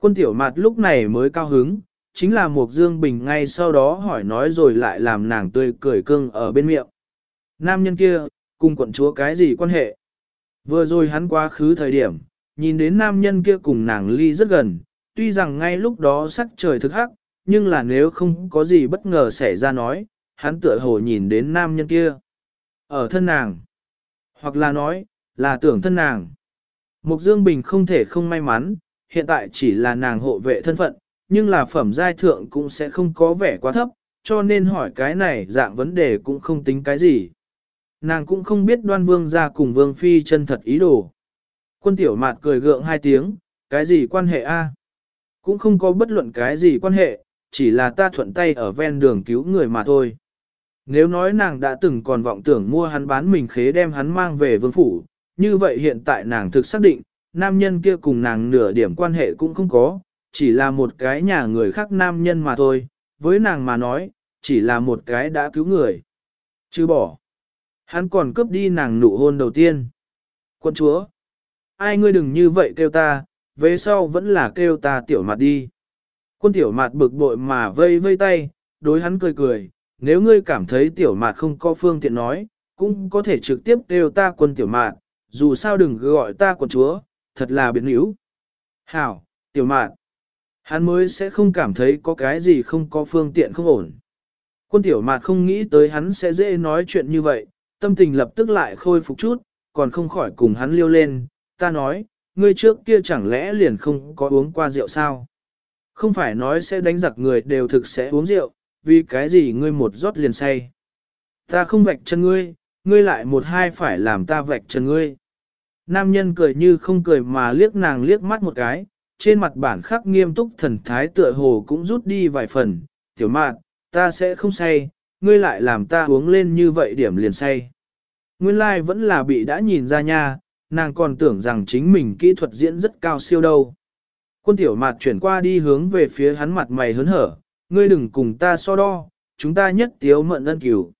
Quân tiểu mặt lúc này mới cao hứng, chính là Mục Dương Bình ngay sau đó hỏi nói rồi lại làm nàng tươi cười cưng ở bên miệng. Nam nhân kia, cùng quận chúa cái gì quan hệ? Vừa rồi hắn quá khứ thời điểm, nhìn đến nam nhân kia cùng nàng ly rất gần, tuy rằng ngay lúc đó sắc trời thực hắc, nhưng là nếu không có gì bất ngờ xảy ra nói, hắn tựa hồ nhìn đến nam nhân kia. Ở thân nàng, hoặc là nói, là tưởng thân nàng. Mục Dương Bình không thể không may mắn, hiện tại chỉ là nàng hộ vệ thân phận, nhưng là phẩm giai thượng cũng sẽ không có vẻ quá thấp, cho nên hỏi cái này dạng vấn đề cũng không tính cái gì. Nàng cũng không biết đoan vương ra cùng vương phi chân thật ý đồ. Quân tiểu mạt cười gượng hai tiếng, cái gì quan hệ a? Cũng không có bất luận cái gì quan hệ, chỉ là ta thuận tay ở ven đường cứu người mà thôi. Nếu nói nàng đã từng còn vọng tưởng mua hắn bán mình khế đem hắn mang về vương phủ, như vậy hiện tại nàng thực xác định, nam nhân kia cùng nàng nửa điểm quan hệ cũng không có, chỉ là một cái nhà người khác nam nhân mà thôi, với nàng mà nói, chỉ là một cái đã cứu người. Chứ bỏ. Hắn còn cướp đi nàng nụ hôn đầu tiên. Quân chúa. Ai ngươi đừng như vậy kêu ta, về sau vẫn là kêu ta tiểu mặt đi. Quân tiểu mặt bực bội mà vây vây tay, đối hắn cười cười, nếu ngươi cảm thấy tiểu mạt không có phương tiện nói, cũng có thể trực tiếp kêu ta quân tiểu mạt, dù sao đừng gọi ta quân chúa, thật là biến yếu. Hảo, tiểu mạn, hắn mới sẽ không cảm thấy có cái gì không có phương tiện không ổn. Quân tiểu mạn không nghĩ tới hắn sẽ dễ nói chuyện như vậy, tâm tình lập tức lại khôi phục chút, còn không khỏi cùng hắn liêu lên, ta nói, ngươi trước kia chẳng lẽ liền không có uống qua rượu sao? Không phải nói sẽ đánh giặc người đều thực sẽ uống rượu, vì cái gì ngươi một rót liền say. Ta không vạch chân ngươi, ngươi lại một hai phải làm ta vạch chân ngươi. Nam nhân cười như không cười mà liếc nàng liếc mắt một cái, trên mặt bản khắc nghiêm túc thần thái tựa hồ cũng rút đi vài phần, tiểu mạn, ta sẽ không say, ngươi lại làm ta uống lên như vậy điểm liền say. Nguyên lai like vẫn là bị đã nhìn ra nha, nàng còn tưởng rằng chính mình kỹ thuật diễn rất cao siêu đâu. Quân tiểu mạt chuyển qua đi hướng về phía hắn mặt mày hớn hở, ngươi đừng cùng ta so đo, chúng ta nhất tiếu mận ân cửu.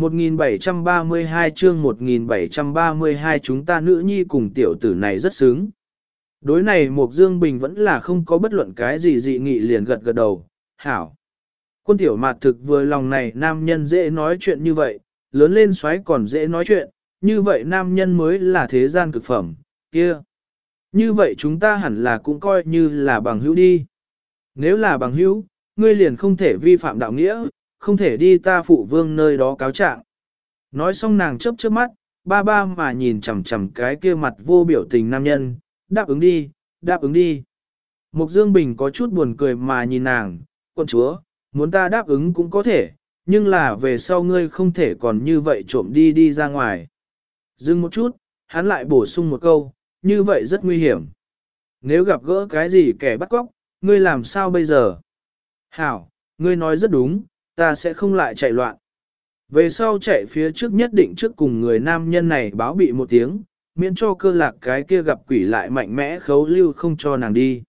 1732 chương 1732 chúng ta nữ nhi cùng tiểu tử này rất sướng. Đối này Mục Dương Bình vẫn là không có bất luận cái gì dị nghị liền gật gật đầu, hảo. Quân tiểu mạt thực vừa lòng này nam nhân dễ nói chuyện như vậy, lớn lên xoáy còn dễ nói chuyện, như vậy nam nhân mới là thế gian cực phẩm, kia. Như vậy chúng ta hẳn là cũng coi như là bằng hữu đi. Nếu là bằng hữu, ngươi liền không thể vi phạm đạo nghĩa, không thể đi ta phụ vương nơi đó cáo trạng. Nói xong nàng chớp chớp mắt, ba ba mà nhìn chằm chằm cái kia mặt vô biểu tình nam nhân, đáp ứng đi, đáp ứng đi. Mục Dương Bình có chút buồn cười mà nhìn nàng, quân chúa, muốn ta đáp ứng cũng có thể, nhưng là về sau ngươi không thể còn như vậy trộm đi đi ra ngoài. Dừng một chút, hắn lại bổ sung một câu, như vậy rất nguy hiểm. Nếu gặp gỡ cái gì kẻ bắt cóc, ngươi làm sao bây giờ? Hảo, ngươi nói rất đúng, ta sẽ không lại chạy loạn. Về sau chạy phía trước nhất định trước cùng người nam nhân này báo bị một tiếng, miễn cho cơ lạc cái kia gặp quỷ lại mạnh mẽ khấu lưu không cho nàng đi.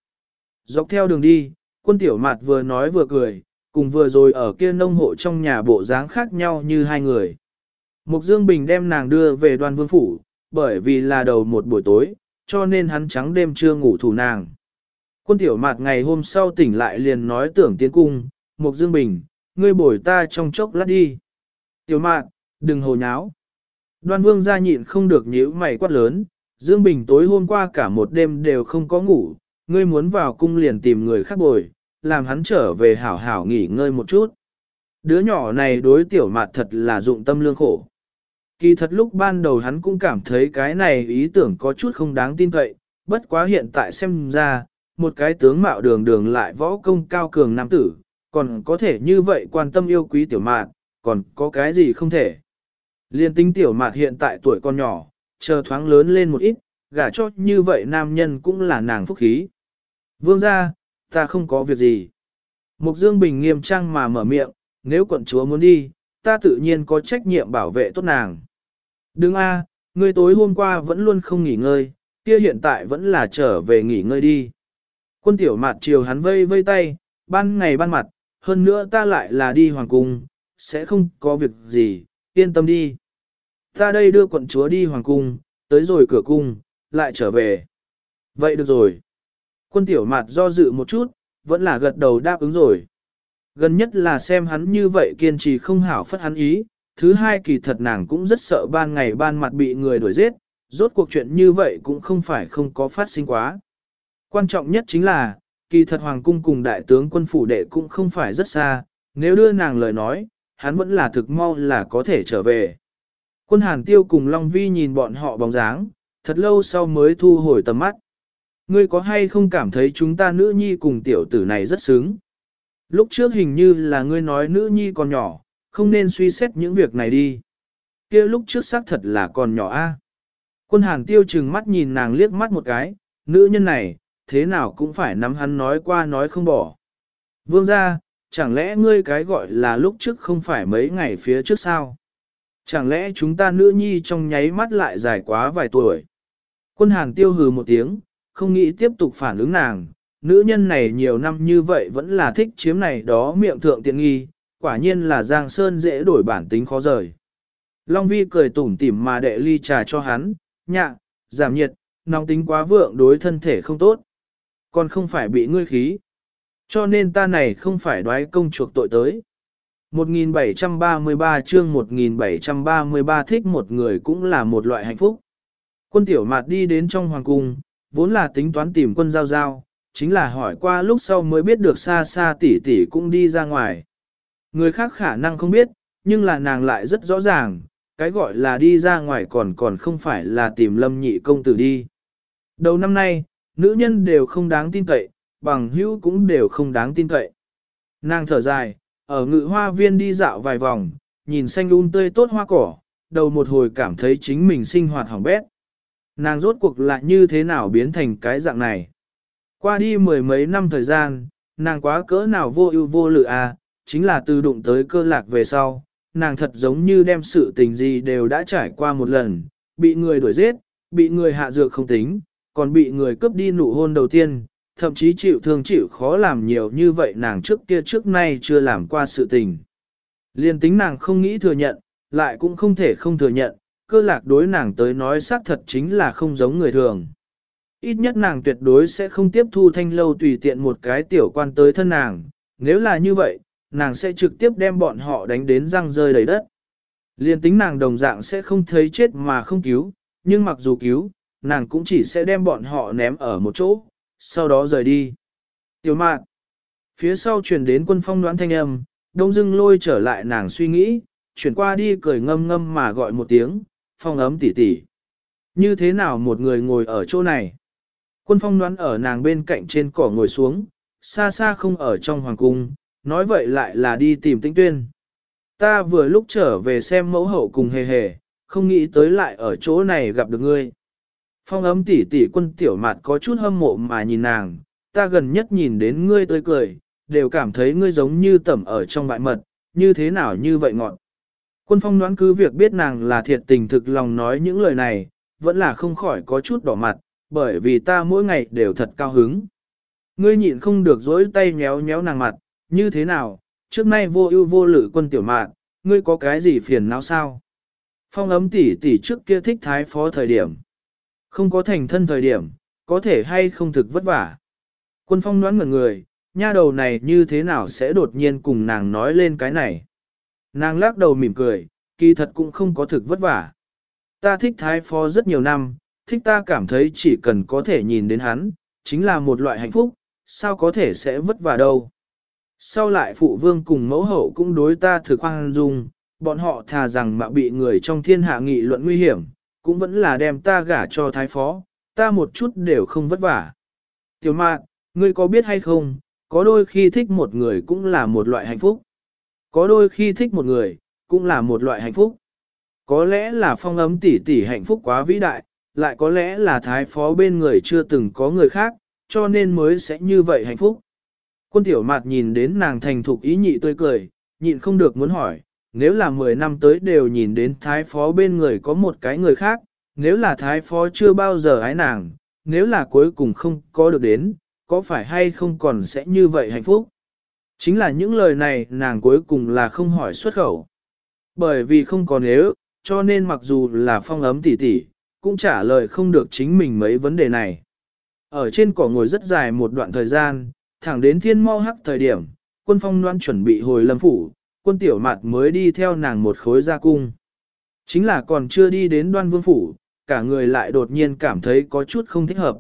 Dọc theo đường đi, quân tiểu mạt vừa nói vừa cười, cùng vừa rồi ở kia nông hộ trong nhà bộ dáng khác nhau như hai người. Mục Dương Bình đem nàng đưa về đoàn vương phủ, bởi vì là đầu một buổi tối, cho nên hắn trắng đêm chưa ngủ thủ nàng. Quân tiểu mạt ngày hôm sau tỉnh lại liền nói tưởng tiến cung, Mục Dương Bình, ngươi bồi ta trong chốc lát đi. Tiểu mạn, đừng hồ nháo. Đoan vương ra nhịn không được nhíu mày quát lớn, Dương Bình tối hôm qua cả một đêm đều không có ngủ, ngươi muốn vào cung liền tìm người khác bồi, làm hắn trở về hảo hảo nghỉ ngơi một chút. Đứa nhỏ này đối tiểu mạt thật là dụng tâm lương khổ. Kỳ thật lúc ban đầu hắn cũng cảm thấy cái này ý tưởng có chút không đáng tin cậy, bất quá hiện tại xem ra, một cái tướng mạo đường đường lại võ công cao cường nam tử, còn có thể như vậy quan tâm yêu quý tiểu mạt, còn có cái gì không thể. Liên tính tiểu mạt hiện tại tuổi con nhỏ, chờ thoáng lớn lên một ít, gả cho như vậy nam nhân cũng là nàng phúc khí. Vương ra, ta không có việc gì. Mục Dương Bình nghiêm trang mà mở miệng, nếu quận chúa muốn đi, ta tự nhiên có trách nhiệm bảo vệ tốt nàng. Đừng a, ngươi tối hôm qua vẫn luôn không nghỉ ngơi, kia hiện tại vẫn là trở về nghỉ ngơi đi. Quân tiểu mặt chiều hắn vây vây tay, ban ngày ban mặt, hơn nữa ta lại là đi hoàng cung, sẽ không có việc gì, yên tâm đi. Ta đây đưa quận chúa đi hoàng cung, tới rồi cửa cung, lại trở về. Vậy được rồi. Quân tiểu mạt do dự một chút, vẫn là gật đầu đáp ứng rồi. Gần nhất là xem hắn như vậy kiên trì không hảo phất hắn ý, thứ hai kỳ thật nàng cũng rất sợ ban ngày ban mặt bị người đuổi giết, rốt cuộc chuyện như vậy cũng không phải không có phát sinh quá. Quan trọng nhất chính là, kỳ thật hoàng cung cùng đại tướng quân phủ đệ cũng không phải rất xa, nếu đưa nàng lời nói, hắn vẫn là thực mau là có thể trở về. Quân hàn tiêu cùng Long Vi nhìn bọn họ bóng dáng, thật lâu sau mới thu hồi tầm mắt. Ngươi có hay không cảm thấy chúng ta nữ nhi cùng tiểu tử này rất sướng? Lúc trước hình như là ngươi nói nữ nhi còn nhỏ, không nên suy xét những việc này đi. kia lúc trước xác thật là còn nhỏ a. Quân hàn tiêu chừng mắt nhìn nàng liếc mắt một cái, nữ nhân này, thế nào cũng phải nắm hắn nói qua nói không bỏ. Vương ra, chẳng lẽ ngươi cái gọi là lúc trước không phải mấy ngày phía trước sao? Chẳng lẽ chúng ta nữ nhi trong nháy mắt lại dài quá vài tuổi? Quân hàn tiêu hừ một tiếng, không nghĩ tiếp tục phản ứng nàng, nữ nhân này nhiều năm như vậy vẫn là thích chiếm này đó miệng thượng tiện nghi, quả nhiên là Giang Sơn dễ đổi bản tính khó rời. Long Vi cười tủm tỉm mà đệ ly trà cho hắn, nhạ, giảm nhiệt, nóng tính quá vượng đối thân thể không tốt. Còn không phải bị ngươi khí. Cho nên ta này không phải đoái công chuộc tội tới. 1733 chương 1733 thích một người cũng là một loại hạnh phúc. Quân tiểu mạt đi đến trong hoàng cung, vốn là tính toán tìm quân giao giao, chính là hỏi qua lúc sau mới biết được xa xa tỷ tỷ cũng đi ra ngoài. Người khác khả năng không biết, nhưng là nàng lại rất rõ ràng, cái gọi là đi ra ngoài còn còn không phải là tìm lâm nhị công tử đi. Đầu năm nay, nữ nhân đều không đáng tin cậy, bằng hữu cũng đều không đáng tin cậy. Nàng thở dài, ở ngự hoa viên đi dạo vài vòng, nhìn xanh un tươi tốt hoa cỏ, đầu một hồi cảm thấy chính mình sinh hoạt hỏng bét. Nàng rốt cuộc lại như thế nào biến thành cái dạng này. Qua đi mười mấy năm thời gian, nàng quá cỡ nào vô ưu vô lự à, chính là từ đụng tới cơ lạc về sau, nàng thật giống như đem sự tình gì đều đã trải qua một lần, bị người đuổi giết, bị người hạ dược không tính, còn bị người cướp đi nụ hôn đầu tiên, thậm chí chịu thương chịu khó làm nhiều như vậy nàng trước kia trước nay chưa làm qua sự tình. Liên tính nàng không nghĩ thừa nhận, lại cũng không thể không thừa nhận, cơ lạc đối nàng tới nói xác thật chính là không giống người thường. Ít nhất nàng tuyệt đối sẽ không tiếp thu thanh lâu tùy tiện một cái tiểu quan tới thân nàng, nếu là như vậy, nàng sẽ trực tiếp đem bọn họ đánh đến răng rơi đầy đất. Liên tính nàng đồng dạng sẽ không thấy chết mà không cứu, nhưng mặc dù cứu, nàng cũng chỉ sẽ đem bọn họ ném ở một chỗ, sau đó rời đi. Tiểu mạn, phía sau truyền đến quân phong đoán thanh âm, đông dưng lôi trở lại nàng suy nghĩ, chuyển qua đi cười ngâm ngâm mà gọi một tiếng, phong ấm tỉ tỉ. Như thế nào một người ngồi ở chỗ này? Quân phong đoán ở nàng bên cạnh trên cỏ ngồi xuống, xa xa không ở trong hoàng cung, nói vậy lại là đi tìm tinh tuyên. Ta vừa lúc trở về xem mẫu hậu cùng hề hề, không nghĩ tới lại ở chỗ này gặp được ngươi. Phong ấm tỷ tỷ quân tiểu mặt có chút hâm mộ mà nhìn nàng, ta gần nhất nhìn đến ngươi tươi cười, đều cảm thấy ngươi giống như tẩm ở trong bại mật, như thế nào như vậy ngọn. Quân phong đoán cứ việc biết nàng là thiệt tình thực lòng nói những lời này, vẫn là không khỏi có chút đỏ mặt, bởi vì ta mỗi ngày đều thật cao hứng. Ngươi nhịn không được dối tay nhéo nhéo nàng mặt, như thế nào, trước nay vô ưu vô lự quân tiểu mạn, ngươi có cái gì phiền não sao? Phong ấm tỷ tỷ trước kia thích thái phó thời điểm. Không có thành thân thời điểm, có thể hay không thực vất vả. Quân phong đoán ngẩn người, nha đầu này như thế nào sẽ đột nhiên cùng nàng nói lên cái này. Nàng lắc đầu mỉm cười, kỳ thật cũng không có thực vất vả. Ta thích thái phó rất nhiều năm, thích ta cảm thấy chỉ cần có thể nhìn đến hắn, chính là một loại hạnh phúc, sao có thể sẽ vất vả đâu. Sau lại phụ vương cùng mẫu hậu cũng đối ta thực hoang dung, bọn họ thà rằng mà bị người trong thiên hạ nghị luận nguy hiểm, cũng vẫn là đem ta gả cho thái phó, ta một chút đều không vất vả. Tiểu mạn, ngươi có biết hay không, có đôi khi thích một người cũng là một loại hạnh phúc. Có đôi khi thích một người, cũng là một loại hạnh phúc. Có lẽ là phong ấm tỷ tỷ hạnh phúc quá vĩ đại, lại có lẽ là thái phó bên người chưa từng có người khác, cho nên mới sẽ như vậy hạnh phúc. Quân tiểu mạt nhìn đến nàng thành thục ý nhị tươi cười, nhịn không được muốn hỏi, nếu là 10 năm tới đều nhìn đến thái phó bên người có một cái người khác, nếu là thái phó chưa bao giờ ái nàng, nếu là cuối cùng không có được đến, có phải hay không còn sẽ như vậy hạnh phúc? Chính là những lời này nàng cuối cùng là không hỏi xuất khẩu. Bởi vì không có nếu, cho nên mặc dù là phong ấm tỉ tỉ, cũng trả lời không được chính mình mấy vấn đề này. Ở trên cỏ ngồi rất dài một đoạn thời gian, thẳng đến thiên mau hắc thời điểm, quân phong loan chuẩn bị hồi lâm phủ, quân tiểu mặt mới đi theo nàng một khối ra cung. Chính là còn chưa đi đến đoan vương phủ, cả người lại đột nhiên cảm thấy có chút không thích hợp.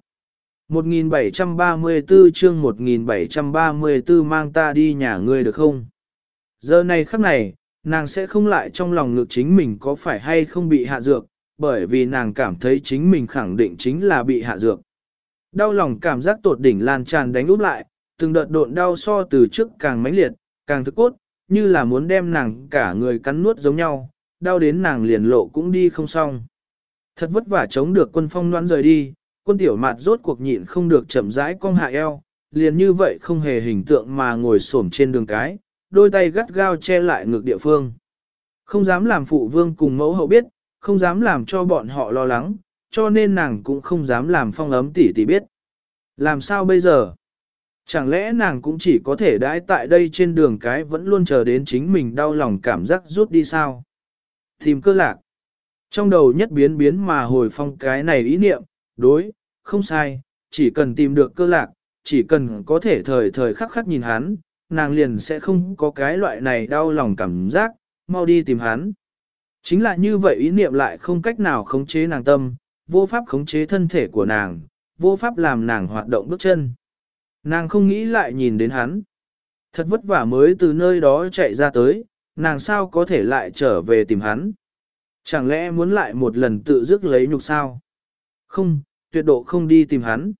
1734 chương 1734 mang ta đi nhà ngươi được không? Giờ này khắc này, nàng sẽ không lại trong lòng ngược chính mình có phải hay không bị hạ dược, bởi vì nàng cảm thấy chính mình khẳng định chính là bị hạ dược. Đau lòng cảm giác tột đỉnh lan tràn đánh úp lại, từng đợt độn đau so từ trước càng mãnh liệt, càng thức cốt, như là muốn đem nàng cả người cắn nuốt giống nhau, đau đến nàng liền lộ cũng đi không xong. Thật vất vả chống được quân phong noan rời đi, quân tiểu mạt rốt cuộc nhịn không được chậm rãi cong hạ eo, liền như vậy không hề hình tượng mà ngồi xổm trên đường cái, đôi tay gắt gao che lại ngược địa phương. Không dám làm phụ vương cùng mẫu hậu biết, không dám làm cho bọn họ lo lắng, cho nên nàng cũng không dám làm phong ấm tỷ tỷ biết. Làm sao bây giờ? Chẳng lẽ nàng cũng chỉ có thể đãi tại đây trên đường cái vẫn luôn chờ đến chính mình đau lòng cảm giác rút đi sao? Tìm cơ lạc. Trong đầu nhất biến biến mà hồi phong cái này ý niệm, đối, không sai, chỉ cần tìm được cơ lạc, chỉ cần có thể thời thời khắc khắc nhìn hắn, nàng liền sẽ không có cái loại này đau lòng cảm giác, mau đi tìm hắn. Chính là như vậy ý niệm lại không cách nào khống chế nàng tâm, vô pháp khống chế thân thể của nàng, vô pháp làm nàng hoạt động bước chân. Nàng không nghĩ lại nhìn đến hắn. Thật vất vả mới từ nơi đó chạy ra tới, nàng sao có thể lại trở về tìm hắn. Chẳng lẽ muốn lại một lần tự dứt lấy nhục sao? Không, tuyệt độ không đi tìm hắn.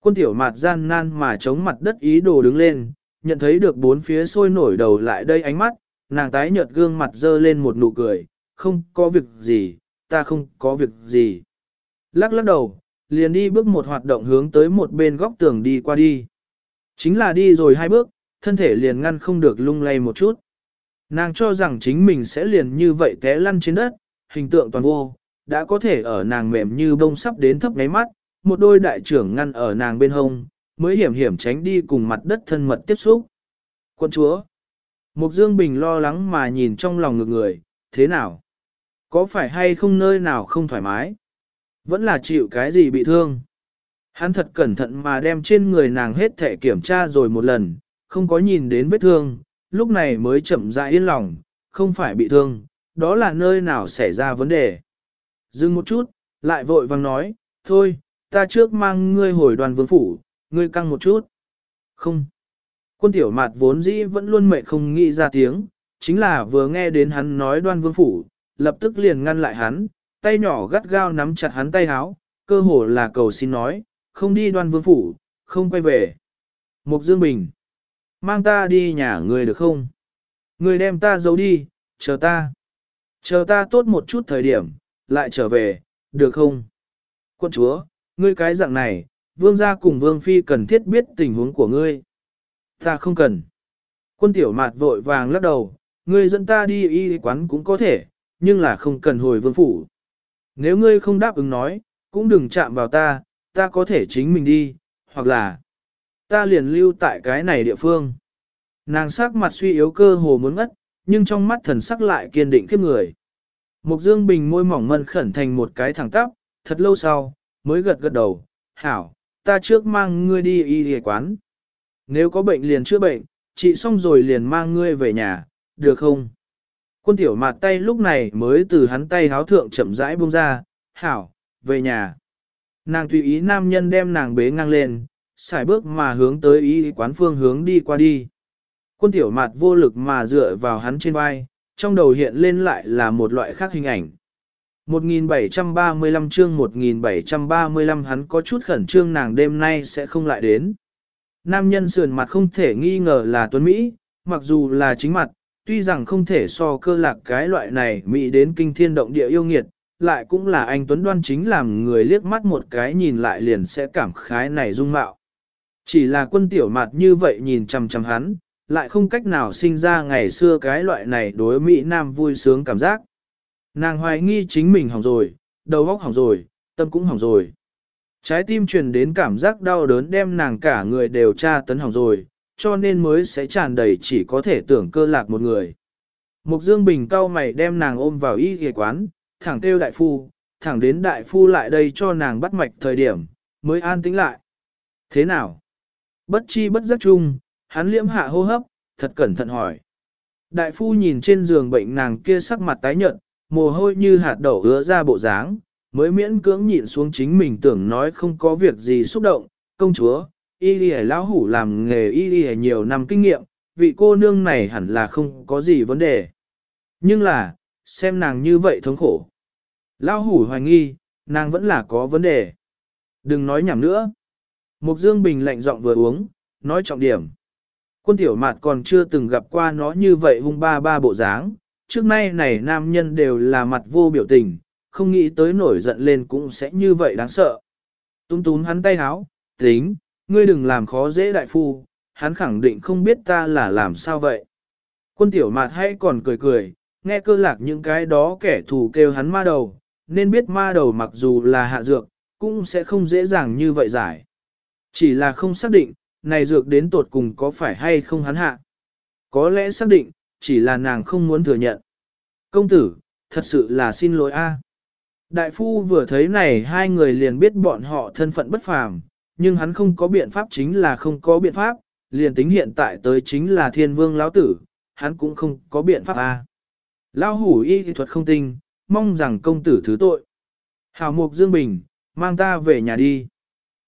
Quân tiểu mạt gian nan mà chống mặt đất ý đồ đứng lên, nhận thấy được bốn phía sôi nổi đầu lại đây ánh mắt, nàng tái nhợt gương mặt dơ lên một nụ cười, không có việc gì, ta không có việc gì. Lắc lắc đầu, liền đi bước một hoạt động hướng tới một bên góc tường đi qua đi. Chính là đi rồi hai bước, thân thể liền ngăn không được lung lay một chút. Nàng cho rằng chính mình sẽ liền như vậy té lăn trên đất, hình tượng toàn vô, đã có thể ở nàng mềm như bông sắp đến thấp ngáy mắt, một đôi đại trưởng ngăn ở nàng bên hông, mới hiểm hiểm tránh đi cùng mặt đất thân mật tiếp xúc. Quân chúa, Mục Dương Bình lo lắng mà nhìn trong lòng ngược người, thế nào? Có phải hay không nơi nào không thoải mái? Vẫn là chịu cái gì bị thương? Hắn thật cẩn thận mà đem trên người nàng hết thể kiểm tra rồi một lần, không có nhìn đến vết thương, lúc này mới chậm rãi yên lòng, không phải bị thương, đó là nơi nào xảy ra vấn đề. Dừng một chút, lại vội vàng nói, thôi, ta trước mang ngươi hồi đoàn vương phủ, ngươi căng một chút. Không. Quân tiểu mạt vốn dĩ vẫn luôn mệt không nghĩ ra tiếng, chính là vừa nghe đến hắn nói đoan vương phủ, lập tức liền ngăn lại hắn, tay nhỏ gắt gao nắm chặt hắn tay háo, cơ hồ là cầu xin nói, không đi đoan vương phủ, không quay về. Mục Dương Bình, mang ta đi nhà người được không? Người đem ta giấu đi, chờ ta. Chờ ta tốt một chút thời điểm, lại trở về, được không? Quân chúa, ngươi cái dạng này, vương gia cùng vương phi cần thiết biết tình huống của ngươi. Ta không cần. Quân tiểu mạt vội vàng lắc đầu, ngươi dẫn ta đi y quán cũng có thể, nhưng là không cần hồi vương phủ. Nếu ngươi không đáp ứng nói, cũng đừng chạm vào ta, ta có thể chính mình đi, hoặc là ta liền lưu tại cái này địa phương. Nàng sắc mặt suy yếu cơ hồ muốn ngất, nhưng trong mắt thần sắc lại kiên định kiếp người. Mục Dương Bình môi mỏng mân khẩn thành một cái thẳng tắp, thật lâu sau, mới gật gật đầu, hảo, ta trước mang ngươi đi y y quán. Nếu có bệnh liền chữa bệnh, trị xong rồi liền mang ngươi về nhà, được không? Quân tiểu mặt tay lúc này mới từ hắn tay háo thượng chậm rãi buông ra, hảo, về nhà. Nàng tùy ý nam nhân đem nàng bế ngang lên, xài bước mà hướng tới ý quán phương hướng đi qua đi. Quân tiểu mặt vô lực mà dựa vào hắn trên vai, trong đầu hiện lên lại là một loại khác hình ảnh. 1735 chương 1735 hắn có chút khẩn trương nàng đêm nay sẽ không lại đến. Nam nhân sườn mặt không thể nghi ngờ là Tuấn Mỹ, mặc dù là chính mặt, tuy rằng không thể so cơ lạc cái loại này Mỹ đến kinh thiên động địa yêu nghiệt, lại cũng là anh Tuấn đoan chính làm người liếc mắt một cái nhìn lại liền sẽ cảm khái này dung mạo. Chỉ là quân tiểu mặt như vậy nhìn chằm chằm hắn, lại không cách nào sinh ra ngày xưa cái loại này đối Mỹ Nam vui sướng cảm giác. Nàng hoài nghi chính mình hỏng rồi, đầu óc hỏng rồi, tâm cũng hỏng rồi. Trái tim truyền đến cảm giác đau đớn đem nàng cả người đều tra tấn hỏng rồi, cho nên mới sẽ tràn đầy chỉ có thể tưởng cơ lạc một người. Mục Dương Bình cao mày đem nàng ôm vào y ghề quán, thẳng kêu đại phu, thẳng đến đại phu lại đây cho nàng bắt mạch thời điểm, mới an tĩnh lại. Thế nào? Bất chi bất giác chung, hắn liễm hạ hô hấp, thật cẩn thận hỏi. Đại phu nhìn trên giường bệnh nàng kia sắc mặt tái nhợt, mồ hôi như hạt đậu ứa ra bộ dáng, mới miễn cưỡng nhịn xuống chính mình tưởng nói không có việc gì xúc động, công chúa, y lì lão hủ làm nghề y lì nhiều năm kinh nghiệm, vị cô nương này hẳn là không có gì vấn đề. Nhưng là, xem nàng như vậy thống khổ. Lão hủ hoài nghi, nàng vẫn là có vấn đề. Đừng nói nhảm nữa. Mục Dương Bình lạnh giọng vừa uống, nói trọng điểm. Quân tiểu mạt còn chưa từng gặp qua nó như vậy hung ba ba bộ dáng, trước nay này nam nhân đều là mặt vô biểu tình, không nghĩ tới nổi giận lên cũng sẽ như vậy đáng sợ. Tung tún hắn tay háo, tính, ngươi đừng làm khó dễ đại phu, hắn khẳng định không biết ta là làm sao vậy. Quân tiểu mạt hay còn cười cười, nghe cơ lạc những cái đó kẻ thù kêu hắn ma đầu, nên biết ma đầu mặc dù là hạ dược, cũng sẽ không dễ dàng như vậy giải. Chỉ là không xác định, này dược đến tột cùng có phải hay không hắn hạ. Có lẽ xác định, chỉ là nàng không muốn thừa nhận. Công tử, thật sự là xin lỗi a. Đại phu vừa thấy này hai người liền biết bọn họ thân phận bất phàm, nhưng hắn không có biện pháp chính là không có biện pháp, liền tính hiện tại tới chính là thiên vương lão tử, hắn cũng không có biện pháp a. Lão hủ y thuật không tinh, mong rằng công tử thứ tội. Hảo mục Dương Bình, mang ta về nhà đi.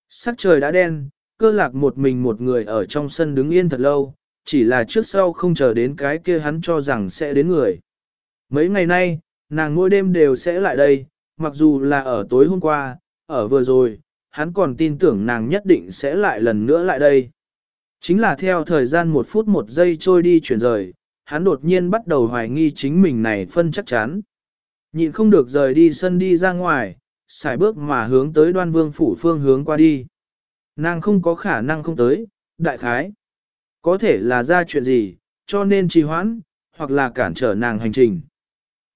Sắc trời đã đen, cơ lạc một mình một người ở trong sân đứng yên thật lâu, chỉ là trước sau không chờ đến cái kia hắn cho rằng sẽ đến người. Mấy ngày nay, nàng mỗi đêm đều sẽ lại đây, mặc dù là ở tối hôm qua, ở vừa rồi, hắn còn tin tưởng nàng nhất định sẽ lại lần nữa lại đây. Chính là theo thời gian một phút một giây trôi đi chuyển rời, hắn đột nhiên bắt đầu hoài nghi chính mình này phân chắc chắn. Nhịn không được rời đi sân đi ra ngoài, xài bước mà hướng tới đoan vương phủ phương hướng qua đi. Nàng không có khả năng không tới, đại khái. Có thể là ra chuyện gì, cho nên trì hoãn, hoặc là cản trở nàng hành trình.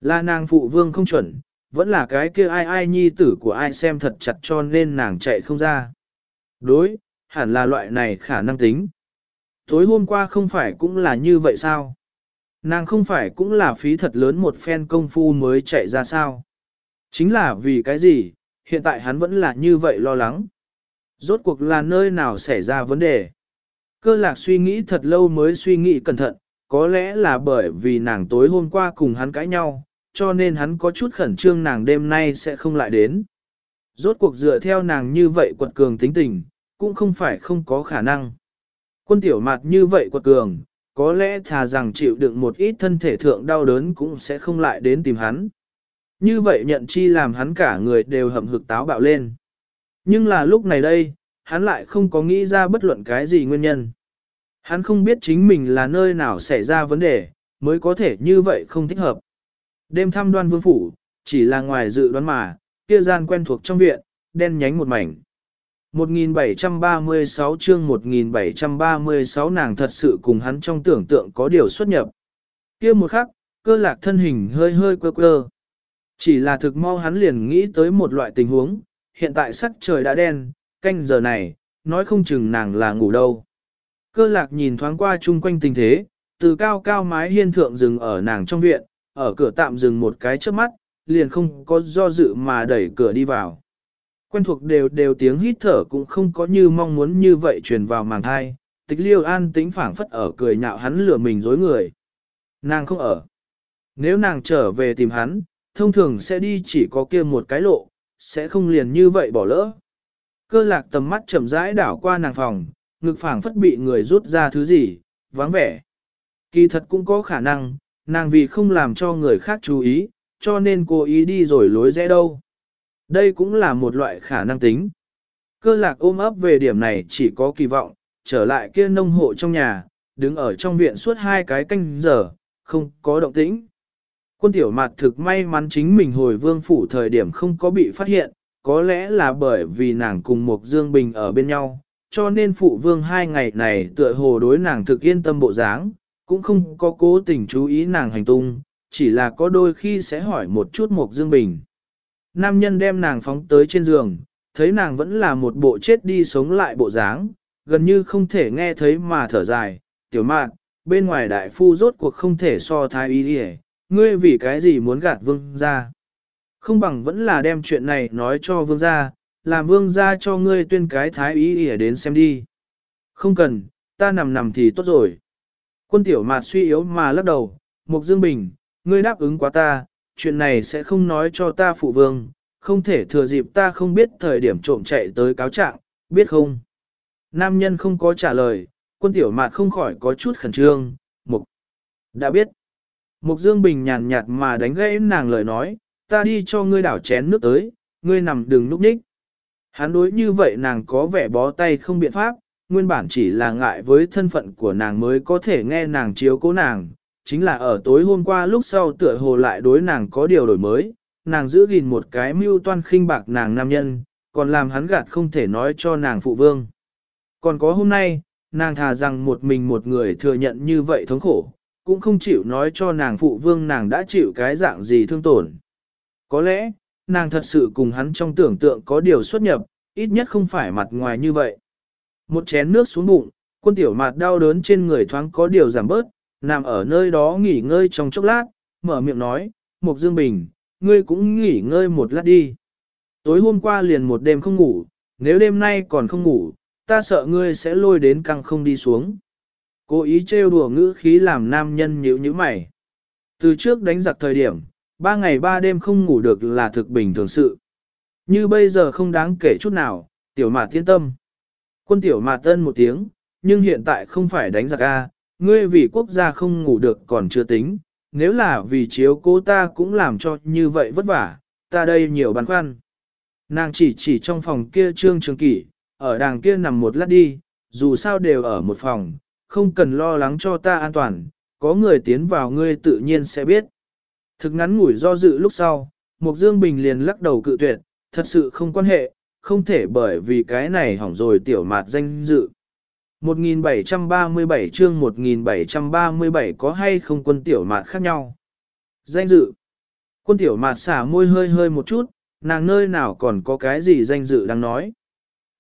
Là nàng phụ vương không chuẩn, vẫn là cái kia ai ai nhi tử của ai xem thật chặt cho nên nàng chạy không ra. Đối, hẳn là loại này khả năng tính. Tối hôm qua không phải cũng là như vậy sao? Nàng không phải cũng là phí thật lớn một phen công phu mới chạy ra sao? Chính là vì cái gì, hiện tại hắn vẫn là như vậy lo lắng. Rốt cuộc là nơi nào xảy ra vấn đề? Cơ lạc suy nghĩ thật lâu mới suy nghĩ cẩn thận, có lẽ là bởi vì nàng tối hôm qua cùng hắn cãi nhau, cho nên hắn có chút khẩn trương nàng đêm nay sẽ không lại đến. Rốt cuộc dựa theo nàng như vậy quật cường tính tình, cũng không phải không có khả năng. Quân tiểu mặt như vậy quật cường, có lẽ thà rằng chịu đựng một ít thân thể thượng đau đớn cũng sẽ không lại đến tìm hắn. Như vậy nhận chi làm hắn cả người đều hậm hực táo bạo lên. Nhưng là lúc này đây, hắn lại không có nghĩ ra bất luận cái gì nguyên nhân. Hắn không biết chính mình là nơi nào xảy ra vấn đề, mới có thể như vậy không thích hợp. Đêm thăm đoan vương phủ, chỉ là ngoài dự đoán mà, kia gian quen thuộc trong viện, đen nhánh một mảnh. 1736 chương 1736 nàng thật sự cùng hắn trong tưởng tượng có điều xuất nhập. kia một khắc, cơ lạc thân hình hơi hơi quơ quơ. Chỉ là thực mau hắn liền nghĩ tới một loại tình huống, hiện tại sắc trời đã đen, canh giờ này, nói không chừng nàng là ngủ đâu. Cơ lạc nhìn thoáng qua chung quanh tình thế, từ cao cao mái hiên thượng dừng ở nàng trong viện, ở cửa tạm dừng một cái trước mắt, liền không có do dự mà đẩy cửa đi vào. Quen thuộc đều đều tiếng hít thở cũng không có như mong muốn như vậy truyền vào màng thai, tịch liêu an tĩnh phảng phất ở cười nhạo hắn lừa mình dối người. Nàng không ở. Nếu nàng trở về tìm hắn, thông thường sẽ đi chỉ có kia một cái lộ, sẽ không liền như vậy bỏ lỡ. Cơ lạc tầm mắt chậm rãi đảo qua nàng phòng, ngực phảng phất bị người rút ra thứ gì, vắng vẻ. Kỳ thật cũng có khả năng, nàng vì không làm cho người khác chú ý, cho nên cố ý đi rồi lối rẽ đâu. Đây cũng là một loại khả năng tính. Cơ lạc ôm ấp về điểm này chỉ có kỳ vọng, trở lại kia nông hộ trong nhà, đứng ở trong viện suốt hai cái canh giờ, không có động tĩnh. Quân tiểu mặt thực may mắn chính mình hồi vương phủ thời điểm không có bị phát hiện, có lẽ là bởi vì nàng cùng một Dương Bình ở bên nhau, cho nên phụ vương hai ngày này tựa hồ đối nàng thực yên tâm bộ dáng, cũng không có cố tình chú ý nàng hành tung, chỉ là có đôi khi sẽ hỏi một chút một Dương Bình. Nam nhân đem nàng phóng tới trên giường, thấy nàng vẫn là một bộ chết đi sống lại bộ dáng, gần như không thể nghe thấy mà thở dài, tiểu mạn, bên ngoài đại phu rốt cuộc không thể so thái ý đi ngươi vì cái gì muốn gạt vương ra. Không bằng vẫn là đem chuyện này nói cho vương gia, làm vương ra cho ngươi tuyên cái thái ý ỉa đến xem đi. Không cần, ta nằm nằm thì tốt rồi. Quân tiểu mạt suy yếu mà lắc đầu, Mục Dương Bình, ngươi đáp ứng quá ta, chuyện này sẽ không nói cho ta phụ vương, không thể thừa dịp ta không biết thời điểm trộm chạy tới cáo trạng, biết không? Nam nhân không có trả lời, quân tiểu mạt không khỏi có chút khẩn trương, Mục. Đã biết. Mục Dương Bình nhàn nhạt mà đánh gãy nàng lời nói, ta đi cho ngươi đảo chén nước tới, ngươi nằm đừng núp ních. Hắn đối như vậy nàng có vẻ bó tay không biện pháp, nguyên bản chỉ là ngại với thân phận của nàng mới có thể nghe nàng chiếu cố nàng, chính là ở tối hôm qua lúc sau tựa hồ lại đối nàng có điều đổi mới, nàng giữ gìn một cái mưu toan khinh bạc nàng nam nhân, còn làm hắn gạt không thể nói cho nàng phụ vương. Còn có hôm nay, nàng thà rằng một mình một người thừa nhận như vậy thống khổ, cũng không chịu nói cho nàng phụ vương nàng đã chịu cái dạng gì thương tổn. Có lẽ, nàng thật sự cùng hắn trong tưởng tượng có điều xuất nhập, ít nhất không phải mặt ngoài như vậy. Một chén nước xuống bụng, quân tiểu mạt đau đớn trên người thoáng có điều giảm bớt, nằm ở nơi đó nghỉ ngơi trong chốc lát, mở miệng nói, Mục Dương Bình, ngươi cũng nghỉ ngơi một lát đi. Tối hôm qua liền một đêm không ngủ, nếu đêm nay còn không ngủ, ta sợ ngươi sẽ lôi đến căng không đi xuống. Cố ý trêu đùa ngữ khí làm nam nhân nhíu nhíu mày. Từ trước đánh giặc thời điểm, ba ngày ba đêm không ngủ được là thực bình thường sự. Như bây giờ không đáng kể chút nào, tiểu mạt thiên tâm. Quân tiểu mạt tân một tiếng, nhưng hiện tại không phải đánh giặc A, ngươi vì quốc gia không ngủ được còn chưa tính, nếu là vì chiếu cố ta cũng làm cho như vậy vất vả, ta đây nhiều băn khoăn. Nàng chỉ chỉ trong phòng kia trương trường kỷ, ở đàng kia nằm một lát đi, dù sao đều ở một phòng, không cần lo lắng cho ta an toàn, có người tiến vào ngươi tự nhiên sẽ biết. Thực ngắn ngủi do dự lúc sau, Mục Dương Bình liền lắc đầu cự tuyệt, thật sự không quan hệ, không thể bởi vì cái này hỏng rồi tiểu mạt danh dự. 1737 chương 1737 có hay không quân tiểu mạt khác nhau? Danh dự. Quân tiểu mạt xả môi hơi hơi một chút, nàng nơi nào còn có cái gì danh dự đang nói.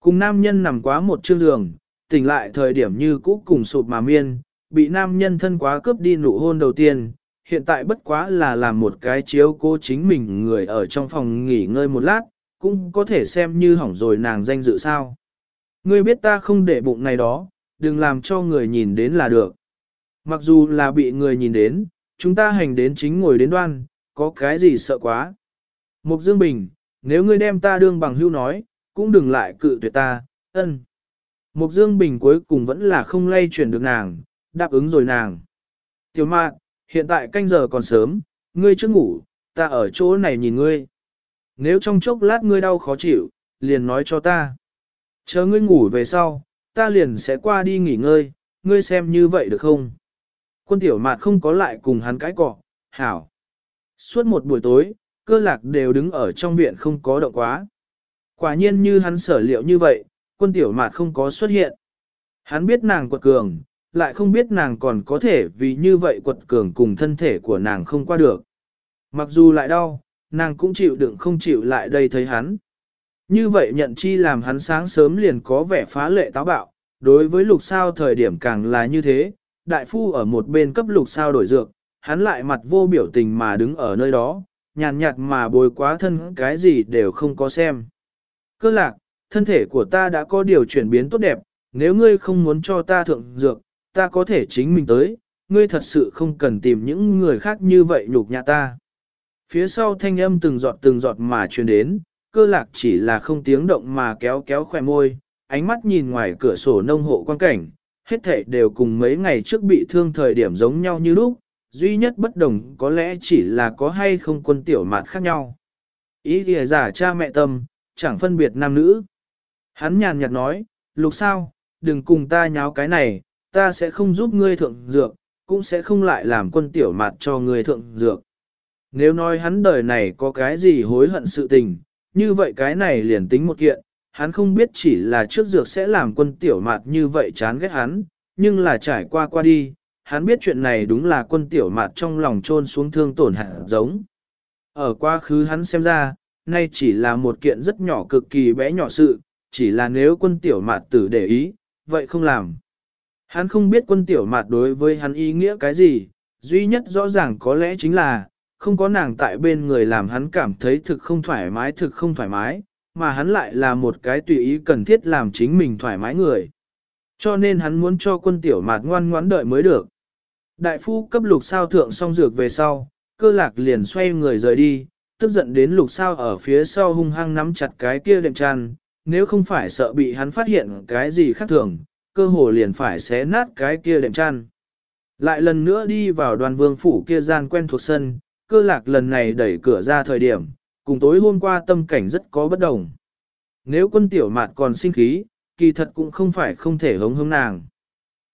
Cùng nam nhân nằm quá một chương giường, tỉnh lại thời điểm như cũ cùng sụp mà miên, bị nam nhân thân quá cướp đi nụ hôn đầu tiên, hiện tại bất quá là làm một cái chiếu cố chính mình người ở trong phòng nghỉ ngơi một lát, cũng có thể xem như hỏng rồi nàng danh dự sao. Ngươi biết ta không để bụng này đó, đừng làm cho người nhìn đến là được. Mặc dù là bị người nhìn đến, chúng ta hành đến chính ngồi đến đoan, có cái gì sợ quá. Mục Dương Bình, nếu ngươi đem ta đương bằng hưu nói, cũng đừng lại cự tuyệt ta, ân. Mục Dương Bình cuối cùng vẫn là không lay chuyển được nàng, đáp ứng rồi nàng. Tiểu mạn, hiện tại canh giờ còn sớm, ngươi chưa ngủ, ta ở chỗ này nhìn ngươi. Nếu trong chốc lát ngươi đau khó chịu, liền nói cho ta. Chờ ngươi ngủ về sau, ta liền sẽ qua đi nghỉ ngơi, ngươi xem như vậy được không? Quân tiểu mạt không có lại cùng hắn cãi cọ, hảo. Suốt một buổi tối, cơ lạc đều đứng ở trong viện không có động quá. Quả nhiên như hắn sở liệu như vậy, quân tiểu mạt không có xuất hiện. Hắn biết nàng quật cường, lại không biết nàng còn có thể vì như vậy quật cường cùng thân thể của nàng không qua được. Mặc dù lại đau, nàng cũng chịu đựng không chịu lại đây thấy hắn. Như vậy nhận chi làm hắn sáng sớm liền có vẻ phá lệ táo bạo, đối với lục sao thời điểm càng là như thế, đại phu ở một bên cấp lục sao đổi dược, hắn lại mặt vô biểu tình mà đứng ở nơi đó, nhàn nhạt mà bồi quá thân cái gì đều không có xem. Cơ lạc, thân thể của ta đã có điều chuyển biến tốt đẹp, nếu ngươi không muốn cho ta thượng dược, ta có thể chính mình tới, ngươi thật sự không cần tìm những người khác như vậy nhục nhã ta. Phía sau thanh âm từng giọt từng giọt mà truyền đến, cơ lạc chỉ là không tiếng động mà kéo kéo khỏe môi, ánh mắt nhìn ngoài cửa sổ nông hộ quan cảnh, hết thảy đều cùng mấy ngày trước bị thương thời điểm giống nhau như lúc, duy nhất bất đồng có lẽ chỉ là có hay không quân tiểu mạt khác nhau. Ý kìa giả cha mẹ tâm, chẳng phân biệt nam nữ. Hắn nhàn nhạt nói, lục sao, đừng cùng ta nháo cái này, ta sẽ không giúp ngươi thượng dược, cũng sẽ không lại làm quân tiểu mạt cho ngươi thượng dược. Nếu nói hắn đời này có cái gì hối hận sự tình, như vậy cái này liền tính một kiện, hắn không biết chỉ là trước dược sẽ làm quân tiểu mạt như vậy chán ghét hắn, nhưng là trải qua qua đi, hắn biết chuyện này đúng là quân tiểu mạt trong lòng trôn xuống thương tổn hạt giống. Ở quá khứ hắn xem ra, nay chỉ là một kiện rất nhỏ cực kỳ bé nhỏ sự, chỉ là nếu quân tiểu mạt tử để ý, vậy không làm. Hắn không biết quân tiểu mạt đối với hắn ý nghĩa cái gì, duy nhất rõ ràng có lẽ chính là, không có nàng tại bên người làm hắn cảm thấy thực không thoải mái thực không thoải mái, mà hắn lại là một cái tùy ý cần thiết làm chính mình thoải mái người. Cho nên hắn muốn cho quân tiểu mạt ngoan ngoãn đợi mới được. Đại phu cấp lục sao thượng xong dược về sau, cơ lạc liền xoay người rời đi, tức giận đến lục sao ở phía sau hung hăng nắm chặt cái kia đệm tràn, nếu không phải sợ bị hắn phát hiện cái gì khác thường, cơ hồ liền phải xé nát cái kia đệm tràn. Lại lần nữa đi vào đoàn vương phủ kia gian quen thuộc sân, cơ lạc lần này đẩy cửa ra thời điểm, cùng tối hôm qua tâm cảnh rất có bất đồng. Nếu quân tiểu mạt còn sinh khí, kỳ thật cũng không phải không thể hống hống nàng.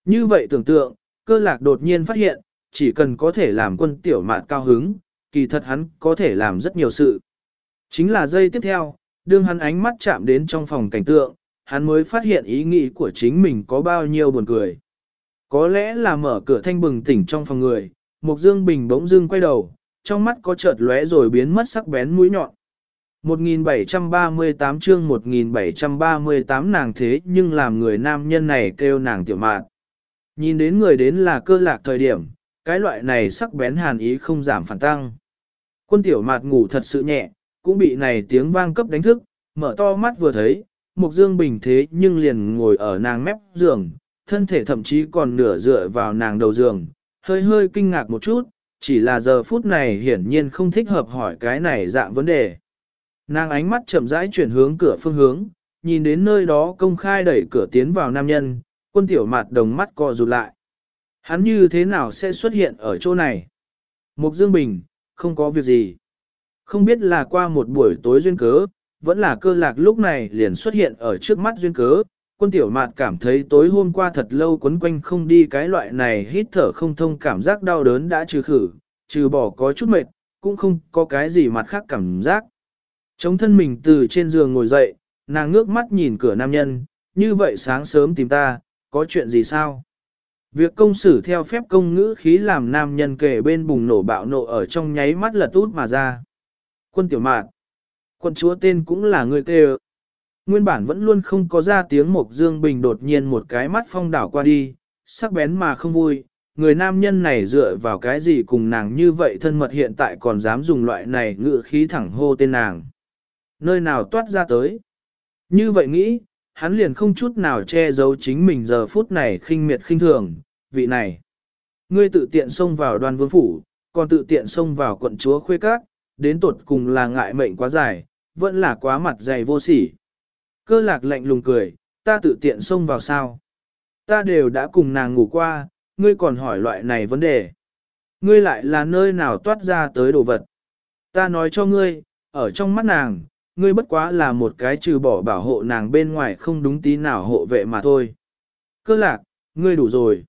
Như vậy tưởng tượng, cơ lạc đột nhiên phát hiện, chỉ cần có thể làm quân tiểu mạt cao hứng, kỳ thật hắn có thể làm rất nhiều sự. Chính là giây tiếp theo, đương hắn ánh mắt chạm đến trong phòng cảnh tượng, hắn mới phát hiện ý nghĩ của chính mình có bao nhiêu buồn cười. Có lẽ là mở cửa thanh bừng tỉnh trong phòng người, Mục Dương Bình bỗng dưng quay đầu, trong mắt có chợt lóe rồi biến mất sắc bén mũi nhọn. 1738 chương 1738 nàng thế nhưng làm người nam nhân này kêu nàng tiểu mạn. Nhìn đến người đến là cơ lạc thời điểm, cái loại này sắc bén hàn ý không giảm phản tăng. Quân tiểu mạt ngủ thật sự nhẹ, cũng bị này tiếng vang cấp đánh thức, mở to mắt vừa thấy, Mục Dương Bình thế nhưng liền ngồi ở nàng mép giường, thân thể thậm chí còn nửa dựa vào nàng đầu giường, hơi hơi kinh ngạc một chút, chỉ là giờ phút này hiển nhiên không thích hợp hỏi cái này dạng vấn đề. Nàng ánh mắt chậm rãi chuyển hướng cửa phương hướng, nhìn đến nơi đó công khai đẩy cửa tiến vào nam nhân, quân tiểu mặt đồng mắt co rụt lại. Hắn như thế nào sẽ xuất hiện ở chỗ này? Mục Dương Bình, không có việc gì. Không biết là qua một buổi tối duyên cớ, vẫn là cơ lạc lúc này liền xuất hiện ở trước mắt duyên cớ. Quân tiểu mạt cảm thấy tối hôm qua thật lâu quấn quanh không đi cái loại này hít thở không thông cảm giác đau đớn đã trừ khử, trừ bỏ có chút mệt, cũng không có cái gì mặt khác cảm giác. Chống thân mình từ trên giường ngồi dậy, nàng ngước mắt nhìn cửa nam nhân, như vậy sáng sớm tìm ta, có chuyện gì sao? Việc công xử theo phép công ngữ khí làm nam nhân kề bên bùng nổ bạo nộ ở trong nháy mắt lật út mà ra. Quân tiểu mạn, quân chúa tên cũng là người kêu. Nguyên bản vẫn luôn không có ra tiếng Mộc Dương Bình đột nhiên một cái mắt phong đảo qua đi, sắc bén mà không vui. Người nam nhân này dựa vào cái gì cùng nàng như vậy thân mật hiện tại còn dám dùng loại này ngựa khí thẳng hô tên nàng. Nơi nào toát ra tới. Như vậy nghĩ, hắn liền không chút nào che giấu chính mình giờ phút này khinh miệt khinh thường, vị này. Ngươi tự tiện xông vào đoàn vương phủ, còn tự tiện xông vào quận chúa khuê các, đến tuột cùng là ngại mệnh quá dài, vẫn là quá mặt dày vô sỉ. Cơ lạc lạnh lùng cười, ta tự tiện xông vào sao? Ta đều đã cùng nàng ngủ qua, ngươi còn hỏi loại này vấn đề. Ngươi lại là nơi nào toát ra tới đồ vật. Ta nói cho ngươi, ở trong mắt nàng, ngươi bất quá là một cái trừ bỏ bảo hộ nàng bên ngoài không đúng tí nào hộ vệ mà thôi. Cơ lạc, ngươi đủ rồi.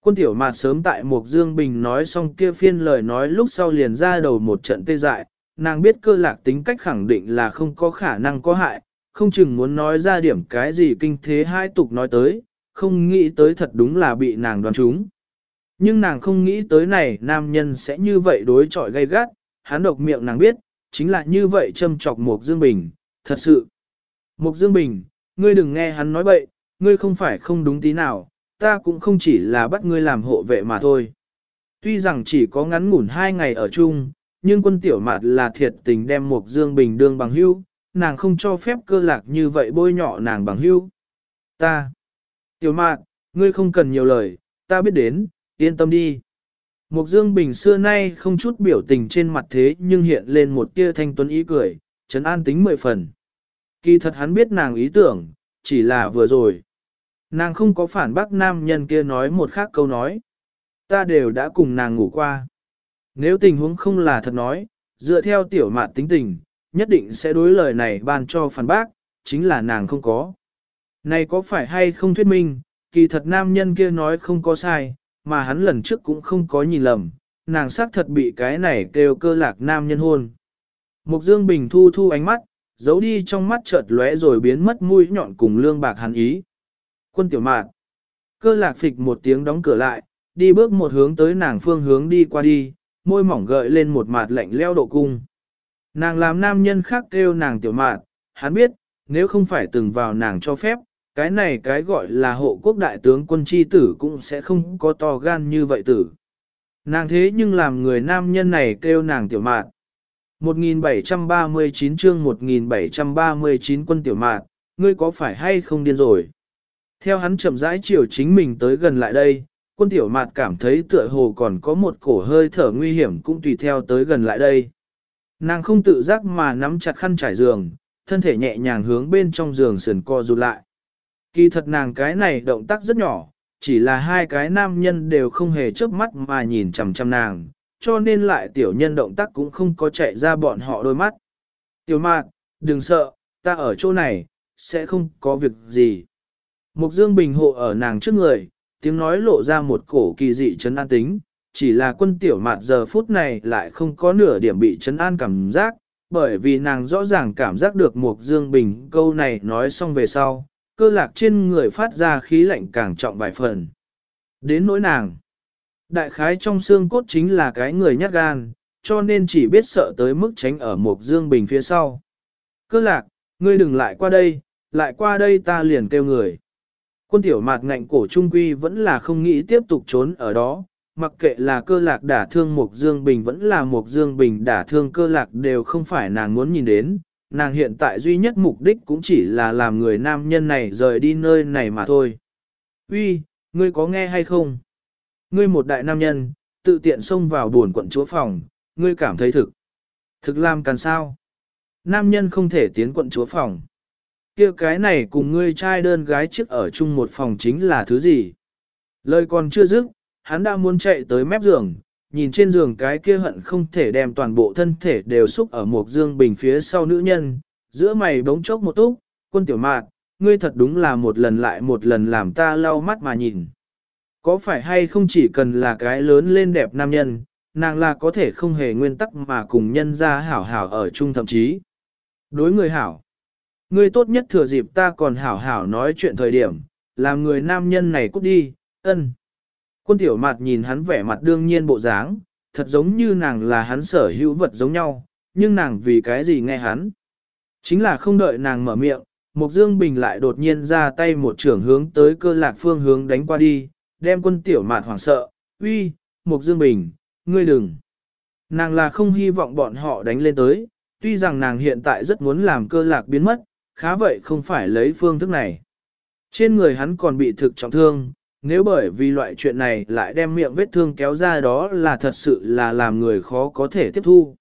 Quân tiểu mạt sớm tại Mục Dương Bình nói xong kia phiên lời nói lúc sau liền ra đầu một trận tê dại, nàng biết cơ lạc tính cách khẳng định là không có khả năng có hại, không chừng muốn nói ra điểm cái gì kinh thế hai tục nói tới, không nghĩ tới thật đúng là bị nàng đoán trúng. Nhưng nàng không nghĩ tới này nam nhân sẽ như vậy đối chọi gay gắt, hắn độc miệng nàng biết, chính là như vậy châm chọc Mục Dương Bình, thật sự. Mục Dương Bình, ngươi đừng nghe hắn nói bậy, ngươi không phải không đúng tí nào, ta cũng không chỉ là bắt ngươi làm hộ vệ mà thôi. Tuy rằng chỉ có ngắn ngủn hai ngày ở chung, nhưng quân tiểu mạt là thiệt tình đem Mục Dương Bình đương bằng hữu nàng không cho phép cơ lạc như vậy bôi nhọ nàng bằng hưu. Ta, tiểu mạn, ngươi không cần nhiều lời, ta biết đến, yên tâm đi. Mục Dương Bình xưa nay không chút biểu tình trên mặt thế nhưng hiện lên một tia thanh tuấn ý cười, trấn an tính mười phần. Kỳ thật hắn biết nàng ý tưởng, chỉ là vừa rồi. Nàng không có phản bác nam nhân kia nói một khác câu nói. Ta đều đã cùng nàng ngủ qua. Nếu tình huống không là thật nói, dựa theo tiểu mạn tính tình, nhất định sẽ đối lời này ban cho phản bác, chính là nàng không có. Này có phải hay không thuyết minh, kỳ thật nam nhân kia nói không có sai, mà hắn lần trước cũng không có nhìn lầm, nàng xác thật bị cái này kêu cơ lạc nam nhân hôn. Mục Dương Bình thu thu ánh mắt, giấu đi trong mắt chợt lóe rồi biến mất mũi nhọn cùng lương bạc hắn ý. Quân tiểu mạn, cơ lạc phịch một tiếng đóng cửa lại, đi bước một hướng tới nàng phương hướng đi qua đi, môi mỏng gợi lên một mạt lạnh leo độ cung. Nàng làm nam nhân khác kêu nàng tiểu mạn, hắn biết, nếu không phải từng vào nàng cho phép, cái này cái gọi là hộ quốc đại tướng quân chi tử cũng sẽ không có to gan như vậy tử. Nàng thế nhưng làm người nam nhân này kêu nàng tiểu mạn. 1739 chương 1739 quân tiểu mạn, ngươi có phải hay không điên rồi? Theo hắn chậm rãi chiều chính mình tới gần lại đây, quân tiểu mạt cảm thấy tựa hồ còn có một cổ hơi thở nguy hiểm cũng tùy theo tới gần lại đây. Nàng không tự giác mà nắm chặt khăn trải giường, thân thể nhẹ nhàng hướng bên trong giường sườn co rụt lại. Kỳ thật nàng cái này động tác rất nhỏ, chỉ là hai cái nam nhân đều không hề chớp mắt mà nhìn chằm chằm nàng, cho nên lại tiểu nhân động tác cũng không có chạy ra bọn họ đôi mắt. Tiểu mạt, đừng sợ, ta ở chỗ này, sẽ không có việc gì. Mục dương bình hộ ở nàng trước người, tiếng nói lộ ra một cổ kỳ dị chấn an tính, chỉ là quân tiểu mạt giờ phút này lại không có nửa điểm bị chấn an cảm giác, bởi vì nàng rõ ràng cảm giác được Mục Dương Bình câu này nói xong về sau, cơ lạc trên người phát ra khí lạnh càng trọng vài phần. Đến nỗi nàng, đại khái trong xương cốt chính là cái người nhát gan, cho nên chỉ biết sợ tới mức tránh ở Mục Dương Bình phía sau. Cơ lạc, ngươi đừng lại qua đây, lại qua đây ta liền kêu người. Quân tiểu mạt ngạnh cổ trung quy vẫn là không nghĩ tiếp tục trốn ở đó, mặc kệ là cơ lạc đả thương Mục Dương Bình vẫn là Mục Dương Bình đả thương cơ lạc đều không phải nàng muốn nhìn đến, nàng hiện tại duy nhất mục đích cũng chỉ là làm người nam nhân này rời đi nơi này mà thôi. Uy, ngươi có nghe hay không? Ngươi một đại nam nhân, tự tiện xông vào buồn quận chúa phòng, ngươi cảm thấy thực. Thực làm càng sao? Nam nhân không thể tiến quận chúa phòng. kia cái này cùng ngươi trai đơn gái trước ở chung một phòng chính là thứ gì? Lời còn chưa dứt, hắn đã muốn chạy tới mép giường, nhìn trên giường cái kia hận không thể đem toàn bộ thân thể đều xúc ở một dương bình phía sau nữ nhân, giữa mày bỗng chốc một túc, quân tiểu mạn, ngươi thật đúng là một lần lại một lần làm ta lau mắt mà nhìn. Có phải hay không chỉ cần là cái lớn lên đẹp nam nhân, nàng là có thể không hề nguyên tắc mà cùng nhân ra hảo hảo ở chung thậm chí. Đối người hảo, ngươi tốt nhất thừa dịp ta còn hảo hảo nói chuyện thời điểm, làm người nam nhân này cút đi, ân. Quân tiểu mặt nhìn hắn vẻ mặt đương nhiên bộ dáng, thật giống như nàng là hắn sở hữu vật giống nhau, nhưng nàng vì cái gì nghe hắn. Chính là không đợi nàng mở miệng, Mục Dương Bình lại đột nhiên ra tay một trưởng hướng tới cơ lạc phương hướng đánh qua đi, đem quân tiểu mạt hoảng sợ, uy, Mục Dương Bình, ngươi đừng. Nàng là không hy vọng bọn họ đánh lên tới, tuy rằng nàng hiện tại rất muốn làm cơ lạc biến mất, khá vậy không phải lấy phương thức này. Trên người hắn còn bị thực trọng thương, nếu bởi vì loại chuyện này lại đem miệng vết thương kéo ra đó là thật sự là làm người khó có thể tiếp thu.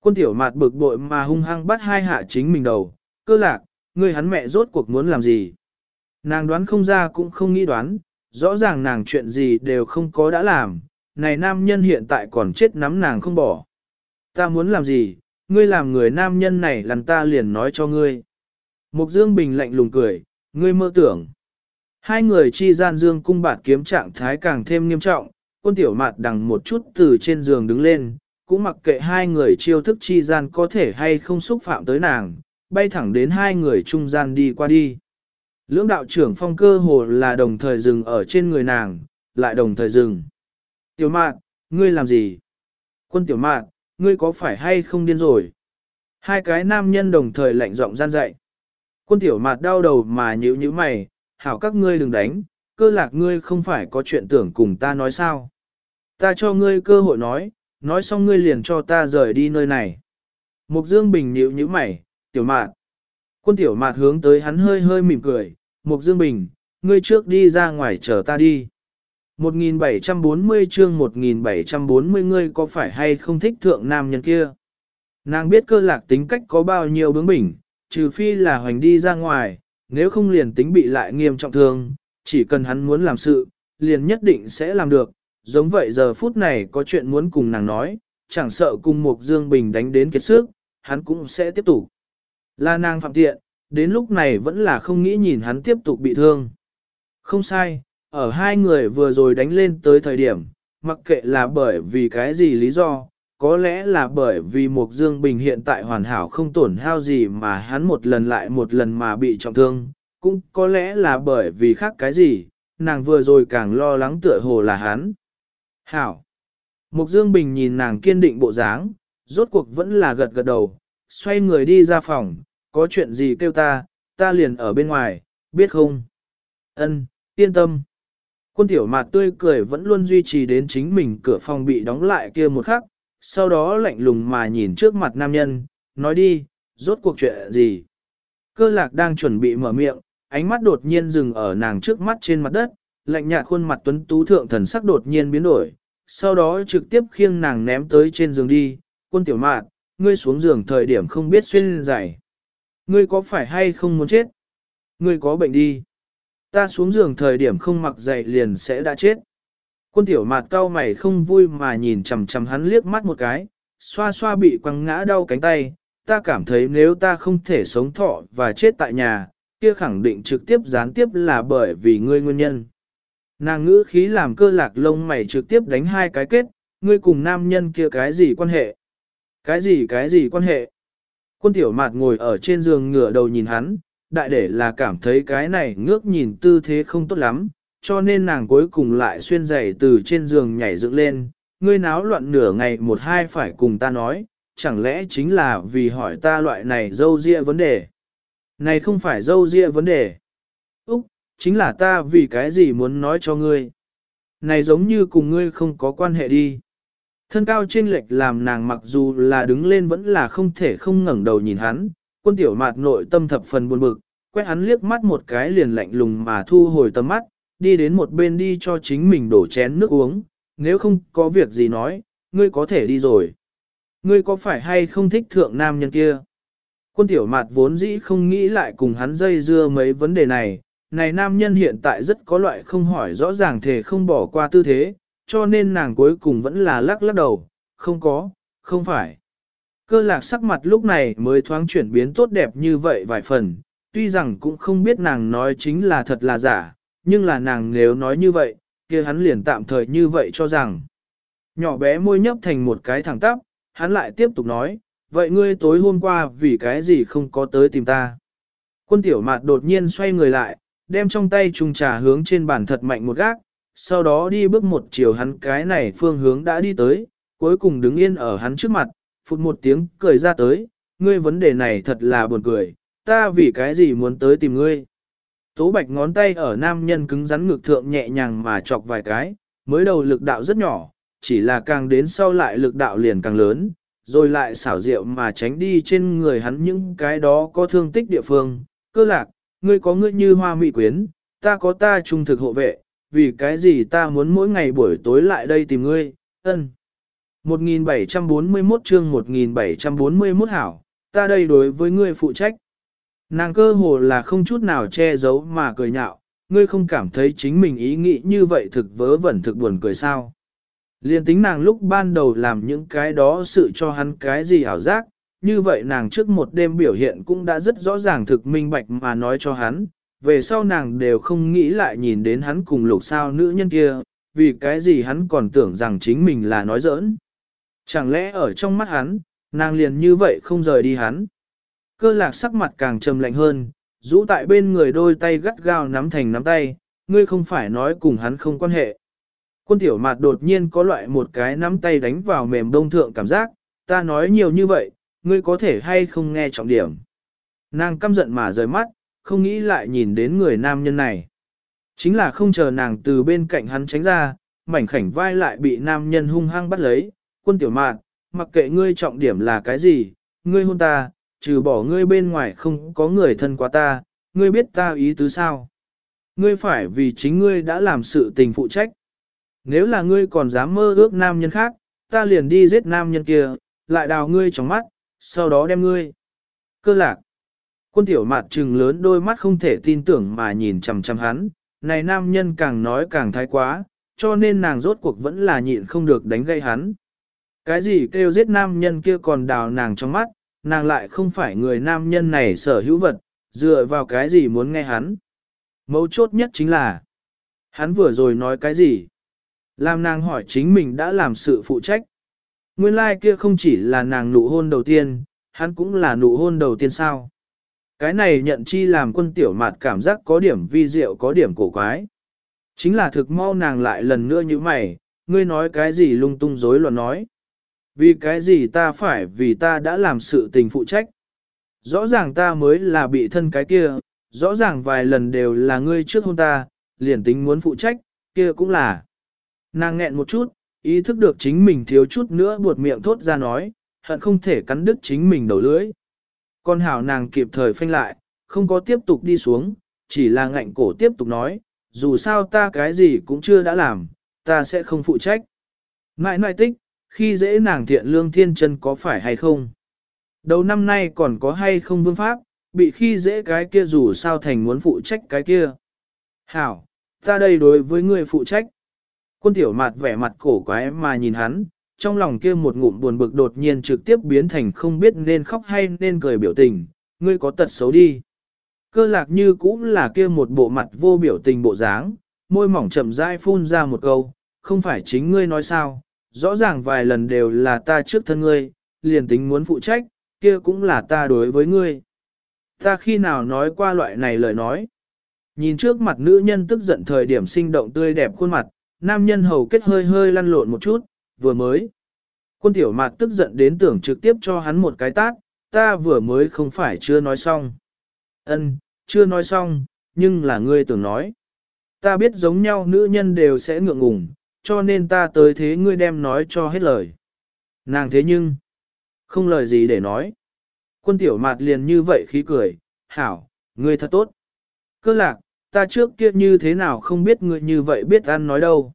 Quân tiểu mạt bực bội mà hung hăng bắt hai hạ chính mình đầu, cơ lạc, người hắn mẹ rốt cuộc muốn làm gì. Nàng đoán không ra cũng không nghĩ đoán, rõ ràng nàng chuyện gì đều không có đã làm, này nam nhân hiện tại còn chết nắm nàng không bỏ. Ta muốn làm gì, ngươi làm người nam nhân này lần ta liền nói cho ngươi. Mục Dương Bình lạnh lùng cười, ngươi mơ tưởng. Hai người chi gian dương cung bạt kiếm trạng thái càng thêm nghiêm trọng, quân tiểu mạt đằng một chút từ trên giường đứng lên, cũng mặc kệ hai người chiêu thức chi gian có thể hay không xúc phạm tới nàng, bay thẳng đến hai người trung gian đi qua đi. Lưỡng đạo trưởng phong cơ hồ là đồng thời dừng ở trên người nàng, lại đồng thời dừng. Tiểu mạt, ngươi làm gì? Quân tiểu mạt, ngươi có phải hay không điên rồi? Hai cái nam nhân đồng thời lạnh giọng gian dạy. Quân tiểu mạt đau đầu mà nhíu nhíu mày, hảo các ngươi đừng đánh, cơ lạc ngươi không phải có chuyện tưởng cùng ta nói sao. Ta cho ngươi cơ hội nói, nói xong ngươi liền cho ta rời đi nơi này. Mục Dương Bình nhíu nhíu mày, tiểu mạt. Quân tiểu mạt hướng tới hắn hơi hơi mỉm cười, Mục Dương Bình, ngươi trước đi ra ngoài chờ ta đi. 1740 chương 1740 ngươi có phải hay không thích thượng nam nhân kia? Nàng biết cơ lạc tính cách có bao nhiêu bướng bỉnh, trừ phi là hoành đi ra ngoài, nếu không liền tính bị lại nghiêm trọng thương, chỉ cần hắn muốn làm sự, liền nhất định sẽ làm được, giống vậy giờ phút này có chuyện muốn cùng nàng nói, chẳng sợ cùng một Dương Bình đánh đến kết sức, hắn cũng sẽ tiếp tục. Là nàng phạm tiện, đến lúc này vẫn là không nghĩ nhìn hắn tiếp tục bị thương. Không sai, ở hai người vừa rồi đánh lên tới thời điểm, mặc kệ là bởi vì cái gì lý do, có lẽ là bởi vì Mục Dương Bình hiện tại hoàn hảo không tổn hao gì mà hắn một lần lại một lần mà bị trọng thương, cũng có lẽ là bởi vì khác cái gì, nàng vừa rồi càng lo lắng tựa hồ là hắn. Hảo! Mục Dương Bình nhìn nàng kiên định bộ dáng, rốt cuộc vẫn là gật gật đầu, xoay người đi ra phòng, có chuyện gì kêu ta, ta liền ở bên ngoài, biết không? Ân, yên tâm. Quân tiểu mạt tươi cười vẫn luôn duy trì đến chính mình cửa phòng bị đóng lại kia một khắc, sau đó lạnh lùng mà nhìn trước mặt nam nhân, nói đi, rốt cuộc chuyện gì. Cơ lạc đang chuẩn bị mở miệng, ánh mắt đột nhiên dừng ở nàng trước mắt trên mặt đất, lạnh nhạt khuôn mặt tuấn tú thượng thần sắc đột nhiên biến đổi, sau đó trực tiếp khiêng nàng ném tới trên giường đi, quân tiểu mạn, ngươi xuống giường thời điểm không biết xuyên giày. Ngươi có phải hay không muốn chết? Ngươi có bệnh đi. Ta xuống giường thời điểm không mặc giày liền sẽ đã chết. Quân tiểu mạt cao mày không vui mà nhìn chằm chằm hắn liếc mắt một cái, xoa xoa bị quăng ngã đau cánh tay. Ta cảm thấy nếu ta không thể sống thọ và chết tại nhà, kia khẳng định trực tiếp gián tiếp là bởi vì ngươi nguyên nhân. Nàng ngữ khí làm cơ lạc lông mày trực tiếp đánh hai cái kết, ngươi cùng nam nhân kia cái gì quan hệ? Cái gì cái gì quan hệ? Quân tiểu mạt ngồi ở trên giường ngửa đầu nhìn hắn, đại để là cảm thấy cái này ngước nhìn tư thế không tốt lắm, cho nên nàng cuối cùng lại xuyên giày từ trên giường nhảy dựng lên, ngươi náo loạn nửa ngày một hai phải cùng ta nói, chẳng lẽ chính là vì hỏi ta loại này dâu ria vấn đề. Này không phải dâu ria vấn đề. Úc, chính là ta vì cái gì muốn nói cho ngươi. Này giống như cùng ngươi không có quan hệ đi. Thân cao trên lệch làm nàng mặc dù là đứng lên vẫn là không thể không ngẩng đầu nhìn hắn, quân tiểu mạt nội tâm thập phần buồn bực, quét hắn liếc mắt một cái liền lạnh lùng mà thu hồi tầm mắt, đi đến một bên đi cho chính mình đổ chén nước uống, nếu không có việc gì nói, ngươi có thể đi rồi. Ngươi có phải hay không thích thượng nam nhân kia? Quân tiểu mạt vốn dĩ không nghĩ lại cùng hắn dây dưa mấy vấn đề này, này nam nhân hiện tại rất có loại không hỏi rõ ràng thể không bỏ qua tư thế, cho nên nàng cuối cùng vẫn là lắc lắc đầu, không có, không phải. Cơ lạc sắc mặt lúc này mới thoáng chuyển biến tốt đẹp như vậy vài phần, tuy rằng cũng không biết nàng nói chính là thật là giả, nhưng là nàng nếu nói như vậy, kia hắn liền tạm thời như vậy cho rằng. Nhỏ bé môi nhấp thành một cái thẳng tắp, hắn lại tiếp tục nói, vậy ngươi tối hôm qua vì cái gì không có tới tìm ta. Quân tiểu mạt đột nhiên xoay người lại, đem trong tay trùng trà hướng trên bàn thật mạnh một gác, sau đó đi bước một chiều hắn cái này phương hướng đã đi tới, cuối cùng đứng yên ở hắn trước mặt, phụt một tiếng cười ra tới, ngươi vấn đề này thật là buồn cười, ta vì cái gì muốn tới tìm ngươi. Tố bạch ngón tay ở nam nhân cứng rắn ngực thượng nhẹ nhàng mà chọc vài cái, mới đầu lực đạo rất nhỏ, chỉ là càng đến sau lại lực đạo liền càng lớn, rồi lại xảo diệu mà tránh đi trên người hắn những cái đó có thương tích địa phương. Cơ lạc, ngươi có ngươi như hoa mị quyến, ta có ta trung thực hộ vệ, vì cái gì ta muốn mỗi ngày buổi tối lại đây tìm ngươi, ân. 1741 chương 1741 hảo, ta đây đối với ngươi phụ trách. Nàng cơ hồ là không chút nào che giấu mà cười nhạo, ngươi không cảm thấy chính mình ý nghĩ như vậy thực vớ vẩn thực buồn cười sao. Liên tính nàng lúc ban đầu làm những cái đó sự cho hắn cái gì ảo giác, như vậy nàng trước một đêm biểu hiện cũng đã rất rõ ràng thực minh bạch mà nói cho hắn, về sau nàng đều không nghĩ lại nhìn đến hắn cùng lục sao nữ nhân kia, vì cái gì hắn còn tưởng rằng chính mình là nói giỡn. Chẳng lẽ ở trong mắt hắn, nàng liền như vậy không rời đi hắn. Cơ lạc sắc mặt càng trầm lạnh hơn, rũ tại bên người đôi tay gắt gao nắm thành nắm tay, ngươi không phải nói cùng hắn không quan hệ. Quân tiểu mạt đột nhiên có loại một cái nắm tay đánh vào mềm đông thượng cảm giác, ta nói nhiều như vậy, ngươi có thể hay không nghe trọng điểm. Nàng căm giận mà rời mắt, không nghĩ lại nhìn đến người nam nhân này. Chính là không chờ nàng từ bên cạnh hắn tránh ra, mảnh khảnh vai lại bị nam nhân hung hăng bắt lấy, quân tiểu mạt, mặc kệ ngươi trọng điểm là cái gì, ngươi hôn ta, trừ bỏ ngươi bên ngoài không có người thân quá ta, ngươi biết ta ý tứ sao. Ngươi phải vì chính ngươi đã làm sự tình phụ trách. Nếu là ngươi còn dám mơ ước nam nhân khác, ta liền đi giết nam nhân kia, lại đào ngươi trong mắt, sau đó đem ngươi. Cơ lạc. Quân tiểu mạt trừng lớn đôi mắt không thể tin tưởng mà nhìn chằm chằm hắn, này nam nhân càng nói càng thái quá, cho nên nàng rốt cuộc vẫn là nhịn không được đánh gây hắn. Cái gì kêu giết nam nhân kia còn đào nàng trong mắt, nàng lại không phải người nam nhân này sở hữu vật, dựa vào cái gì muốn nghe hắn. Mấu chốt nhất chính là, hắn vừa rồi nói cái gì? Làm nàng hỏi chính mình đã làm sự phụ trách. Nguyên lai like kia không chỉ là nàng nụ hôn đầu tiên, hắn cũng là nụ hôn đầu tiên sao. Cái này nhận chi làm quân tiểu mạt cảm giác có điểm vi diệu có điểm cổ quái. Chính là thực mau nàng lại lần nữa như mày, ngươi nói cái gì lung tung rối loạn nói. Vì cái gì ta phải vì ta đã làm sự tình phụ trách. Rõ ràng ta mới là bị thân cái kia, rõ ràng vài lần đều là ngươi trước hôn ta, liền tính muốn phụ trách, kia cũng là. Nàng nghẹn một chút, Ý thức được chính mình thiếu chút nữa buột miệng thốt ra nói, hận không thể cắn đứt chính mình đầu lưỡi. Con hảo nàng kịp thời phanh lại, không có tiếp tục đi xuống, chỉ là ngạnh cổ tiếp tục nói, dù sao ta cái gì cũng chưa đã làm, ta sẽ không phụ trách. Ngại ngại tích, khi dễ nàng thiện lương thiên chân có phải hay không? Đầu năm nay còn có hay không vương pháp, bị khi dễ cái kia dù sao thành muốn phụ trách cái kia. Hảo, ta đây đối với người phụ trách. Quân tiểu mặt vẻ mặt cổ quái mà nhìn hắn, trong lòng kia một ngụm buồn bực đột nhiên trực tiếp biến thành không biết nên khóc hay nên cười biểu tình, ngươi có tật xấu đi. Cơ lạc như cũng là kia một bộ mặt vô biểu tình bộ dáng, môi mỏng chậm rãi phun ra một câu, không phải chính ngươi nói sao, rõ ràng vài lần đều là ta trước thân ngươi, liền tính muốn phụ trách, kia cũng là ta đối với ngươi. Ta khi nào nói qua loại này lời nói. Nhìn trước mặt nữ nhân tức giận thời điểm sinh động tươi đẹp khuôn mặt, nam nhân hầu kết hơi hơi lăn lộn một chút, vừa mới. Quân tiểu mạt tức giận đến tưởng trực tiếp cho hắn một cái tát, ta vừa mới không phải chưa nói xong. Ân, chưa nói xong, nhưng là ngươi tưởng nói. Ta biết giống nhau nữ nhân đều sẽ ngượng ngùng, cho nên ta tới thế ngươi đem nói cho hết lời. Nàng thế nhưng, không lời gì để nói. Quân tiểu mạt liền như vậy khí cười, hảo, ngươi thật tốt. Cơ lạc, ta trước kia như thế nào không biết ngươi như vậy biết ăn nói đâu.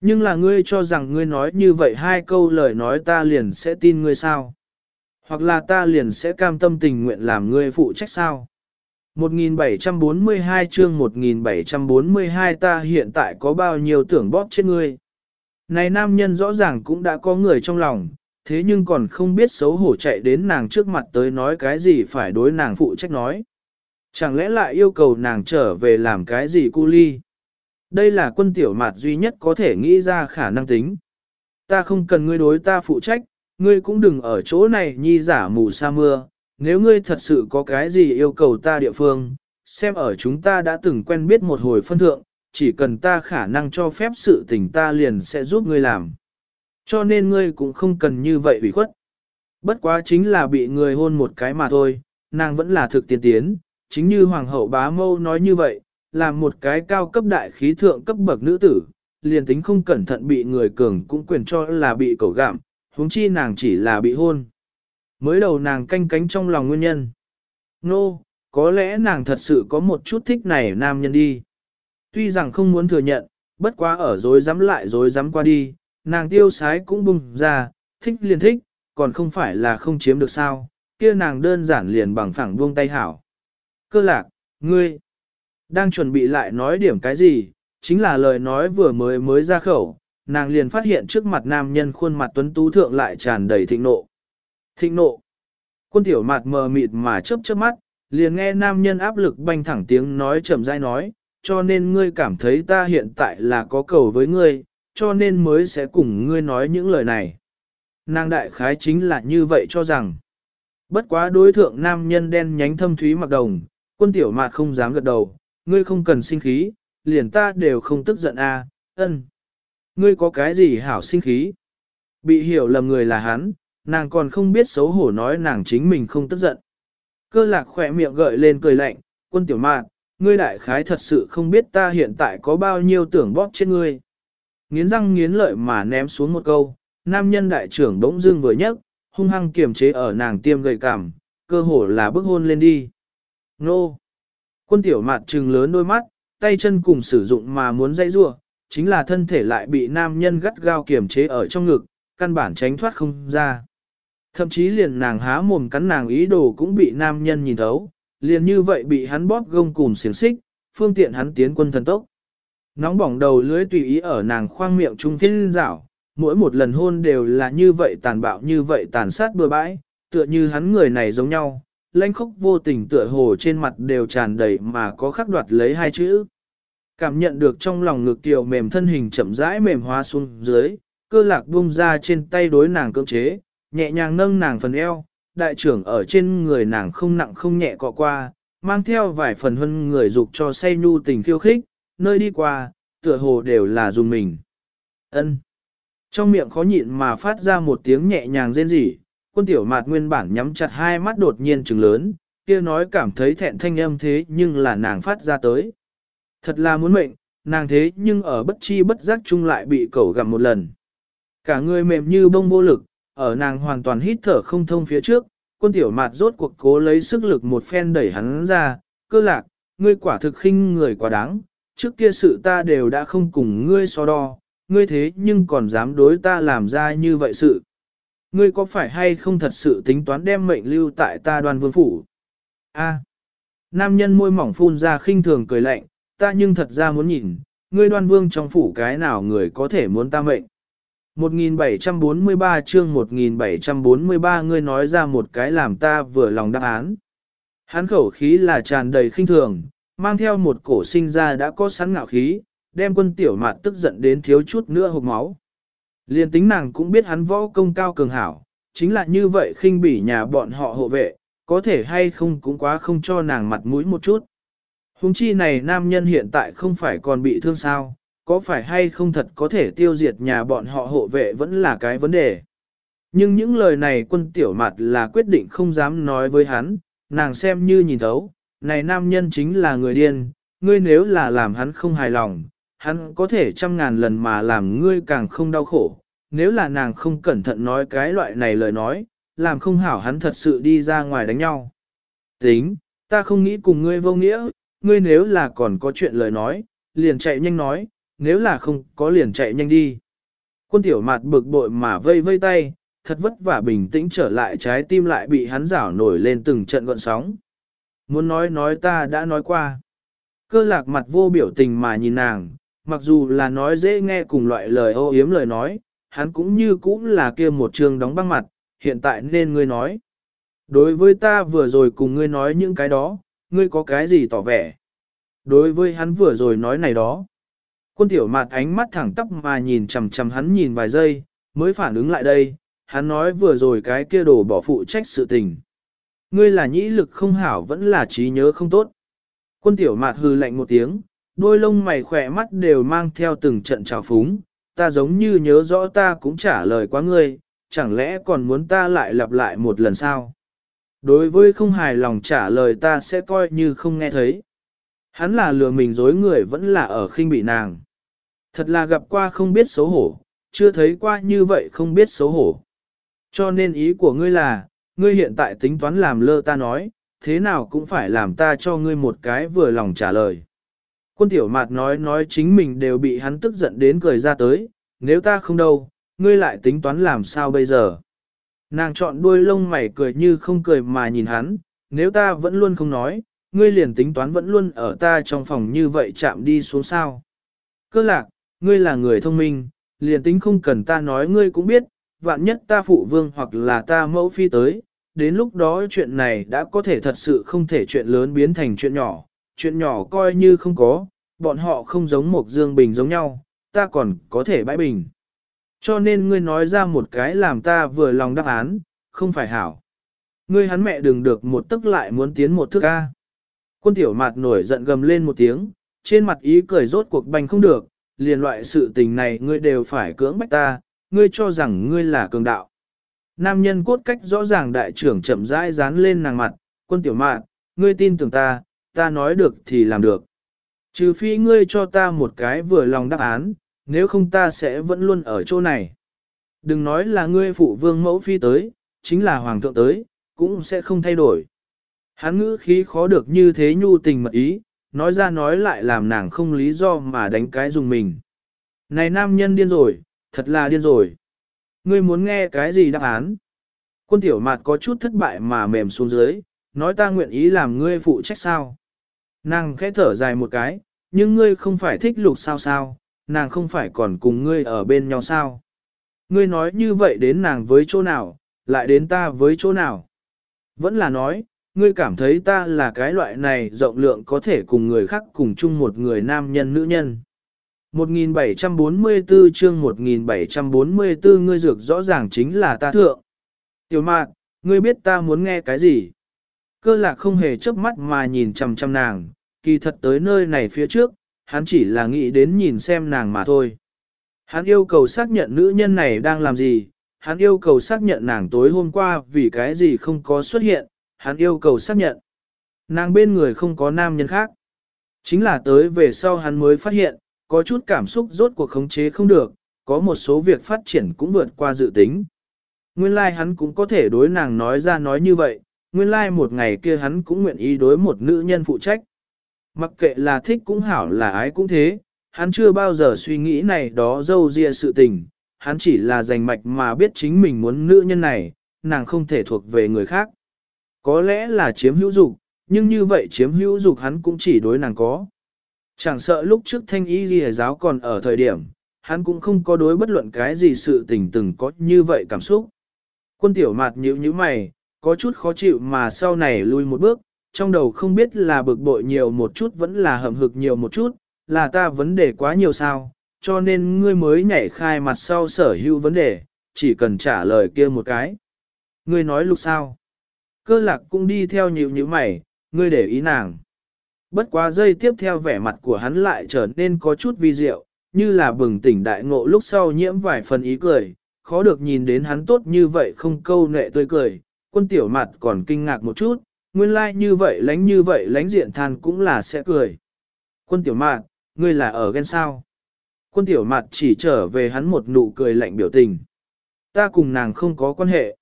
Nhưng là ngươi cho rằng ngươi nói như vậy hai câu lời nói ta liền sẽ tin ngươi sao? Hoặc là ta liền sẽ cam tâm tình nguyện làm ngươi phụ trách sao? 1742 chương 1742 ta hiện tại có bao nhiêu tưởng bóp chết ngươi. Này nam nhân rõ ràng cũng đã có người trong lòng, thế nhưng còn không biết xấu hổ chạy đến nàng trước mặt tới nói cái gì phải đối nàng phụ trách nói. Chẳng lẽ lại yêu cầu nàng trở về làm cái gì cu ly? Đây là quân tiểu mạt duy nhất có thể nghĩ ra khả năng tính. Ta không cần ngươi đối ta phụ trách, ngươi cũng đừng ở chỗ này nhi giả mù sa mưa, nếu ngươi thật sự có cái gì yêu cầu ta địa phương, xem ở chúng ta đã từng quen biết một hồi phân thượng, chỉ cần ta khả năng cho phép sự tình ta liền sẽ giúp ngươi làm. Cho nên ngươi cũng không cần như vậy ủy khuất. Bất quá chính là bị người hôn một cái mà thôi, nàng vẫn là thực tiên tiến, chính như Hoàng hậu bá mâu nói như vậy, là một cái cao cấp đại khí thượng cấp bậc nữ tử, liền tính không cẩn thận bị người cường cũng quyền cho là bị cầu gạm, huống chi nàng chỉ là bị hôn. Mới đầu nàng canh cánh trong lòng nguyên nhân. Nô, no, có lẽ nàng thật sự có một chút thích này nam nhân đi. Tuy rằng không muốn thừa nhận, bất quá ở dối dám lại dối dám qua đi, nàng tiêu sái cũng bùng ra, thích liền thích, còn không phải là không chiếm được sao, kia nàng đơn giản liền bằng phẳng buông tay hảo. Cơ lạc, ngươi, đang chuẩn bị lại nói điểm cái gì, chính là lời nói vừa mới mới ra khẩu, nàng liền phát hiện trước mặt nam nhân khuôn mặt tuấn tú thượng lại tràn đầy thịnh nộ. Thịnh nộ. Quân tiểu mạt mờ mịt mà chớp chớp mắt, liền nghe nam nhân áp lực banh thẳng tiếng nói chậm rãi nói, cho nên ngươi cảm thấy ta hiện tại là có cầu với ngươi, cho nên mới sẽ cùng ngươi nói những lời này. Nàng đại khái chính là như vậy cho rằng. Bất quá đối thượng nam nhân đen nhánh thâm thúy mặc đồng, quân tiểu mạt không dám gật đầu, ngươi không cần sinh khí, liền ta đều không tức giận a, ân. Ngươi có cái gì hảo sinh khí? Bị hiểu lầm người là hắn, nàng còn không biết xấu hổ nói nàng chính mình không tức giận. Cơ lạc khỏe miệng gợi lên cười lạnh, quân tiểu mạn, ngươi đại khái thật sự không biết ta hiện tại có bao nhiêu tưởng bóp trên ngươi. Nghiến răng nghiến lợi mà ném xuống một câu, nam nhân đại trưởng đống dưng vừa nhấc, hung hăng kiềm chế ở nàng tiêm gầy cảm, cơ hồ là bước hôn lên đi. Nô! Quân tiểu mạn trừng lớn đôi mắt, tay chân cùng sử dụng mà muốn dây rua, chính là thân thể lại bị nam nhân gắt gao kiềm chế ở trong ngực, căn bản tránh thoát không ra. Thậm chí liền nàng há mồm cắn nàng ý đồ cũng bị nam nhân nhìn thấu, liền như vậy bị hắn bóp gông cùng xiềng xích, phương tiện hắn tiến quân thần tốc. Nóng bỏng đầu lưới tùy ý ở nàng khoang miệng trung phiên rảo, mỗi một lần hôn đều là như vậy tàn bạo như vậy tàn sát bừa bãi, tựa như hắn người này giống nhau, lãnh khốc vô tình tựa hồ trên mặt đều tràn đầy mà có khắc đoạt lấy hai chữ. Cảm nhận được trong lòng ngực kiều mềm thân hình chậm rãi mềm hóa xuống dưới, cơ lạc buông ra trên tay đối nàng cưỡng chế, nhẹ nhàng nâng nàng phần eo, đại trưởng ở trên người nàng không nặng không nhẹ cọ qua, mang theo vài phần hân người dục cho say nhu tình khiêu khích, nơi đi qua, tựa hồ đều là dùng mình. ân Trong miệng khó nhịn mà phát ra một tiếng nhẹ nhàng rên rỉ, quân tiểu mạt nguyên bản nhắm chặt hai mắt đột nhiên trừng lớn, kia nói cảm thấy thẹn thanh âm thế nhưng là nàng phát ra tới. Thật là muốn mệnh, nàng thế nhưng ở bất chi bất giác chung lại bị cẩu gặm một lần. Cả người mềm như bông vô lực, ở nàng hoàn toàn hít thở không thông phía trước, quân tiểu mạt rốt cuộc cố lấy sức lực một phen đẩy hắn ra, cơ lạc, ngươi quả thực khinh người quá đáng, trước kia sự ta đều đã không cùng ngươi so đo, ngươi thế nhưng còn dám đối ta làm ra như vậy sự. Ngươi có phải hay không thật sự tính toán đem mệnh lưu tại ta đoàn vương phủ? A. Nam nhân môi mỏng phun ra khinh thường cười lạnh, ta nhưng thật ra muốn nhìn, ngươi đoan vương trong phủ cái nào người có thể muốn ta mệnh. 1743 chương 1743 ngươi nói ra một cái làm ta vừa lòng đáp án. Hắn khẩu khí là tràn đầy khinh thường, mang theo một cổ sinh ra đã có sẵn ngạo khí, đem quân tiểu mạt tức giận đến thiếu chút nữa hộp máu. Liên tính nàng cũng biết hắn võ công cao cường hảo, chính là như vậy khinh bỉ nhà bọn họ hộ vệ, có thể hay không cũng quá không cho nàng mặt mũi một chút. Hùng chi này nam nhân hiện tại không phải còn bị thương sao, có phải hay không thật có thể tiêu diệt nhà bọn họ hộ vệ vẫn là cái vấn đề. Nhưng những lời này quân tiểu mặt là quyết định không dám nói với hắn, nàng xem như nhìn thấu, này nam nhân chính là người điên, ngươi nếu là làm hắn không hài lòng, hắn có thể trăm ngàn lần mà làm ngươi càng không đau khổ, nếu là nàng không cẩn thận nói cái loại này lời nói, làm không hảo hắn thật sự đi ra ngoài đánh nhau. Tính, ta không nghĩ cùng ngươi vô nghĩa, ngươi nếu là còn có chuyện lời nói, liền chạy nhanh nói, nếu là không có liền chạy nhanh đi. Quân tiểu mặt bực bội mà vây vây tay, thật vất vả bình tĩnh trở lại trái tim lại bị hắn rảo nổi lên từng trận gọn sóng. Muốn nói nói ta đã nói qua. Cơ lạc mặt vô biểu tình mà nhìn nàng, mặc dù là nói dễ nghe cùng loại lời ô yếm lời nói, hắn cũng như cũng là kia một trường đóng băng mặt, hiện tại nên ngươi nói. Đối với ta vừa rồi cùng ngươi nói những cái đó, ngươi có cái gì tỏ vẻ? Đối với hắn vừa rồi nói này đó. Quân tiểu mạt ánh mắt thẳng tắp mà nhìn chằm chằm hắn nhìn vài giây, mới phản ứng lại đây, hắn nói vừa rồi cái kia đồ bỏ phụ trách sự tình. Ngươi là nhĩ lực không hảo vẫn là trí nhớ không tốt. Quân tiểu mạt hư lạnh một tiếng, đôi lông mày khỏe mắt đều mang theo từng trận trào phúng, ta giống như nhớ rõ ta cũng trả lời quá ngươi, chẳng lẽ còn muốn ta lại lặp lại một lần sao? Đối với không hài lòng trả lời ta sẽ coi như không nghe thấy. Hắn là lừa mình dối người vẫn là ở khinh bị nàng. Thật là gặp qua không biết xấu hổ, chưa thấy qua như vậy không biết xấu hổ. Cho nên ý của ngươi là, ngươi hiện tại tính toán làm lơ ta nói, thế nào cũng phải làm ta cho ngươi một cái vừa lòng trả lời. Quân tiểu mạt nói nói chính mình đều bị hắn tức giận đến cười ra tới, nếu ta không đâu, ngươi lại tính toán làm sao bây giờ. Nàng chọn đuôi lông mày cười như không cười mà nhìn hắn, nếu ta vẫn luôn không nói, ngươi liền tính toán vẫn luôn ở ta trong phòng như vậy chạm đi xuống sao. Cơ lạc, ngươi là người thông minh, liền tính không cần ta nói ngươi cũng biết, vạn nhất ta phụ vương hoặc là ta mẫu phi tới, đến lúc đó chuyện này đã có thể thật sự không thể chuyện lớn biến thành chuyện nhỏ, chuyện nhỏ coi như không có, bọn họ không giống một dương bình giống nhau, ta còn có thể bãi bình. Cho nên ngươi nói ra một cái làm ta vừa lòng đáp án, không phải hảo. Ngươi hắn mẹ đừng được một tức lại muốn tiến một thước ca. Quân tiểu mạt nổi giận gầm lên một tiếng, trên mặt ý cười rốt cuộc bành không được, liền loại sự tình này ngươi đều phải cưỡng bách ta, ngươi cho rằng ngươi là cường đạo. Nam nhân cốt cách rõ ràng đại trưởng chậm rãi dán lên nàng mặt, quân tiểu mạn, ngươi tin tưởng ta, ta nói được thì làm được. Trừ phi ngươi cho ta một cái vừa lòng đáp án, nếu không ta sẽ vẫn luôn ở chỗ này. Đừng nói là ngươi phụ vương mẫu phi tới, chính là hoàng thượng tới, cũng sẽ không thay đổi. Hắn ngữ khí khó được như thế nhu tình mật ý, nói ra nói lại làm nàng không lý do mà đánh cái dùng mình. Này nam nhân điên rồi, thật là điên rồi. Ngươi muốn nghe cái gì đáp án? Quân tiểu mạt có chút thất bại mà mềm xuống dưới, nói ta nguyện ý làm ngươi phụ trách sao. Nàng khẽ thở dài một cái, nhưng ngươi không phải thích lục sao sao, nàng không phải còn cùng ngươi ở bên nhau sao. Ngươi nói như vậy đến nàng với chỗ nào, lại đến ta với chỗ nào. Vẫn là nói, ngươi cảm thấy ta là cái loại này rộng lượng có thể cùng người khác cùng chung một người nam nhân nữ nhân. 1744 chương 1744 ngươi dược rõ ràng chính là ta thượng. Tiểu mạn, ngươi biết ta muốn nghe cái gì? Cơ lạc không hề chớp mắt mà nhìn chằm chằm nàng, kỳ thật tới nơi này phía trước, hắn chỉ là nghĩ đến nhìn xem nàng mà thôi. Hắn yêu cầu xác nhận nữ nhân này đang làm gì, hắn yêu cầu xác nhận nàng tối hôm qua vì cái gì không có xuất hiện, hắn yêu cầu xác nhận. Nàng bên người không có nam nhân khác. Chính là tới về sau hắn mới phát hiện, có chút cảm xúc rốt cuộc khống chế không được, có một số việc phát triển cũng vượt qua dự tính. Nguyên lai like hắn cũng có thể đối nàng nói ra nói như vậy, nguyên lai like một ngày kia hắn cũng nguyện ý đối một nữ nhân phụ trách. Mặc kệ là thích cũng hảo là ái cũng thế, hắn chưa bao giờ suy nghĩ này đó dâu ria sự tình, hắn chỉ là giành mạch mà biết chính mình muốn nữ nhân này, nàng không thể thuộc về người khác. Có lẽ là chiếm hữu dục, nhưng như vậy chiếm hữu dục hắn cũng chỉ đối nàng có. Chẳng sợ lúc trước thanh y ghi giáo còn ở thời điểm, hắn cũng không có đối bất luận cái gì sự tình từng có như vậy cảm xúc. Quân tiểu mạt nhíu như mày, có chút khó chịu mà sau này lui một bước, trong đầu không biết là bực bội nhiều một chút vẫn là hầm hực nhiều một chút, là ta vấn đề quá nhiều sao, cho nên ngươi mới nhảy khai mặt sau sở hữu vấn đề, chỉ cần trả lời kia một cái. Ngươi nói lúc sao? Cơ lạc cũng đi theo nhịu như mày, ngươi để ý nàng. Bất quá giây tiếp theo vẻ mặt của hắn lại trở nên có chút vi diệu, như là bừng tỉnh đại ngộ lúc sau nhiễm vài phần ý cười, khó được nhìn đến hắn tốt như vậy không câu nệ tươi cười, quân tiểu mặt còn kinh ngạc một chút, nguyên lai like như vậy lánh như vậy lánh diện than cũng là sẽ cười. Quân tiểu mạt, ngươi là ở ghen sao? Quân tiểu mặt chỉ trở về hắn một nụ cười lạnh biểu tình. Ta cùng nàng không có quan hệ.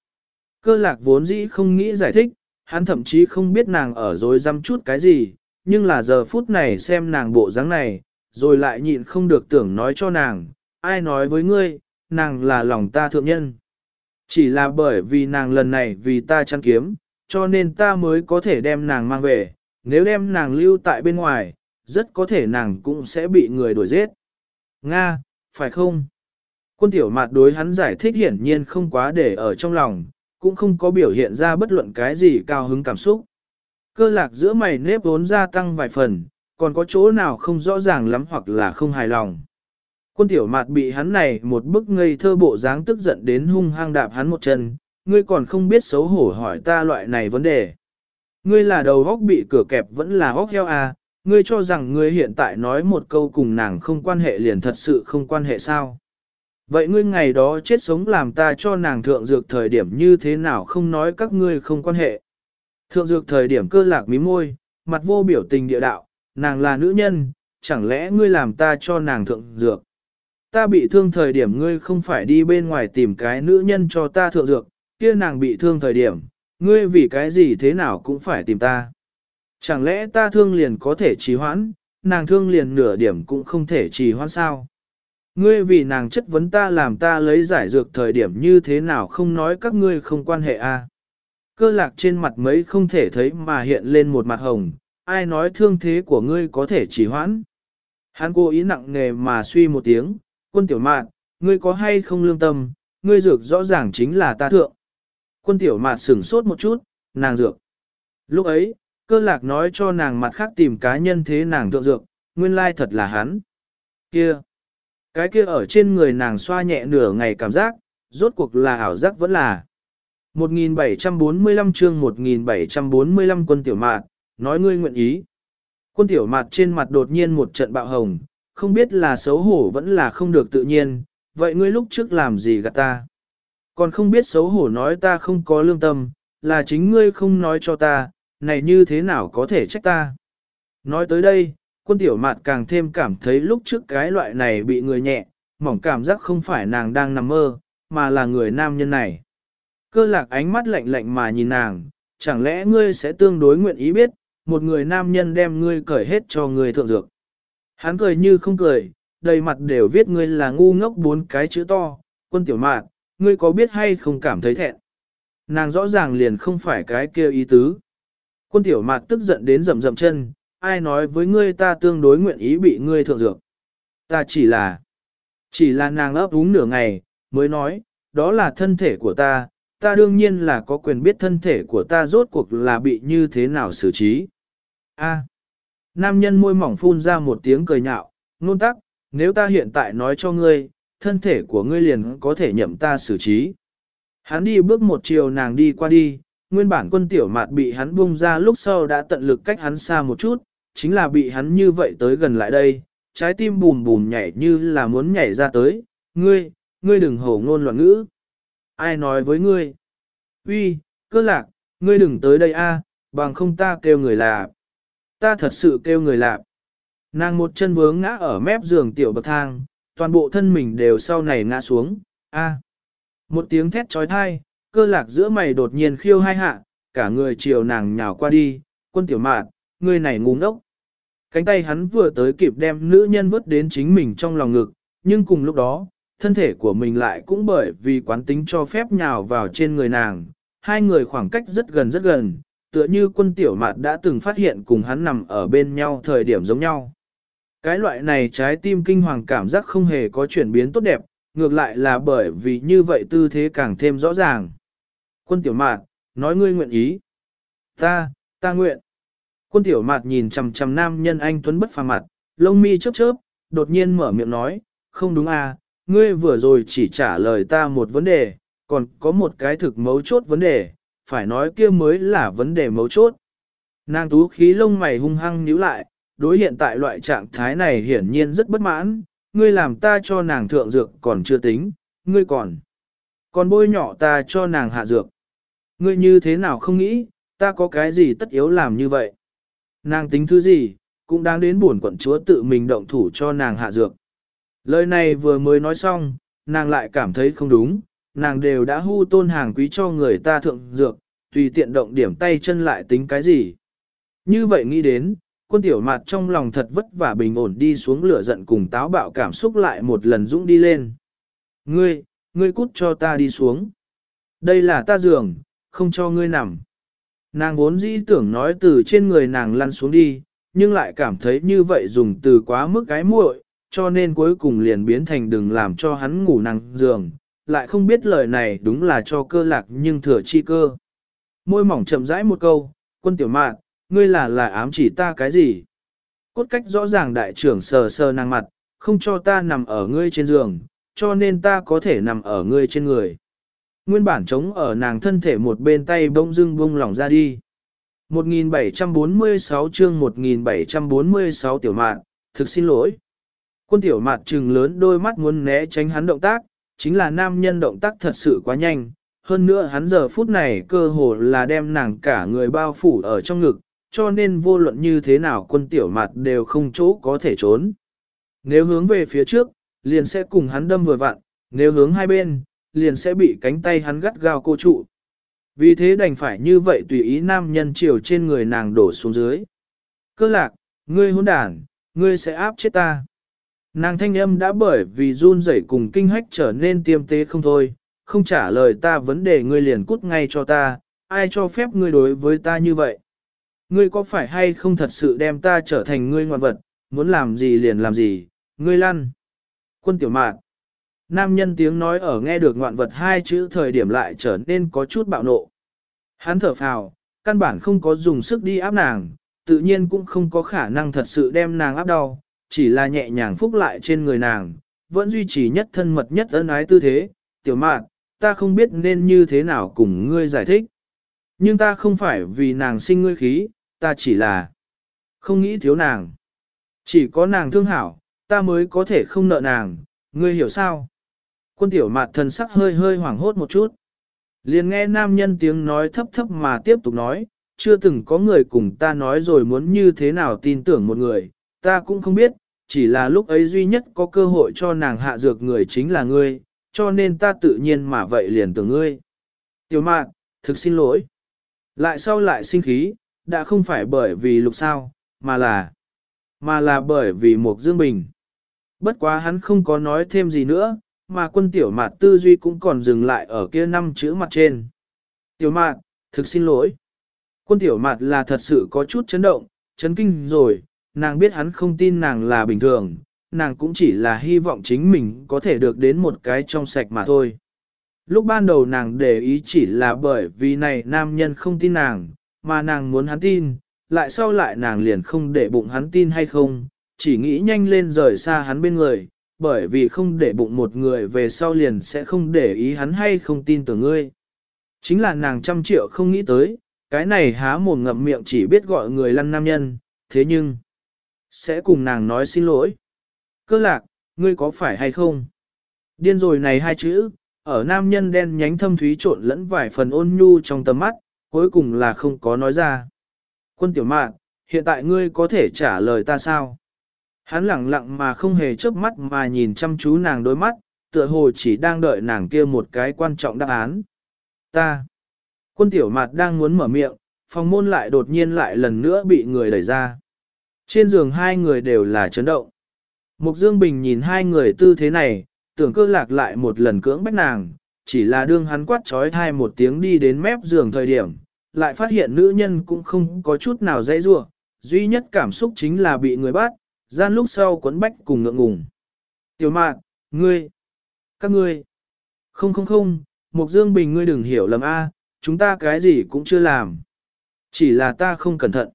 Cơ lạc vốn dĩ không nghĩ giải thích, hắn thậm chí không biết nàng ở dối dăm chút cái gì, nhưng là giờ phút này xem nàng bộ dáng này, rồi lại nhịn không được tưởng nói cho nàng, ai nói với ngươi, nàng là lòng ta thượng nhân. Chỉ là bởi vì nàng lần này vì ta chăn kiếm, cho nên ta mới có thể đem nàng mang về, nếu đem nàng lưu tại bên ngoài, rất có thể nàng cũng sẽ bị người đuổi giết. Nga, phải không? Quân tiểu mạt đối hắn giải thích hiển nhiên không quá để ở trong lòng, cũng không có biểu hiện ra bất luận cái gì cao hứng cảm xúc. Cơ lạc giữa mày nếp vốn gia tăng vài phần, còn có chỗ nào không rõ ràng lắm hoặc là không hài lòng. Quân tiểu mạt bị hắn này một bức ngây thơ bộ dáng tức giận đến hung hăng đạp hắn một chân, ngươi còn không biết xấu hổ hỏi ta loại này vấn đề. Ngươi là đầu góc bị cửa kẹp vẫn là góc heo à, ngươi cho rằng ngươi hiện tại nói một câu cùng nàng không quan hệ liền thật sự không quan hệ sao. Vậy ngươi ngày đó chết sống làm ta cho nàng thượng dược thời điểm như thế nào không nói các ngươi không quan hệ. Thượng dược thời điểm cơ lạc mí môi, mặt vô biểu tình địa đạo, nàng là nữ nhân, chẳng lẽ ngươi làm ta cho nàng thượng dược. Ta bị thương thời điểm ngươi không phải đi bên ngoài tìm cái nữ nhân cho ta thượng dược, kia nàng bị thương thời điểm, ngươi vì cái gì thế nào cũng phải tìm ta. Chẳng lẽ ta thương liền có thể trì hoãn, nàng thương liền nửa điểm cũng không thể trì hoãn sao? Ngươi vì nàng chất vấn ta làm ta lấy giải dược thời điểm như thế nào không nói các ngươi không quan hệ a? À? Cơ lạc trên mặt mấy không thể thấy mà hiện lên một mặt hồng, ai nói thương thế của ngươi có thể chỉ hoãn. Hắn cố ý nặng nề mà suy một tiếng, quân tiểu mạn, ngươi có hay không lương tâm, ngươi dược rõ ràng chính là ta thượng. Quân tiểu mạn sửng sốt một chút, nàng dược. Lúc ấy, cơ lạc nói cho nàng mặt khác tìm cá nhân thế nàng thượng dược, nguyên lai thật là hắn. Kia! Cái kia ở trên người nàng xoa nhẹ nửa ngày cảm giác, rốt cuộc là ảo giác vẫn là. 1745 chương 1745 quân tiểu mạt, nói ngươi nguyện ý. Quân tiểu mạt trên mặt đột nhiên một trận bạo hồng, không biết là xấu hổ vẫn là không được tự nhiên, vậy ngươi lúc trước làm gì gạt ta? Còn không biết xấu hổ nói ta không có lương tâm, là chính ngươi không nói cho ta, này như thế nào có thể trách ta? Nói tới đây, quân tiểu mạt càng thêm cảm thấy lúc trước cái loại này bị người nhẹ, mỏng cảm giác không phải nàng đang nằm mơ, mà là người nam nhân này. Cơ lạc ánh mắt lạnh lạnh mà nhìn nàng, chẳng lẽ ngươi sẽ tương đối nguyện ý biết, một người nam nhân đem ngươi cởi hết cho ngươi thượng dược. Hắn cười như không cười, đầy mặt đều viết ngươi là ngu ngốc bốn cái chữ to, quân tiểu mạn, ngươi có biết hay không cảm thấy thẹn. Nàng rõ ràng liền không phải cái kia ý tứ. Quân tiểu mạn tức giận đến rầm rầm chân, ai nói với ngươi ta tương đối nguyện ý bị ngươi thượng dược. Ta chỉ là, chỉ là nàng ấp úng nửa ngày, mới nói, đó là thân thể của ta, ta đương nhiên là có quyền biết thân thể của ta rốt cuộc là bị như thế nào xử trí. A. Nam nhân môi mỏng phun ra một tiếng cười nhạo, nôn tắc, nếu ta hiện tại nói cho ngươi, thân thể của ngươi liền có thể nhậm ta xử trí. Hắn đi bước một chiều nàng đi qua đi, nguyên bản quân tiểu mạt bị hắn bung ra lúc sau đã tận lực cách hắn xa một chút, chính là bị hắn như vậy tới gần lại đây, trái tim bùm bùm nhảy như là muốn nhảy ra tới, ngươi, ngươi đừng hổ ngôn loạn ngữ. Ai nói với ngươi? Uy, cơ lạc, ngươi đừng tới đây a, bằng không ta kêu người là. Ta thật sự kêu người lạ. Nàng một chân vướng ngã ở mép giường tiểu bậc thang, toàn bộ thân mình đều sau này ngã xuống, a. Một tiếng thét trói thai, cơ lạc giữa mày đột nhiên khiêu hai hạ, cả người chiều nàng nhào qua đi, quân tiểu mạn, Ngươi này ngu ngốc. Cánh tay hắn vừa tới kịp đem nữ nhân vứt đến chính mình trong lòng ngực, nhưng cùng lúc đó, thân thể của mình lại cũng bởi vì quán tính cho phép nhào vào trên người nàng, hai người khoảng cách rất gần rất gần, tựa như quân tiểu mạt đã từng phát hiện cùng hắn nằm ở bên nhau thời điểm giống nhau. Cái loại này trái tim kinh hoàng cảm giác không hề có chuyển biến tốt đẹp, ngược lại là bởi vì như vậy tư thế càng thêm rõ ràng. Quân tiểu mạt, nói ngươi nguyện ý. Ta, ta nguyện. Quân tiểu mạt nhìn chằm chằm nam nhân anh tuấn bất phàm mặt, lông mi chớp chớp, đột nhiên mở miệng nói, không đúng à, ngươi vừa rồi chỉ trả lời ta một vấn đề, còn có một cái thực mấu chốt vấn đề, phải nói kia mới là vấn đề mấu chốt. Nàng tú khí lông mày hung hăng nhíu lại, đối hiện tại loại trạng thái này hiển nhiên rất bất mãn, ngươi làm ta cho nàng thượng dược còn chưa tính, ngươi còn. Còn bôi nhỏ ta cho nàng hạ dược. Ngươi như thế nào không nghĩ, ta có cái gì tất yếu làm như vậy. Nàng tính thứ gì, cũng đang đến buồn quận chúa tự mình động thủ cho nàng hạ dược. Lời này vừa mới nói xong, nàng lại cảm thấy không đúng, nàng đều đã hưu tôn hàng quý cho người ta thượng dược, tùy tiện động điểm tay chân lại tính cái gì. Như vậy nghĩ đến, quân tiểu mặt trong lòng thật vất vả bình ổn đi xuống lửa giận cùng táo bạo cảm xúc lại một lần dũng đi lên. Ngươi, ngươi cút cho ta đi xuống. Đây là ta giường, không cho ngươi nằm. Nàng vốn dĩ tưởng nói từ trên người nàng lăn xuống đi, nhưng lại cảm thấy như vậy dùng từ quá mức cái muội, cho nên cuối cùng liền biến thành đừng làm cho hắn ngủ nàng giường, lại không biết lời này đúng là cho cơ lạc nhưng thừa chi cơ. Môi mỏng chậm rãi một câu, quân tiểu mạn, ngươi là là ám chỉ ta cái gì? Cốt cách rõ ràng đại trưởng sờ sờ nàng mặt, không cho ta nằm ở ngươi trên giường, cho nên ta có thể nằm ở ngươi trên người. Nguyên bản trống ở nàng thân thể một bên tay bông dưng bông lỏng ra đi. 1746 chương 1746 tiểu mạn, thực xin lỗi. Quân tiểu mạn trừng lớn đôi mắt muốn né tránh hắn động tác, chính là nam nhân động tác thật sự quá nhanh. Hơn nữa hắn giờ phút này cơ hồ là đem nàng cả người bao phủ ở trong ngực, cho nên vô luận như thế nào quân tiểu mặt đều không chỗ có thể trốn. Nếu hướng về phía trước, liền sẽ cùng hắn đâm vừa vặn, nếu hướng hai bên, liền sẽ bị cánh tay hắn gắt gao cô trụ. Vì thế đành phải như vậy tùy ý nam nhân chiều trên người nàng đổ xuống dưới. Cơ lạc, ngươi hôn đản, ngươi sẽ áp chết ta. Nàng thanh âm đã bởi vì run rẩy cùng kinh hách trở nên tiêm tế không thôi, không trả lời ta vấn đề ngươi liền cút ngay cho ta, ai cho phép ngươi đối với ta như vậy. Ngươi có phải hay không thật sự đem ta trở thành ngươi ngoan vật, muốn làm gì liền làm gì, ngươi lăn. Quân tiểu mạn. Nam nhân tiếng nói ở nghe được ngoạn vật hai chữ thời điểm lại trở nên có chút bạo nộ. Hắn thở phào, căn bản không có dùng sức đi áp nàng, tự nhiên cũng không có khả năng thật sự đem nàng áp đau, chỉ là nhẹ nhàng phúc lại trên người nàng, vẫn duy trì nhất thân mật nhất ân ái tư thế. Tiểu mạn, ta không biết nên như thế nào cùng ngươi giải thích. Nhưng ta không phải vì nàng sinh ngươi khí, ta chỉ là không nghĩ thiếu nàng. Chỉ có nàng thương hảo, ta mới có thể không nợ nàng, ngươi hiểu sao? Quân tiểu mạt thần sắc hơi hơi hoảng hốt một chút. Liền nghe nam nhân tiếng nói thấp thấp mà tiếp tục nói, chưa từng có người cùng ta nói rồi muốn như thế nào tin tưởng một người, ta cũng không biết, chỉ là lúc ấy duy nhất có cơ hội cho nàng hạ dược người chính là ngươi, cho nên ta tự nhiên mà vậy liền tưởng ngươi. Tiểu mạn, thực xin lỗi. Lại sau lại sinh khí, đã không phải bởi vì lục sao, mà là, mà là bởi vì một dương bình. Bất quá hắn không có nói thêm gì nữa, mà quân tiểu mạt tư duy cũng còn dừng lại ở kia năm chữ mặt trên. Tiểu mạt, thực xin lỗi. Quân tiểu mạt là thật sự có chút chấn động, chấn kinh rồi, nàng biết hắn không tin nàng là bình thường, nàng cũng chỉ là hy vọng chính mình có thể được đến một cái trong sạch mà thôi. Lúc ban đầu nàng để ý chỉ là bởi vì này nam nhân không tin nàng, mà nàng muốn hắn tin, lại sau lại nàng liền không để bụng hắn tin hay không, chỉ nghĩ nhanh lên rời xa hắn bên người, bởi vì không để bụng một người về sau liền sẽ không để ý hắn hay không tin tưởng ngươi. Chính là nàng trăm triệu không nghĩ tới, cái này há mồm ngậm miệng chỉ biết gọi người lăn nam nhân, thế nhưng, sẽ cùng nàng nói xin lỗi. Cơ lạc, ngươi có phải hay không? Điên rồi này hai chữ, ở nam nhân đen nhánh thâm thúy trộn lẫn vài phần ôn nhu trong tầm mắt, cuối cùng là không có nói ra. Quân tiểu mạn, hiện tại ngươi có thể trả lời ta sao? Hắn lặng lặng mà không hề chớp mắt mà nhìn chăm chú nàng đôi mắt, tựa hồ chỉ đang đợi nàng kia một cái quan trọng đáp án. Ta. Quân tiểu mặt đang muốn mở miệng, phòng môn lại đột nhiên lại lần nữa bị người đẩy ra. Trên giường hai người đều là chấn động. Mục Dương Bình nhìn hai người tư thế này, tưởng cơ lạc lại một lần cưỡng bách nàng, chỉ là đương hắn quát trói thai một tiếng đi đến mép giường thời điểm, lại phát hiện nữ nhân cũng không có chút nào dãy rua, duy nhất cảm xúc chính là bị người bắt, gian lúc sau quấn bách cùng ngượng ngùng. Tiểu mạn, ngươi, các ngươi, không không không, Mục Dương Bình ngươi đừng hiểu lầm a, chúng ta cái gì cũng chưa làm. Chỉ là ta không cẩn thận.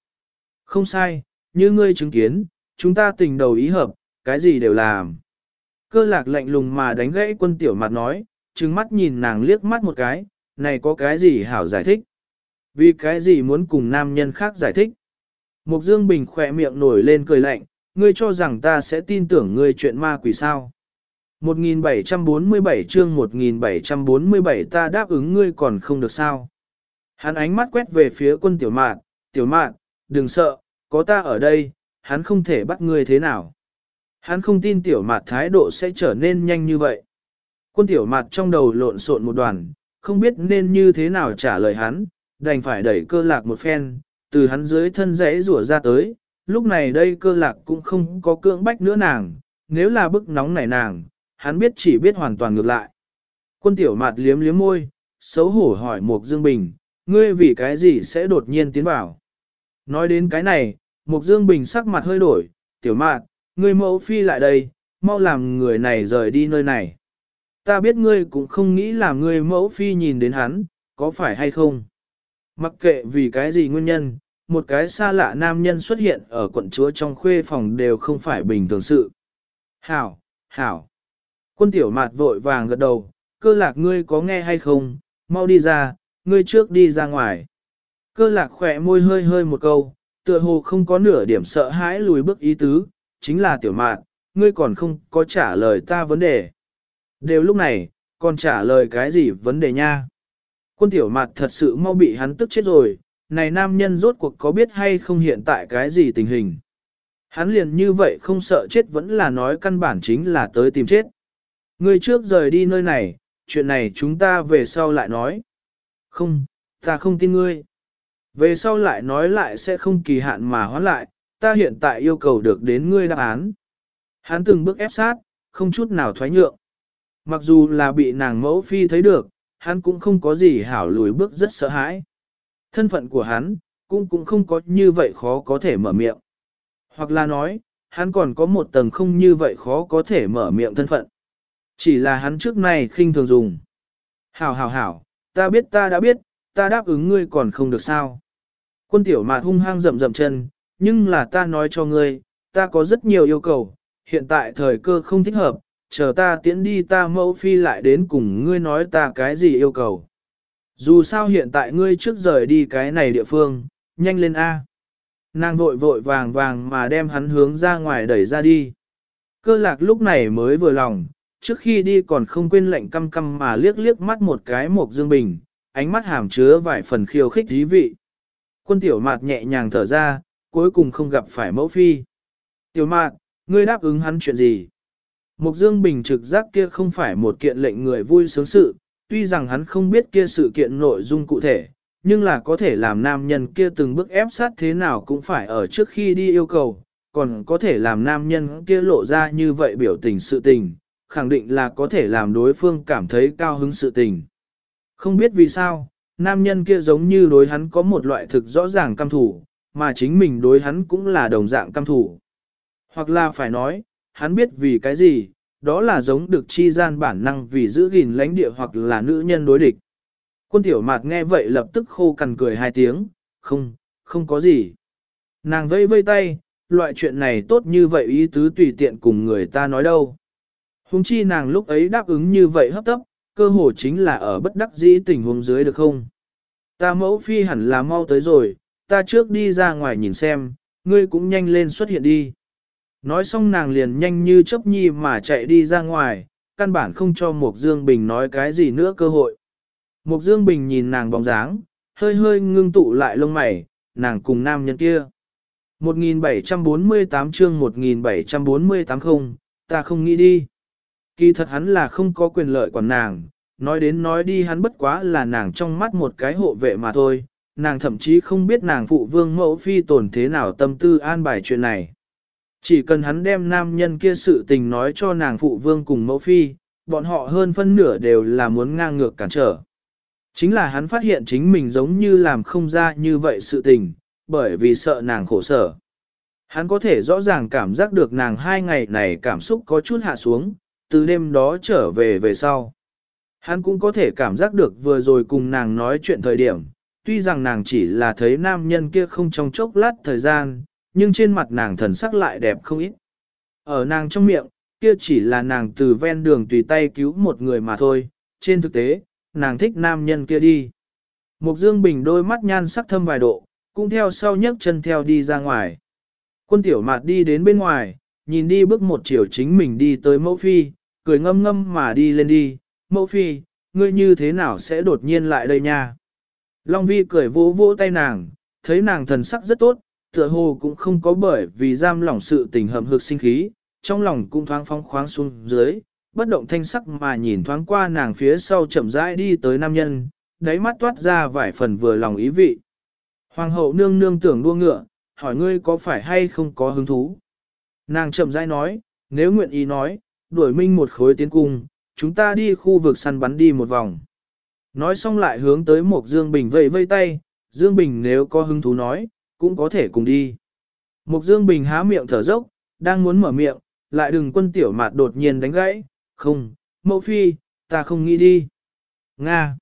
Không sai, như ngươi chứng kiến, chúng ta tình đầu ý hợp, cái gì đều làm. Cơ lạc lạnh lùng mà đánh gãy quân tiểu mặt nói, trừng mắt nhìn nàng liếc mắt một cái, này có cái gì hảo giải thích. Vì cái gì muốn cùng nam nhân khác giải thích. Mục Dương Bình khỏe miệng nổi lên cười lạnh, ngươi cho rằng ta sẽ tin tưởng ngươi chuyện ma quỷ sao. 1747 chương 1747 ta đáp ứng ngươi còn không được sao. Hắn ánh mắt quét về phía quân tiểu mạn, tiểu mạn, đừng sợ, có ta ở đây, hắn không thể bắt ngươi thế nào. Hắn không tin tiểu mạt thái độ sẽ trở nên nhanh như vậy. Quân tiểu mạt trong đầu lộn xộn một đoàn, không biết nên như thế nào trả lời hắn, đành phải đẩy cơ lạc một phen, từ hắn dưới thân rẽ rủa ra tới. Lúc này đây cơ lạc cũng không có cưỡng bách nữa nàng, nếu là bức nóng này nàng, hắn biết chỉ biết hoàn toàn ngược lại. Quân tiểu mạt liếm liếm môi, xấu hổ hỏi Mục Dương Bình, ngươi vì cái gì sẽ đột nhiên tiến vào. Nói đến cái này, Mục Dương Bình sắc mặt hơi đổi, tiểu mạt, ngươi mẫu phi lại đây, mau làm người này rời đi nơi này. Ta biết ngươi cũng không nghĩ là ngươi mẫu phi nhìn đến hắn, có phải hay không? Mặc kệ vì cái gì nguyên nhân, một cái xa lạ nam nhân xuất hiện ở quận chúa trong khuê phòng đều không phải bình thường sự. Hảo, hảo. Quân tiểu mạt vội vàng gật đầu, cơ lạc ngươi có nghe hay không, mau đi ra, ngươi trước đi ra ngoài. Cơ lạc khỏe môi hơi hơi một câu, tựa hồ không có nửa điểm sợ hãi lùi bước ý tứ, chính là tiểu mạn, ngươi còn không có trả lời ta vấn đề. Đều lúc này, còn trả lời cái gì vấn đề nha? Quân tiểu mạt thật sự mau bị hắn tức chết rồi, này nam nhân rốt cuộc có biết hay không hiện tại cái gì tình hình. Hắn liền như vậy không sợ chết vẫn là nói căn bản chính là tới tìm chết. Ngươi trước rời đi nơi này, chuyện này chúng ta về sau lại nói. Không, ta không tin ngươi. Về sau lại nói lại sẽ không kỳ hạn mà hoán lại, ta hiện tại yêu cầu được đến ngươi đáp án. Hắn từng bước ép sát, không chút nào thoái nhượng. Mặc dù là bị nàng mẫu phi thấy được, hắn cũng không có gì hảo lùi bước rất sợ hãi. Thân phận của hắn, cũng cũng không có như vậy khó có thể mở miệng. Hoặc là nói, hắn còn có một tầng không như vậy khó có thể mở miệng thân phận. Chỉ là hắn trước này khinh thường dùng. Hảo hảo hảo, ta biết ta đã biết, ta đáp ứng ngươi còn không được sao. Quân tiểu mạt hung hăng rậm rậm chân, nhưng là ta nói cho ngươi, ta có rất nhiều yêu cầu, hiện tại thời cơ không thích hợp, chờ ta tiễn đi ta mẫu phi lại đến cùng ngươi nói ta cái gì yêu cầu. Dù sao hiện tại ngươi trước rời đi cái này địa phương, nhanh lên A. Nàng vội vội vàng vàng mà đem hắn hướng ra ngoài đẩy ra đi. Cơ lạc lúc này mới vừa lòng, trước khi đi còn không quên lệnh căm căm mà liếc liếc mắt một cái mộc dương bình, ánh mắt hàm chứa vài phần khiêu khích dí vị. Quân tiểu mạt nhẹ nhàng thở ra, cuối cùng không gặp phải mẫu phi. Tiểu Mạt, ngươi đáp ứng hắn chuyện gì? Mục Dương Bình trực giác kia không phải một kiện lệnh người vui sướng sự, tuy rằng hắn không biết kia sự kiện nội dung cụ thể, nhưng là có thể làm nam nhân kia từng bước ép sát thế nào cũng phải ở trước khi đi yêu cầu, còn có thể làm nam nhân kia lộ ra như vậy biểu tình sự tình, khẳng định là có thể làm đối phương cảm thấy cao hứng sự tình. Không biết vì sao, nam nhân kia giống như đối hắn có một loại thực rõ ràng căm thủ, mà chính mình đối hắn cũng là đồng dạng căm thủ. Hoặc là phải nói, hắn biết vì cái gì, đó là giống được chi gian bản năng vì giữ gìn lãnh địa hoặc là nữ nhân đối địch. Quân tiểu mạt nghe vậy lập tức khô cằn cười hai tiếng, không, không có gì. Nàng vây vây tay, loại chuyện này tốt như vậy ý tứ tùy tiện cùng người ta nói đâu. Hùng chi nàng lúc ấy đáp ứng như vậy hấp tấp, cơ hồ chính là ở bất đắc dĩ tình huống dưới được không? Ta mẫu phi hẳn là mau tới rồi, ta trước đi ra ngoài nhìn xem, ngươi cũng nhanh lên xuất hiện đi. Nói xong nàng liền nhanh như chớp nhi mà chạy đi ra ngoài, căn bản không cho Mục Dương Bình nói cái gì nữa cơ hội. Mục Dương Bình nhìn nàng bóng dáng, hơi hơi ngưng tụ lại lông mày, nàng cùng nam nhân kia. 1748 chương 1748 không, ta không nghĩ đi. Kỳ thật hắn là không có quyền lợi quản nàng, nói đến nói đi hắn bất quá là nàng trong mắt một cái hộ vệ mà thôi, nàng thậm chí không biết nàng phụ vương mẫu phi tổn thế nào tâm tư an bài chuyện này. Chỉ cần hắn đem nam nhân kia sự tình nói cho nàng phụ vương cùng mẫu phi, bọn họ hơn phân nửa đều là muốn ngang ngược cản trở. Chính là hắn phát hiện chính mình giống như làm không ra như vậy sự tình, bởi vì sợ nàng khổ sở. Hắn có thể rõ ràng cảm giác được nàng hai ngày này cảm xúc có chút hạ xuống, từ đêm đó trở về về sau. Hắn cũng có thể cảm giác được vừa rồi cùng nàng nói chuyện thời điểm, tuy rằng nàng chỉ là thấy nam nhân kia không trong chốc lát thời gian, nhưng trên mặt nàng thần sắc lại đẹp không ít. Ở nàng trong miệng, kia chỉ là nàng từ ven đường tùy tay cứu một người mà thôi, trên thực tế, nàng thích nam nhân kia đi. Mục Dương Bình đôi mắt nhan sắc thâm vài độ, cũng theo sau nhấc chân theo đi ra ngoài. Quân tiểu mạt đi đến bên ngoài, nhìn đi bước một chiều chính mình đi tới mẫu phi, cười ngâm ngâm mà đi lên đi, mẫu phi, ngươi như thế nào sẽ đột nhiên lại đây nha. Long vi cười vỗ vỗ tay nàng, thấy nàng thần sắc rất tốt, tựa hồ cũng không có bởi vì giam lỏng sự tình hầm hực sinh khí, trong lòng cũng thoáng phong khoáng xuống dưới, bất động thanh sắc mà nhìn thoáng qua nàng phía sau chậm rãi đi tới nam nhân, đáy mắt toát ra vài phần vừa lòng ý vị. Hoàng hậu nương nương tưởng đua ngựa, hỏi ngươi có phải hay không có hứng thú. Nàng chậm rãi nói, nếu nguyện ý nói, đuổi minh một khối tiến cung, chúng ta đi khu vực săn bắn đi một vòng. Nói xong lại hướng tới một Dương Bình vẫy vây tay, Dương Bình nếu có hứng thú nói, cũng có thể cùng đi. Mục Dương Bình há miệng thở dốc, đang muốn mở miệng, lại đừng quân tiểu mạt đột nhiên đánh gãy, không, mẫu phi, ta không nghĩ đi. Nga.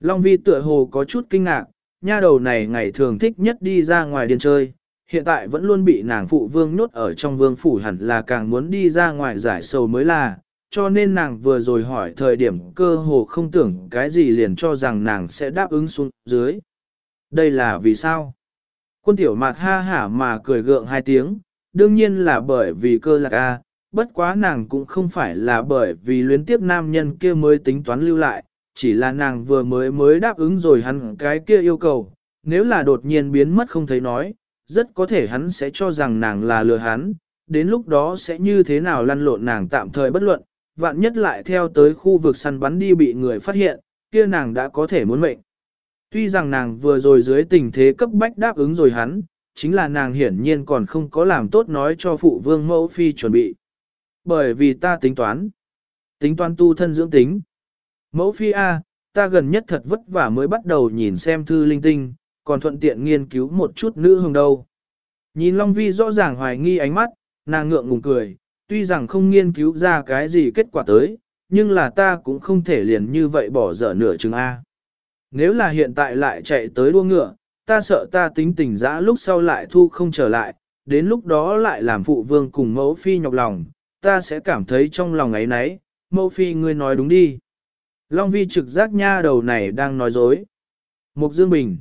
Long vi tựa hồ có chút kinh ngạc, nha đầu này ngày thường thích nhất đi ra ngoài điên chơi, hiện tại vẫn luôn bị nàng phụ vương nhốt ở trong vương phủ hẳn là càng muốn đi ra ngoài giải sầu mới là, cho nên nàng vừa rồi hỏi thời điểm cơ hồ không tưởng cái gì liền cho rằng nàng sẽ đáp ứng xuống dưới. Đây là vì sao? Quân tiểu mạc ha hả mà cười gượng hai tiếng, đương nhiên là bởi vì cơ lạc A, bất quá nàng cũng không phải là bởi vì luyến tiếp nam nhân kia mới tính toán lưu lại, chỉ là nàng vừa mới mới đáp ứng rồi hắn cái kia yêu cầu, nếu là đột nhiên biến mất không thấy nói, rất có thể hắn sẽ cho rằng nàng là lừa hắn, đến lúc đó sẽ như thế nào lăn lộn nàng tạm thời bất luận, vạn nhất lại theo tới khu vực săn bắn đi bị người phát hiện, kia nàng đã có thể muốn mệnh. Tuy rằng nàng vừa rồi dưới tình thế cấp bách đáp ứng rồi hắn, chính là nàng hiển nhiên còn không có làm tốt nói cho phụ vương mẫu phi chuẩn bị. Bởi vì ta tính toán, tính toán tu thân dưỡng tính. Mẫu phi A, ta gần nhất thật vất vả mới bắt đầu nhìn xem thư linh tinh, còn thuận tiện nghiên cứu một chút nữ hồng đâu. Nhìn Long Vi rõ ràng hoài nghi ánh mắt, nàng ngượng ngùng cười, tuy rằng không nghiên cứu ra cái gì kết quả tới, nhưng là ta cũng không thể liền như vậy bỏ dở nửa chừng A. Nếu là hiện tại lại chạy tới đua ngựa, ta sợ ta tính tình dã lúc sau lại thu không trở lại, đến lúc đó lại làm phụ vương cùng mẫu phi nhọc lòng, ta sẽ cảm thấy trong lòng ấy nấy, mẫu phi ngươi nói đúng đi. Long vi trực giác nha đầu này đang nói dối. Mục Dương Bình.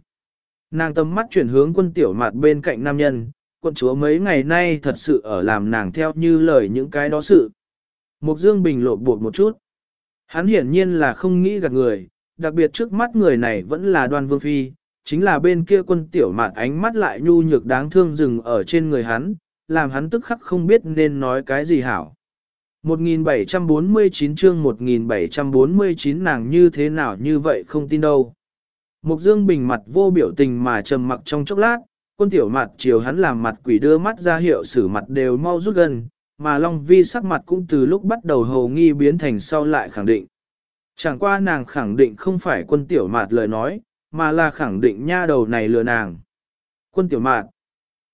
Nàng tầm mắt chuyển hướng quân tiểu mạt bên cạnh nam nhân, quân chúa mấy ngày nay thật sự ở làm nàng theo như lời những cái đó sự. Mục Dương Bình lộ bột một chút. Hắn hiển nhiên là không nghĩ gạt người, đặc biệt trước mắt người này vẫn là đoan vương phi, chính là bên kia quân tiểu mạt ánh mắt lại nhu nhược đáng thương dừng ở trên người hắn, làm hắn tức khắc không biết nên nói cái gì hảo. 1749 chương 1749 nàng như thế nào như vậy không tin đâu. Mục Dương Bình mặt vô biểu tình mà trầm mặc trong chốc lát, quân tiểu mặt chiều hắn làm mặt quỷ đưa mắt ra hiệu sử mặt đều mau rút gần, mà Long Vi sắc mặt cũng từ lúc bắt đầu hầu nghi biến thành sau lại khẳng định. Chẳng qua nàng khẳng định không phải quân tiểu mạt lời nói, mà là khẳng định nha đầu này lừa nàng. Quân tiểu mạt,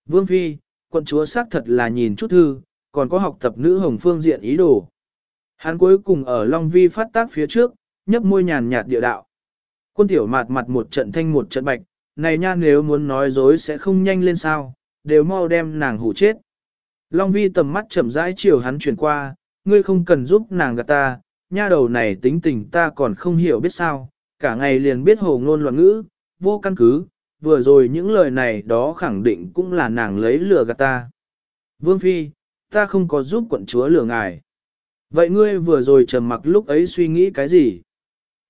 Vương Phi, quân chúa xác thật là nhìn chút thư, còn có học tập nữ hồng phương diện ý đồ. Hắn cuối cùng ở Long Vi phát tác phía trước, nhấp môi nhàn nhạt địa đạo. Quân tiểu mạt mặt một trận thanh một trận bạch, này nha nếu muốn nói dối sẽ không nhanh lên sao, đều mau đem nàng hủ chết. Long Vi tầm mắt chậm rãi chiều hắn chuyển qua, ngươi không cần giúp nàng gạt ta, nha đầu này tính tình ta còn không hiểu biết sao, cả ngày liền biết hồ ngôn loạn ngữ, vô căn cứ, vừa rồi những lời này đó khẳng định cũng là nàng lấy lừa gạt ta. Vương Phi, ta không có giúp quận chúa lừa ngài. Vậy ngươi vừa rồi trầm mặc lúc ấy suy nghĩ cái gì?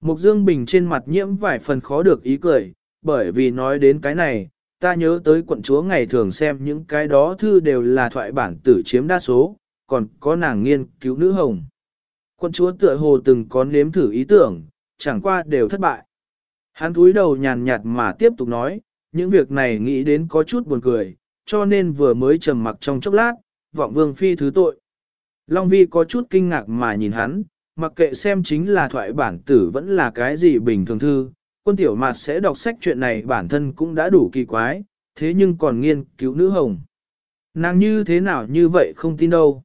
Mục Dương Bình trên mặt nhiễm vài phần khó được ý cười, bởi vì nói đến cái này, ta nhớ tới quận chúa ngày thường xem những cái đó thư đều là thoại bản tử chiếm đa số, còn có nàng nghiên cứu nữ hồng. Quân chúa tựa hồ từng có nếm thử ý tưởng, chẳng qua đều thất bại. Hắn túi đầu nhàn nhạt mà tiếp tục nói, những việc này nghĩ đến có chút buồn cười, cho nên vừa mới trầm mặc trong chốc lát, vọng vương phi thứ tội. Long vi có chút kinh ngạc mà nhìn hắn, mặc kệ xem chính là thoại bản tử vẫn là cái gì bình thường thư, quân tiểu mạt sẽ đọc sách chuyện này bản thân cũng đã đủ kỳ quái, thế nhưng còn nghiên cứu nữ hồng. Nàng như thế nào như vậy không tin đâu.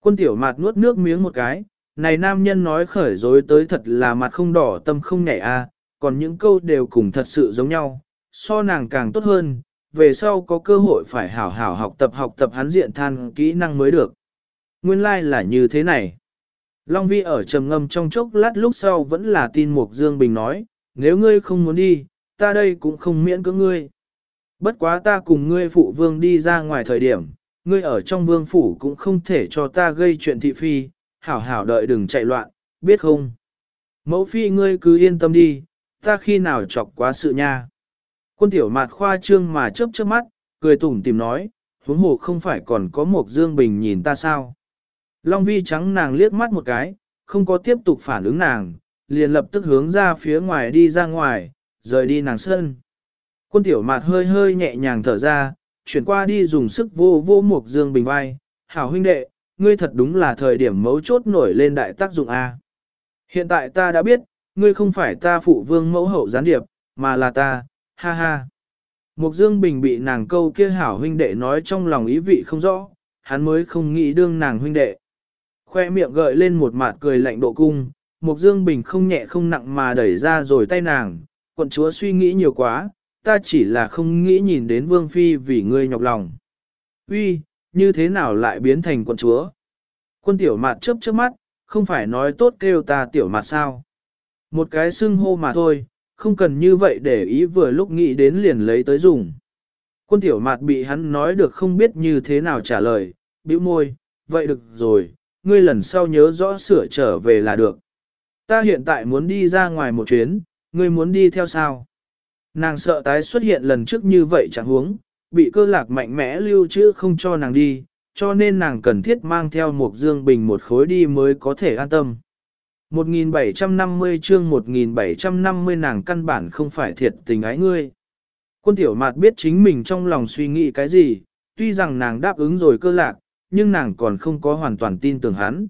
Quân tiểu mạt nuốt nước miếng một cái, này nam nhân nói khởi dối tới thật là mặt không đỏ tâm không nhảy a, còn những câu đều cùng thật sự giống nhau, so nàng càng tốt hơn, về sau có cơ hội phải hảo hảo học tập học tập hắn diện than kỹ năng mới được. Nguyên lai like là như thế này. Long Vi ở trầm ngâm trong chốc lát lúc sau vẫn là tin Mục Dương Bình nói, nếu ngươi không muốn đi, ta đây cũng không miễn cưỡng ngươi. Bất quá ta cùng ngươi phụ vương đi ra ngoài thời điểm, ngươi ở trong vương phủ cũng không thể cho ta gây chuyện thị phi, hảo hảo đợi đừng chạy loạn, biết không? Mẫu phi ngươi cứ yên tâm đi, ta khi nào chọc quá sự nha. Quân tiểu mạt khoa trương mà chớp chớp mắt, cười tủm tìm nói, huống hồ không phải còn có một dương bình nhìn ta sao. Long vi trắng nàng liếc mắt một cái, không có tiếp tục phản ứng nàng, liền lập tức hướng ra phía ngoài đi ra ngoài, rời đi nàng sân. Quân tiểu mạt hơi hơi nhẹ nhàng thở ra, chuyển qua đi dùng sức vô vô một dương bình vai, hảo huynh đệ, ngươi thật đúng là thời điểm mấu chốt nổi lên đại tác dụng A. Hiện tại ta đã biết, ngươi không phải ta phụ vương mẫu hậu gián điệp, mà là ta, ha ha. Mục Dương Bình bị nàng câu kia hảo huynh đệ nói trong lòng ý vị không rõ, hắn mới không nghĩ đương nàng huynh đệ. Khoe miệng gợi lên một mặt cười lạnh độ cung, Mục Dương Bình không nhẹ không nặng mà đẩy ra rồi tay nàng, quận chúa suy nghĩ nhiều quá, ta chỉ là không nghĩ nhìn đến Vương Phi vì ngươi nhọc lòng. Uy, như thế nào lại biến thành quận chúa? Quân tiểu mạt chớp chớp mắt, không phải nói tốt kêu ta tiểu mạt sao? Một cái xưng hô mà thôi, không cần như vậy để ý vừa lúc nghĩ đến liền lấy tới dùng. Quân tiểu mạt bị hắn nói được không biết như thế nào trả lời, bĩu môi, vậy được rồi, ngươi lần sau nhớ rõ sửa trở về là được. Ta hiện tại muốn đi ra ngoài một chuyến, ngươi muốn đi theo sao? Nàng sợ tái xuất hiện lần trước như vậy chẳng huống, bị cơ lạc mạnh mẽ lưu trữ không cho nàng đi, cho nên nàng cần thiết mang theo một dương bình một khối đi mới có thể an tâm. 1750 chương 1750 nàng căn bản không phải thiệt tình ái ngươi. Quân tiểu mạt biết chính mình trong lòng suy nghĩ cái gì, tuy rằng nàng đáp ứng rồi cơ lạc, nhưng nàng còn không có hoàn toàn tin tưởng hắn.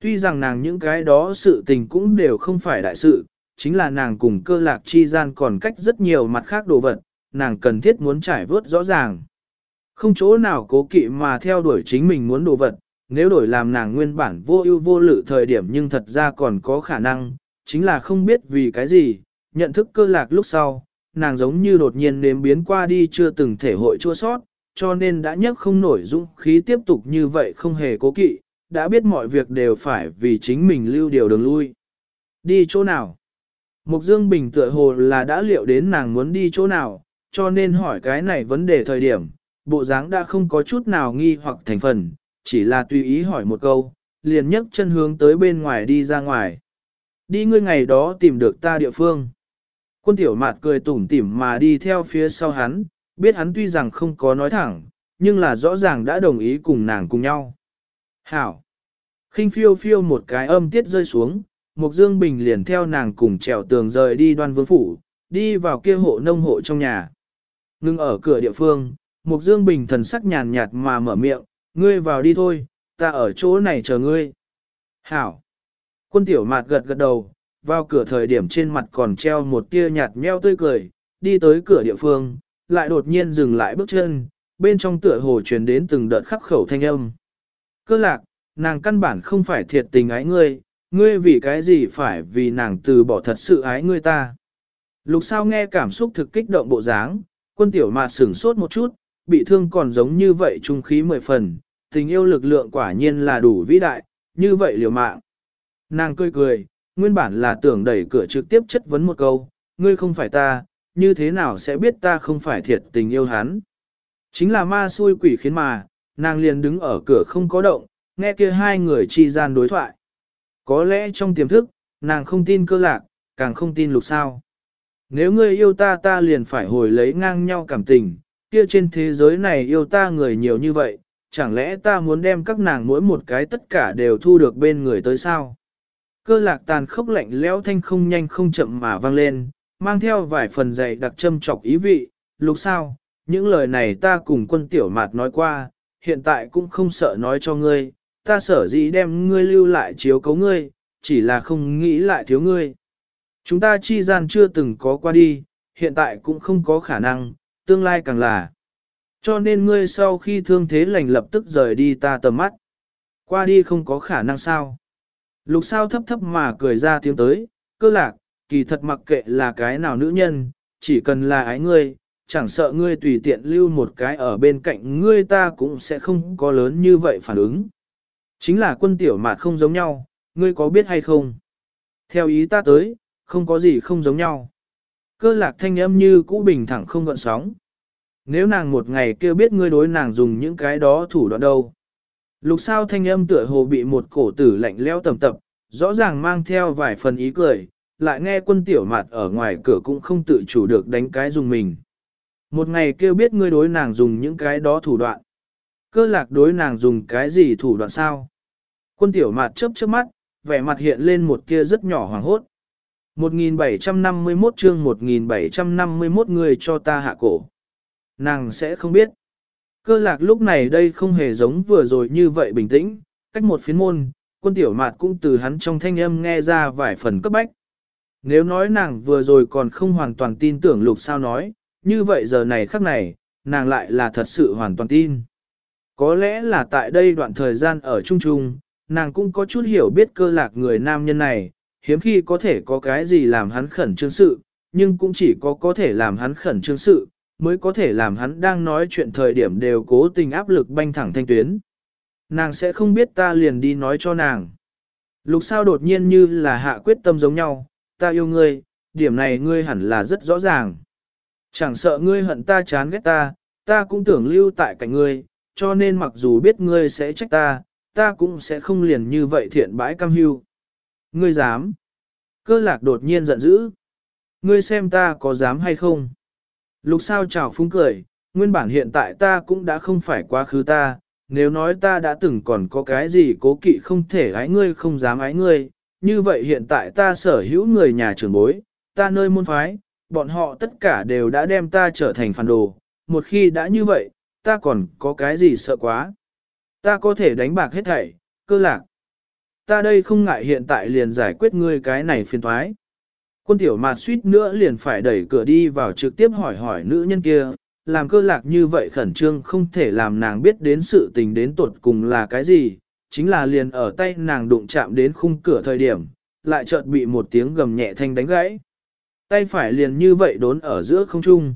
Tuy rằng nàng những cái đó sự tình cũng đều không phải đại sự, chính là nàng cùng cơ lạc chi gian còn cách rất nhiều mặt khác đồ vật, nàng cần thiết muốn trải vớt rõ ràng. Không chỗ nào cố kỵ mà theo đuổi chính mình muốn đồ vật, nếu đổi làm nàng nguyên bản vô ưu vô lự thời điểm nhưng thật ra còn có khả năng, chính là không biết vì cái gì, nhận thức cơ lạc lúc sau, nàng giống như đột nhiên nếm biến qua đi chưa từng thể hội chua sót, cho nên đã nhấc không nổi dũng khí tiếp tục như vậy không hề cố kỵ, đã biết mọi việc đều phải vì chính mình lưu điều đường lui. Đi chỗ nào? Mục Dương Bình tựa hồ là đã liệu đến nàng muốn đi chỗ nào, cho nên hỏi cái này vấn đề thời điểm, bộ dáng đã không có chút nào nghi hoặc thành phần, chỉ là tùy ý hỏi một câu, liền nhấc chân hướng tới bên ngoài đi ra ngoài. Đi ngươi ngày đó tìm được ta địa phương. Quân tiểu mạt cười tủm tỉm mà đi theo phía sau hắn, biết hắn tuy rằng không có nói thẳng, nhưng là rõ ràng đã đồng ý cùng nàng cùng nhau. Hảo! khinh phiêu phiêu một cái âm tiết rơi xuống, Mục Dương Bình liền theo nàng cùng trèo tường rời đi đoan vương phủ, đi vào kia hộ nông hộ trong nhà. Ngưng ở cửa địa phương, Mục Dương Bình thần sắc nhàn nhạt mà mở miệng, ngươi vào đi thôi, ta ở chỗ này chờ ngươi. Hảo. Quân tiểu mạt gật gật đầu, vào cửa thời điểm trên mặt còn treo một tia nhạt nheo tươi cười, đi tới cửa địa phương, lại đột nhiên dừng lại bước chân, bên trong tựa hồ truyền đến từng đợt khắc khẩu thanh âm. Cơ lạc, nàng căn bản không phải thiệt tình ái ngươi, ngươi vì cái gì phải vì nàng từ bỏ thật sự ái ngươi ta. Lục sao nghe cảm xúc thực kích động bộ dáng, quân tiểu mạt sửng sốt một chút, bị thương còn giống như vậy trung khí mười phần, tình yêu lực lượng quả nhiên là đủ vĩ đại, như vậy liều mạng. Nàng cười cười, nguyên bản là tưởng đẩy cửa trực tiếp chất vấn một câu, ngươi không phải ta, như thế nào sẽ biết ta không phải thiệt tình yêu hắn. Chính là ma xui quỷ khiến mà, nàng liền đứng ở cửa không có động, nghe kia hai người chi gian đối thoại. Có lẽ trong tiềm thức, nàng không tin cơ lạc, càng không tin lục sao. Nếu ngươi yêu ta ta liền phải hồi lấy ngang nhau cảm tình, kia trên thế giới này yêu ta người nhiều như vậy, chẳng lẽ ta muốn đem các nàng mỗi một cái tất cả đều thu được bên người tới sao? Cơ lạc tàn khốc lạnh lẽo thanh không nhanh không chậm mà vang lên, mang theo vài phần dày đặc châm trọc ý vị, lục sao, những lời này ta cùng quân tiểu mạt nói qua, hiện tại cũng không sợ nói cho ngươi, ta sở dĩ đem ngươi lưu lại chiếu cấu ngươi, chỉ là không nghĩ lại thiếu ngươi. Chúng ta chi gian chưa từng có qua đi, hiện tại cũng không có khả năng, tương lai càng là. Cho nên ngươi sau khi thương thế lành lập tức rời đi ta tầm mắt. Qua đi không có khả năng sao. Lục sao thấp thấp mà cười ra tiếng tới, cơ lạc, kỳ thật mặc kệ là cái nào nữ nhân, chỉ cần là ái ngươi, chẳng sợ ngươi tùy tiện lưu một cái ở bên cạnh ngươi ta cũng sẽ không có lớn như vậy phản ứng. Chính là quân tiểu mạt không giống nhau, ngươi có biết hay không? Theo ý ta tới, không có gì không giống nhau. Cơ lạc thanh âm như cũ bình thẳng không gợn sóng. Nếu nàng một ngày kêu biết ngươi đối nàng dùng những cái đó thủ đoạn đâu. Lục sao thanh âm tựa hồ bị một cổ tử lạnh leo tầm tập, rõ ràng mang theo vài phần ý cười, lại nghe quân tiểu mặt ở ngoài cửa cũng không tự chủ được đánh cái dùng mình. Một ngày kêu biết ngươi đối nàng dùng những cái đó thủ đoạn. Cơ lạc đối nàng dùng cái gì thủ đoạn sao? Quân tiểu mặt chớp chớp mắt, vẻ mặt hiện lên một kia rất nhỏ hoàng hốt. 1751 chương 1751 người cho ta hạ cổ. Nàng sẽ không biết. Cơ lạc lúc này đây không hề giống vừa rồi như vậy bình tĩnh, cách một phiến môn, quân tiểu mạt cũng từ hắn trong thanh âm nghe ra vài phần cấp bách. Nếu nói nàng vừa rồi còn không hoàn toàn tin tưởng lục sao nói, như vậy giờ này khắc này, nàng lại là thật sự hoàn toàn tin. Có lẽ là tại đây đoạn thời gian ở Trung Trung, nàng cũng có chút hiểu biết cơ lạc người nam nhân này, hiếm khi có thể có cái gì làm hắn khẩn trương sự, nhưng cũng chỉ có có thể làm hắn khẩn trương sự, mới có thể làm hắn đang nói chuyện thời điểm đều cố tình áp lực banh thẳng thanh tuyến. Nàng sẽ không biết ta liền đi nói cho nàng. Lục sao đột nhiên như là hạ quyết tâm giống nhau, ta yêu ngươi, điểm này ngươi hẳn là rất rõ ràng. Chẳng sợ ngươi hận ta chán ghét ta, ta cũng tưởng lưu tại cạnh ngươi, cho nên mặc dù biết ngươi sẽ trách ta, ta cũng sẽ không liền như vậy thiện bãi cam hưu. Ngươi dám. Cơ lạc đột nhiên giận dữ. Ngươi xem ta có dám hay không? Lục sao chào phúng cười, nguyên bản hiện tại ta cũng đã không phải quá khứ ta, nếu nói ta đã từng còn có cái gì cố kỵ không thể ái ngươi không dám ái ngươi, như vậy hiện tại ta sở hữu người nhà trưởng bối, ta nơi môn phái, bọn họ tất cả đều đã đem ta trở thành phản đồ, một khi đã như vậy, ta còn có cái gì sợ quá. Ta có thể đánh bạc hết thảy, cơ lạc. Ta đây không ngại hiện tại liền giải quyết ngươi cái này phiền thoái. Quân tiểu mạt suýt nữa liền phải đẩy cửa đi vào trực tiếp hỏi hỏi nữ nhân kia, làm cơ lạc như vậy khẩn trương không thể làm nàng biết đến sự tình đến tuột cùng là cái gì, chính là liền ở tay nàng đụng chạm đến khung cửa thời điểm, lại chợt bị một tiếng gầm nhẹ thanh đánh gãy. Tay phải liền như vậy đốn ở giữa không trung.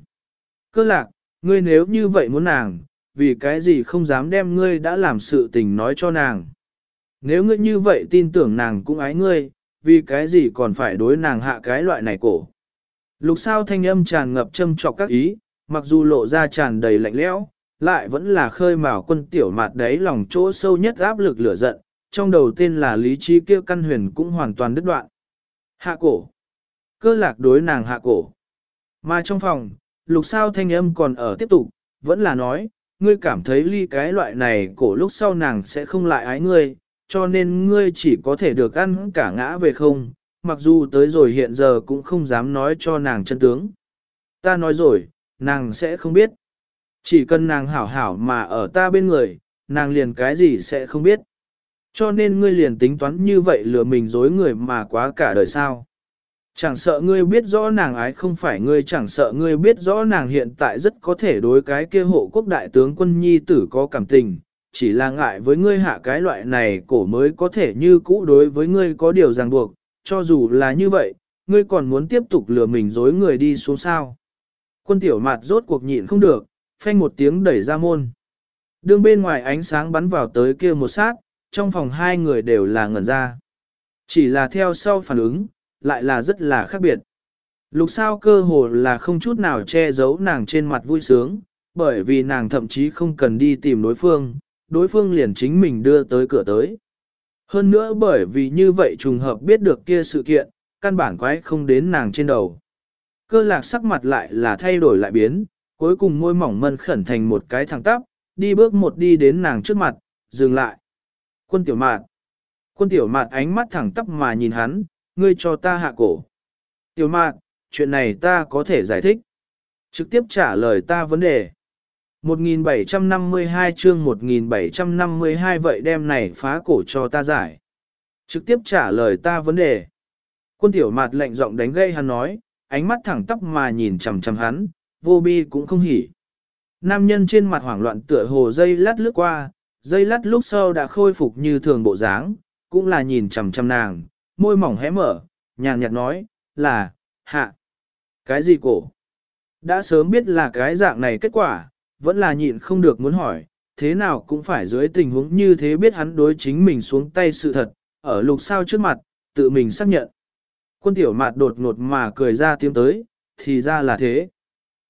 Cơ lạc, ngươi nếu như vậy muốn nàng, vì cái gì không dám đem ngươi đã làm sự tình nói cho nàng. Nếu ngươi như vậy tin tưởng nàng cũng ái ngươi, vì cái gì còn phải đối nàng hạ cái loại này cổ. Lục sao thanh âm tràn ngập châm trọc các ý, mặc dù lộ ra tràn đầy lạnh lẽo, lại vẫn là khơi mào quân tiểu mạt đấy lòng chỗ sâu nhất áp lực lửa giận, trong đầu tên là lý trí kia căn huyền cũng hoàn toàn đứt đoạn. Hạ cổ. Cơ lạc đối nàng hạ cổ. Mà trong phòng, lục sao thanh âm còn ở tiếp tục, vẫn là nói, ngươi cảm thấy ly cái loại này cổ lúc sau nàng sẽ không lại ái ngươi, cho nên ngươi chỉ có thể được ăn cả ngã về không, mặc dù tới rồi hiện giờ cũng không dám nói cho nàng chân tướng. Ta nói rồi, nàng sẽ không biết. Chỉ cần nàng hảo hảo mà ở ta bên người, nàng liền cái gì sẽ không biết. Cho nên ngươi liền tính toán như vậy lừa mình dối người mà quá cả đời sao. Chẳng sợ ngươi biết rõ nàng ái không phải ngươi chẳng sợ ngươi biết rõ nàng hiện tại rất có thể đối cái kia hộ quốc đại tướng quân nhi tử có cảm tình, chỉ là ngại với ngươi hạ cái loại này cổ mới có thể như cũ đối với ngươi có điều ràng buộc, cho dù là như vậy, ngươi còn muốn tiếp tục lừa mình dối người đi xuống sao. Quân tiểu mạt rốt cuộc nhịn không được, phanh một tiếng đẩy ra môn. Đường bên ngoài ánh sáng bắn vào tới kia một sát, trong phòng hai người đều là ngẩn ra. Chỉ là theo sau phản ứng, lại là rất là khác biệt. Lục sao cơ hồ là không chút nào che giấu nàng trên mặt vui sướng, bởi vì nàng thậm chí không cần đi tìm đối phương, đối phương liền chính mình đưa tới cửa tới. Hơn nữa bởi vì như vậy trùng hợp biết được kia sự kiện, căn bản quái không đến nàng trên đầu. cơ lạc sắc mặt lại là thay đổi lại biến, cuối cùng môi mỏng mân khẩn thành một cái thẳng tắp, đi bước một đi đến nàng trước mặt, dừng lại. Quân tiểu mạt. Quân tiểu mạt ánh mắt thẳng tắp mà nhìn hắn, ngươi cho ta hạ cổ. Tiểu mạt, chuyện này ta có thể giải thích. Trực tiếp trả lời ta vấn đề. 1752 chương 1752 vậy đem này phá cổ cho ta giải. Trực tiếp trả lời ta vấn đề. Quân tiểu mạt lạnh giọng đánh gây hắn nói, ánh mắt thẳng tắp mà nhìn chằm chằm hắn, vô bi cũng không hỉ. Nam nhân trên mặt hoảng loạn tựa hồ dây lát lướt qua, dây lát lúc sau đã khôi phục như thường bộ dáng, cũng là nhìn chằm chằm nàng, môi mỏng hé mở, nhàn nhạt nói, là, hạ. Cái gì cổ? Đã sớm biết là cái dạng này kết quả, vẫn là nhịn không được muốn hỏi, thế nào cũng phải dưới tình huống như thế biết hắn đối chính mình xuống tay sự thật, ở lục sao trước mặt, tự mình xác nhận. Quân tiểu mạt đột ngột mà cười ra tiếng tới, thì ra là thế.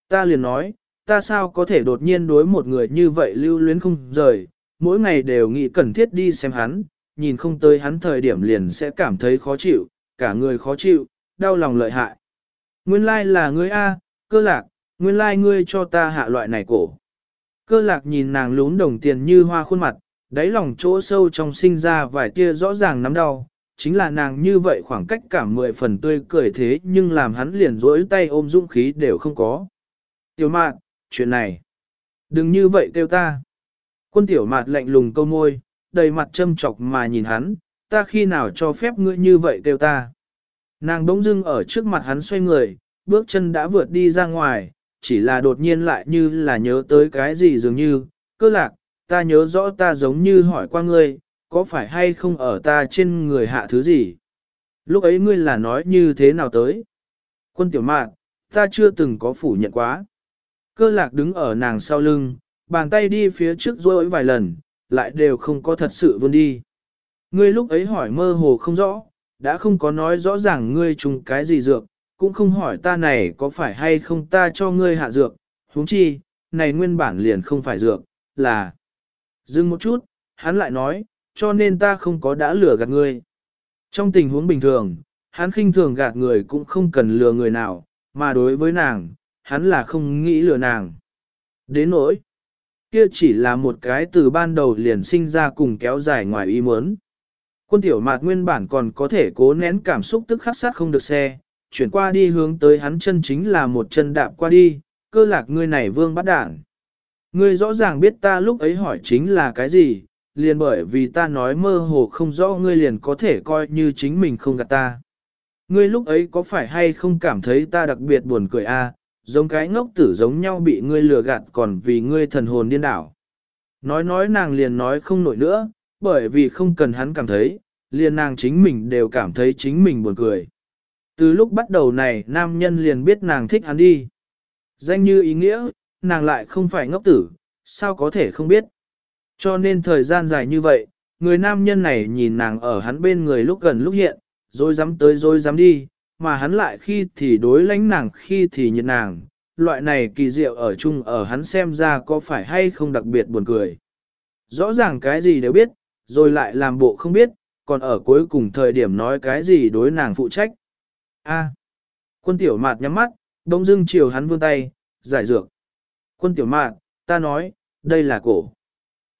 Ta liền nói, ta sao có thể đột nhiên đối một người như vậy lưu luyến không rời, mỗi ngày đều nghĩ cần thiết đi xem hắn, nhìn không tới hắn thời điểm liền sẽ cảm thấy khó chịu, cả người khó chịu, đau lòng lợi hại. Nguyên lai là ngươi A, cơ lạc, nguyên lai ngươi cho ta hạ loại này cổ. Cơ lạc nhìn nàng lún đồng tiền như hoa khuôn mặt, đáy lòng chỗ sâu trong sinh ra vài tia rõ ràng nắm đau, chính là nàng như vậy khoảng cách cả mười phần tươi cười thế nhưng làm hắn liền rỗi tay ôm dũng khí đều không có. Tiểu mạn, chuyện này, đừng như vậy kêu ta. Quân tiểu mạt lạnh lùng câu môi, đầy mặt châm chọc mà nhìn hắn, ta khi nào cho phép ngươi như vậy kêu ta. Nàng bỗng dưng ở trước mặt hắn xoay người, bước chân đã vượt đi ra ngoài, chỉ là đột nhiên lại như là nhớ tới cái gì dường như, cơ lạc, ta nhớ rõ ta giống như hỏi qua ngươi, có phải hay không ở ta trên người hạ thứ gì? Lúc ấy ngươi là nói như thế nào tới? Quân tiểu mạn, ta chưa từng có phủ nhận quá. Cơ lạc đứng ở nàng sau lưng, bàn tay đi phía trước rối vài lần, lại đều không có thật sự vươn đi. Ngươi lúc ấy hỏi mơ hồ không rõ, đã không có nói rõ ràng ngươi trùng cái gì dược, cũng không hỏi ta này có phải hay không ta cho ngươi hạ dược, huống chi, này nguyên bản liền không phải dược, là... Dừng một chút, hắn lại nói, cho nên ta không có đã lừa gạt ngươi. Trong tình huống bình thường, hắn khinh thường gạt người cũng không cần lừa người nào, mà đối với nàng, hắn là không nghĩ lừa nàng. Đến nỗi, kia chỉ là một cái từ ban đầu liền sinh ra cùng kéo dài ngoài ý muốn. Quân tiểu mạt nguyên bản còn có thể cố nén cảm xúc tức khắc sát không được xe, chuyển qua đi hướng tới hắn chân chính là một chân đạp qua đi, cơ lạc ngươi này vương bắt đảng. Ngươi rõ ràng biết ta lúc ấy hỏi chính là cái gì, liền bởi vì ta nói mơ hồ không rõ ngươi liền có thể coi như chính mình không gạt ta. Ngươi lúc ấy có phải hay không cảm thấy ta đặc biệt buồn cười a, giống cái ngốc tử giống nhau bị ngươi lừa gạt còn vì ngươi thần hồn điên đảo. Nói nói nàng liền nói không nổi nữa, bởi vì không cần hắn cảm thấy, liền nàng chính mình đều cảm thấy chính mình buồn cười. Từ lúc bắt đầu này nam nhân liền biết nàng thích hắn đi. Danh như ý nghĩa, nàng lại không phải ngốc tử, sao có thể không biết. Cho nên thời gian dài như vậy, người nam nhân này nhìn nàng ở hắn bên người lúc gần lúc hiện, rồi dám tới rồi dám đi, mà hắn lại khi thì đối lánh nàng khi thì nhiệt nàng. Loại này kỳ diệu ở chung ở hắn xem ra có phải hay không đặc biệt buồn cười. Rõ ràng cái gì đều biết, rồi lại làm bộ không biết, còn ở cuối cùng thời điểm nói cái gì đối nàng phụ trách. A. Quân tiểu mạt nhắm mắt, đông dưng chiều hắn vươn tay, giải dược. Quân tiểu mạt, ta nói, đây là cổ.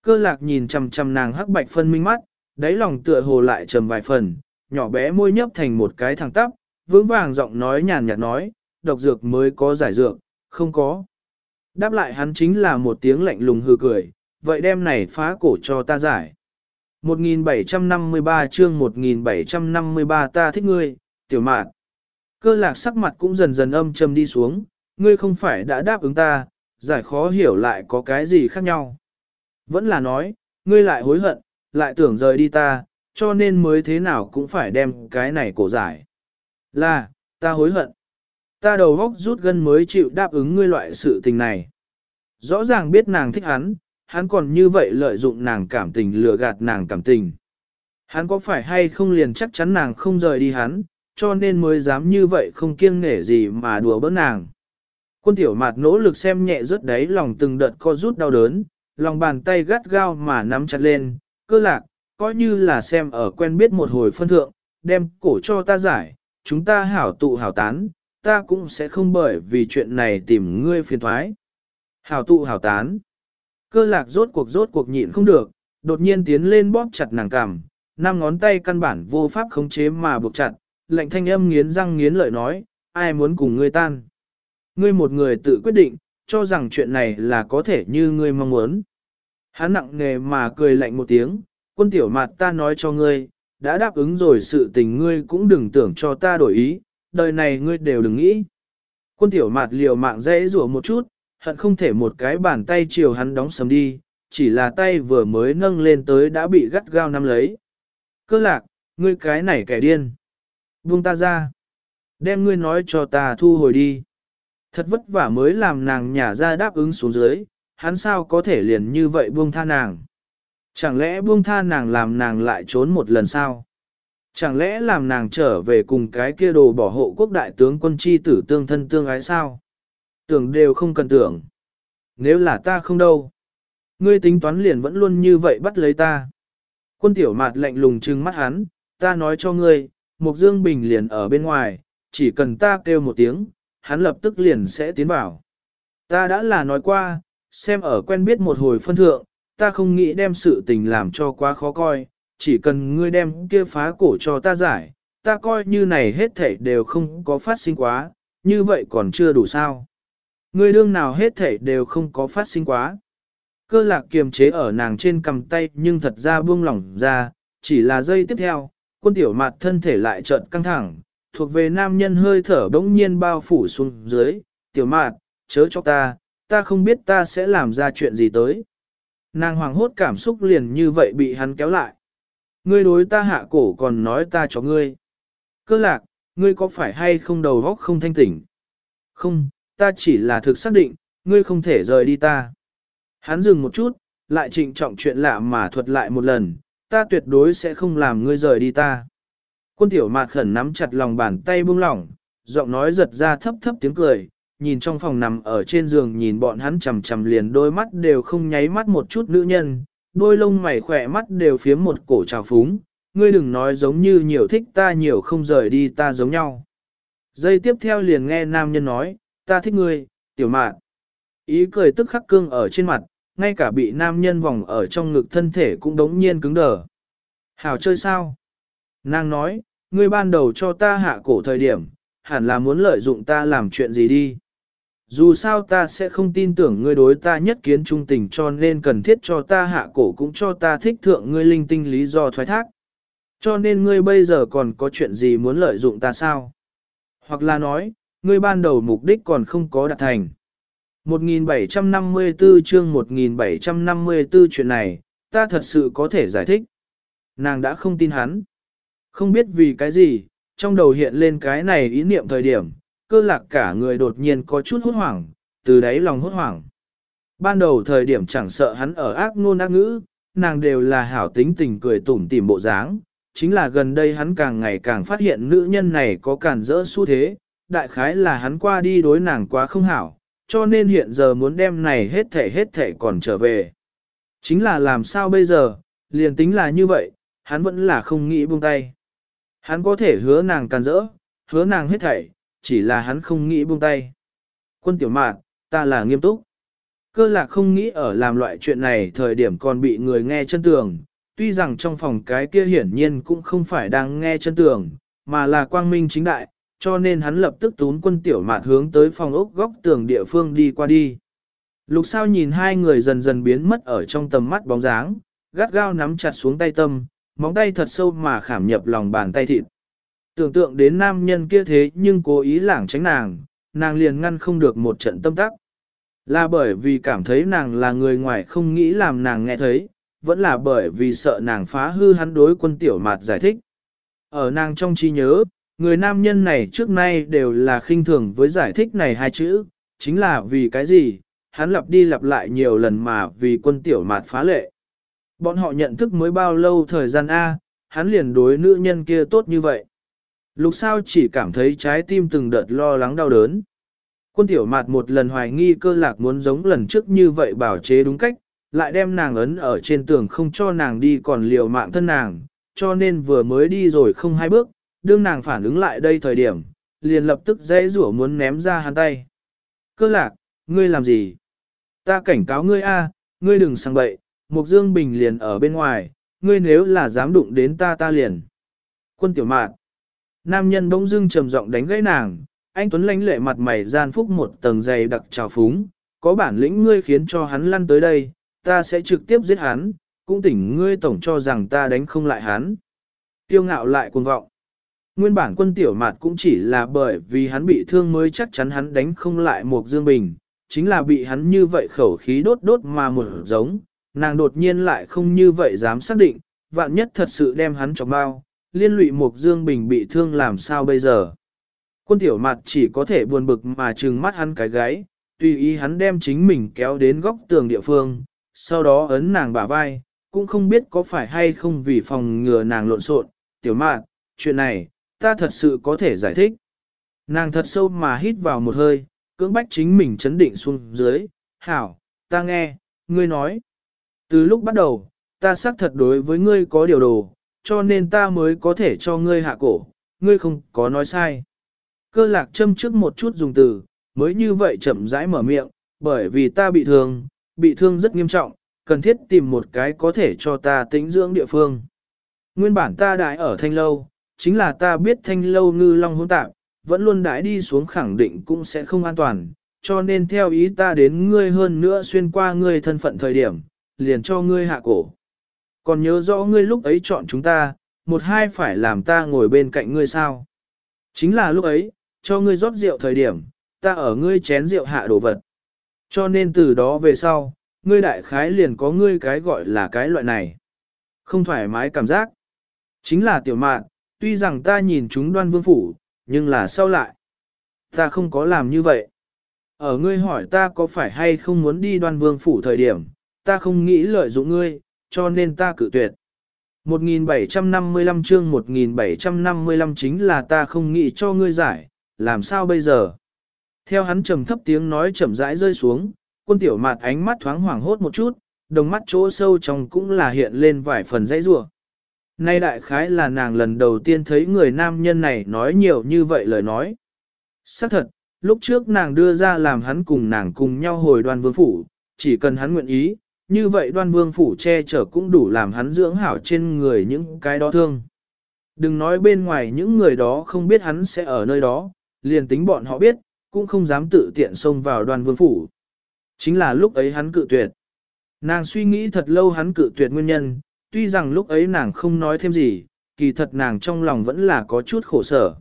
Cơ lạc nhìn chằm chằm nàng hắc bạch phân minh mắt, đáy lòng tựa hồ lại trầm vài phần, nhỏ bé môi nhấp thành một cái thẳng tắp, vững vàng giọng nói nhàn nhạt nói, độc dược mới có giải dược, không có. Đáp lại hắn chính là một tiếng lạnh lùng hư cười, vậy đem này phá cổ cho ta giải. 1753 chương 1753 ta thích ngươi, tiểu mạn. Cơ lạc sắc mặt cũng dần dần âm trầm đi xuống, ngươi không phải đã đáp ứng ta, giải khó hiểu lại có cái gì khác nhau. Vẫn là nói, ngươi lại hối hận, lại tưởng rời đi ta, cho nên mới thế nào cũng phải đem cái này cổ giải. Là, ta hối hận. Ta đầu góc rút gân mới chịu đáp ứng ngươi loại sự tình này. Rõ ràng biết nàng thích hắn, hắn còn như vậy lợi dụng nàng cảm tình lừa gạt nàng cảm tình. Hắn có phải hay không liền chắc chắn nàng không rời đi hắn, cho nên mới dám như vậy không kiêng nể gì mà đùa bỡn nàng. Quân tiểu mạt nỗ lực xem nhẹ rớt đáy lòng từng đợt co rút đau đớn, lòng bàn tay gắt gao mà nắm chặt lên, cơ lạc, coi như là xem ở quen biết một hồi phân thượng, đem cổ cho ta giải, chúng ta hảo tụ hảo tán, ta cũng sẽ không bởi vì chuyện này tìm ngươi phiền thoái. Hảo tụ hảo tán. Cơ lạc rốt cuộc rốt cuộc nhịn không được, đột nhiên tiến lên bóp chặt nàng cằm, năm ngón tay căn bản vô pháp khống chế mà buộc chặt, lệnh thanh âm nghiến răng nghiến lợi nói, ai muốn cùng ngươi tan. Ngươi một người tự quyết định, cho rằng chuyện này là có thể như ngươi mong muốn. Hắn nặng nề mà cười lạnh một tiếng, quân tiểu mặt ta nói cho ngươi, đã đáp ứng rồi sự tình ngươi cũng đừng tưởng cho ta đổi ý, đời này ngươi đều đừng nghĩ. Quân tiểu mặt liều mạng dễ rủa một chút, hận không thể một cái bàn tay chiều hắn đóng sầm đi, chỉ là tay vừa mới nâng lên tới đã bị gắt gao nắm lấy. Cơ lạc, ngươi cái này kẻ điên. Buông ta ra. Đem ngươi nói cho ta thu hồi đi. Thật vất vả mới làm nàng nhả ra đáp ứng xuống dưới, hắn sao có thể liền như vậy buông tha nàng. Chẳng lẽ buông tha nàng làm nàng lại trốn một lần sao? Chẳng lẽ làm nàng trở về cùng cái kia đồ bỏ hộ quốc đại tướng quân chi tử tương thân tương ái sao? Tưởng đều không cần tưởng. Nếu là ta không đâu. Ngươi tính toán liền vẫn luôn như vậy bắt lấy ta. Quân tiểu mạt lạnh lùng trừng mắt hắn, ta nói cho ngươi, Mục Dương Bình liền ở bên ngoài, chỉ cần ta kêu một tiếng, hắn lập tức liền sẽ tiến vào. Ta đã là nói qua, xem ở quen biết một hồi phân thượng, ta không nghĩ đem sự tình làm cho quá khó coi, chỉ cần ngươi đem kia phá cổ cho ta giải, ta coi như này hết thảy đều không có phát sinh quá, như vậy còn chưa đủ sao. Ngươi đương nào hết thảy đều không có phát sinh quá. Cơ lạc kiềm chế ở nàng trên cầm tay nhưng thật ra buông lỏng ra, chỉ là giây tiếp theo, quân tiểu mặt thân thể lại chợt căng thẳng, thuộc về nam nhân hơi thở bỗng nhiên bao phủ xuống dưới, tiểu mạt, chớ cho ta, ta không biết ta sẽ làm ra chuyện gì tới. Nàng hoàng hốt cảm xúc liền như vậy bị hắn kéo lại. Ngươi đối ta hạ cổ còn nói ta cho ngươi. Cơ lạc, ngươi có phải hay không đầu óc không thanh tỉnh? Không, ta chỉ là thực xác định, ngươi không thể rời đi ta. Hắn dừng một chút, lại trịnh trọng chuyện lạ mà thuật lại một lần, ta tuyệt đối sẽ không làm ngươi rời đi ta. Quân tiểu mạt khẩn nắm chặt lòng bàn tay buông lỏng, giọng nói giật ra thấp thấp tiếng cười, nhìn trong phòng nằm ở trên giường nhìn bọn hắn chầm chầm liền đôi mắt đều không nháy mắt một chút nữ nhân, đôi lông mày khỏe mắt đều phiếm một cổ trào phúng, ngươi đừng nói giống như nhiều thích ta nhiều không rời đi ta giống nhau. Giây tiếp theo liền nghe nam nhân nói, ta thích ngươi, tiểu mạn. Ý cười tức khắc cương ở trên mặt, ngay cả bị nam nhân vòng ở trong ngực thân thể cũng đống nhiên cứng đờ. Hảo chơi sao? Nàng nói, ngươi ban đầu cho ta hạ cổ thời điểm, hẳn là muốn lợi dụng ta làm chuyện gì đi. Dù sao ta sẽ không tin tưởng ngươi đối ta nhất kiến trung tình cho nên cần thiết cho ta hạ cổ cũng cho ta thích thượng ngươi linh tinh lý do thoái thác. Cho nên ngươi bây giờ còn có chuyện gì muốn lợi dụng ta sao? Hoặc là nói, ngươi ban đầu mục đích còn không có đạt thành. 1754 chương 1754 chuyện này, ta thật sự có thể giải thích. Nàng đã không tin hắn. Không biết vì cái gì, trong đầu hiện lên cái này ý niệm thời điểm, cơ lạc cả người đột nhiên có chút hốt hoảng, từ đáy lòng hốt hoảng. Ban đầu thời điểm chẳng sợ hắn ở ác ngôn ác ngữ, nàng đều là hảo tính tình cười tủm tỉm bộ dáng, chính là gần đây hắn càng ngày càng phát hiện nữ nhân này có cản rỡ xu thế, đại khái là hắn qua đi đối nàng quá không hảo, cho nên hiện giờ muốn đem này hết thể hết thể còn trở về. Chính là làm sao bây giờ, liền tính là như vậy, hắn vẫn là không nghĩ buông tay. Hắn có thể hứa nàng càn rỡ, hứa nàng hết thảy, chỉ là hắn không nghĩ buông tay. Quân tiểu mạn, ta là nghiêm túc. Cơ lạc không nghĩ ở làm loại chuyện này thời điểm còn bị người nghe chân tường, tuy rằng trong phòng cái kia hiển nhiên cũng không phải đang nghe chân tường, mà là quang minh chính đại, cho nên hắn lập tức tún quân tiểu mạt hướng tới phòng ốc góc tường địa phương đi qua đi. Lục sao nhìn hai người dần dần biến mất ở trong tầm mắt bóng dáng, gắt gao nắm chặt xuống tay tâm, móng tay thật sâu mà khảm nhập lòng bàn tay thịt. Tưởng tượng đến nam nhân kia thế nhưng cố ý lảng tránh nàng, nàng liền ngăn không được một trận tâm tắc. Là bởi vì cảm thấy nàng là người ngoài không nghĩ làm nàng nghe thấy, vẫn là bởi vì sợ nàng phá hư hắn đối quân tiểu mạt giải thích. Ở nàng trong trí nhớ, người nam nhân này trước nay đều là khinh thường với giải thích này hai chữ, chính là vì cái gì, hắn lặp đi lặp lại nhiều lần mà vì quân tiểu mạt phá lệ. Bọn họ nhận thức mới bao lâu thời gian A, hắn liền đối nữ nhân kia tốt như vậy. Lục sao chỉ cảm thấy trái tim từng đợt lo lắng đau đớn. Quân tiểu mạt một lần hoài nghi cơ lạc muốn giống lần trước như vậy bảo chế đúng cách, lại đem nàng ấn ở trên tường không cho nàng đi còn liều mạng thân nàng, cho nên vừa mới đi rồi không hai bước, đương nàng phản ứng lại đây thời điểm, liền lập tức dễ rủa muốn ném ra hắn tay. Cơ lạc, ngươi làm gì? Ta cảnh cáo ngươi a, ngươi đừng sang bậy, Mục Dương Bình liền ở bên ngoài, ngươi nếu là dám đụng đến ta ta liền. Quân tiểu mạn. Nam nhân bỗng dưng trầm giọng đánh gãy nàng, anh Tuấn lãnh lệ mặt mày gian phúc một tầng dày đặc trào phúng, có bản lĩnh ngươi khiến cho hắn lăn tới đây, ta sẽ trực tiếp giết hắn, cũng tỉnh ngươi tổng cho rằng ta đánh không lại hắn. Tiêu ngạo lại cuồng vọng. Nguyên bản quân tiểu mạt cũng chỉ là bởi vì hắn bị thương mới chắc chắn hắn đánh không lại một dương bình, chính là bị hắn như vậy khẩu khí đốt đốt mà một giống, nàng đột nhiên lại không như vậy dám xác định, vạn nhất thật sự đem hắn cho bao, liên lụy một dương bình bị thương làm sao bây giờ. Quân tiểu mặt chỉ có thể buồn bực mà trừng mắt hắn cái gáy, tùy ý hắn đem chính mình kéo đến góc tường địa phương, sau đó ấn nàng bả vai, cũng không biết có phải hay không vì phòng ngừa nàng lộn xộn. Tiểu mạt, chuyện này, ta thật sự có thể giải thích. Nàng thật sâu mà hít vào một hơi, cưỡng bách chính mình chấn định xuống dưới, hảo, ta nghe, ngươi nói. Từ lúc bắt đầu, ta xác thật đối với ngươi có điều đồ, cho nên ta mới có thể cho ngươi hạ cổ, ngươi không có nói sai. Cơ lạc châm trước một chút dùng từ, mới như vậy chậm rãi mở miệng, bởi vì ta bị thương, bị thương rất nghiêm trọng, cần thiết tìm một cái có thể cho ta tĩnh dưỡng địa phương. Nguyên bản ta đại ở thanh lâu, chính là ta biết thanh lâu ngư long hỗn tạp, vẫn luôn đãi đi xuống khẳng định cũng sẽ không an toàn, cho nên theo ý ta đến ngươi hơn nữa xuyên qua ngươi thân phận thời điểm, liền cho ngươi hạ cổ. Còn nhớ rõ ngươi lúc ấy chọn chúng ta, một hai phải làm ta ngồi bên cạnh ngươi sao. Chính là lúc ấy, cho ngươi rót rượu thời điểm, ta ở ngươi chén rượu hạ đồ vật. Cho nên từ đó về sau, ngươi đại khái liền có ngươi cái gọi là cái loại này. Không thoải mái cảm giác. Chính là tiểu mạn, tuy rằng ta nhìn chúng đoan vương phủ, nhưng là sau lại. Ta không có làm như vậy. Ở ngươi hỏi ta có phải hay không muốn đi đoan vương phủ thời điểm, ta không nghĩ lợi dụng ngươi, cho nên ta cự tuyệt. 1755 chương 1755 chính là ta không nghĩ cho ngươi giải, làm sao bây giờ? Theo hắn trầm thấp tiếng nói chậm rãi rơi xuống, quân tiểu mạt ánh mắt thoáng hoảng hốt một chút, đồng mắt chỗ sâu trong cũng là hiện lên vài phần dãy rủa. Nay đại khái là nàng lần đầu tiên thấy người nam nhân này nói nhiều như vậy lời nói. Xác thật, lúc trước nàng đưa ra làm hắn cùng nàng cùng nhau hồi đoan vương phủ, chỉ cần hắn nguyện ý, như vậy đoan vương phủ che chở cũng đủ làm hắn dưỡng hảo trên người những cái đó thương. Đừng nói bên ngoài những người đó không biết hắn sẽ ở nơi đó, liền tính bọn họ biết, cũng không dám tự tiện xông vào đoan vương phủ. Chính là lúc ấy hắn cự tuyệt. Nàng suy nghĩ thật lâu hắn cự tuyệt nguyên nhân, tuy rằng lúc ấy nàng không nói thêm gì, kỳ thật nàng trong lòng vẫn là có chút khổ sở.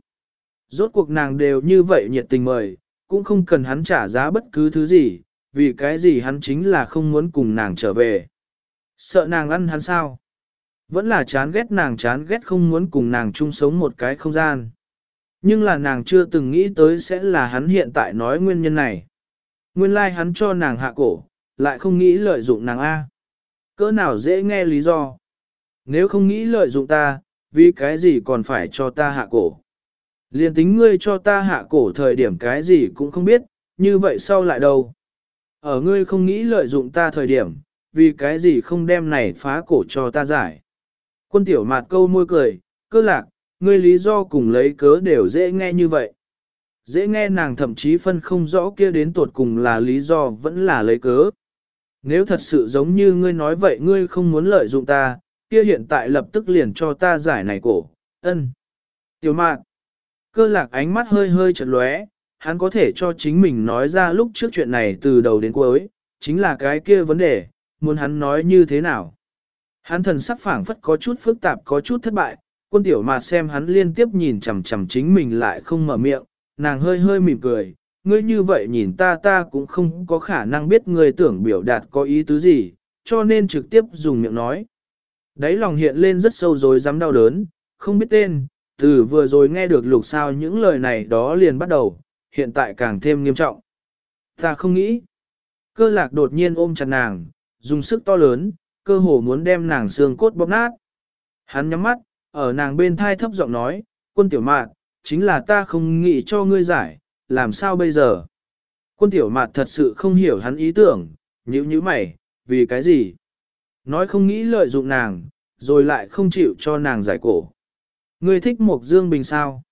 Rốt cuộc nàng đều như vậy nhiệt tình mời, cũng không cần hắn trả giá bất cứ thứ gì, vì cái gì hắn chính là không muốn cùng nàng trở về. Sợ nàng ăn hắn sao? Vẫn là chán ghét nàng chán ghét không muốn cùng nàng chung sống một cái không gian. Nhưng là nàng chưa từng nghĩ tới sẽ là hắn hiện tại nói nguyên nhân này. Nguyên lai like hắn cho nàng hạ cổ, lại không nghĩ lợi dụng nàng A. Cỡ nào dễ nghe lý do. Nếu không nghĩ lợi dụng ta, vì cái gì còn phải cho ta hạ cổ. Liên tính ngươi cho ta hạ cổ thời điểm cái gì cũng không biết, như vậy sau lại đâu. Ở ngươi không nghĩ lợi dụng ta thời điểm, vì cái gì không đem này phá cổ cho ta giải. Quân tiểu mạt câu môi cười, cơ lạc, ngươi lý do cùng lấy cớ đều dễ nghe như vậy. Dễ nghe nàng thậm chí phân không rõ kia đến tột cùng là lý do vẫn là lấy cớ. Nếu thật sự giống như ngươi nói vậy ngươi không muốn lợi dụng ta, kia hiện tại lập tức liền cho ta giải này cổ, ân. Tiểu mạn, cơ lạc ánh mắt hơi hơi chật lóe, hắn có thể cho chính mình nói ra lúc trước chuyện này từ đầu đến cuối, chính là cái kia vấn đề, muốn hắn nói như thế nào. Hắn thần sắc phảng phất có chút phức tạp có chút thất bại, quân tiểu mạt xem hắn liên tiếp nhìn chằm chằm chính mình lại không mở miệng, nàng hơi hơi mỉm cười, ngươi như vậy nhìn ta ta cũng không có khả năng biết ngươi tưởng biểu đạt có ý tứ gì, cho nên trực tiếp dùng miệng nói. Đấy lòng hiện lên rất sâu rồi dám đau đớn, không biết tên, từ vừa rồi nghe được lục sao những lời này đó liền bắt đầu, hiện tại càng thêm nghiêm trọng. Ta không nghĩ. Cơ lạc đột nhiên ôm chặt nàng, dùng sức to lớn, cơ hồ muốn đem nàng xương cốt bóp nát. Hắn nhắm mắt, ở nàng bên thai thấp giọng nói, quân tiểu mạn, chính là ta không nghĩ cho ngươi giải, làm sao bây giờ? Quân tiểu mạt thật sự không hiểu hắn ý tưởng, nhữ như mày, vì cái gì? Nói không nghĩ lợi dụng nàng, rồi lại không chịu cho nàng giải cổ. Ngươi thích một dương bình sao?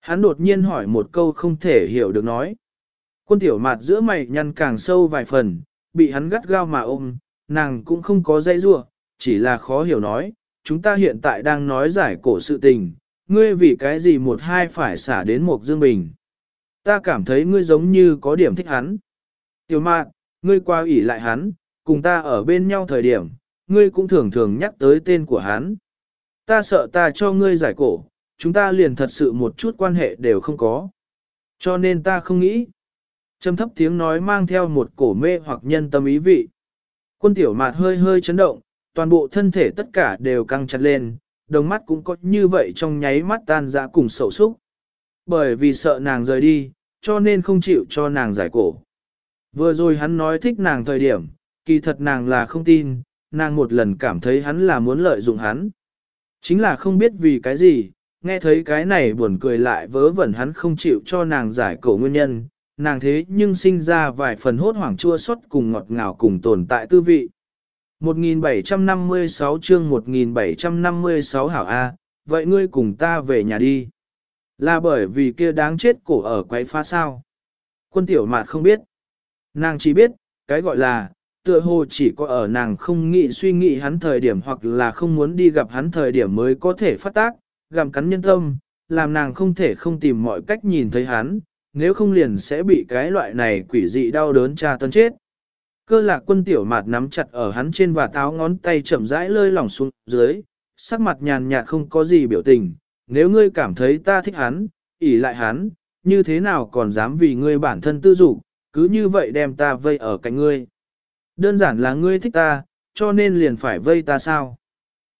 Hắn đột nhiên hỏi một câu không thể hiểu được nói. Quân tiểu mạt giữa mày nhăn càng sâu vài phần, bị hắn gắt gao mà ôm, nàng cũng không có dây rua, chỉ là khó hiểu nói, chúng ta hiện tại đang nói giải cổ sự tình, ngươi vì cái gì một hai phải xả đến một dương bình. Ta cảm thấy ngươi giống như có điểm thích hắn. Tiểu mạn, ngươi qua ủy lại hắn, cùng ta ở bên nhau thời điểm, ngươi cũng thường thường nhắc tới tên của hắn. Ta sợ ta cho ngươi giải cổ, chúng ta liền thật sự một chút quan hệ đều không có. Cho nên ta không nghĩ. Trầm thấp tiếng nói mang theo một cổ mê hoặc nhân tâm ý vị. Quân tiểu mạt hơi hơi chấn động, toàn bộ thân thể tất cả đều căng chặt lên, đồng mắt cũng có như vậy trong nháy mắt tan ra cùng sầu súc. Bởi vì sợ nàng rời đi, cho nên không chịu cho nàng giải cổ. Vừa rồi hắn nói thích nàng thời điểm, kỳ thật nàng là không tin, nàng một lần cảm thấy hắn là muốn lợi dụng hắn. Chính là không biết vì cái gì, nghe thấy cái này buồn cười lại vớ vẩn hắn không chịu cho nàng giải cổ nguyên nhân, nàng thế nhưng sinh ra vài phần hốt hoảng chua xót cùng ngọt ngào cùng tồn tại tư vị. 1756 chương 1756 hảo A, vậy ngươi cùng ta về nhà đi. Là bởi vì kia đáng chết cổ ở quấy phá sao. Quân tiểu mạt không biết. Nàng chỉ biết, cái gọi là, tựa hồ chỉ có ở nàng không nghĩ suy nghĩ hắn thời điểm hoặc là không muốn đi gặp hắn thời điểm mới có thể phát tác, gặm cắn nhân tâm, làm nàng không thể không tìm mọi cách nhìn thấy hắn, nếu không liền sẽ bị cái loại này quỷ dị đau đớn tra tấn chết. Cơ lạc quân tiểu mạt nắm chặt ở hắn trên và táo ngón tay chậm rãi lơi lỏng xuống dưới, sắc mặt nhàn nhạt không có gì biểu tình, nếu ngươi cảm thấy ta thích hắn, ỉ lại hắn, như thế nào còn dám vì ngươi bản thân tư dục, cứ như vậy đem ta vây ở cạnh ngươi. Đơn giản là ngươi thích ta, cho nên liền phải vây ta sao.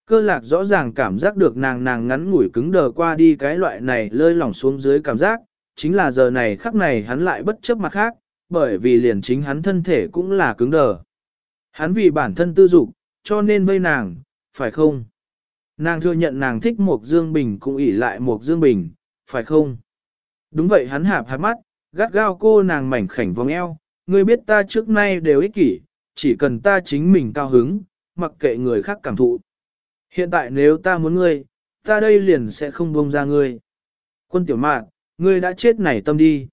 Cơ lạc rõ ràng cảm giác được nàng nàng ngắn ngủi cứng đờ qua đi cái loại này lơi lỏng xuống dưới cảm giác, chính là giờ này khắc này hắn lại bất chấp mặt khác, bởi vì liền chính hắn thân thể cũng là cứng đờ. Hắn vì bản thân tư dục, cho nên vây nàng, phải không? Nàng thừa nhận nàng thích một Dương Bình cũng ỉ lại một Dương Bình, phải không? Đúng vậy hắn hạp hạp mắt, gắt gao cô nàng mảnh khảnh vòng eo, ngươi biết ta trước nay đều ích kỷ, chỉ cần ta chính mình cao hứng, mặc kệ người khác cảm thụ. Hiện tại nếu ta muốn ngươi, ta đây liền sẽ không buông ra ngươi. Quân tiểu mạt, ngươi đã chết nảy tâm đi.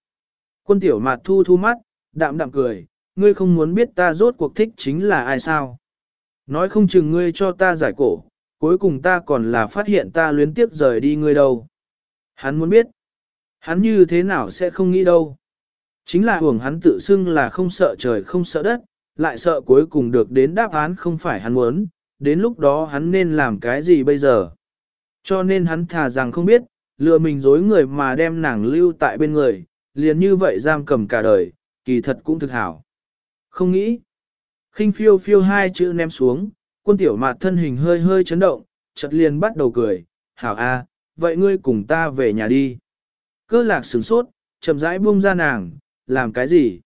Quân tiểu mạt thu thu mắt, đạm đạm cười, ngươi không muốn biết ta rốt cuộc thích chính là ai sao. Nói không chừng ngươi cho ta giải cổ, cuối cùng ta còn là phát hiện ta luyến tiếp rời đi ngươi đâu. Hắn muốn biết, hắn như thế nào sẽ không nghĩ đâu. Chính là hưởng hắn tự xưng là không sợ trời không sợ đất, lại sợ cuối cùng được đến đáp án không phải hắn muốn, đến lúc đó hắn nên làm cái gì bây giờ. Cho nên hắn thà rằng không biết, lừa mình dối người mà đem nàng lưu tại bên người, liền như vậy giam cầm cả đời, kỳ thật cũng thực hảo. Không nghĩ. khinh phiêu phiêu hai chữ ném xuống, quân tiểu mạt thân hình hơi hơi chấn động, chợt liền bắt đầu cười, hảo a, vậy ngươi cùng ta về nhà đi. Cơ lạc sửng sốt, chậm rãi buông ra nàng, làm cái gì?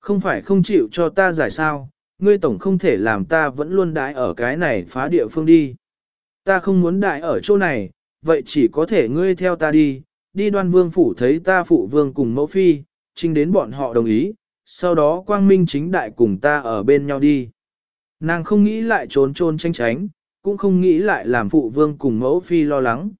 Không phải không chịu cho ta giải sao, ngươi tổng không thể làm ta vẫn luôn đãi ở cái này phá địa phương đi. Ta không muốn đại ở chỗ này, vậy chỉ có thể ngươi theo ta đi, đi đoan vương phủ thấy ta phụ vương cùng mẫu phi, trình đến bọn họ đồng ý, sau đó quang minh chính đại cùng ta ở bên nhau đi. Nàng không nghĩ lại trốn trôn tranh tránh, cũng không nghĩ lại làm phụ vương cùng mẫu phi lo lắng.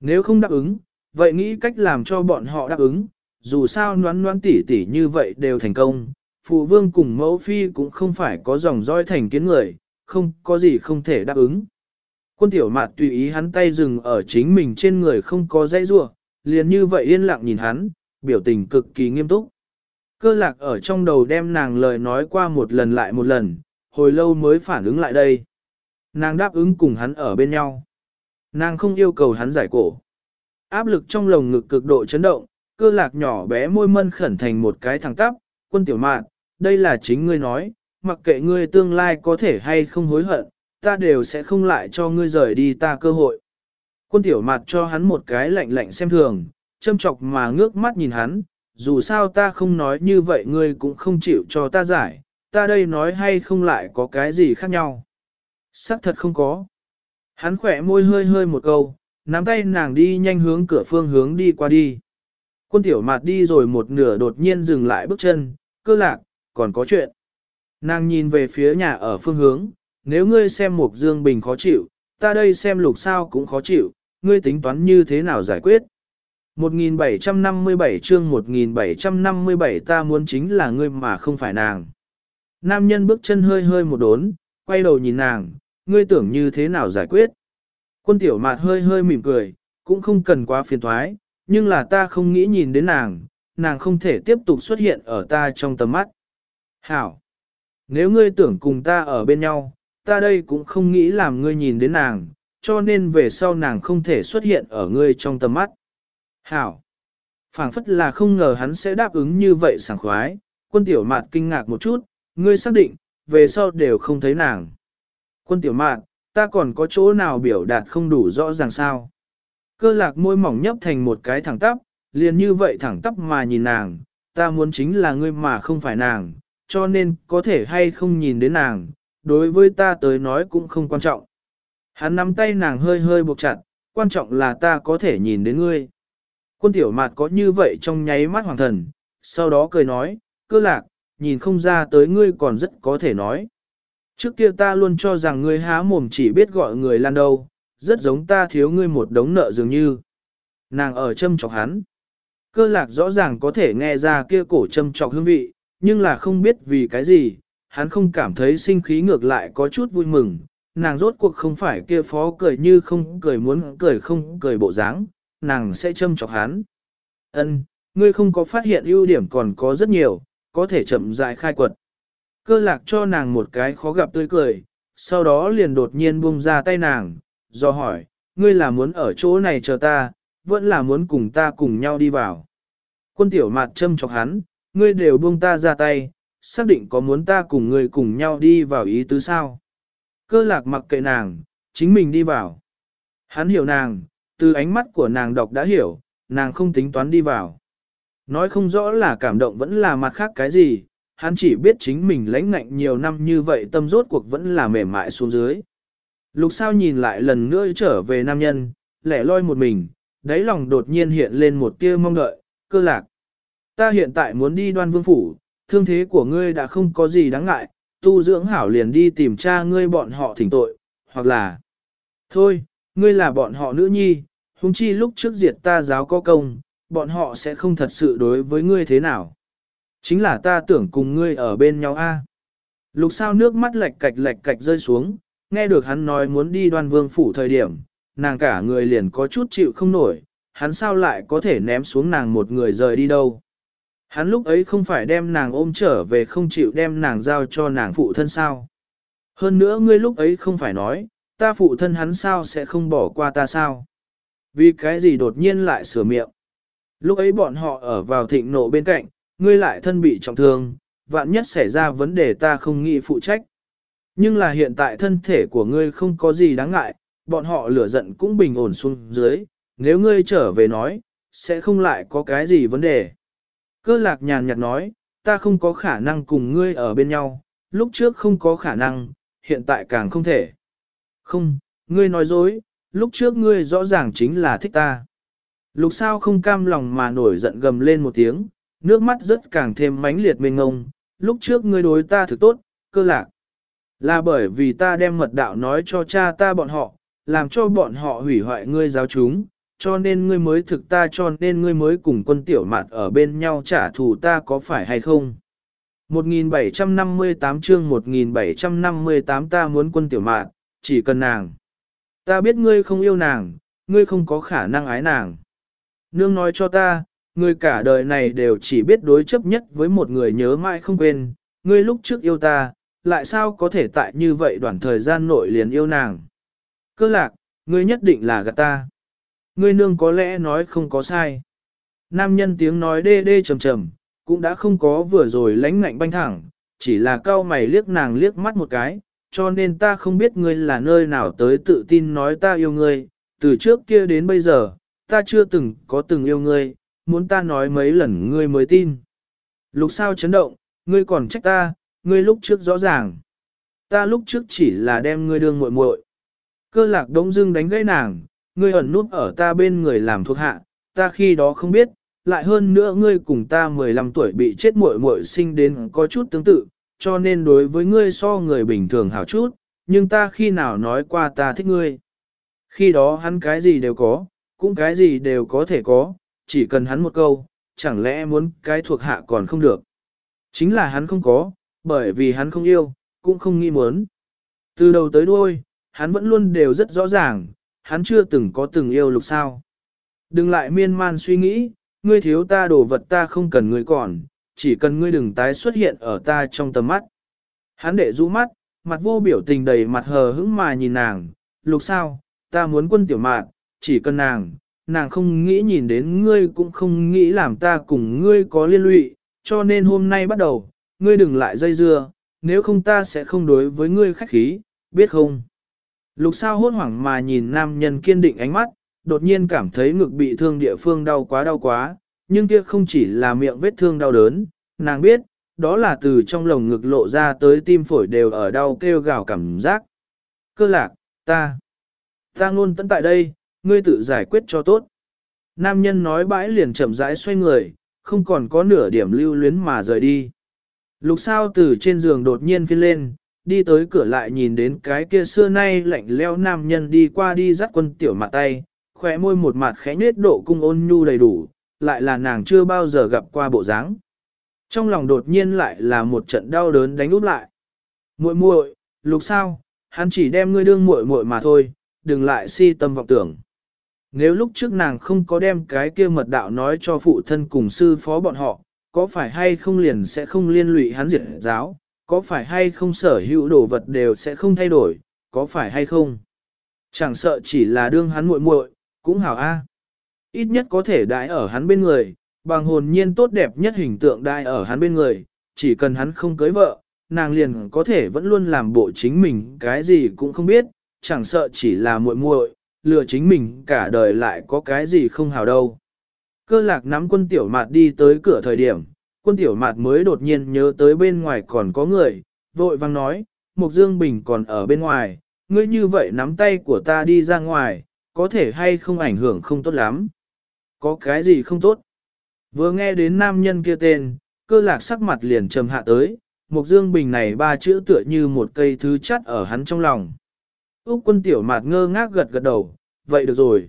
Nếu không đáp ứng, vậy nghĩ cách làm cho bọn họ đáp ứng, dù sao noán noán tỉ tỉ như vậy đều thành công, phụ vương cùng mẫu phi cũng không phải có dòng roi thành kiến người, không có gì không thể đáp ứng. Quân tiểu mạt tùy ý hắn tay dừng ở chính mình trên người không có dây rua, liền như vậy yên lặng nhìn hắn, biểu tình cực kỳ nghiêm túc. Cơ lạc ở trong đầu đem nàng lời nói qua một lần lại một lần, hồi lâu mới phản ứng lại đây. Nàng đáp ứng cùng hắn ở bên nhau. Nàng không yêu cầu hắn giải cổ. Áp lực trong lồng ngực cực độ chấn động, cơ lạc nhỏ bé môi mân khẩn thành một cái thẳng tắp, quân tiểu mạn, đây là chính ngươi nói, mặc kệ ngươi tương lai có thể hay không hối hận, ta đều sẽ không lại cho ngươi rời đi ta cơ hội. Quân tiểu mạn cho hắn một cái lạnh lạnh xem thường, châm chọc mà ngước mắt nhìn hắn, dù sao ta không nói như vậy ngươi cũng không chịu cho ta giải, ta đây nói hay không lại có cái gì khác nhau. Sắc thật không có. Hắn khỏe môi hơi hơi một câu, nắm tay nàng đi nhanh hướng cửa phương hướng đi qua đi. Quân tiểu mạt đi rồi một nửa đột nhiên dừng lại bước chân, cơ lạc, còn có chuyện. Nàng nhìn về phía nhà ở phương hướng, nếu ngươi xem Mục Dương Bình khó chịu, ta đây xem lục sao cũng khó chịu, ngươi tính toán như thế nào giải quyết. 1757 chương 1757 ta muốn chính là ngươi mà không phải nàng. Nam nhân bước chân hơi hơi một đốn, quay đầu nhìn nàng, ngươi tưởng như thế nào giải quyết. Quân tiểu mạt hơi hơi mỉm cười, cũng không cần quá phiền thoái, nhưng là ta không nghĩ nhìn đến nàng, nàng không thể tiếp tục xuất hiện ở ta trong tầm mắt. Hảo! Nếu ngươi tưởng cùng ta ở bên nhau, ta đây cũng không nghĩ làm ngươi nhìn đến nàng, cho nên về sau nàng không thể xuất hiện ở ngươi trong tầm mắt. Hảo! phảng phất là không ngờ hắn sẽ đáp ứng như vậy sảng khoái, quân tiểu mạt kinh ngạc một chút, ngươi xác định, về sau đều không thấy nàng. Quân tiểu mạn, ta còn có chỗ nào biểu đạt không đủ rõ ràng sao? Cơ lạc môi mỏng nhấp thành một cái thẳng tắp, liền như vậy thẳng tắp mà nhìn nàng, ta muốn chính là ngươi mà không phải nàng, cho nên có thể hay không nhìn đến nàng, đối với ta tới nói cũng không quan trọng. Hắn nắm tay nàng hơi hơi buộc chặt, quan trọng là ta có thể nhìn đến ngươi. Quân tiểu mạt có như vậy trong nháy mắt hoàng thần, sau đó cười nói, cơ lạc, nhìn không ra tới ngươi còn rất có thể nói. Trước kia ta luôn cho rằng ngươi há mồm chỉ biết gọi người lan đâu, rất giống ta thiếu ngươi một đống nợ dường như. Nàng ở châm chọc hắn. Cơ lạc rõ ràng có thể nghe ra kia cổ châm chọc hương vị, nhưng là không biết vì cái gì, hắn không cảm thấy sinh khí ngược lại có chút vui mừng. Nàng rốt cuộc không phải kia phó cười như không cười muốn cười không cười bộ dáng, nàng sẽ châm chọc hắn. Ân, ngươi không có phát hiện ưu điểm còn có rất nhiều, có thể chậm rãi khai quật. Cơ lạc cho nàng một cái khó gặp tươi cười, sau đó liền đột nhiên buông ra tay nàng, do hỏi, ngươi là muốn ở chỗ này chờ ta, vẫn là muốn cùng ta cùng nhau đi vào. Quân tiểu mặt châm chọc hắn, ngươi đều buông ta ra tay, xác định có muốn ta cùng ngươi cùng nhau đi vào ý tứ sao. Cơ lạc mặc kệ nàng, chính mình đi vào. Hắn hiểu nàng, từ ánh mắt của nàng đọc đã hiểu, nàng không tính toán đi vào. Nói không rõ là cảm động vẫn là mặt khác cái gì, hắn chỉ biết chính mình lãnh ngạnh nhiều năm như vậy tâm rốt cuộc vẫn là mềm mại xuống dưới. Lục sao nhìn lại lần nữa trở về nam nhân, lẻ loi một mình, đáy lòng đột nhiên hiện lên một tia mong đợi, cơ lạc. Ta hiện tại muốn đi đoan vương phủ, thương thế của ngươi đã không có gì đáng ngại, tu dưỡng hảo liền đi tìm cha ngươi bọn họ thỉnh tội, hoặc là... Thôi, ngươi là bọn họ nữ nhi, huống chi lúc trước diệt ta giáo có công, bọn họ sẽ không thật sự đối với ngươi thế nào. Chính là ta tưởng cùng ngươi ở bên nhau a. Lục sao nước mắt lệch cạch lệch cạch rơi xuống, nghe được hắn nói muốn đi đoan vương phủ thời điểm, nàng cả người liền có chút chịu không nổi, hắn sao lại có thể ném xuống nàng một người rời đi đâu. Hắn lúc ấy không phải đem nàng ôm trở về không chịu đem nàng giao cho nàng phụ thân sao. Hơn nữa ngươi lúc ấy không phải nói, ta phụ thân hắn sao sẽ không bỏ qua ta sao. Vì cái gì đột nhiên lại sửa miệng. Lúc ấy bọn họ ở vào thịnh nộ bên cạnh, ngươi lại thân bị trọng thương, vạn nhất xảy ra vấn đề ta không nghĩ phụ trách. Nhưng là hiện tại thân thể của ngươi không có gì đáng ngại, bọn họ lửa giận cũng bình ổn xuống dưới, nếu ngươi trở về nói, sẽ không lại có cái gì vấn đề. Cơ lạc nhàn nhạt nói, ta không có khả năng cùng ngươi ở bên nhau, lúc trước không có khả năng, hiện tại càng không thể. Không, ngươi nói dối, lúc trước ngươi rõ ràng chính là thích ta. Lục sao không cam lòng mà nổi giận gầm lên một tiếng, nước mắt rất càng thêm mãnh liệt mênh ngông, lúc trước ngươi đối ta thực tốt, cơ lạc. Là bởi vì ta đem mật đạo nói cho cha ta bọn họ, làm cho bọn họ hủy hoại ngươi giáo chúng, cho nên ngươi mới thực ta cho nên ngươi mới cùng quân tiểu mạt ở bên nhau trả thù ta có phải hay không. 1758 chương 1758 ta muốn quân tiểu mạt, chỉ cần nàng. Ta biết ngươi không yêu nàng, ngươi không có khả năng ái nàng. Nương nói cho ta, ngươi cả đời này đều chỉ biết đối chấp nhất với một người nhớ mãi không quên, ngươi lúc trước yêu ta, lại sao có thể tại như vậy đoạn thời gian nội liền yêu nàng. Cơ lạc, ngươi nhất định là gạt ta. Ngươi nương có lẽ nói không có sai. Nam nhân tiếng nói đê đê trầm trầm, cũng đã không có vừa rồi lánh ngạnh banh thẳng, chỉ là cao mày liếc nàng liếc mắt một cái, cho nên ta không biết ngươi là nơi nào tới tự tin nói ta yêu ngươi, từ trước kia đến bây giờ, ta chưa từng có từng yêu ngươi, muốn ta nói mấy lần ngươi mới tin. Lục sao chấn động, ngươi còn trách ta, ngươi lúc trước rõ ràng. Ta lúc trước chỉ là đem ngươi đương muội muội. Cơ lạc đống dưng đánh gãy nàng, ngươi ẩn nút ở ta bên người làm thuộc hạ, ta khi đó không biết, lại hơn nữa ngươi cùng ta 15 tuổi bị chết muội muội sinh đến có chút tương tự, cho nên đối với ngươi so người bình thường hảo chút, nhưng ta khi nào nói qua ta thích ngươi. Khi đó hắn cái gì đều có, cũng cái gì đều có thể có, chỉ cần hắn một câu, chẳng lẽ muốn cái thuộc hạ còn không được. Chính là hắn không có, bởi vì hắn không yêu, cũng không nghi muốn. Từ đầu tới đuôi, hắn vẫn luôn đều rất rõ ràng, hắn chưa từng có từng yêu lục sao. Đừng lại miên man suy nghĩ, ngươi thiếu ta đồ vật ta không cần ngươi còn, chỉ cần ngươi đừng tái xuất hiện ở ta trong tầm mắt. Hắn để rũ mắt, mặt vô biểu tình đầy mặt hờ hững mà nhìn nàng, lục sao, ta muốn quân tiểu mạn, chỉ cần nàng, nàng không nghĩ nhìn đến ngươi cũng không nghĩ làm ta cùng ngươi có liên lụy, cho nên hôm nay bắt đầu, ngươi đừng lại dây dưa, nếu không ta sẽ không đối với ngươi khách khí, biết không? Lục sao hốt hoảng mà nhìn nam nhân kiên định ánh mắt, đột nhiên cảm thấy ngực bị thương địa phương đau quá đau quá, nhưng kia không chỉ là miệng vết thương đau đớn, nàng biết, đó là từ trong lồng ngực lộ ra tới tim phổi đều ở đau kêu gào cảm giác. Cơ lạc, ta, ta luôn tận tại đây, ngươi tự giải quyết cho tốt. Nam nhân nói bãi liền chậm rãi xoay người, không còn có nửa điểm lưu luyến mà rời đi. Lục sao từ trên giường đột nhiên phiên lên, đi tới cửa lại nhìn đến cái kia xưa nay lạnh leo nam nhân đi qua đi dắt quân tiểu mặt tay, khỏe môi một mặt khẽ nết độ cung ôn nhu đầy đủ, lại là nàng chưa bao giờ gặp qua bộ dáng. Trong lòng đột nhiên lại là một trận đau đớn đánh úp lại. Muội muội, lục sao, hắn chỉ đem ngươi đương muội muội mà thôi, đừng lại si tâm vọng tưởng. Nếu lúc trước nàng không có đem cái kia mật đạo nói cho phụ thân cùng sư phó bọn họ, có phải hay không liền sẽ không liên lụy hắn diệt giáo, có phải hay không sở hữu đồ vật đều sẽ không thay đổi, có phải hay không? Chẳng sợ chỉ là đương hắn muội muội, cũng hảo a. Ít nhất có thể đãi ở hắn bên người, bằng hồn nhiên tốt đẹp nhất hình tượng đai ở hắn bên người, chỉ cần hắn không cưới vợ, nàng liền có thể vẫn luôn làm bộ chính mình cái gì cũng không biết, chẳng sợ chỉ là muội muội, lừa chính mình cả đời lại có cái gì không hảo đâu. Cơ lạc nắm quân tiểu mạt đi tới cửa thời điểm, quân tiểu mạt mới đột nhiên nhớ tới bên ngoài còn có người, vội vang nói, Mục Dương Bình còn ở bên ngoài, ngươi như vậy nắm tay của ta đi ra ngoài, có thể hay không ảnh hưởng không tốt lắm. Có cái gì không tốt? Vừa nghe đến nam nhân kia tên, cơ lạc sắc mặt liền trầm hạ tới, Mục Dương Bình này ba chữ tựa như một cây thứ chắt ở hắn trong lòng. Úc quân tiểu mạt ngơ ngác gật gật đầu, vậy được rồi.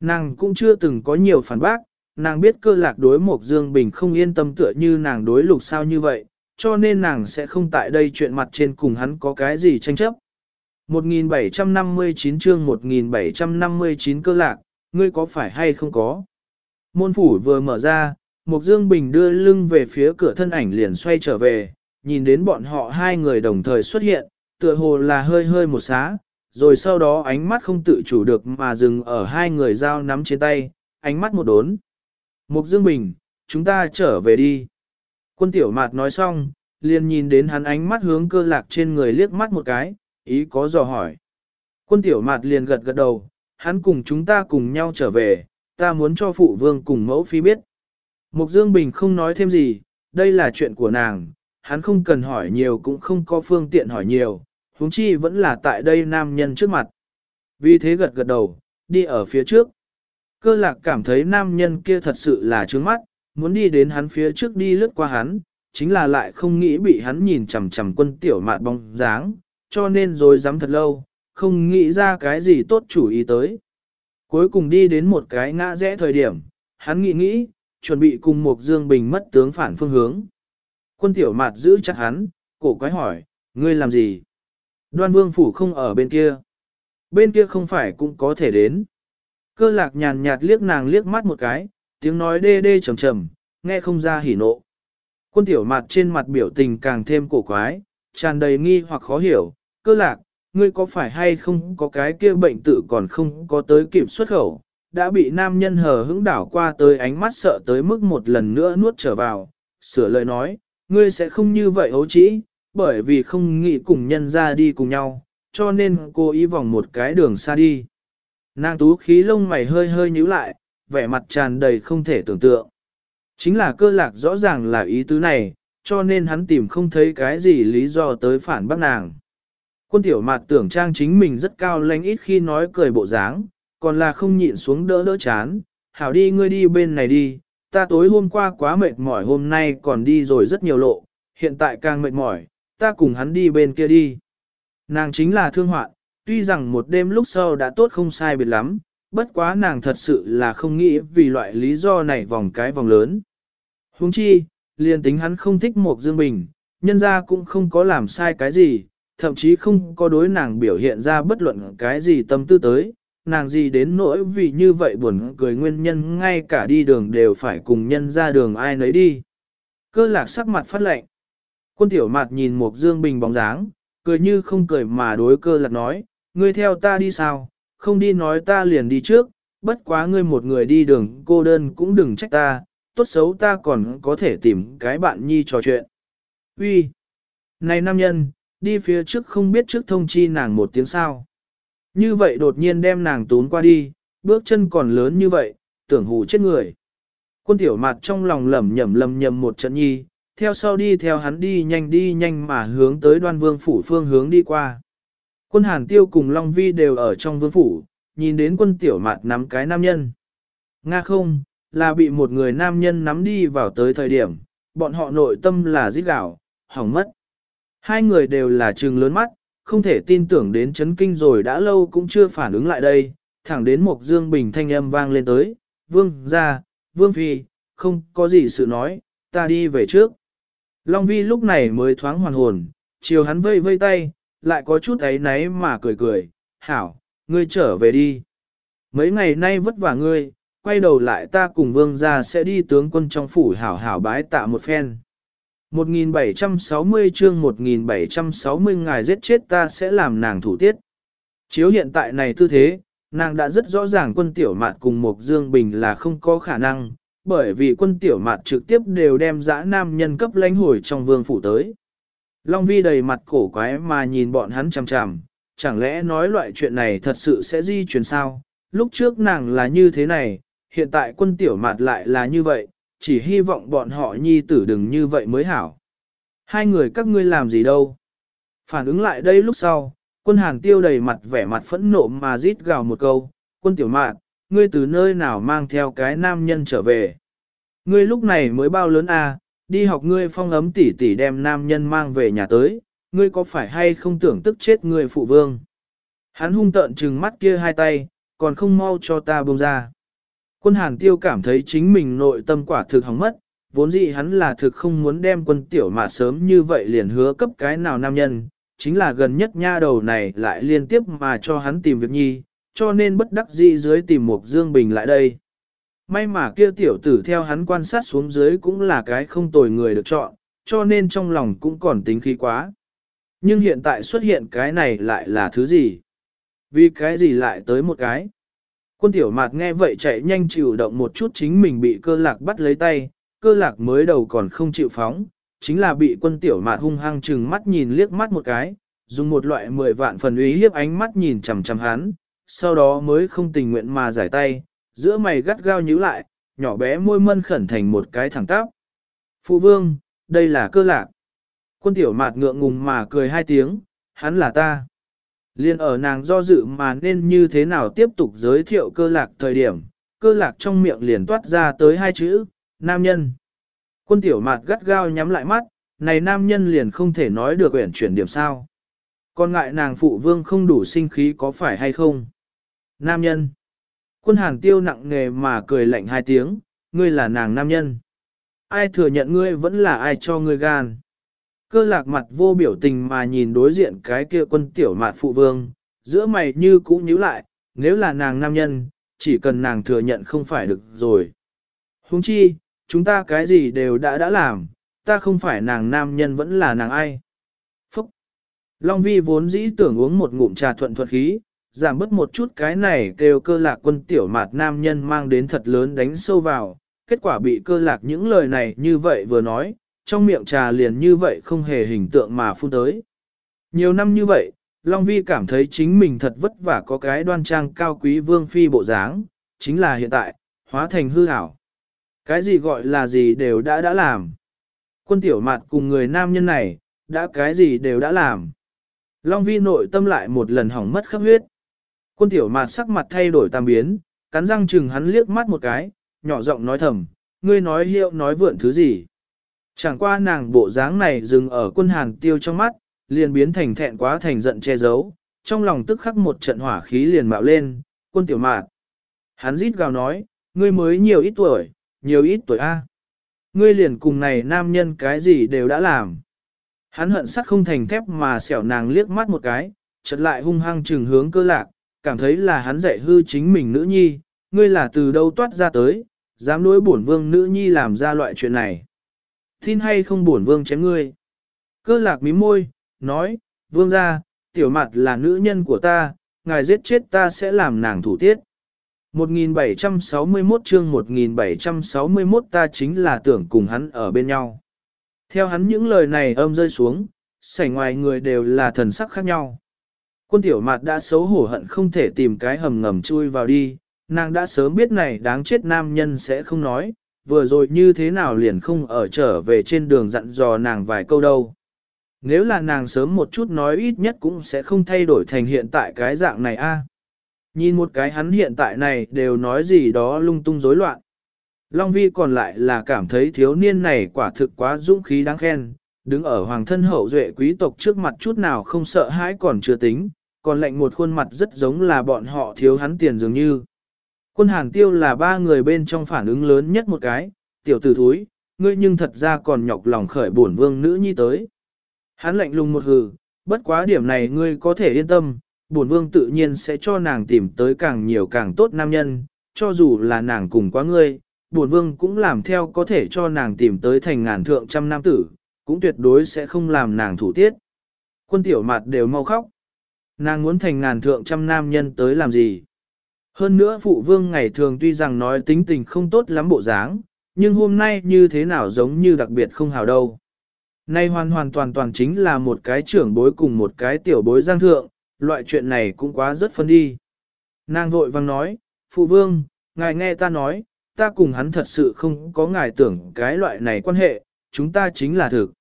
Nàng cũng chưa từng có nhiều phản bác, nàng biết cơ lạc đối Mộc Dương Bình không yên tâm tựa như nàng đối lục sao như vậy, cho nên nàng sẽ không tại đây chuyện mặt trên cùng hắn có cái gì tranh chấp. 1759 chương 1759 cơ lạc, ngươi có phải hay không có? Môn phủ vừa mở ra, Mộc Dương Bình đưa lưng về phía cửa thân ảnh liền xoay trở về, nhìn đến bọn họ hai người đồng thời xuất hiện, tựa hồ là hơi hơi một xá, rồi sau đó ánh mắt không tự chủ được mà dừng ở hai người dao nắm trên tay, ánh mắt một đốn. Mục Dương Bình, chúng ta trở về đi. Quân tiểu mạt nói xong, liền nhìn đến hắn ánh mắt hướng cơ lạc trên người liếc mắt một cái, ý có dò hỏi. Quân tiểu mạt liền gật gật đầu, hắn cùng chúng ta cùng nhau trở về, ta muốn cho phụ vương cùng mẫu phi biết. Mục Dương Bình không nói thêm gì, đây là chuyện của nàng, hắn không cần hỏi nhiều cũng không có phương tiện hỏi nhiều, huống chi vẫn là tại đây nam nhân trước mặt. Vì thế gật gật đầu, đi ở phía trước. Cơ lạc cảm thấy nam nhân kia thật sự là trướng mắt, muốn đi đến hắn phía trước đi lướt qua hắn, chính là lại không nghĩ bị hắn nhìn chằm chằm quân tiểu mạn bóng dáng, cho nên rồi dám thật lâu, không nghĩ ra cái gì tốt chủ ý tới. Cuối cùng đi đến một cái ngã rẽ thời điểm, hắn nghĩ nghĩ, chuẩn bị cùng một dương bình mất tướng phản phương hướng. Quân tiểu mạt giữ chặt hắn, cổ quái hỏi, ngươi làm gì? Đoan vương phủ không ở bên kia. Bên kia không phải cũng có thể đến. Cơ lạc nhàn nhạt liếc nàng liếc mắt một cái, tiếng nói đê đê trầm trầm, nghe không ra hỉ nộ. Quân tiểu mặt trên mặt biểu tình càng thêm cổ quái, tràn đầy nghi hoặc khó hiểu, cơ lạc, ngươi có phải hay không có cái kia bệnh tự còn không có tới kịp xuất khẩu, đã bị nam nhân hờ hững đảo qua tới ánh mắt sợ tới mức một lần nữa nuốt trở vào, sửa lời nói, ngươi sẽ không như vậy hấu trĩ, bởi vì không nghĩ cùng nhân ra đi cùng nhau, cho nên cô ý vòng một cái đường xa đi. Nàng tú khí lông mày hơi hơi nhíu lại, vẻ mặt tràn đầy không thể tưởng tượng. Chính là cơ lạc rõ ràng là ý tứ này, cho nên hắn tìm không thấy cái gì lý do tới phản bác nàng. Quân tiểu mạt tưởng trang chính mình rất cao lãnh ít khi nói cười bộ dáng, còn là không nhịn xuống đỡ đỡ chán. Hảo đi ngươi đi bên này đi, ta tối hôm qua quá mệt mỏi hôm nay còn đi rồi rất nhiều lộ, hiện tại càng mệt mỏi, ta cùng hắn đi bên kia đi. Nàng chính là thương hoạn, tuy rằng một đêm lúc sau đã tốt không sai biệt lắm, bất quá nàng thật sự là không nghĩ vì loại lý do này vòng cái vòng lớn. Huống chi, liền tính hắn không thích một Dương Bình, nhân ra cũng không có làm sai cái gì, thậm chí không có đối nàng biểu hiện ra bất luận cái gì tâm tư tới, nàng gì đến nỗi vì như vậy buồn cười nguyên nhân ngay cả đi đường đều phải cùng nhân ra đường ai nấy đi. Cơ lạc sắc mặt phát lệnh. Quân tiểu mặt nhìn một dương bình bóng dáng, cười như không cười mà đối cơ lạc nói, ngươi theo ta đi sao, không đi nói ta liền đi trước, bất quá ngươi một người đi đường cô đơn cũng đừng trách ta, tốt xấu ta còn có thể tìm cái bạn nhi trò chuyện. Uy, Này nam nhân, đi phía trước không biết trước thông chi nàng một tiếng sao. Như vậy đột nhiên đem nàng tốn qua đi, bước chân còn lớn như vậy, tưởng hù chết người. Quân tiểu mặt trong lòng lẩm nhẩm lầm nhầm một trận nhi, theo sau đi theo hắn đi nhanh đi nhanh mà hướng tới đoan vương phủ phương hướng đi qua. Quân hàn tiêu cùng Long Vi đều ở trong vương phủ, nhìn đến quân tiểu mạt nắm cái nam nhân. Nga không, là bị một người nam nhân nắm đi vào tới thời điểm, bọn họ nội tâm là giết gạo, hỏng mất. Hai người đều là trừng lớn mắt, không thể tin tưởng đến chấn kinh rồi đã lâu cũng chưa phản ứng lại đây, thẳng đến một dương bình thanh âm vang lên tới, vương ra, vương phi, không có gì sự nói, ta đi về trước. Long vi lúc này mới thoáng hoàn hồn, chiều hắn vây vây tay, lại có chút ấy náy mà cười cười, hảo, ngươi trở về đi. Mấy ngày nay vất vả ngươi, quay đầu lại ta cùng vương gia sẽ đi tướng quân trong phủ hảo hảo bái tạ một phen. 1760 chương 1760 ngài giết chết ta sẽ làm nàng thủ tiết. Chiếu hiện tại này tư thế, nàng đã rất rõ ràng quân tiểu mạt cùng mộc dương bình là không có khả năng, bởi vì quân tiểu mạt trực tiếp đều đem dã nam nhân cấp lãnh hồi trong vương phủ tới. Long vi đầy mặt cổ quái mà nhìn bọn hắn chằm chằm, chẳng lẽ nói loại chuyện này thật sự sẽ di chuyển sao? Lúc trước nàng là như thế này, hiện tại quân tiểu mạt lại là như vậy, chỉ hy vọng bọn họ nhi tử đừng như vậy mới hảo. Hai người các ngươi làm gì đâu? Phản ứng lại đây lúc sau, quân hàn tiêu đầy mặt vẻ mặt phẫn nộ mà rít gào một câu, quân tiểu mạn, ngươi từ nơi nào mang theo cái nam nhân trở về? Ngươi lúc này mới bao lớn à, đi học ngươi phong ấm tỉ tỉ đem nam nhân mang về nhà tới, ngươi có phải hay không tưởng tức chết ngươi phụ vương? Hắn hung tợn trừng mắt kia hai tay, còn không mau cho ta buông ra. Quân hàn tiêu cảm thấy chính mình nội tâm quả thực hỏng mất, vốn dĩ hắn là thực không muốn đem quân tiểu mà sớm như vậy liền hứa cấp cái nào nam nhân, chính là gần nhất nha đầu này lại liên tiếp mà cho hắn tìm việc nhi, cho nên bất đắc dĩ dưới tìm một Dương Bình lại đây. May mà kia tiểu tử theo hắn quan sát xuống dưới cũng là cái không tồi người được chọn, cho nên trong lòng cũng còn tính khí quá. Nhưng hiện tại xuất hiện cái này lại là thứ gì? Vì cái gì lại tới một cái? Quân tiểu mạt nghe vậy chạy nhanh chịu động một chút chính mình bị cơ lạc bắt lấy tay, cơ lạc mới đầu còn không chịu phóng, chính là bị quân tiểu mạt hung hăng chừng mắt nhìn liếc mắt một cái, dùng một loại mười vạn phần uy hiếp ánh mắt nhìn chằm chằm hắn, sau đó mới không tình nguyện mà giải tay, giữa mày gắt gao nhíu lại, nhỏ bé môi mân khẩn thành một cái thẳng tắp. Phụ vương, đây là cơ lạc. Quân tiểu mạt ngượng ngùng mà cười hai tiếng, hắn là ta. Liên ở nàng do dự mà nên như thế nào tiếp tục giới thiệu cơ lạc thời điểm, cơ lạc trong miệng liền toát ra tới hai chữ, nam nhân. Quân tiểu mạt gắt gao nhắm lại mắt, này nam nhân liền không thể nói được uyển chuyển điểm sao. Còn ngại nàng phụ vương không đủ sinh khí có phải hay không? Nam nhân. Quân hàn tiêu nặng nghề mà cười lạnh hai tiếng, ngươi là nàng nam nhân. Ai thừa nhận ngươi vẫn là ai cho ngươi gan. Cơ lạc mặt vô biểu tình mà nhìn đối diện cái kia quân tiểu mạt phụ vương, giữa mày như cũ nhíu lại, nếu là nàng nam nhân, chỉ cần nàng thừa nhận không phải được rồi. Huống chi, chúng ta cái gì đều đã đã làm, ta không phải nàng nam nhân vẫn là nàng ai. Phúc! Long vi vốn dĩ tưởng uống một ngụm trà thuận thuận khí, giảm bớt một chút cái này kêu cơ lạc quân tiểu mạt nam nhân mang đến thật lớn đánh sâu vào, kết quả bị cơ lạc những lời này như vậy vừa nói, trong miệng trà liền như vậy không hề hình tượng mà phun tới. Nhiều năm như vậy, Long Vi cảm thấy chính mình thật vất vả có cái đoan trang cao quý vương phi bộ dáng, chính là hiện tại, hóa thành hư ảo. Cái gì gọi là gì đều đã đã làm. Quân tiểu mạt cùng người nam nhân này, đã cái gì đều đã làm. Long Vi nội tâm lại một lần hỏng mất khắp huyết. Quân tiểu mạt sắc mặt thay đổi tam biến, cắn răng chừng hắn liếc mắt một cái, nhỏ giọng nói thầm, ngươi nói hiệu nói vượn thứ gì. Chẳng qua nàng bộ dáng này dừng ở quân hàn tiêu trong mắt, liền biến thành thẹn quá thành giận che giấu, trong lòng tức khắc một trận hỏa khí liền mạo lên, quân tiểu mạt. Hắn rít gào nói, ngươi mới nhiều ít tuổi, nhiều ít tuổi A. Ngươi liền cùng này nam nhân cái gì đều đã làm. Hắn hận sắt không thành thép mà xẻo nàng liếc mắt một cái, chợt lại hung hăng trừng hướng cơ lạc, cảm thấy là hắn dạy hư chính mình nữ nhi, ngươi là từ đâu toát ra tới, dám đối bổn vương nữ nhi làm ra loại chuyện này. Tin hay không bổn vương chém ngươi. Cơ lạc mím môi, nói, vương ra, tiểu mặt là nữ nhân của ta, ngài giết chết ta sẽ làm nàng thủ tiết. 1761 chương 1761 ta chính là tưởng cùng hắn ở bên nhau. Theo hắn những lời này âm rơi xuống, sảnh ngoài người đều là thần sắc khác nhau. Quân tiểu mạt đã xấu hổ hận không thể tìm cái hầm ngầm chui vào đi, nàng đã sớm biết này đáng chết nam nhân sẽ không nói, vừa rồi như thế nào liền không ở trở về trên đường dặn dò nàng vài câu đâu. Nếu là nàng sớm một chút nói ít nhất cũng sẽ không thay đổi thành hiện tại cái dạng này a. Nhìn một cái hắn hiện tại này đều nói gì đó lung tung rối loạn. Long Vi còn lại là cảm thấy thiếu niên này quả thực quá dũng khí đáng khen, đứng ở hoàng thân hậu duệ quý tộc trước mặt chút nào không sợ hãi còn chưa tính, còn lệnh một khuôn mặt rất giống là bọn họ thiếu hắn tiền dường như. Quân hàng tiêu là ba người bên trong phản ứng lớn nhất một cái, tiểu tử thúi, ngươi nhưng thật ra còn nhọc lòng khởi bổn vương nữ nhi tới. Hắn lạnh lùng một hừ, bất quá điểm này ngươi có thể yên tâm, bổn vương tự nhiên sẽ cho nàng tìm tới càng nhiều càng tốt nam nhân, cho dù là nàng cùng quá ngươi, bổn vương cũng làm theo có thể cho nàng tìm tới thành ngàn thượng trăm nam tử, cũng tuyệt đối sẽ không làm nàng thủ tiết. Quân tiểu mặt đều mau khóc. Nàng muốn thành ngàn thượng trăm nam nhân tới làm gì? Hơn nữa phụ vương ngày thường tuy rằng nói tính tình không tốt lắm bộ dáng, nhưng hôm nay như thế nào giống như đặc biệt không hào đâu. Nay hoàn hoàn toàn toàn chính là một cái trưởng bối cùng một cái tiểu bối giang thượng, loại chuyện này cũng quá rất phân đi. Nàng vội vang nói, phụ vương, ngài nghe ta nói, ta cùng hắn thật sự không có ngài tưởng cái loại này quan hệ, chúng ta chính là thực.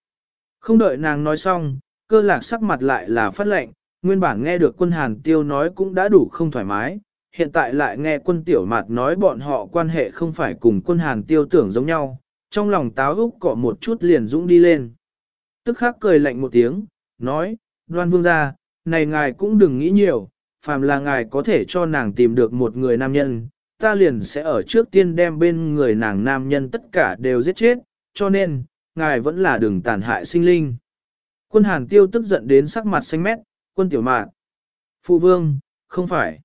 Không đợi nàng nói xong, cơ lạc sắc mặt lại là phát lệnh, nguyên bản nghe được quân hàn tiêu nói cũng đã đủ không thoải mái, hiện tại lại nghe quân tiểu mạt nói bọn họ quan hệ không phải cùng quân hàn tiêu tưởng giống nhau, trong lòng táo úc cọ một chút liền dũng đi lên. Tức khắc cười lạnh một tiếng, nói, đoan vương gia, này ngài cũng đừng nghĩ nhiều, phàm là ngài có thể cho nàng tìm được một người nam nhân, ta liền sẽ ở trước tiên đem bên người nàng nam nhân tất cả đều giết chết, cho nên, ngài vẫn là đừng tàn hại sinh linh. Quân hàn tiêu tức giận đến sắc mặt xanh mét, quân tiểu mạn. Phụ vương, không phải.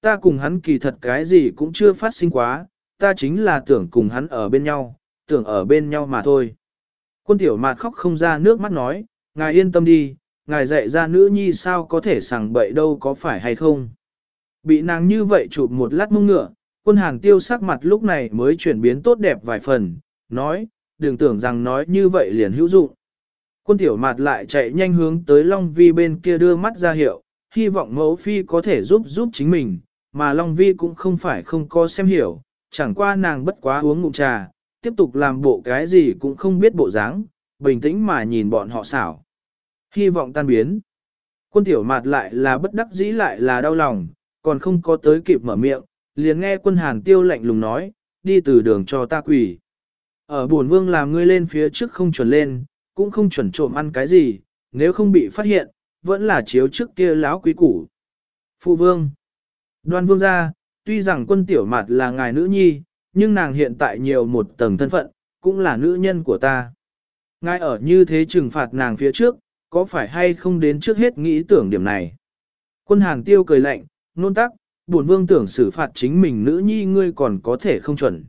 Ta cùng hắn kỳ thật cái gì cũng chưa phát sinh quá, ta chính là tưởng cùng hắn ở bên nhau, tưởng ở bên nhau mà thôi. Quân tiểu mạn khóc không ra nước mắt nói, ngài yên tâm đi, ngài dạy ra nữ nhi sao có thể sằng bậy đâu có phải hay không. Bị nàng như vậy chụp một lát mông ngựa, quân hàng tiêu sắc mặt lúc này mới chuyển biến tốt đẹp vài phần, nói, đừng tưởng rằng nói như vậy liền hữu dụng. Quân tiểu mạt lại chạy nhanh hướng tới Long Vi bên kia đưa mắt ra hiệu, hy vọng mẫu phi có thể giúp giúp chính mình, mà Long Vi cũng không phải không có xem hiểu, chẳng qua nàng bất quá uống ngụm trà, tiếp tục làm bộ cái gì cũng không biết bộ dáng, bình tĩnh mà nhìn bọn họ xảo. Hy vọng tan biến. Quân tiểu mạt lại là bất đắc dĩ lại là đau lòng, còn không có tới kịp mở miệng, liền nghe quân hàn tiêu lạnh lùng nói, đi từ đường cho ta quỷ. Ở buồn vương làm ngươi lên phía trước không chuẩn lên, cũng không chuẩn trộm ăn cái gì, nếu không bị phát hiện, vẫn là chiếu trước kia láo quý củ. Phụ vương. Đoan vương gia, tuy rằng quân tiểu mạt là ngài nữ nhi, nhưng nàng hiện tại nhiều một tầng thân phận, cũng là nữ nhân của ta. Ngài ở như thế trừng phạt nàng phía trước, có phải hay không đến trước hết nghĩ tưởng điểm này. Quân hàng tiêu cười lạnh, nôn tắc, buồn vương tưởng xử phạt chính mình nữ nhi ngươi còn có thể không chuẩn.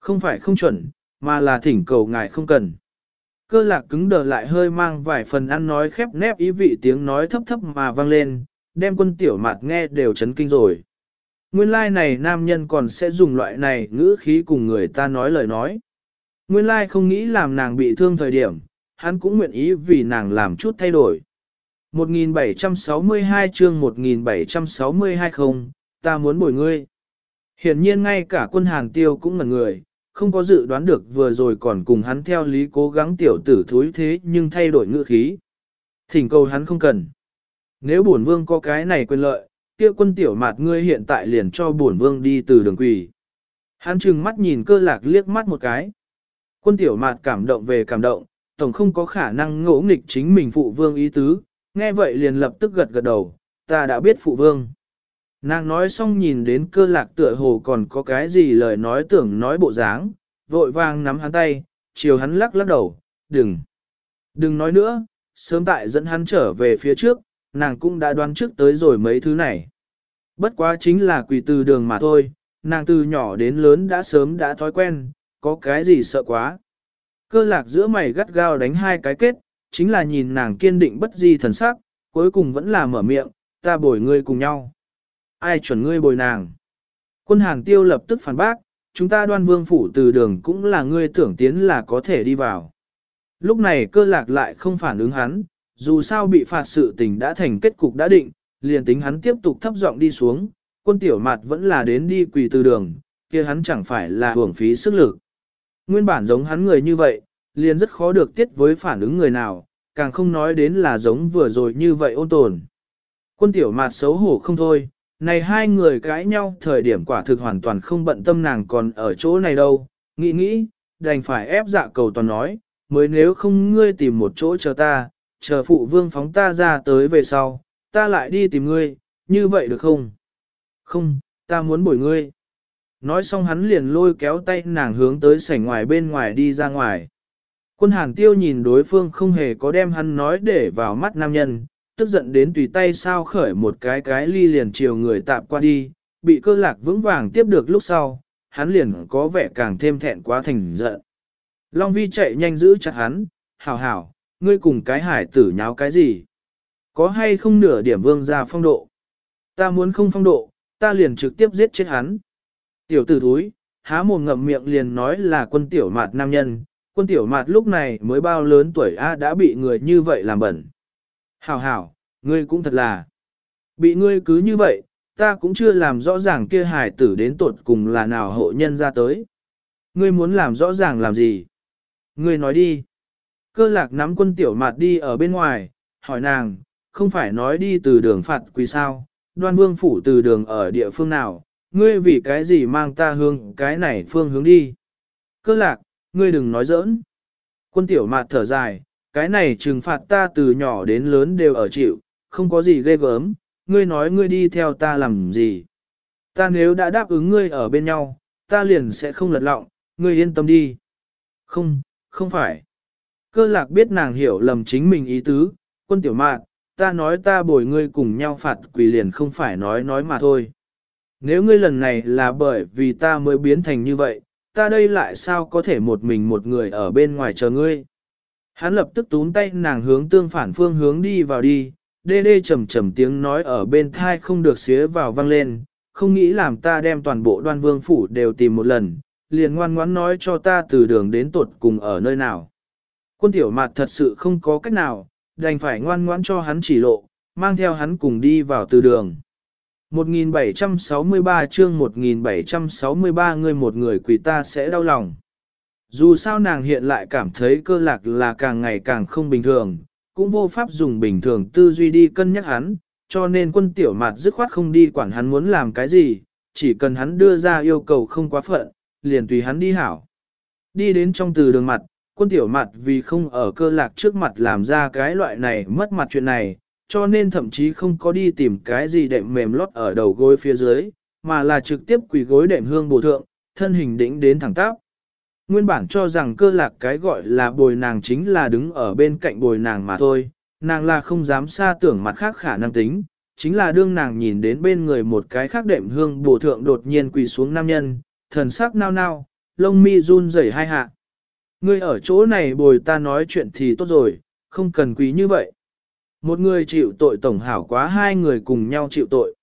Không phải không chuẩn, mà là thỉnh cầu ngài không cần. Cơ lạc cứng đờ lại hơi mang vài phần ăn nói khép nép ý vị tiếng nói thấp thấp mà vang lên, đem quân tiểu mạt nghe đều chấn kinh rồi. Nguyên lai like này nam nhân còn sẽ dùng loại này ngữ khí cùng người ta nói lời nói. Nguyên lai like không nghĩ làm nàng bị thương thời điểm, hắn cũng nguyện ý vì nàng làm chút thay đổi. 1762 chương 1762 không, ta muốn bồi ngươi. Hiển nhiên ngay cả quân hàng tiêu cũng ngẩn người, không có dự đoán được vừa rồi còn cùng hắn theo lý cố gắng tiểu tử thúi thế nhưng thay đổi ngữ khí. Thỉnh cầu hắn không cần. Nếu bổn vương có cái này quyền lợi, kia quân tiểu mạt ngươi hiện tại liền cho bổn vương đi từ đường quỷ. Hắn trừng mắt nhìn cơ lạc liếc mắt một cái. Quân tiểu mạt cảm động về cảm động, tổng không có khả năng ngỗ nghịch chính mình phụ vương ý tứ, nghe vậy liền lập tức gật gật đầu, ta đã biết phụ vương. Nàng nói xong nhìn đến cơ lạc tựa hồ còn có cái gì lời nói tưởng nói bộ dáng, vội vàng nắm hắn tay, chiều hắn lắc lắc đầu, đừng, đừng nói nữa, sớm tại dẫn hắn trở về phía trước, nàng cũng đã đoán trước tới rồi mấy thứ này. Bất quá chính là quỳ từ đường mà thôi, nàng từ nhỏ đến lớn đã sớm đã thói quen, có cái gì sợ quá. Cơ lạc giữa mày gắt gao đánh hai cái kết, chính là nhìn nàng kiên định bất di thần sắc, cuối cùng vẫn là mở miệng, ta bồi ngươi cùng nhau. Ai chuẩn ngươi bồi nàng? Quân hàng tiêu lập tức phản bác, chúng ta đoan vương phủ từ đường cũng là ngươi tưởng tiến là có thể đi vào. Lúc này cơ lạc lại không phản ứng hắn, dù sao bị phạt sự tình đã thành kết cục đã định, liền tính hắn tiếp tục thấp giọng đi xuống, quân tiểu mặt vẫn là đến đi quỳ từ đường, kia hắn chẳng phải là hưởng phí sức lực. Nguyên bản giống hắn người như vậy, liền rất khó được tiết với phản ứng người nào, càng không nói đến là giống vừa rồi như vậy ôn tồn. Quân tiểu mạt xấu hổ không thôi, này hai người cãi nhau thời điểm quả thực hoàn toàn không bận tâm nàng còn ở chỗ này đâu, nghĩ nghĩ, đành phải ép dạ cầu toàn nói, mới nếu không ngươi tìm một chỗ chờ ta, chờ phụ vương phóng ta ra tới về sau, ta lại đi tìm ngươi, như vậy được không? Không, ta muốn bồi ngươi. Nói xong hắn liền lôi kéo tay nàng hướng tới sảnh ngoài bên ngoài đi ra ngoài. Quân hàng tiêu nhìn đối phương không hề có đem hắn nói để vào mắt nam nhân, tức giận đến tùy tay sao khởi một cái cái ly liền chiều người tạm qua đi, bị cơ lạc vững vàng tiếp được lúc sau, hắn liền có vẻ càng thêm thẹn quá thành giận. Long vi chạy nhanh giữ chặt hắn, hảo hảo, ngươi cùng cái hải tử nháo cái gì? Có hay không nửa điểm vương ra phong độ? Ta muốn không phong độ, ta liền trực tiếp giết chết hắn. Tiểu tử thúi, há mồm ngậm miệng liền nói là quân tiểu mạt nam nhân, quân tiểu mạt lúc này mới bao lớn tuổi A đã bị người như vậy làm bẩn. Hảo hảo, ngươi cũng thật là. Bị ngươi cứ như vậy, ta cũng chưa làm rõ ràng kia hài tử đến tột cùng là nào hộ nhân ra tới. Ngươi muốn làm rõ ràng làm gì? Ngươi nói đi. Cơ lạc nắm quân tiểu mạt đi ở bên ngoài, hỏi nàng, không phải nói đi từ đường phạt quỳ sao, đoan vương phủ từ đường ở địa phương nào, ngươi vì cái gì mang ta hướng cái này phương hướng đi. Cơ lạc, ngươi đừng nói giỡn. Quân tiểu mạt thở dài, cái này trừng phạt ta từ nhỏ đến lớn đều ở chịu, không có gì ghê gớm, ngươi nói ngươi đi theo ta làm gì. Ta nếu đã đáp ứng ngươi ở bên nhau, ta liền sẽ không lật lọng, ngươi yên tâm đi. Không, không phải. Cơ lạc biết nàng hiểu lầm chính mình ý tứ, quân tiểu mạn, ta nói ta bồi ngươi cùng nhau phạt quỷ liền không phải nói nói mà thôi. Nếu ngươi lần này là bởi vì ta mới biến thành như vậy, ta đây lại sao có thể một mình một người ở bên ngoài chờ ngươi. Hắn lập tức túm tay nàng hướng tương phản phương hướng đi vào đi, đê đê trầm trầm tiếng nói ở bên thai không được xía vào vang lên, không nghĩ làm ta đem toàn bộ đoan vương phủ đều tìm một lần, liền ngoan ngoãn nói cho ta từ đường đến tuột cùng ở nơi nào. Quân tiểu mặt thật sự không có cách nào, đành phải ngoan ngoãn cho hắn chỉ lộ, mang theo hắn cùng đi vào từ đường. 1763 chương 1763 người một người quỷ ta sẽ đau lòng. Dù sao nàng hiện lại cảm thấy cơ lạc là càng ngày càng không bình thường, cũng vô pháp dùng bình thường tư duy đi cân nhắc hắn, cho nên quân tiểu mạt dứt khoát không đi quản hắn muốn làm cái gì, chỉ cần hắn đưa ra yêu cầu không quá phận, liền tùy hắn đi hảo. Đi đến trong từ đường mặt, quân tiểu mặt vì không ở cơ lạc trước mặt làm ra cái loại này mất mặt chuyện này, cho nên thậm chí không có đi tìm cái gì đệm mềm lót ở đầu gối phía dưới, mà là trực tiếp quỳ gối đệm hương bổ thượng, thân hình đỉnh đến thẳng tắp. Nguyên bản cho rằng cơ lạc cái gọi là bồi nàng chính là đứng ở bên cạnh bồi nàng mà thôi, nàng là không dám xa tưởng mặt khác khả năng tính, chính là đương nàng nhìn đến bên người một cái khác đệm hương bổ thượng đột nhiên quỳ xuống nam nhân, thần sắc nao nao, lông mi run rẩy hai hạ. Ngươi ở chỗ này bồi ta nói chuyện thì tốt rồi, không cần quý như vậy. Một người chịu tội tổng hảo quá hai người cùng nhau chịu tội.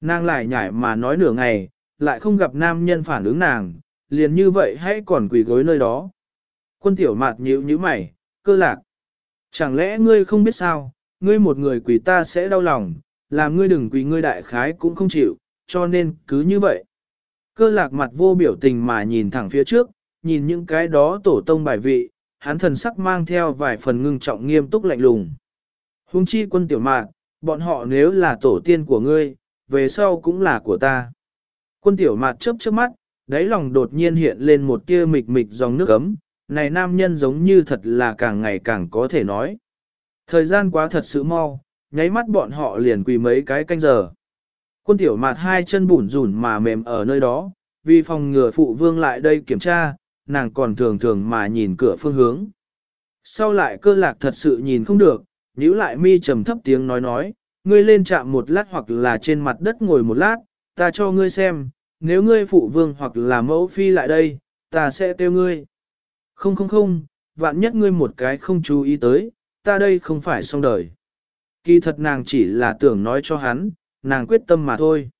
Nàng lại nhảy mà nói nửa ngày, lại không gặp nam nhân phản ứng nàng, liền như vậy hãy còn quỳ gối nơi đó. Quân tiểu mạt nhíu nhíu mày, cơ lạc. Chẳng lẽ ngươi không biết sao, ngươi một người quỳ ta sẽ đau lòng, làm ngươi đừng quỳ ngươi đại khái cũng không chịu, cho nên cứ như vậy. Cơ lạc mặt vô biểu tình mà nhìn thẳng phía trước, nhìn những cái đó tổ tông bài vị, hắn thần sắc mang theo vài phần ngưng trọng nghiêm túc lạnh lùng. Hùng chi quân tiểu mạn, bọn họ nếu là tổ tiên của ngươi, về sau cũng là của ta. Quân tiểu mạt chớp chớp mắt, đáy lòng đột nhiên hiện lên một tia mịch mịch dòng nước ấm, này nam nhân giống như thật là càng ngày càng có thể nói. Thời gian quá thật sự mau, nháy mắt bọn họ liền quỳ mấy cái canh giờ. Quân tiểu mạt hai chân bủn rủn mà mềm ở nơi đó, vì phòng ngừa phụ vương lại đây kiểm tra, nàng còn thường thường mà nhìn cửa phương hướng. Sau lại cơ lạc thật sự nhìn không được, nhíu lại mi trầm thấp tiếng nói nói, ngươi lên chạm một lát hoặc là trên mặt đất ngồi một lát, ta cho ngươi xem, nếu ngươi phụ vương hoặc là mẫu phi lại đây, ta sẽ kêu ngươi. Không không không, vạn nhất ngươi một cái không chú ý tới, ta đây không phải xong đời. Kỳ thật nàng chỉ là tưởng nói cho hắn, nàng quyết tâm mà thôi.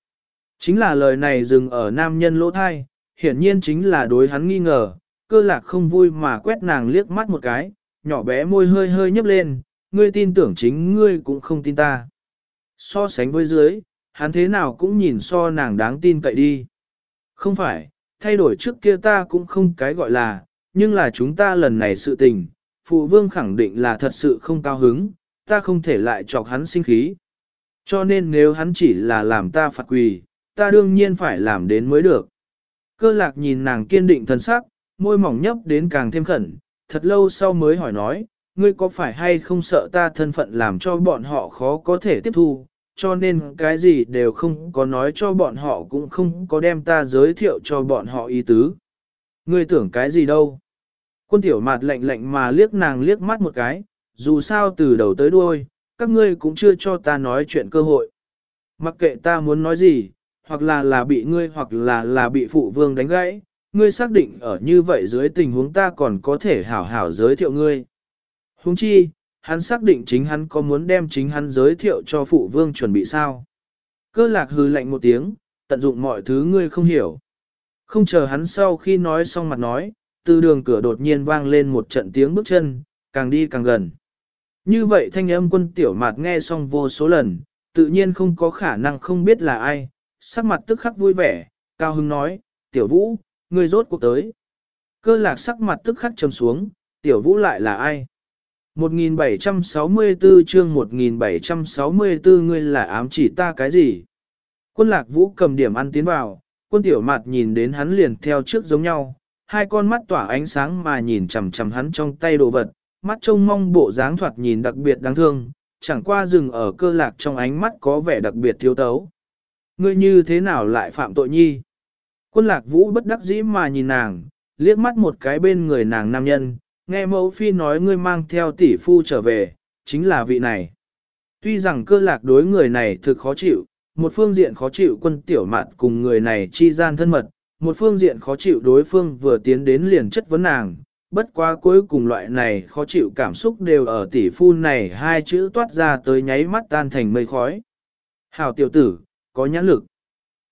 Chính là lời này dừng ở nam nhân lỗ thai, hiển nhiên chính là đối hắn nghi ngờ, cơ lạc không vui mà quét nàng liếc mắt một cái, nhỏ bé môi hơi hơi nhấp lên, ngươi tin tưởng chính ngươi cũng không tin ta. So sánh với dưới, hắn thế nào cũng nhìn so nàng đáng tin cậy đi. Không phải, thay đổi trước kia ta cũng không cái gọi là, nhưng là chúng ta lần này sự tình, phụ vương khẳng định là thật sự không cao hứng, ta không thể lại chọc hắn sinh khí. Cho nên nếu hắn chỉ là làm ta phạt quỳ, ta đương nhiên phải làm đến mới được. Cơ lạc nhìn nàng kiên định thân sắc, môi mỏng nhấp đến càng thêm khẩn, thật lâu sau mới hỏi nói, ngươi có phải hay không sợ ta thân phận làm cho bọn họ khó có thể tiếp thu, cho nên cái gì đều không có nói cho bọn họ cũng không có đem ta giới thiệu cho bọn họ ý tứ. Ngươi tưởng cái gì đâu? Quân tiểu mạt lạnh lạnh mà liếc nàng liếc mắt một cái, dù sao từ đầu tới đuôi, các ngươi cũng chưa cho ta nói chuyện cơ hội. Mặc kệ ta muốn nói gì, hoặc là là bị ngươi hoặc là là bị phụ vương đánh gãy, ngươi xác định ở như vậy dưới tình huống ta còn có thể hảo hảo giới thiệu ngươi. Huống chi, hắn xác định chính hắn có muốn đem chính hắn giới thiệu cho phụ vương chuẩn bị sao. Cơ lạc hư lạnh một tiếng, tận dụng mọi thứ ngươi không hiểu. Không chờ hắn sau khi nói xong mặt nói, từ đường cửa đột nhiên vang lên một trận tiếng bước chân, càng đi càng gần. Như vậy thanh âm quân tiểu mạt nghe xong vô số lần, tự nhiên không có khả năng không biết là ai, sắc mặt tức khắc vui vẻ, cao hưng nói, tiểu vũ, ngươi rốt cuộc tới. Cơ lạc sắc mặt tức khắc trầm xuống, tiểu vũ lại là ai? 1764 chương 1764 ngươi là ám chỉ ta cái gì? Quân lạc vũ cầm điểm ăn tiến vào, quân tiểu mặt nhìn đến hắn liền theo trước giống nhau, hai con mắt tỏa ánh sáng mà nhìn chằm chằm hắn trong tay đồ vật, mắt trông mong bộ dáng thoạt nhìn đặc biệt đáng thương, chẳng qua dừng ở cơ lạc trong ánh mắt có vẻ đặc biệt thiếu tấu. Ngươi như thế nào lại phạm tội nhi? Quân lạc vũ bất đắc dĩ mà nhìn nàng, liếc mắt một cái bên người nàng nam nhân, nghe mẫu phi nói ngươi mang theo tỷ phu trở về, chính là vị này. Tuy rằng cơ lạc đối người này thực khó chịu, một phương diện khó chịu quân tiểu mạn cùng người này chi gian thân mật, một phương diện khó chịu đối phương vừa tiến đến liền chất vấn nàng, bất quá cuối cùng loại này khó chịu cảm xúc đều ở tỷ phu này hai chữ toát ra tới nháy mắt tan thành mây khói. Hảo tiểu tử, có nhãn lực.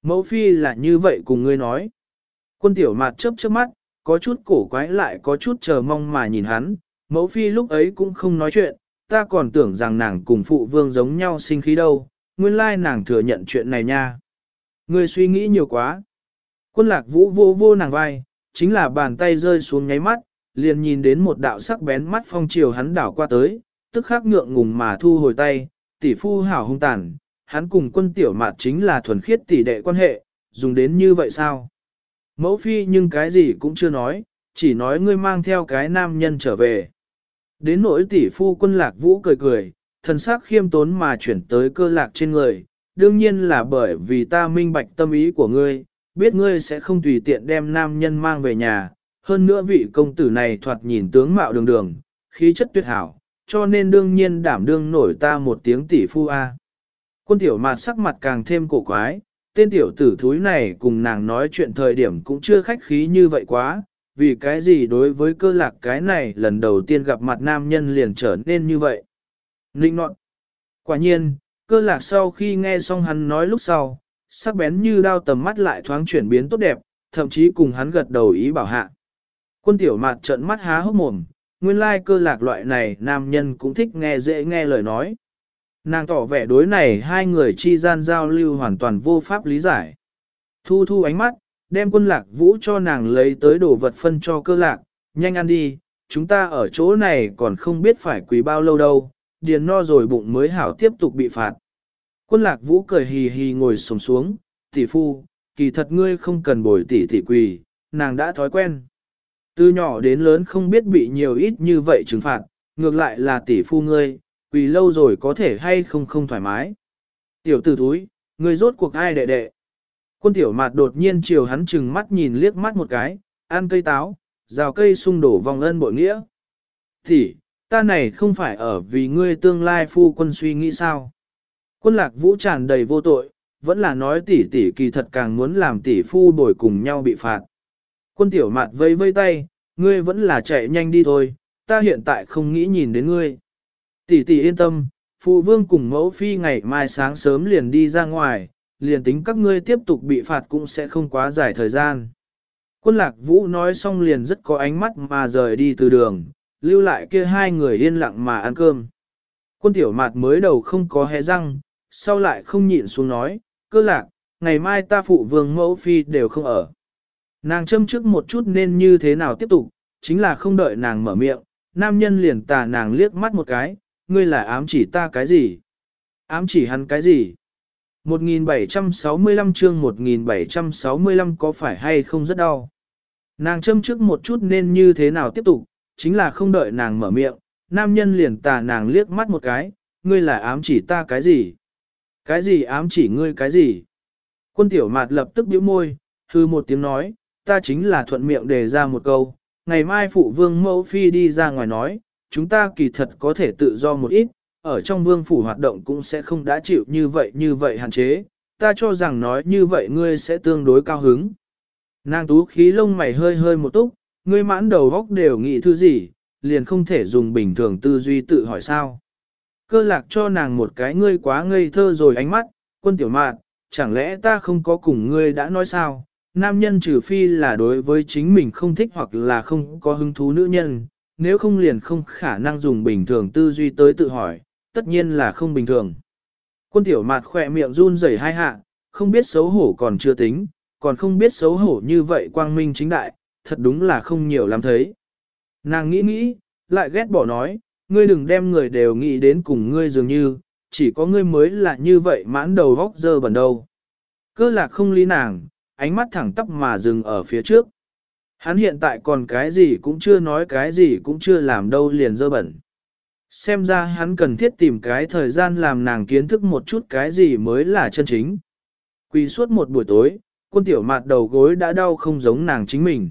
Mẫu phi là như vậy cùng ngươi nói. Quân tiểu mạt chớp chớp mắt, có chút cổ quái lại có chút chờ mong mà nhìn hắn, mẫu phi lúc ấy cũng không nói chuyện, ta còn tưởng rằng nàng cùng phụ vương giống nhau sinh khí đâu, nguyên lai nàng thừa nhận chuyện này nha. Ngươi suy nghĩ nhiều quá. Quân lạc vũ vô vô nàng vai, chính là bàn tay rơi xuống nháy mắt, liền nhìn đến một đạo sắc bén mắt phong chiều hắn đảo qua tới, tức khắc ngượng ngùng mà thu hồi tay, tỷ phu hảo hung tàn, hắn cùng quân tiểu mạt chính là thuần khiết tỷ đệ quan hệ, dùng đến như vậy sao? Mẫu phi nhưng cái gì cũng chưa nói, chỉ nói ngươi mang theo cái nam nhân trở về. Đến nỗi tỷ phu quân lạc vũ cười cười, thần sắc khiêm tốn mà chuyển tới cơ lạc trên người, đương nhiên là bởi vì ta minh bạch tâm ý của ngươi, biết ngươi sẽ không tùy tiện đem nam nhân mang về nhà, hơn nữa vị công tử này thoạt nhìn tướng mạo đường đường, khí chất tuyệt hảo, cho nên đương nhiên đảm đương nổi ta một tiếng tỷ phu A. Quân tiểu mạt sắc mặt càng thêm cổ quái, tên tiểu tử thúi này cùng nàng nói chuyện thời điểm cũng chưa khách khí như vậy quá, vì cái gì đối với cơ lạc cái này lần đầu tiên gặp mặt nam nhân liền trở nên như vậy. Ninh nọt. Quả nhiên, cơ lạc sau khi nghe xong hắn nói lúc sau, sắc bén như đao tầm mắt lại thoáng chuyển biến tốt đẹp, thậm chí cùng hắn gật đầu ý bảo hạ. Quân tiểu mặt trợn mắt há hốc mồm, nguyên lai cơ lạc loại này nam nhân cũng thích nghe dễ nghe lời nói. Nàng tỏ vẻ đối này hai người chi gian giao lưu hoàn toàn vô pháp lý giải. Thu thu ánh mắt, đem quân lạc vũ cho nàng lấy tới đồ vật phân cho cơ lạc, nhanh ăn đi, chúng ta ở chỗ này còn không biết phải quỳ bao lâu đâu, điền no rồi bụng mới hảo tiếp tục bị phạt. Quân lạc vũ cười hì hì ngồi sổng xuống, tỷ phu, kỳ thật ngươi không cần bồi tỷ tỷ quỳ, nàng đã thói quen. Từ nhỏ đến lớn không biết bị nhiều ít như vậy trừng phạt, ngược lại là tỷ phu ngươi, quỳ lâu rồi có thể hay không không thoải mái. Tiểu tử thúi, người rốt cuộc ai đệ đệ. Quân tiểu mạt đột nhiên chiều hắn chừng mắt nhìn liếc mắt một cái, ăn cây táo, rào cây sung đổ vòng ân bội nghĩa. Thì, ta này không phải ở vì ngươi tương lai phu quân suy nghĩ sao. Quân lạc vũ tràn đầy vô tội, vẫn là nói tỷ tỷ kỳ thật càng muốn làm tỷ phu bồi cùng nhau bị phạt. Quân tiểu mạt vây vây tay, ngươi vẫn là chạy nhanh đi thôi, ta hiện tại không nghĩ nhìn đến ngươi. Tỷ tỷ yên tâm, phụ vương cùng mẫu phi ngày mai sáng sớm liền đi ra ngoài, liền tính các ngươi tiếp tục bị phạt cũng sẽ không quá dài thời gian. Quân lạc vũ nói xong liền rất có ánh mắt mà rời đi từ đường, lưu lại kia hai người yên lặng mà ăn cơm. Quân tiểu mạt mới đầu không có hé răng, sau lại không nhịn xuống nói, cơ lạc, ngày mai ta phụ vương mẫu phi đều không ở. Nàng châm trước một chút nên như thế nào tiếp tục, chính là không đợi nàng mở miệng, nam nhân liền tà nàng liếc mắt một cái, ngươi là ám chỉ ta cái gì? Ám chỉ hắn cái gì? 1765 chương 1765 có phải hay không rất đau? Nàng châm trước một chút nên như thế nào tiếp tục, chính là không đợi nàng mở miệng, nam nhân liền tà nàng liếc mắt một cái, ngươi là ám chỉ ta cái gì? Cái gì ám chỉ ngươi cái gì? Quân tiểu mạt lập tức bĩu môi, hư một tiếng nói, ta chính là thuận miệng đề ra một câu, ngày mai phụ vương mẫu phi đi ra ngoài nói, chúng ta kỳ thật có thể tự do một ít, ở trong vương phủ hoạt động cũng sẽ không đã chịu như vậy như vậy hạn chế, ta cho rằng nói như vậy ngươi sẽ tương đối cao hứng. Nàng tú khí lông mày hơi hơi một túc, ngươi mãn đầu góc đều nghĩ thứ gì, liền không thể dùng bình thường tư duy tự hỏi sao. Cơ lạc cho nàng một cái ngươi quá ngây thơ rồi ánh mắt, quân tiểu mạn, chẳng lẽ ta không có cùng ngươi đã nói sao, nam nhân trừ phi là đối với chính mình không thích hoặc là không có hứng thú nữ nhân, nếu không liền không khả năng dùng bình thường tư duy tới tự hỏi, tất nhiên là không bình thường. Quân tiểu mạt khỏe miệng run rẩy hai hạ, không biết xấu hổ còn chưa tính, còn không biết xấu hổ như vậy quang minh chính đại, thật đúng là không nhiều lắm thấy. Nàng nghĩ nghĩ, lại ghét bỏ nói, ngươi đừng đem người đều nghĩ đến cùng ngươi dường như, chỉ có ngươi mới là như vậy mãn đầu góc dơ bẩn đầu Cơ lạc không lý nàng, ánh mắt thẳng tắp mà dừng ở phía trước. Hắn hiện tại còn cái gì cũng chưa nói cái gì cũng chưa làm đâu liền dơ bẩn. Xem ra hắn cần thiết tìm cái thời gian làm nàng kiến thức một chút cái gì mới là chân chính. Quỳ suốt một buổi tối, quân tiểu mạt đầu gối đã đau không giống nàng chính mình.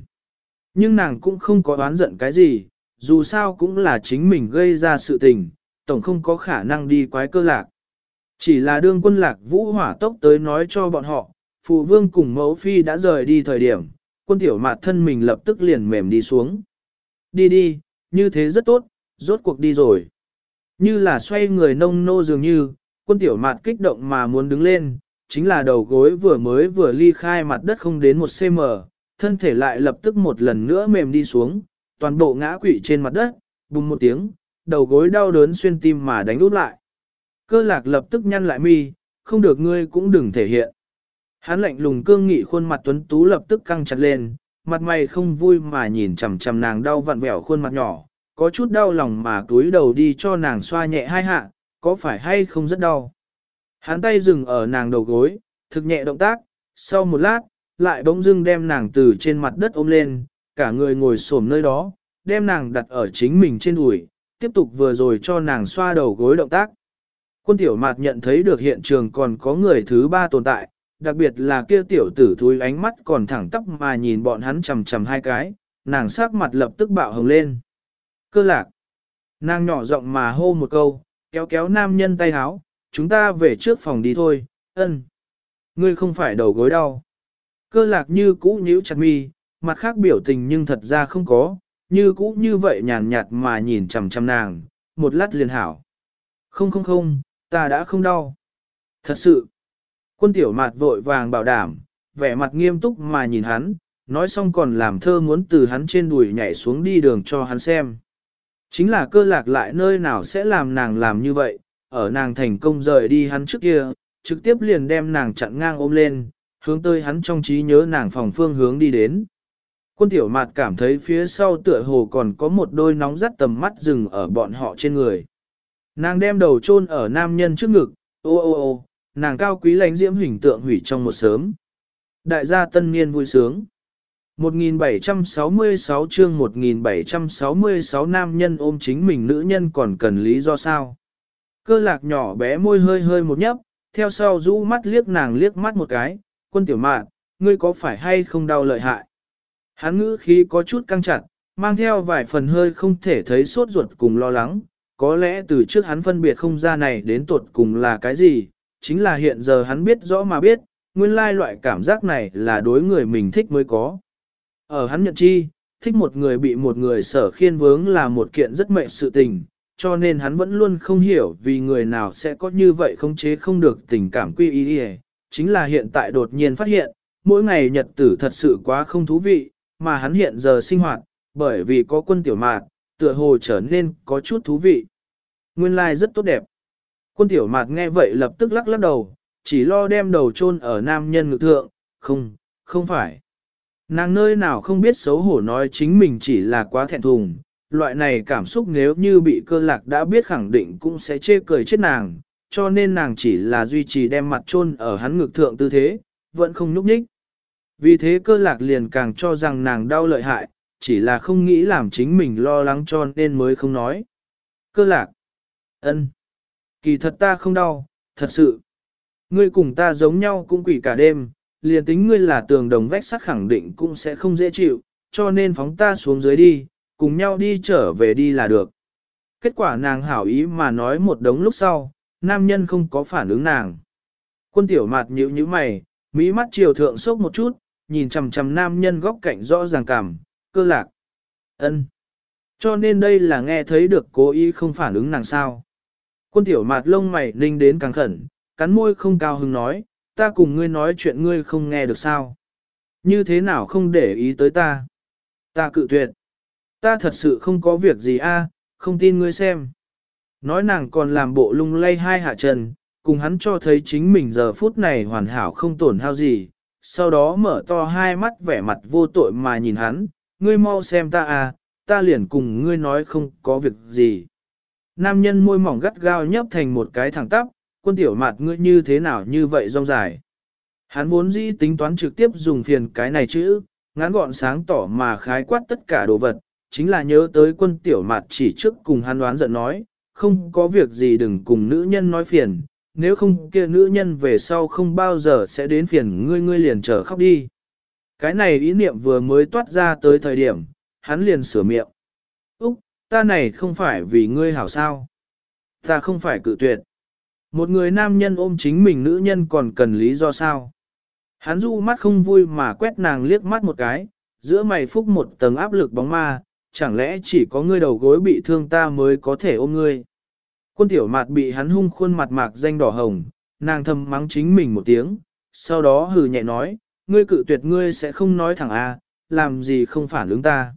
Nhưng nàng cũng không có oán giận cái gì, dù sao cũng là chính mình gây ra sự tình, tổng không có khả năng đi quái cơ lạc. Chỉ là đương quân lạc vũ hỏa tốc tới nói cho bọn họ, phụ vương cùng mẫu phi đã rời đi thời điểm, quân tiểu mạt thân mình lập tức liền mềm đi xuống. Đi đi, như thế rất tốt, rốt cuộc đi rồi. Như là xoay người nông nô dường như, quân tiểu mạt kích động mà muốn đứng lên, chính là đầu gối vừa mới vừa ly khai mặt đất không đến một cm, thân thể lại lập tức một lần nữa mềm đi xuống, toàn bộ ngã quỵ trên mặt đất, bùng một tiếng, đầu gối đau đớn xuyên tim mà đánh út lại. Cơ lạc lập tức nhăn lại mi, không được ngươi cũng đừng thể hiện. Hắn lạnh lùng cương nghị khuôn mặt tuấn tú lập tức căng chặt lên, mặt mày không vui mà nhìn chằm chằm nàng đau vặn vẹo khuôn mặt nhỏ, có chút đau lòng mà túi đầu đi cho nàng xoa nhẹ hai hạ, có phải hay không rất đau. Hắn tay dừng ở nàng đầu gối, thực nhẹ động tác, sau một lát, lại bỗng dưng đem nàng từ trên mặt đất ôm lên, cả người ngồi xổm nơi đó, đem nàng đặt ở chính mình trên đùi, tiếp tục vừa rồi cho nàng xoa đầu gối động tác. Quân tiểu mạt nhận thấy được hiện trường còn có người thứ ba tồn tại, đặc biệt là kia tiểu tử thúi ánh mắt còn thẳng tóc mà nhìn bọn hắn chầm chầm hai cái, nàng sắc mặt lập tức bạo hồng lên. Cơ lạc. Nàng nhỏ giọng mà hô một câu, kéo kéo nam nhân tay háo, chúng ta về trước phòng đi thôi, ân. Ngươi không phải đầu gối đau. Cơ lạc như cũ nhíu chặt mi, mặt khác biểu tình nhưng thật ra không có, như cũ như vậy nhàn nhạt mà nhìn chằm chằm nàng, một lát liền hảo. Không không không, ta đã không đau. Thật sự. Quân tiểu mạt vội vàng bảo đảm, vẻ mặt nghiêm túc mà nhìn hắn, nói xong còn làm thơ muốn từ hắn trên đùi nhảy xuống đi đường cho hắn xem. Chính là cơ lạc lại nơi nào sẽ làm nàng làm như vậy, ở nàng thành công rời đi hắn trước kia, trực tiếp liền đem nàng chặn ngang ôm lên, hướng tới hắn trong trí nhớ nàng phòng phương hướng đi đến. Quân tiểu mạt cảm thấy phía sau tựa hồ còn có một đôi nóng rắt tầm mắt dừng ở bọn họ trên người. Nàng đem đầu chôn ở nam nhân trước ngực, ô ô ô, nàng cao quý lãnh diễm hình tượng hủy trong một sớm. Đại gia tân niên vui sướng. 1766 chương 1766 nam nhân ôm chính mình nữ nhân còn cần lý do sao. Cơ lạc nhỏ bé môi hơi hơi một nhấp, theo sau rũ mắt liếc nàng liếc mắt một cái, quân tiểu mạn, ngươi có phải hay không đau lợi hại? Hắn ngữ khí có chút căng chặt, mang theo vài phần hơi không thể thấy sốt ruột cùng lo lắng, có lẽ từ trước hắn phân biệt không ra này đến tuột cùng là cái gì, chính là hiện giờ hắn biết rõ mà biết, nguyên lai loại cảm giác này là đối người mình thích mới có. Ở hắn nhận chi, thích một người bị một người sở khiên vướng là một kiện rất mệnh sự tình, cho nên hắn vẫn luôn không hiểu vì người nào sẽ có như vậy không chế không được tình cảm quy y chính là hiện tại đột nhiên phát hiện, mỗi ngày nhật tử thật sự quá không thú vị, mà hắn hiện giờ sinh hoạt, bởi vì có quân tiểu mạt, tựa hồ trở nên có chút thú vị. Nguyên lai like rất tốt đẹp. Quân tiểu mạt nghe vậy lập tức lắc lắc đầu, chỉ lo đem đầu chôn ở nam nhân ngực thượng, không, không phải. Nàng nơi nào không biết xấu hổ nói chính mình chỉ là quá thẹn thùng, loại này cảm xúc nếu như bị cơ lạc đã biết khẳng định cũng sẽ chê cười chết nàng, cho nên nàng chỉ là duy trì đem mặt chôn ở hắn ngực thượng tư thế, vẫn không nhúc nhích. Vì thế cơ lạc liền càng cho rằng nàng đau lợi hại, chỉ là không nghĩ làm chính mình lo lắng cho nên mới không nói. Cơ lạc. ân, Kỳ thật ta không đau, thật sự. Ngươi cùng ta giống nhau cũng quỷ cả đêm, liền tính ngươi là tường đồng vách sắt khẳng định cũng sẽ không dễ chịu, cho nên phóng ta xuống dưới đi, cùng nhau đi trở về đi là được. Kết quả nàng hảo ý mà nói một đống lúc sau, nam nhân không có phản ứng nàng. Quân tiểu mạt nhíu nhíu mày, mỹ mắt chiều thượng sốc một chút, nhìn chằm chằm nam nhân góc cạnh rõ ràng cảm, cơ lạc. ân. Cho nên đây là nghe thấy được cố ý không phản ứng nàng sao. Quân tiểu mạt lông mày ninh đến càng khẩn, cắn môi không cao hứng nói, ta cùng ngươi nói chuyện ngươi không nghe được sao. Như thế nào không để ý tới ta. Ta cự tuyệt. Ta thật sự không có việc gì a, không tin ngươi xem. Nói nàng còn làm bộ lung lay hai hạ chân, cùng hắn cho thấy chính mình giờ phút này hoàn hảo không tổn hao gì, sau đó mở to hai mắt vẻ mặt vô tội mà nhìn hắn, ngươi mau xem ta à, ta liền cùng ngươi nói không có việc gì. Nam nhân môi mỏng gắt gao nhấp thành một cái thẳng tắp, quân tiểu mặt ngươi như thế nào như vậy rong dài. Hắn vốn dĩ tính toán trực tiếp dùng phiền cái này chữ, ngắn gọn sáng tỏ mà khái quát tất cả đồ vật, chính là nhớ tới quân tiểu mặt chỉ trước cùng hắn đoán giận nói, không có việc gì đừng cùng nữ nhân nói phiền, nếu không kia nữ nhân về sau không bao giờ sẽ đến phiền ngươi ngươi liền trở khóc đi. Cái này ý niệm vừa mới toát ra tới thời điểm, hắn liền sửa miệng. Ta này không phải vì ngươi hảo sao. Ta không phải cự tuyệt. Một người nam nhân ôm chính mình nữ nhân còn cần lý do sao? Hắn du mắt không vui mà quét nàng liếc mắt một cái, giữa mày phúc một tầng áp lực bóng ma, chẳng lẽ chỉ có ngươi đầu gối bị thương ta mới có thể ôm ngươi? Quân tiểu mạt bị hắn hung khuôn mặt mạc danh đỏ hồng, nàng thầm mắng chính mình một tiếng, sau đó hừ nhẹ nói, ngươi cự tuyệt ngươi sẽ không nói thẳng a, làm gì không phản ứng ta.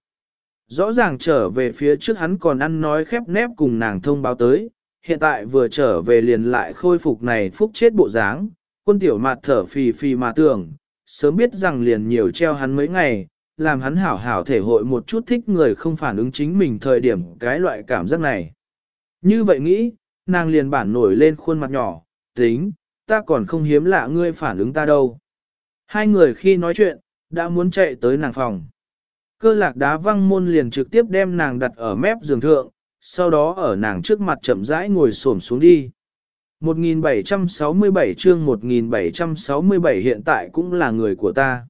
Rõ ràng trở về phía trước hắn còn ăn nói khép nép cùng nàng thông báo tới, hiện tại vừa trở về liền lại khôi phục này phúc chết bộ dáng, quân tiểu mặt thở phì phì mà tưởng, sớm biết rằng liền nhiều treo hắn mấy ngày, làm hắn hảo hảo thể hội một chút thích người không phản ứng chính mình thời điểm cái loại cảm giác này. Như vậy nghĩ, nàng liền bản nổi lên khuôn mặt nhỏ, tính, ta còn không hiếm lạ ngươi phản ứng ta đâu. Hai người khi nói chuyện, đã muốn chạy tới nàng phòng. Cơ lạc đá văng môn liền trực tiếp đem nàng đặt ở mép giường thượng, sau đó ở nàng trước mặt chậm rãi ngồi xổm xuống đi. 1767 chương 1767 hiện tại cũng là người của ta.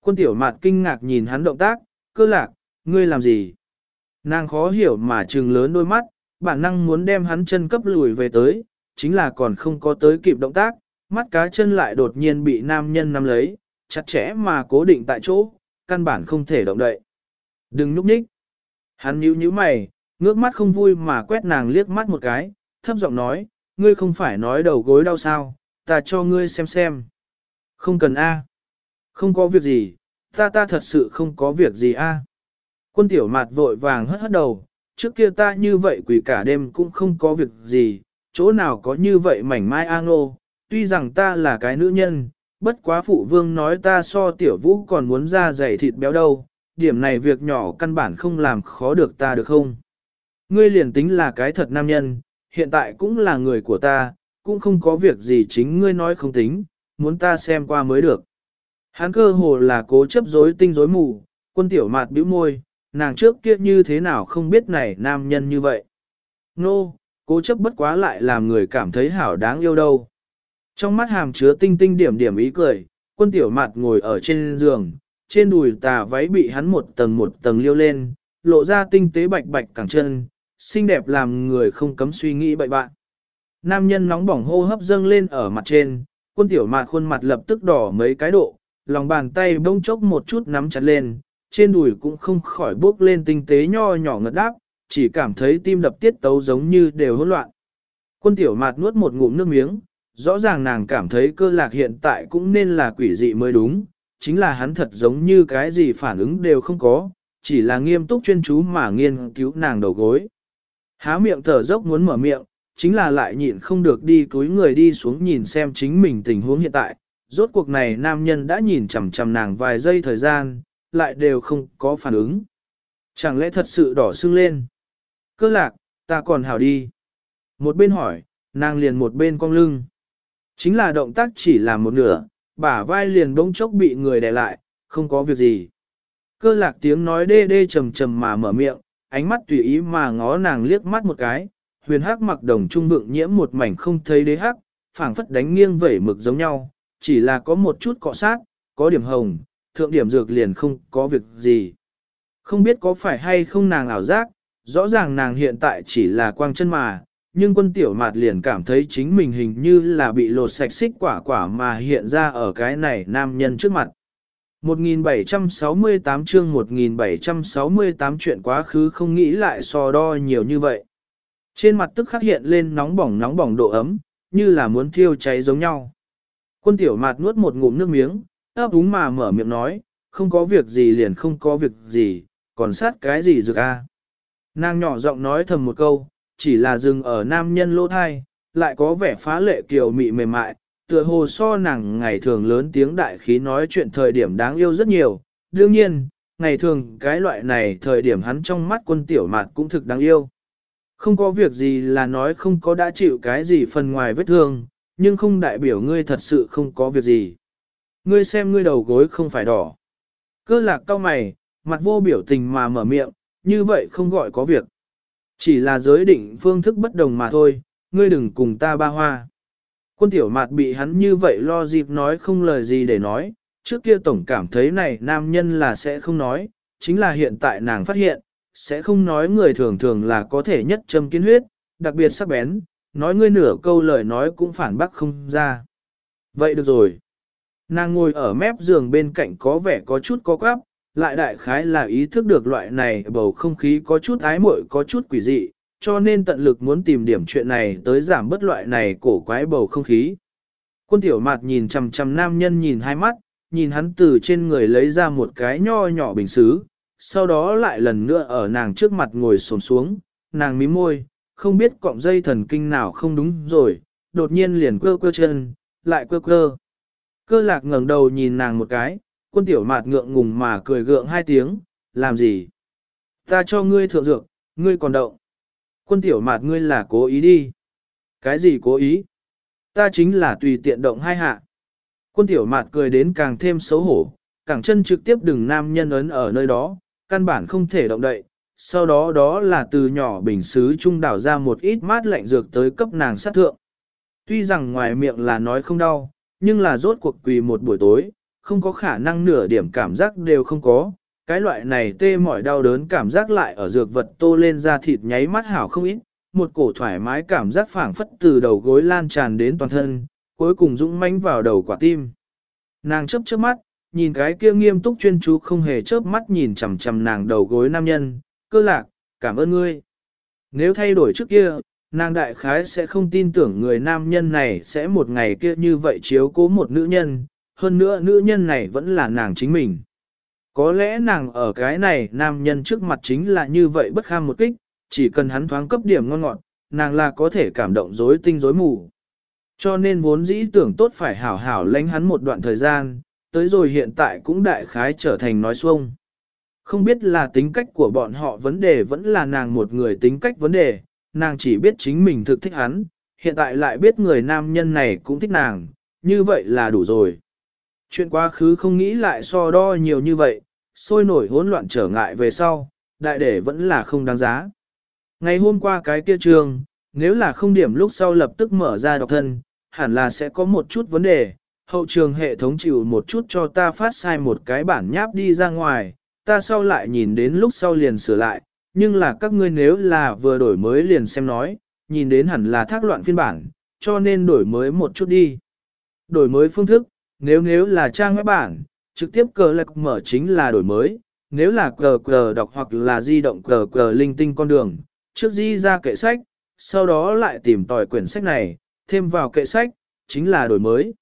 Quân tiểu mạt kinh ngạc nhìn hắn động tác, cơ lạc, ngươi làm gì? Nàng khó hiểu mà trừng lớn đôi mắt, bản năng muốn đem hắn chân cấp lùi về tới, chính là còn không có tới kịp động tác, mắt cá chân lại đột nhiên bị nam nhân nắm lấy, chặt chẽ mà cố định tại chỗ, căn bản không thể động đậy. Đừng núp nhích. Hắn nhíu nhíu mày, ngước mắt không vui mà quét nàng liếc mắt một cái, thấp giọng nói, ngươi không phải nói đầu gối đau sao, ta cho ngươi xem xem. Không cần A. Không có việc gì, ta ta thật sự không có việc gì A. Quân tiểu mạt vội vàng hất hất đầu, trước kia ta như vậy quỷ cả đêm cũng không có việc gì, chỗ nào có như vậy mảnh mai a ngô, tuy rằng ta là cái nữ nhân, bất quá phụ vương nói ta so tiểu vũ còn muốn ra dày thịt béo đâu, điểm này việc nhỏ căn bản không làm khó được ta được không? Ngươi liền tính là cái thật nam nhân, hiện tại cũng là người của ta, cũng không có việc gì chính ngươi nói không tính, muốn ta xem qua mới được. Hắn cơ hồ là cố chấp dối tinh dối mù, quân tiểu mạt bĩu môi, nàng trước kia như thế nào không biết này nam nhân như vậy. Nô, no, cố chấp bất quá lại làm người cảm thấy hảo đáng yêu đâu. Trong mắt hàm chứa tinh tinh điểm điểm ý cười, quân tiểu mặt ngồi ở trên giường, trên đùi tà váy bị hắn một tầng một tầng liêu lên, lộ ra tinh tế bạch bạch cẳng chân, xinh đẹp làm người không cấm suy nghĩ bậy bạn. Nam nhân nóng bỏng hô hấp dâng lên ở mặt trên, quân tiểu mạt khuôn mặt lập tức đỏ mấy cái độ, lòng bàn tay bông chốc một chút nắm chặt lên, trên đùi cũng không khỏi bước lên tinh tế nho nhỏ ngật đáp, chỉ cảm thấy tim đập tiết tấu giống như đều hỗn loạn. Quân tiểu mạt nuốt một ngụm nước miếng, rõ ràng nàng cảm thấy cơ lạc hiện tại cũng nên là quỷ dị mới đúng, chính là hắn thật giống như cái gì phản ứng đều không có, chỉ là nghiêm túc chuyên chú mà nghiên cứu nàng đầu gối. Há miệng thở dốc muốn mở miệng, chính là lại nhịn không được đi túi người đi xuống nhìn xem chính mình tình huống hiện tại. Rốt cuộc này nam nhân đã nhìn chằm chằm nàng vài giây thời gian, lại đều không có phản ứng. Chẳng lẽ thật sự đỏ sưng lên? Cơ lạc, ta còn hảo đi. Một bên hỏi, nàng liền một bên cong lưng. Chính là động tác chỉ là một nửa, bả vai liền bỗng chốc bị người đè lại, không có việc gì. Cơ lạc tiếng nói đê đê trầm trầm mà mở miệng, ánh mắt tùy ý mà ngó nàng liếc mắt một cái, huyền hắc mặc đồng trung vượng nhiễm một mảnh không thấy đế hắc, phảng phất đánh nghiêng vẩy mực giống nhau, chỉ là có một chút cọ sát, có điểm hồng, thượng điểm dược liền không có việc gì. Không biết có phải hay không nàng ảo giác, rõ ràng nàng hiện tại chỉ là quang chân mà, nhưng quân tiểu mạt liền cảm thấy chính mình hình như là bị lột sạch xích quả quả mà hiện ra ở cái này nam nhân trước mặt. 1768 chương 1768 chuyện quá khứ không nghĩ lại so đo nhiều như vậy. Trên mặt tức khắc hiện lên nóng bỏng nóng bỏng độ ấm, như là muốn thiêu cháy giống nhau. Quân tiểu mạt nuốt một ngụm nước miếng, ấp úng mà mở miệng nói, không có việc gì liền không có việc gì, còn sát cái gì dược a? Nàng nhỏ giọng nói thầm một câu, chỉ là dừng ở nam nhân lỗ thai, lại có vẻ phá lệ kiều mị mềm mại, tựa hồ so nàng ngày thường lớn tiếng đại khí nói chuyện thời điểm đáng yêu rất nhiều. Đương nhiên, ngày thường cái loại này thời điểm hắn trong mắt quân tiểu mạt cũng thực đáng yêu. Không có việc gì là nói không có đã chịu cái gì phần ngoài vết thương, nhưng không đại biểu ngươi thật sự không có việc gì. Ngươi xem ngươi đầu gối không phải đỏ. Cơ lạc cao mày, mặt vô biểu tình mà mở miệng, như vậy không gọi có việc. Chỉ là giới định phương thức bất đồng mà thôi, ngươi đừng cùng ta ba hoa. Quân tiểu mạt bị hắn như vậy lo dịp nói không lời gì để nói, trước kia tổng cảm thấy này nam nhân là sẽ không nói, chính là hiện tại nàng phát hiện, sẽ không nói người thường thường là có thể nhất châm kiến huyết, đặc biệt sắc bén, nói ngươi nửa câu lời nói cũng phản bác không ra. Vậy được rồi. Nàng ngồi ở mép giường bên cạnh có vẻ có chút có quáp, lại đại khái là ý thức được loại này bầu không khí có chút ái muội có chút quỷ dị, cho nên tận lực muốn tìm điểm chuyện này tới giảm bất loại này cổ quái bầu không khí. Quân tiểu mạt nhìn chằm chằm nam nhân nhìn hai mắt, nhìn hắn từ trên người lấy ra một cái nho nhỏ bình xứ, sau đó lại lần nữa ở nàng trước mặt ngồi xổm xuống, nàng mím môi, không biết cọng dây thần kinh nào không đúng rồi, đột nhiên liền quơ quơ chân, lại quơ quơ. Cơ lạc ngẩng đầu nhìn nàng một cái, quân tiểu mạt ngượng ngùng mà cười gượng hai tiếng, làm gì? Ta cho ngươi thượng dược, ngươi còn động. Quân tiểu mạt ngươi là cố ý đi. Cái gì cố ý? Ta chính là tùy tiện động hai hạ. Quân tiểu mạt cười đến càng thêm xấu hổ, cẳng chân trực tiếp đừng nam nhân ấn ở nơi đó, căn bản không thể động đậy. Sau đó đó là từ nhỏ bình xứ trung đảo ra một ít mát lạnh dược tới cấp nàng sát thượng. Tuy rằng ngoài miệng là nói không đau, nhưng là rốt cuộc quỳ một buổi tối, không có khả năng nửa điểm cảm giác đều không có. Cái loại này tê mỏi đau đớn cảm giác lại ở dược vật tô lên da thịt nháy mắt hảo không ít, một cổ thoải mái cảm giác phảng phất từ đầu gối lan tràn đến toàn thân, cuối cùng dũng mãnh vào đầu quả tim. Nàng chớp chớp mắt, nhìn cái kia nghiêm túc chuyên chú không hề chớp mắt nhìn chằm chằm nàng đầu gối nam nhân, cơ lạc, cảm ơn ngươi. Nếu thay đổi trước kia, nàng đại khái sẽ không tin tưởng người nam nhân này sẽ một ngày kia như vậy chiếu cố một nữ nhân, hơn nữa nữ nhân này vẫn là nàng chính mình. Có lẽ nàng ở cái này nam nhân trước mặt chính là như vậy bất kham một kích, chỉ cần hắn thoáng cấp điểm ngon ngọt, nàng là có thể cảm động rối tinh rối mù. Cho nên vốn dĩ tưởng tốt phải hảo hảo lánh hắn một đoạn thời gian, tới rồi hiện tại cũng đại khái trở thành nói xuông. Không biết là tính cách của bọn họ vấn đề vẫn là nàng một người tính cách vấn đề, nàng chỉ biết chính mình thực thích hắn, hiện tại lại biết người nam nhân này cũng thích nàng, như vậy là đủ rồi. Chuyện quá khứ không nghĩ lại so đo nhiều như vậy, sôi nổi hỗn loạn trở ngại về sau, đại để vẫn là không đáng giá. Ngày hôm qua cái kia trường, nếu là không điểm lúc sau lập tức mở ra độc thân, hẳn là sẽ có một chút vấn đề, hậu trường hệ thống chịu một chút cho ta phát sai một cái bản nháp đi ra ngoài, ta sau lại nhìn đến lúc sau liền sửa lại, nhưng là các ngươi nếu là vừa đổi mới liền xem nói, nhìn đến hẳn là thác loạn phiên bản, cho nên đổi mới một chút đi. Đổi mới phương thức, nếu nếu là trang web bản, trực tiếp cờ lạc mở chính là đổi mới, nếu là cờ cờ đọc hoặc là di động cờ cờ linh tinh con đường, trước di ra kệ sách, sau đó lại tìm tòi quyển sách này, thêm vào kệ sách, chính là đổi mới.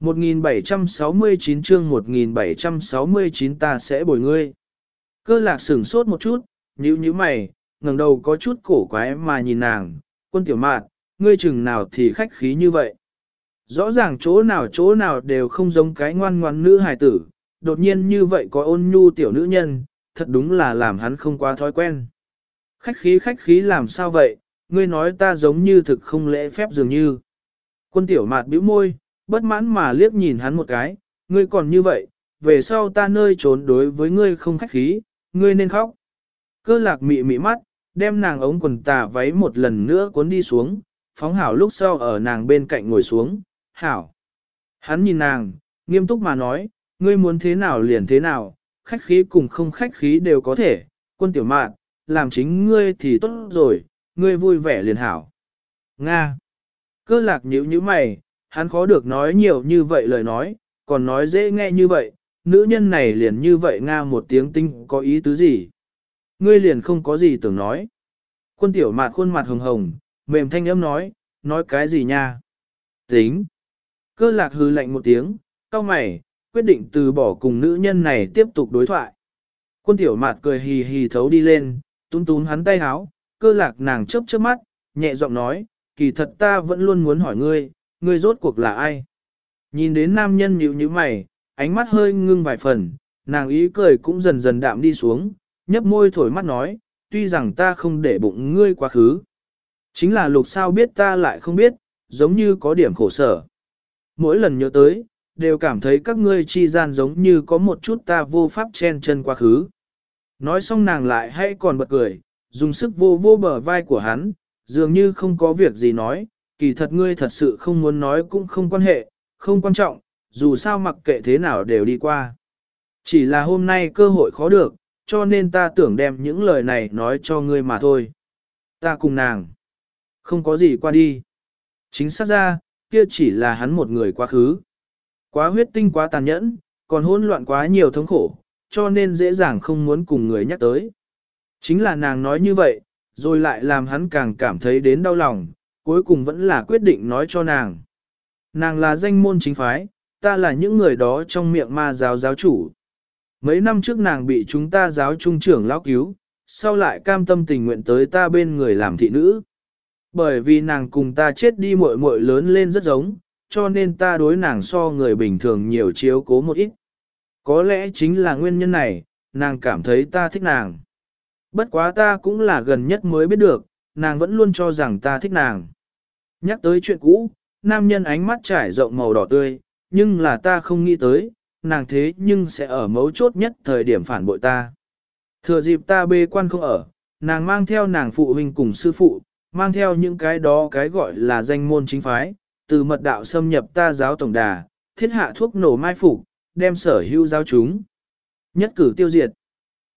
1769 chương 1769 ta sẽ bồi ngươi. Cơ lạc sửng sốt một chút, nhíu nhíu mày, ngẩng đầu có chút cổ quái mà nhìn nàng, quân tiểu mạn, ngươi chừng nào thì khách khí như vậy. Rõ ràng chỗ nào chỗ nào đều không giống cái ngoan ngoan nữ hài tử, đột nhiên như vậy có ôn nhu tiểu nữ nhân, thật đúng là làm hắn không quá thói quen. Khách khí khách khí làm sao vậy, ngươi nói ta giống như thực không lễ phép dường như. Quân tiểu mạt bĩu môi, bất mãn mà liếc nhìn hắn một cái, ngươi còn như vậy, về sau ta nơi trốn đối với ngươi không khách khí, ngươi nên khóc. Cơ lạc mị mị mắt, đem nàng ống quần tà váy một lần nữa cuốn đi xuống, phóng hảo lúc sau ở nàng bên cạnh ngồi xuống, hảo. Hắn nhìn nàng, nghiêm túc mà nói, ngươi muốn thế nào liền thế nào, khách khí cùng không khách khí đều có thể, quân tiểu mạn, làm chính ngươi thì tốt rồi, ngươi vui vẻ liền hảo. Nga. Cơ lạc nhíu nhíu mày, hắn khó được nói nhiều như vậy lời nói, còn nói dễ nghe như vậy, nữ nhân này liền như vậy Nga một tiếng tinh có ý tứ gì. Ngươi liền không có gì tưởng nói. Quân tiểu mạt khuôn mặt hồng hồng, mềm thanh âm nói, nói cái gì nha? Tính. Cơ lạc hư lạnh một tiếng, cao mày, quyết định từ bỏ cùng nữ nhân này tiếp tục đối thoại. Quân tiểu mạt cười hì hì thấu đi lên, tún tún hắn tay háo, cơ lạc nàng chớp chớp mắt, nhẹ giọng nói, kỳ thật ta vẫn luôn muốn hỏi ngươi, ngươi rốt cuộc là ai? Nhìn đến nam nhân nhíu như mày, ánh mắt hơi ngưng vài phần, nàng ý cười cũng dần dần đạm đi xuống, nhấp môi thổi mắt nói, tuy rằng ta không để bụng ngươi quá khứ. Chính là lục sao biết ta lại không biết, giống như có điểm khổ sở. Mỗi lần nhớ tới, đều cảm thấy các ngươi chi gian giống như có một chút ta vô pháp chen chân quá khứ. Nói xong nàng lại hay còn bật cười, dùng sức vô vô bờ vai của hắn, dường như không có việc gì nói, kỳ thật ngươi thật sự không muốn nói cũng không quan hệ, không quan trọng, dù sao mặc kệ thế nào đều đi qua. Chỉ là hôm nay cơ hội khó được, cho nên ta tưởng đem những lời này nói cho ngươi mà thôi. Ta cùng nàng. Không có gì qua đi. Chính xác ra, kia chỉ là hắn một người quá khứ. Quá huyết tinh quá tàn nhẫn, còn hỗn loạn quá nhiều thống khổ, cho nên dễ dàng không muốn cùng người nhắc tới. Chính là nàng nói như vậy, rồi lại làm hắn càng cảm thấy đến đau lòng, cuối cùng vẫn là quyết định nói cho nàng. Nàng là danh môn chính phái, ta là những người đó trong miệng ma giáo giáo chủ. Mấy năm trước nàng bị chúng ta giáo trung trưởng lão cứu, sau lại cam tâm tình nguyện tới ta bên người làm thị nữ. Bởi vì nàng cùng ta chết đi muội muội lớn lên rất giống, cho nên ta đối nàng so người bình thường nhiều chiếu cố một ít. Có lẽ chính là nguyên nhân này, nàng cảm thấy ta thích nàng. Bất quá ta cũng là gần nhất mới biết được, nàng vẫn luôn cho rằng ta thích nàng. Nhắc tới chuyện cũ, nam nhân ánh mắt trải rộng màu đỏ tươi, nhưng là ta không nghĩ tới, nàng thế nhưng sẽ ở mấu chốt nhất thời điểm phản bội ta. Thừa dịp ta bê quan không ở, nàng mang theo nàng phụ huynh cùng sư phụ, mang theo những cái đó cái gọi là danh môn chính phái, từ mật đạo xâm nhập ta giáo tổng đà, thiết hạ thuốc nổ mai phục, đem sở hữu giáo chúng. Nhất cử tiêu diệt.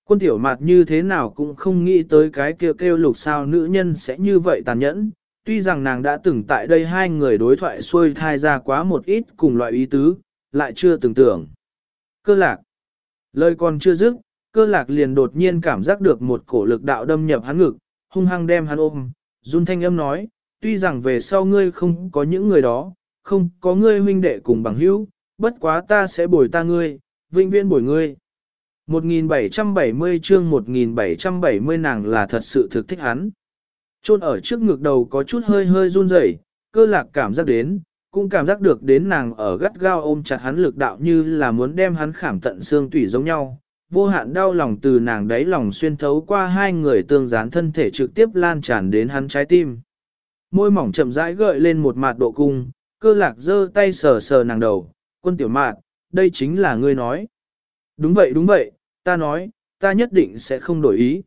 Quân tiểu mạt như thế nào cũng không nghĩ tới cái kêu kêu lục sao nữ nhân sẽ như vậy tàn nhẫn, tuy rằng nàng đã từng tại đây hai người đối thoại xuôi thai ra quá một ít cùng loại ý tứ, lại chưa từng tưởng. Cơ lạc. Lời còn chưa dứt, cơ lạc liền đột nhiên cảm giác được một cổ lực đạo đâm nhập hắn ngực, hung hăng đem hắn ôm, run thanh âm nói, tuy rằng về sau ngươi không có những người đó, không có ngươi huynh đệ cùng bằng hữu, bất quá ta sẽ bồi ta ngươi, vinh viên bồi ngươi. 1770 chương 1770 nàng là thật sự thực thích hắn. Trôn ở trước ngực đầu có chút hơi hơi run rẩy, cơ lạc cảm giác đến, cũng cảm giác được đến nàng ở gắt gao ôm chặt hắn lực đạo như là muốn đem hắn khảm tận xương tủy giống nhau. Vô hạn đau lòng từ nàng đáy lòng xuyên thấu qua hai người tương dán thân thể trực tiếp lan tràn đến hắn trái tim. Môi mỏng chậm rãi gợi lên một mạt độ cung, cơ lạc giơ tay sờ sờ nàng đầu, quân tiểu mạt, đây chính là ngươi nói. Đúng vậy đúng vậy, ta nói, ta nhất định sẽ không đổi ý.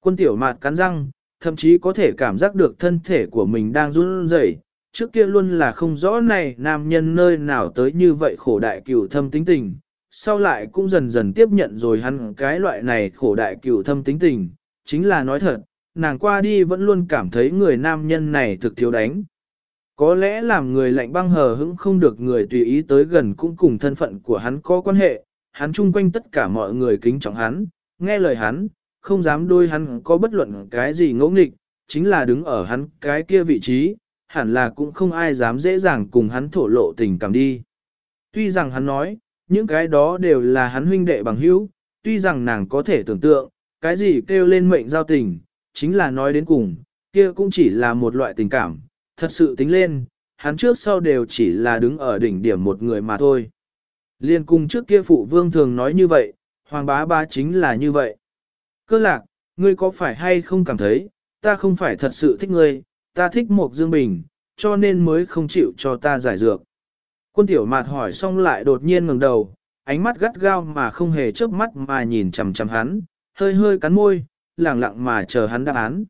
Quân tiểu mạt cắn răng, thậm chí có thể cảm giác được thân thể của mình đang run rẩy, Trước kia luôn là không rõ này nam nhân nơi nào tới như vậy khổ đại cửu thâm tính tình, sau lại cũng dần dần tiếp nhận rồi hắn cái loại này khổ đại cửu thâm tính tình, chính là nói thật, nàng qua đi vẫn luôn cảm thấy người nam nhân này thực thiếu đánh. Có lẽ làm người lạnh băng hờ hững không được người tùy ý tới gần cũng cùng thân phận của hắn có quan hệ, hắn chung quanh tất cả mọi người kính trọng hắn, nghe lời hắn, không dám đôi hắn có bất luận cái gì ngỗ nghịch, chính là đứng ở hắn cái kia vị trí, hẳn là cũng không ai dám dễ dàng cùng hắn thổ lộ tình cảm đi. Tuy rằng hắn nói, những cái đó đều là hắn huynh đệ bằng hữu, tuy rằng nàng có thể tưởng tượng, cái gì kêu lên mệnh giao tình, chính là nói đến cùng, kia cũng chỉ là một loại tình cảm, thật sự tính lên, hắn trước sau đều chỉ là đứng ở đỉnh điểm một người mà thôi. Liên cung trước kia phụ vương thường nói như vậy, hoàng bá ba chính là như vậy. Cơ lạc, ngươi có phải hay không cảm thấy, ta không phải thật sự thích ngươi, ta thích một dương bình, cho nên mới không chịu cho ta giải dược. Quân tiểu mạt hỏi xong lại đột nhiên ngẩng đầu, ánh mắt gắt gao mà không hề chớp mắt mà nhìn chằm chằm hắn, hơi hơi cắn môi, lặng lặng mà chờ hắn đáp án.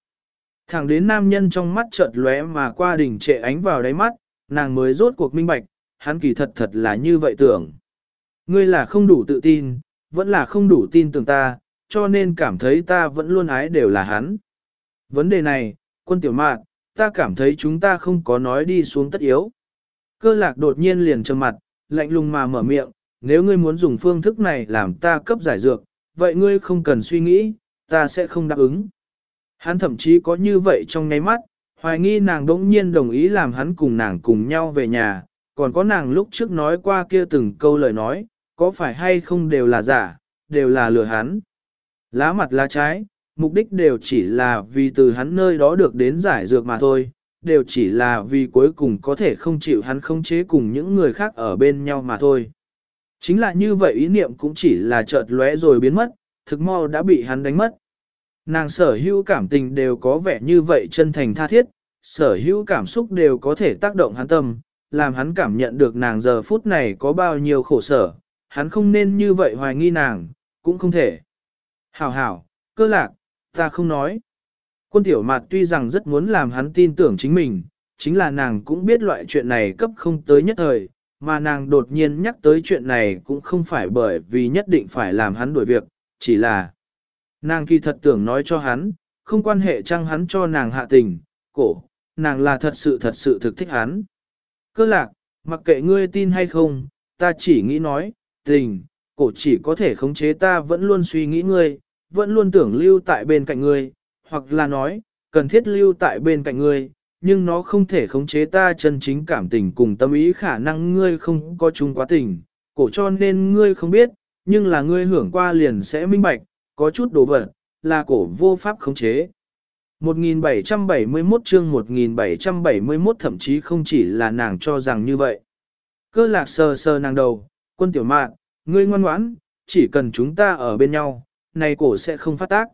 Thẳng đến nam nhân trong mắt chợt lóe mà qua đỉnh trệ ánh vào đáy mắt, nàng mới rốt cuộc minh bạch, hắn kỳ thật thật là như vậy tưởng. Ngươi là không đủ tự tin, vẫn là không đủ tin tưởng ta, cho nên cảm thấy ta vẫn luôn ái đều là hắn. Vấn đề này, quân tiểu mạn, ta cảm thấy chúng ta không có nói đi xuống tất yếu. Cơ lạc đột nhiên liền trầm mặt, lạnh lùng mà mở miệng, nếu ngươi muốn dùng phương thức này làm ta cấp giải dược, vậy ngươi không cần suy nghĩ, ta sẽ không đáp ứng. Hắn thậm chí có như vậy trong nháy mắt, hoài nghi nàng đỗng nhiên đồng ý làm hắn cùng nàng cùng nhau về nhà, còn có nàng lúc trước nói qua kia từng câu lời nói, có phải hay không đều là giả, đều là lừa hắn. Lá mặt lá trái, mục đích đều chỉ là vì từ hắn nơi đó được đến giải dược mà thôi, đều chỉ là vì cuối cùng có thể không chịu hắn khống chế cùng những người khác ở bên nhau mà thôi. Chính là như vậy ý niệm cũng chỉ là chợt lóe rồi biến mất, thực mau đã bị hắn đánh mất. Nàng sở hữu cảm tình đều có vẻ như vậy chân thành tha thiết, sở hữu cảm xúc đều có thể tác động hắn tâm, làm hắn cảm nhận được nàng giờ phút này có bao nhiêu khổ sở, hắn không nên như vậy hoài nghi nàng, cũng không thể. Hảo hảo, cơ lạc, ta không nói. Quân tiểu mạt tuy rằng rất muốn làm hắn tin tưởng chính mình, chính là nàng cũng biết loại chuyện này cấp không tới nhất thời, mà nàng đột nhiên nhắc tới chuyện này cũng không phải bởi vì nhất định phải làm hắn đuổi việc, chỉ là nàng kỳ thật tưởng nói cho hắn, không quan hệ chăng hắn cho nàng hạ tình, cổ, nàng là thật sự thật sự thực thích hắn. Cơ lạc, mặc kệ ngươi tin hay không, ta chỉ nghĩ nói, tình, cổ chỉ có thể khống chế ta vẫn luôn suy nghĩ ngươi, vẫn luôn tưởng lưu tại bên cạnh ngươi, hoặc là nói, cần thiết lưu tại bên cạnh ngươi, nhưng nó không thể khống chế ta chân chính cảm tình cùng tâm ý khả năng ngươi không có chung quá tình, cổ cho nên ngươi không biết, nhưng là ngươi hưởng qua liền sẽ minh bạch, có chút đồ vật, là cổ vô pháp khống chế. 1771 chương 1771 thậm chí không chỉ là nàng cho rằng như vậy. Cơ lạc sờ sờ nàng đầu, quân tiểu mạn, ngươi ngoan ngoãn, chỉ cần chúng ta ở bên nhau, này cổ sẽ không phát tác.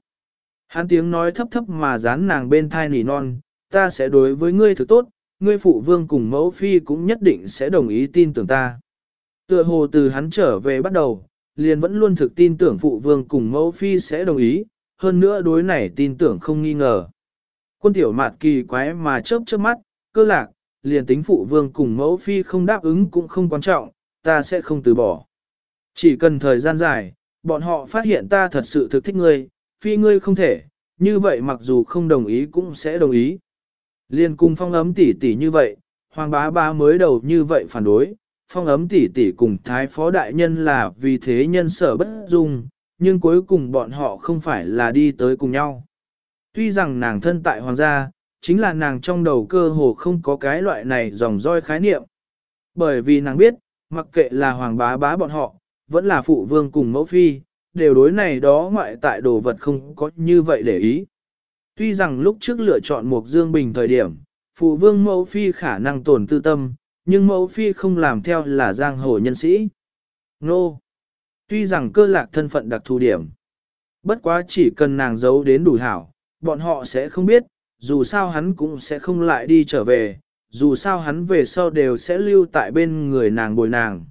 Hắn tiếng nói thấp thấp mà dán nàng bên thai nỉ non, ta sẽ đối với ngươi thực tốt, ngươi phụ vương cùng mẫu phi cũng nhất định sẽ đồng ý tin tưởng ta. Tựa hồ từ hắn trở về bắt đầu, liền vẫn luôn thực tin tưởng phụ vương cùng mẫu phi sẽ đồng ý, hơn nữa đối này tin tưởng không nghi ngờ. Quân tiểu mạt kỳ quái mà chớp chớp mắt, cơ lạc, liền tính phụ vương cùng mẫu phi không đáp ứng cũng không quan trọng, ta sẽ không từ bỏ. Chỉ cần thời gian dài, bọn họ phát hiện ta thật sự thực thích ngươi, phi ngươi không thể, như vậy mặc dù không đồng ý cũng sẽ đồng ý. Liên cung phong ấm tỷ tỷ như vậy, hoàng bá bá mới đầu như vậy phản đối, phong ấm tỷ tỷ cùng thái phó đại nhân là vì thế nhân sở bất dung, nhưng cuối cùng bọn họ không phải là đi tới cùng nhau. Tuy rằng nàng thân tại hoàng gia, chính là nàng trong đầu cơ hồ không có cái loại này dòng roi khái niệm. Bởi vì nàng biết, mặc kệ là hoàng bá bá bọn họ, vẫn là phụ vương cùng mẫu phi, đều đối này đó ngoại tại đồ vật không có như vậy để ý. Tuy rằng lúc trước lựa chọn một dương bình thời điểm, phụ vương mẫu phi khả năng tổn tư tâm, nhưng mẫu phi không làm theo là giang hồ nhân sĩ. Nô! Tuy rằng cơ lạc thân phận đặc thù điểm, bất quá chỉ cần nàng giấu đến đủ hảo, bọn họ sẽ không biết, dù sao hắn cũng sẽ không lại đi trở về, dù sao hắn về sau đều sẽ lưu tại bên người nàng bồi nàng.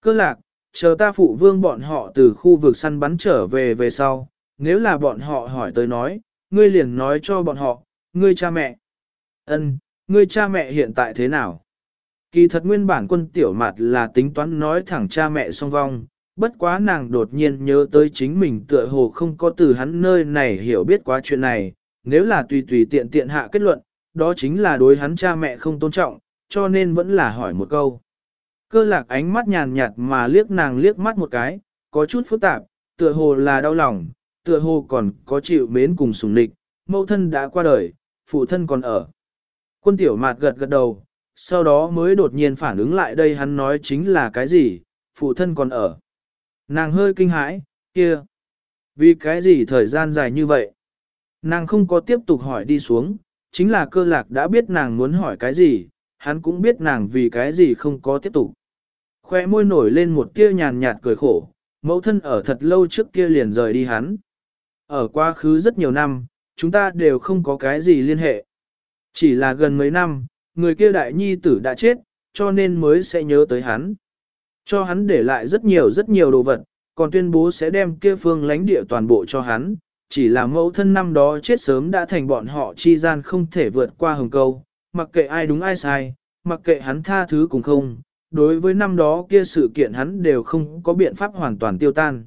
Cơ lạc, chờ ta phụ vương bọn họ từ khu vực săn bắn trở về về sau, nếu là bọn họ hỏi tới nói, ngươi liền nói cho bọn họ, ngươi cha mẹ. ân, ngươi cha mẹ hiện tại thế nào? Kỳ thật nguyên bản quân tiểu mặt là tính toán nói thẳng cha mẹ song vong, bất quá nàng đột nhiên nhớ tới chính mình tựa hồ không có từ hắn nơi này hiểu biết quá chuyện này, nếu là tùy tùy tiện tiện hạ kết luận, đó chính là đối hắn cha mẹ không tôn trọng, cho nên vẫn là hỏi một câu. Cơ lạc ánh mắt nhàn nhạt mà liếc nàng liếc mắt một cái, có chút phức tạp, tựa hồ là đau lòng, tựa hồ còn có chịu mến cùng sùng nịch, mẫu thân đã qua đời, phụ thân còn ở. Quân tiểu mạt gật gật đầu, sau đó mới đột nhiên phản ứng lại đây hắn nói chính là cái gì, phụ thân còn ở. Nàng hơi kinh hãi, kia, vì cái gì thời gian dài như vậy? Nàng không có tiếp tục hỏi đi xuống, chính là cơ lạc đã biết nàng muốn hỏi cái gì, hắn cũng biết nàng vì cái gì không có tiếp tục. Khoe môi nổi lên một tia nhàn nhạt cười khổ, mẫu thân ở thật lâu trước kia liền rời đi hắn. Ở quá khứ rất nhiều năm, chúng ta đều không có cái gì liên hệ. Chỉ là gần mấy năm, người kia đại nhi tử đã chết, cho nên mới sẽ nhớ tới hắn. Cho hắn để lại rất nhiều rất nhiều đồ vật, còn tuyên bố sẽ đem kia phương lãnh địa toàn bộ cho hắn. Chỉ là mẫu thân năm đó chết sớm đã thành bọn họ chi gian không thể vượt qua hồng câu, mặc kệ ai đúng ai sai, mặc kệ hắn tha thứ cùng không, đối với năm đó kia sự kiện hắn đều không có biện pháp hoàn toàn tiêu tan.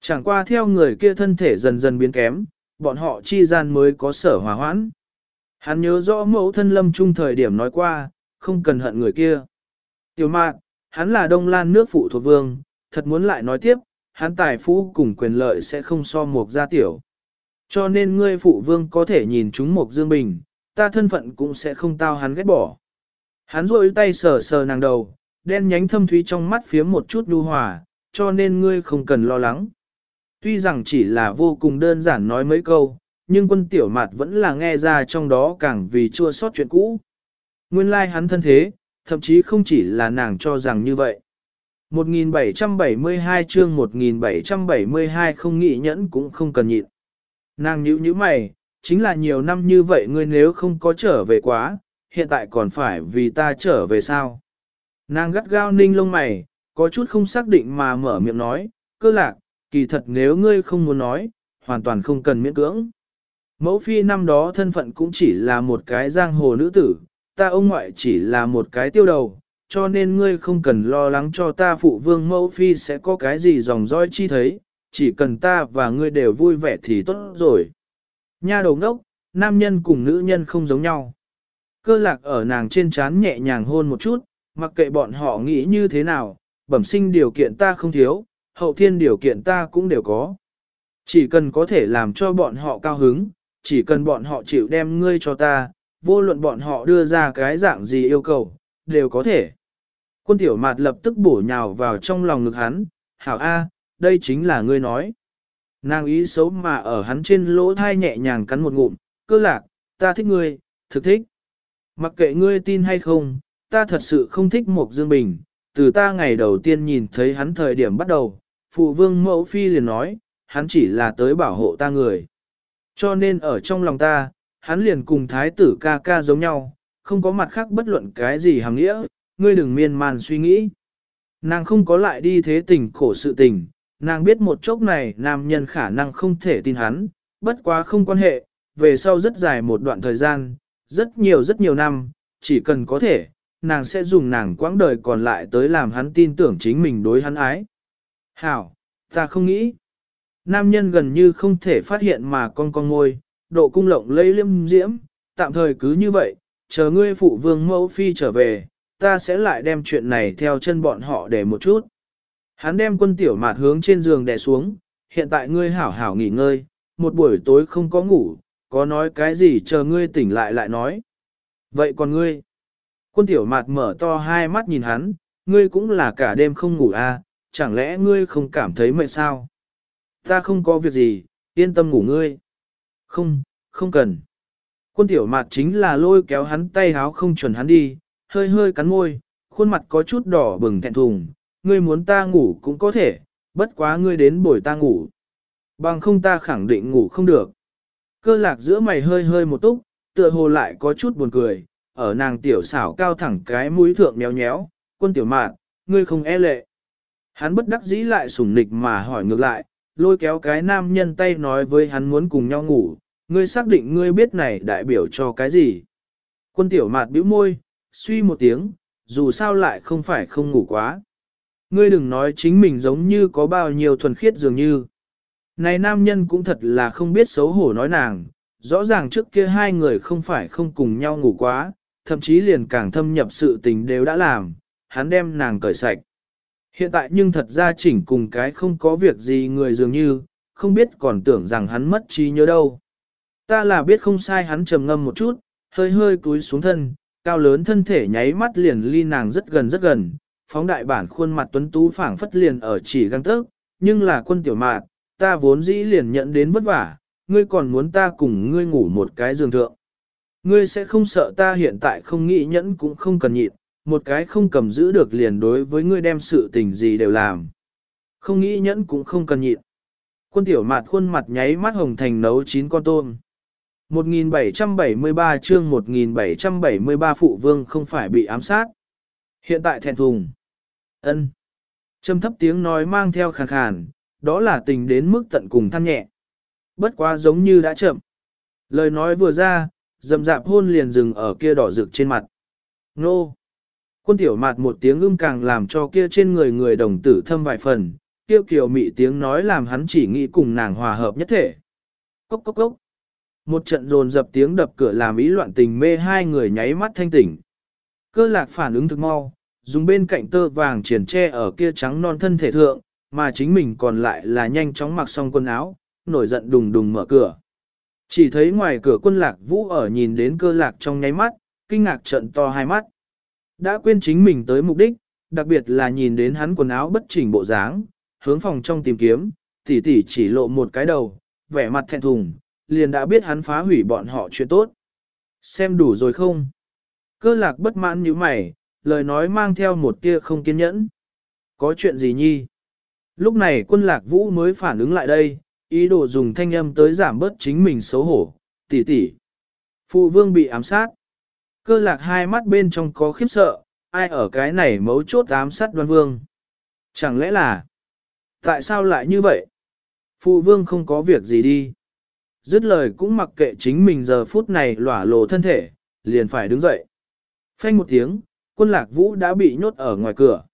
Chẳng qua theo người kia thân thể dần dần biến kém, bọn họ chi gian mới có sở hòa hoãn. Hắn nhớ rõ mẫu thân lâm trung thời điểm nói qua, không cần hận người kia. Tiểu mạn, hắn là đông lan nước phụ thuộc vương, thật muốn lại nói tiếp, hắn tài phú cùng quyền lợi sẽ không so một gia tiểu. Cho nên ngươi phụ vương có thể nhìn chúng một dương bình, ta thân phận cũng sẽ không tao hắn ghét bỏ. Hắn rôi tay sờ sờ nàng đầu, đen nhánh thâm thúy trong mắt phía một chút nhu hòa, cho nên ngươi không cần lo lắng. Tuy rằng chỉ là vô cùng đơn giản nói mấy câu, nhưng quân tiểu mạt vẫn là nghe ra trong đó càng vì chua sót chuyện cũ. Nguyên lai like hắn thân thế, thậm chí không chỉ là nàng cho rằng như vậy. 1772 chương 1772 không nghĩ nhẫn cũng không cần nhịn. Nàng nhíu nhíu mày, chính là nhiều năm như vậy ngươi nếu không có trở về quá, hiện tại còn phải vì ta trở về sao? Nàng gắt gao ninh lông mày, có chút không xác định mà mở miệng nói, cơ lạc, kỳ thật nếu ngươi không muốn nói, hoàn toàn không cần miễn cưỡng. Mẫu phi năm đó thân phận cũng chỉ là một cái giang hồ nữ tử, ta ông ngoại chỉ là một cái tiêu đầu, cho nên ngươi không cần lo lắng cho ta phụ vương mẫu phi sẽ có cái gì dòng dõi chi thấy, chỉ cần ta và ngươi đều vui vẻ thì tốt rồi. Nha đầu ngốc, nam nhân cùng nữ nhân không giống nhau. Cơ lạc ở nàng trên trán nhẹ nhàng hôn một chút, mặc kệ bọn họ nghĩ như thế nào, bẩm sinh điều kiện ta không thiếu, hậu thiên điều kiện ta cũng đều có. Chỉ cần có thể làm cho bọn họ cao hứng, chỉ cần bọn họ chịu đem ngươi cho ta, vô luận bọn họ đưa ra cái dạng gì yêu cầu, đều có thể. Quân tiểu mạt lập tức bổ nhào vào trong lòng ngực hắn, hảo A, đây chính là ngươi nói. Nàng ý xấu mà ở hắn trên lỗ thai nhẹ nhàng cắn một ngụm, cơ lạc, ta thích ngươi, thực thích. Mặc kệ ngươi tin hay không, ta thật sự không thích một Dương Bình, từ ta ngày đầu tiên nhìn thấy hắn thời điểm bắt đầu, phụ vương mẫu phi liền nói, hắn chỉ là tới bảo hộ ta người. Cho nên ở trong lòng ta, hắn liền cùng thái tử ca ca giống nhau, không có mặt khác bất luận cái gì hàng nghĩa, ngươi đừng miên man suy nghĩ. Nàng không có lại đi thế tình khổ sự tình, nàng biết một chốc này nam nhân khả năng không thể tin hắn, bất quá không quan hệ, về sau rất dài một đoạn thời gian, rất nhiều rất nhiều năm, chỉ cần có thể, nàng sẽ dùng nàng quãng đời còn lại tới làm hắn tin tưởng chính mình đối hắn ái. Hảo, ta không nghĩ. Nam nhân gần như không thể phát hiện mà con con ngôi, độ cung lộng lây liêm diễm, tạm thời cứ như vậy, chờ ngươi phụ vương mẫu phi trở về, ta sẽ lại đem chuyện này theo chân bọn họ để một chút. Hắn đem quân tiểu mạt hướng trên giường đè xuống, hiện tại ngươi hảo hảo nghỉ ngơi, một buổi tối không có ngủ, có nói cái gì chờ ngươi tỉnh lại lại nói. Vậy còn ngươi? Quân tiểu mạt mở to hai mắt nhìn hắn, ngươi cũng là cả đêm không ngủ à, chẳng lẽ ngươi không cảm thấy mệt sao? Ta không có việc gì, yên tâm ngủ ngươi. Không, không cần. Quân tiểu mạt chính là lôi kéo hắn tay háo không chuẩn hắn đi, hơi hơi cắn môi, khuôn mặt có chút đỏ bừng thẹn thùng, ngươi muốn ta ngủ cũng có thể, bất quá ngươi đến bồi ta ngủ. Bằng không ta khẳng định ngủ không được. Cơ lạc giữa mày hơi hơi một túc, tựa hồ lại có chút buồn cười, ở nàng tiểu xảo cao thẳng cái mũi thượng méo nhéo, quân tiểu mạn, ngươi không e lệ. Hắn bất đắc dĩ lại sủng nịch mà hỏi ngược lại, lôi kéo cái nam nhân tay nói với hắn muốn cùng nhau ngủ, ngươi xác định ngươi biết này đại biểu cho cái gì. Quân tiểu mạt bĩu môi, suy một tiếng, dù sao lại không phải không ngủ quá. Ngươi đừng nói chính mình giống như có bao nhiêu thuần khiết dường như. Này nam nhân cũng thật là không biết xấu hổ nói nàng, rõ ràng trước kia hai người không phải không cùng nhau ngủ quá, thậm chí liền càng thâm nhập sự tình đều đã làm, hắn đem nàng cởi sạch. Hiện tại nhưng thật ra chỉnh cùng cái không có việc gì người dường như, không biết còn tưởng rằng hắn mất trí nhớ đâu. Ta là biết không sai hắn trầm ngâm một chút, hơi hơi cúi xuống thân, cao lớn thân thể nháy mắt liền ly nàng rất gần rất gần, phóng đại bản khuôn mặt tuấn tú phảng phất liền ở chỉ găng tớc, nhưng là quân tiểu mạt, ta vốn dĩ liền nhận đến vất vả, ngươi còn muốn ta cùng ngươi ngủ một cái giường thượng. Ngươi sẽ không sợ ta hiện tại không nghĩ nhẫn cũng không cần nhịn, một cái không cầm giữ được liền đối với ngươi đem sự tình gì đều làm. Không nghĩ nhẫn cũng không cần nhịn. Quân tiểu mạt khuôn mặt nháy mắt hồng thành nấu chín con tôm. 1773 chương 1773 phụ vương không phải bị ám sát. Hiện tại thẹn thùng. ân Trầm thấp tiếng nói mang theo khàn khàn, đó là tình đến mức tận cùng than nhẹ. Bất quá giống như đã chậm. Lời nói vừa ra, dầm dạp hôn liền dừng ở kia đỏ rực trên mặt. Nô! Quân tiểu mạt một tiếng ưng càng làm cho kia trên người người đồng tử thâm vài phần, tiêu kiều mị tiếng nói làm hắn chỉ nghĩ cùng nàng hòa hợp nhất thể. Cốc cốc cốc! Một trận dồn dập tiếng đập cửa làm ý loạn tình mê hai người nháy mắt thanh tỉnh. Cơ lạc phản ứng thực mau, dùng bên cạnh tơ vàng triển tre ở kia trắng non thân thể thượng, mà chính mình còn lại là nhanh chóng mặc xong quần áo, nổi giận đùng đùng mở cửa. Chỉ thấy ngoài cửa quân lạc vũ ở nhìn đến cơ lạc trong nháy mắt, kinh ngạc trận to hai mắt. Đã quên chính mình tới mục đích, đặc biệt là nhìn đến hắn quần áo bất chỉnh bộ dáng, hướng phòng trong tìm kiếm, tỉ tỉ chỉ lộ một cái đầu, vẻ mặt thẹn thùng, liền đã biết hắn phá hủy bọn họ chuyện tốt. Xem đủ rồi không? Cơ lạc bất mãn như mày, lời nói mang theo một tia không kiên nhẫn. Có chuyện gì nhi? Lúc này quân lạc vũ mới phản ứng lại đây, ý đồ dùng thanh âm tới giảm bớt chính mình xấu hổ, tỷ tỷ. Phụ vương bị ám sát. Cơ lạc hai mắt bên trong có khiếp sợ, ai ở cái này mấu chốt ám sát đoan vương. Chẳng lẽ là, tại sao lại như vậy? Phụ vương không có việc gì đi. Dứt lời cũng mặc kệ chính mình giờ phút này lỏa lộ thân thể, liền phải đứng dậy. Phanh một tiếng, quân lạc vũ đã bị nhốt ở ngoài cửa.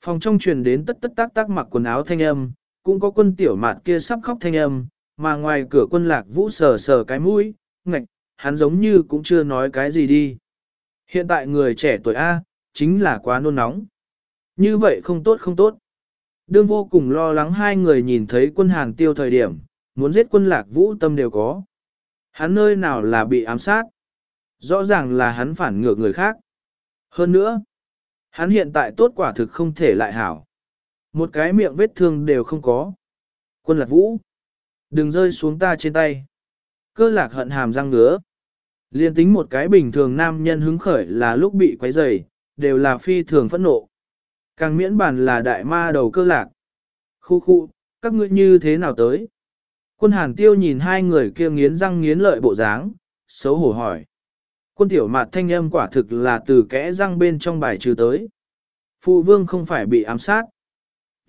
Phòng trong truyền đến tất tất tác tác mặc quần áo thanh âm, cũng có quân tiểu mạt kia sắp khóc thanh âm, mà ngoài cửa quân lạc vũ sờ sờ cái mũi, ngạch, hắn giống như cũng chưa nói cái gì đi. Hiện tại người trẻ tuổi A, chính là quá nôn nóng. Như vậy không tốt không tốt. Đương vô cùng lo lắng hai người nhìn thấy quân hàn tiêu thời điểm, muốn giết quân lạc vũ tâm đều có. Hắn nơi nào là bị ám sát? Rõ ràng là hắn phản ngược người khác. Hơn nữa, hắn hiện tại tốt quả thực không thể lại hảo. Một cái miệng vết thương đều không có. Quân lạc vũ, đừng rơi xuống ta trên tay. Cơ lạc hận hàm răng ngứa. Liên tính một cái bình thường nam nhân hứng khởi là lúc bị quấy rầy, đều là phi thường phẫn nộ. Càng miễn bản là đại ma đầu cơ lạc. Khu khu, các ngươi như thế nào tới? Quân hàn tiêu nhìn hai người kia nghiến răng nghiến lợi bộ dáng, xấu hổ hỏi. Quân tiểu mạt thanh âm quả thực là từ kẽ răng bên trong bài trừ tới. Phụ vương không phải bị ám sát.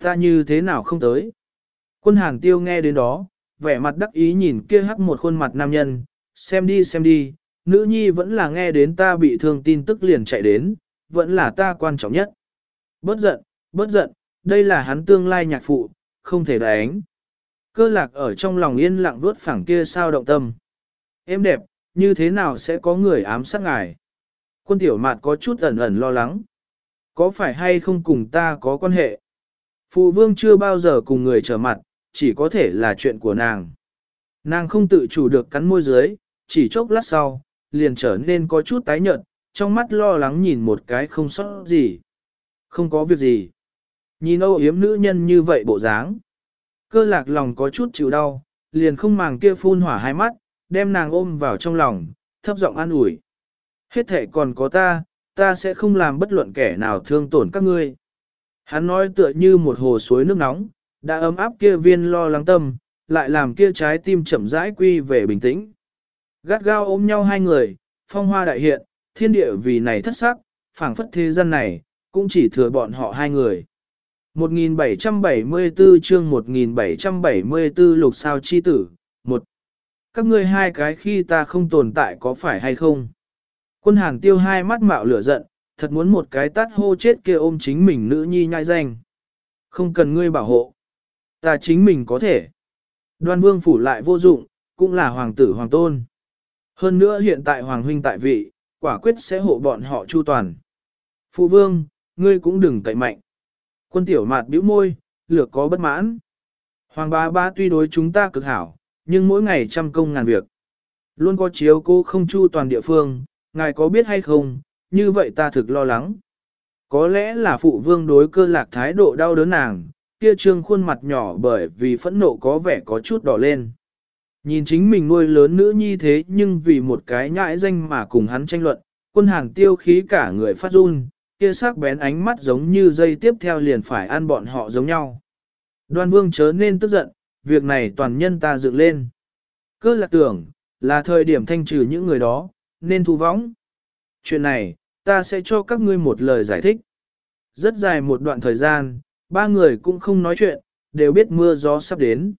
Ta như thế nào không tới? Quân hàng tiêu nghe đến đó, vẻ mặt đắc ý nhìn kia hắc một khuôn mặt nam nhân, xem đi xem đi, nữ nhi vẫn là nghe đến ta bị thương tin tức liền chạy đến, vẫn là ta quan trọng nhất. Bớt giận, bớt giận, đây là hắn tương lai nhạc phụ, không thể đánh. Cơ lạc ở trong lòng yên lặng vuốt phẳng kia sao động tâm. Em đẹp, như thế nào sẽ có người ám sát ngài? Quân tiểu mạt có chút ẩn ẩn lo lắng. Có phải hay không cùng ta có quan hệ? Phụ vương chưa bao giờ cùng người trở mặt, chỉ có thể là chuyện của nàng. Nàng không tự chủ được cắn môi dưới, chỉ chốc lát sau, liền trở nên có chút tái nhợt, trong mắt lo lắng nhìn một cái không sót gì. Không có việc gì. Nhìn âu yếm nữ nhân như vậy bộ dáng. Cơ lạc lòng có chút chịu đau, liền không màng kia phun hỏa hai mắt, đem nàng ôm vào trong lòng, thấp giọng an ủi. Hết thể còn có ta, ta sẽ không làm bất luận kẻ nào thương tổn các ngươi. Hắn nói tựa như một hồ suối nước nóng, đã ấm áp kia viên lo lắng tâm, lại làm kia trái tim chậm rãi quy về bình tĩnh. Gắt gao ôm nhau hai người, phong hoa đại hiện, thiên địa vì này thất sắc, phảng phất thế gian này, cũng chỉ thừa bọn họ hai người. 1774 chương 1774 lục sao chi tử, một Các ngươi hai cái khi ta không tồn tại có phải hay không? Quân hàng tiêu hai mắt mạo lửa giận, thật muốn một cái tát hô chết kia ôm chính mình nữ nhi nhai danh. Không cần ngươi bảo hộ. Ta chính mình có thể. Đoan vương phủ lại vô dụng, cũng là hoàng tử hoàng tôn. Hơn nữa hiện tại hoàng huynh tại vị, quả quyết sẽ hộ bọn họ chu toàn. Phụ vương, ngươi cũng đừng cậy mạnh. Quân tiểu mạt bĩu môi, lược có bất mãn. Hoàng bá bá tuy đối chúng ta cực hảo, nhưng mỗi ngày trăm công ngàn việc. Luôn có chiếu cô không chu toàn địa phương, ngài có biết hay không, như vậy ta thực lo lắng. Có lẽ là phụ vương đối cơ lạc thái độ đau đớn nàng, kia trương khuôn mặt nhỏ bởi vì phẫn nộ có vẻ có chút đỏ lên. Nhìn chính mình nuôi lớn nữ nhi thế nhưng vì một cái nhãi danh mà cùng hắn tranh luận, quân hàng tiêu khí cả người phát run, kia sắc bén ánh mắt giống như dây tiếp theo liền phải ăn bọn họ giống nhau. Đoan vương chớ nên tức giận, việc này toàn nhân ta dựng lên. Cơ lạc tưởng, là thời điểm thanh trừ những người đó, nên thu vóng. Chuyện này, ta sẽ cho các ngươi một lời giải thích. Rất dài một đoạn thời gian, ba người cũng không nói chuyện, đều biết mưa gió sắp đến.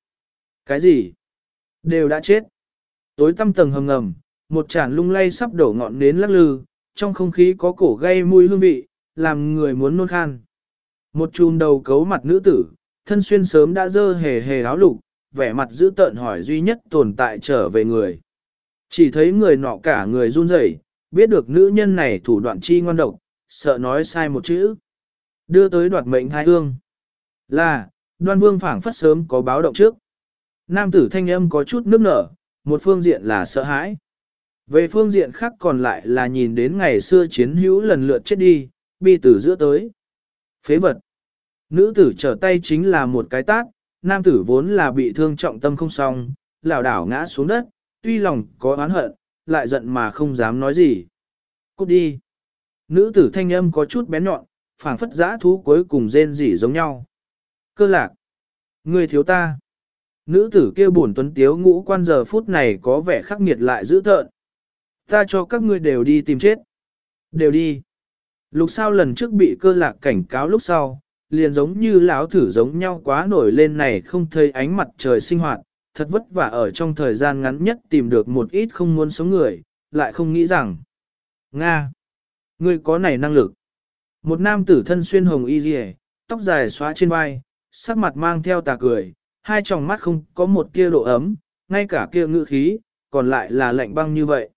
Cái gì? Đều đã chết. Tối tăm tầng hầm ngầm, một chản lung lay sắp đổ ngọn nến lắc lư, trong không khí có cổ gây mùi hương vị, làm người muốn nôn khan. Một chùm đầu cấu mặt nữ tử, thân xuyên sớm đã dơ hề hề áo lục, vẻ mặt giữ tợn hỏi duy nhất tồn tại trở về người. Chỉ thấy người nọ cả người run rẩy, biết được nữ nhân này thủ đoạn chi ngoan độc, sợ nói sai một chữ. Đưa tới đoạt mệnh hai ương. Là, đoan vương phảng phất sớm có báo động trước. Nam tử thanh âm có chút nước nở, một phương diện là sợ hãi. Về phương diện khác còn lại là nhìn đến ngày xưa chiến hữu lần lượt chết đi, bi tử giữa tới. Phế vật. Nữ tử trở tay chính là một cái tát, nam tử vốn là bị thương trọng tâm không xong, lảo đảo ngã xuống đất, tuy lòng có oán hận, lại giận mà không dám nói gì. Cút đi. Nữ tử thanh âm có chút bén nhọn, phảng phất giã thú cuối cùng rên rỉ giống nhau. Cơ lạc. Người thiếu ta. Nữ tử kia buồn tuấn tiếu ngũ quan giờ phút này có vẻ khắc nghiệt lại dữ tợn. Ta cho các ngươi đều đi tìm chết. Đều đi. Lục sao lần trước bị cơ lạc cảnh cáo lúc sau, liền giống như lão thử giống nhau quá nổi lên này không thấy ánh mặt trời sinh hoạt, thật vất vả ở trong thời gian ngắn nhất tìm được một ít không muốn sống người, lại không nghĩ rằng. Nga! Ngươi có này năng lực. Một nam tử thân xuyên hồng y rìa, tóc dài xóa trên vai, sắc mặt mang theo tà cười, hai tròng mắt không có một tia độ ấm, ngay cả kia ngữ khí, còn lại là lạnh băng như vậy.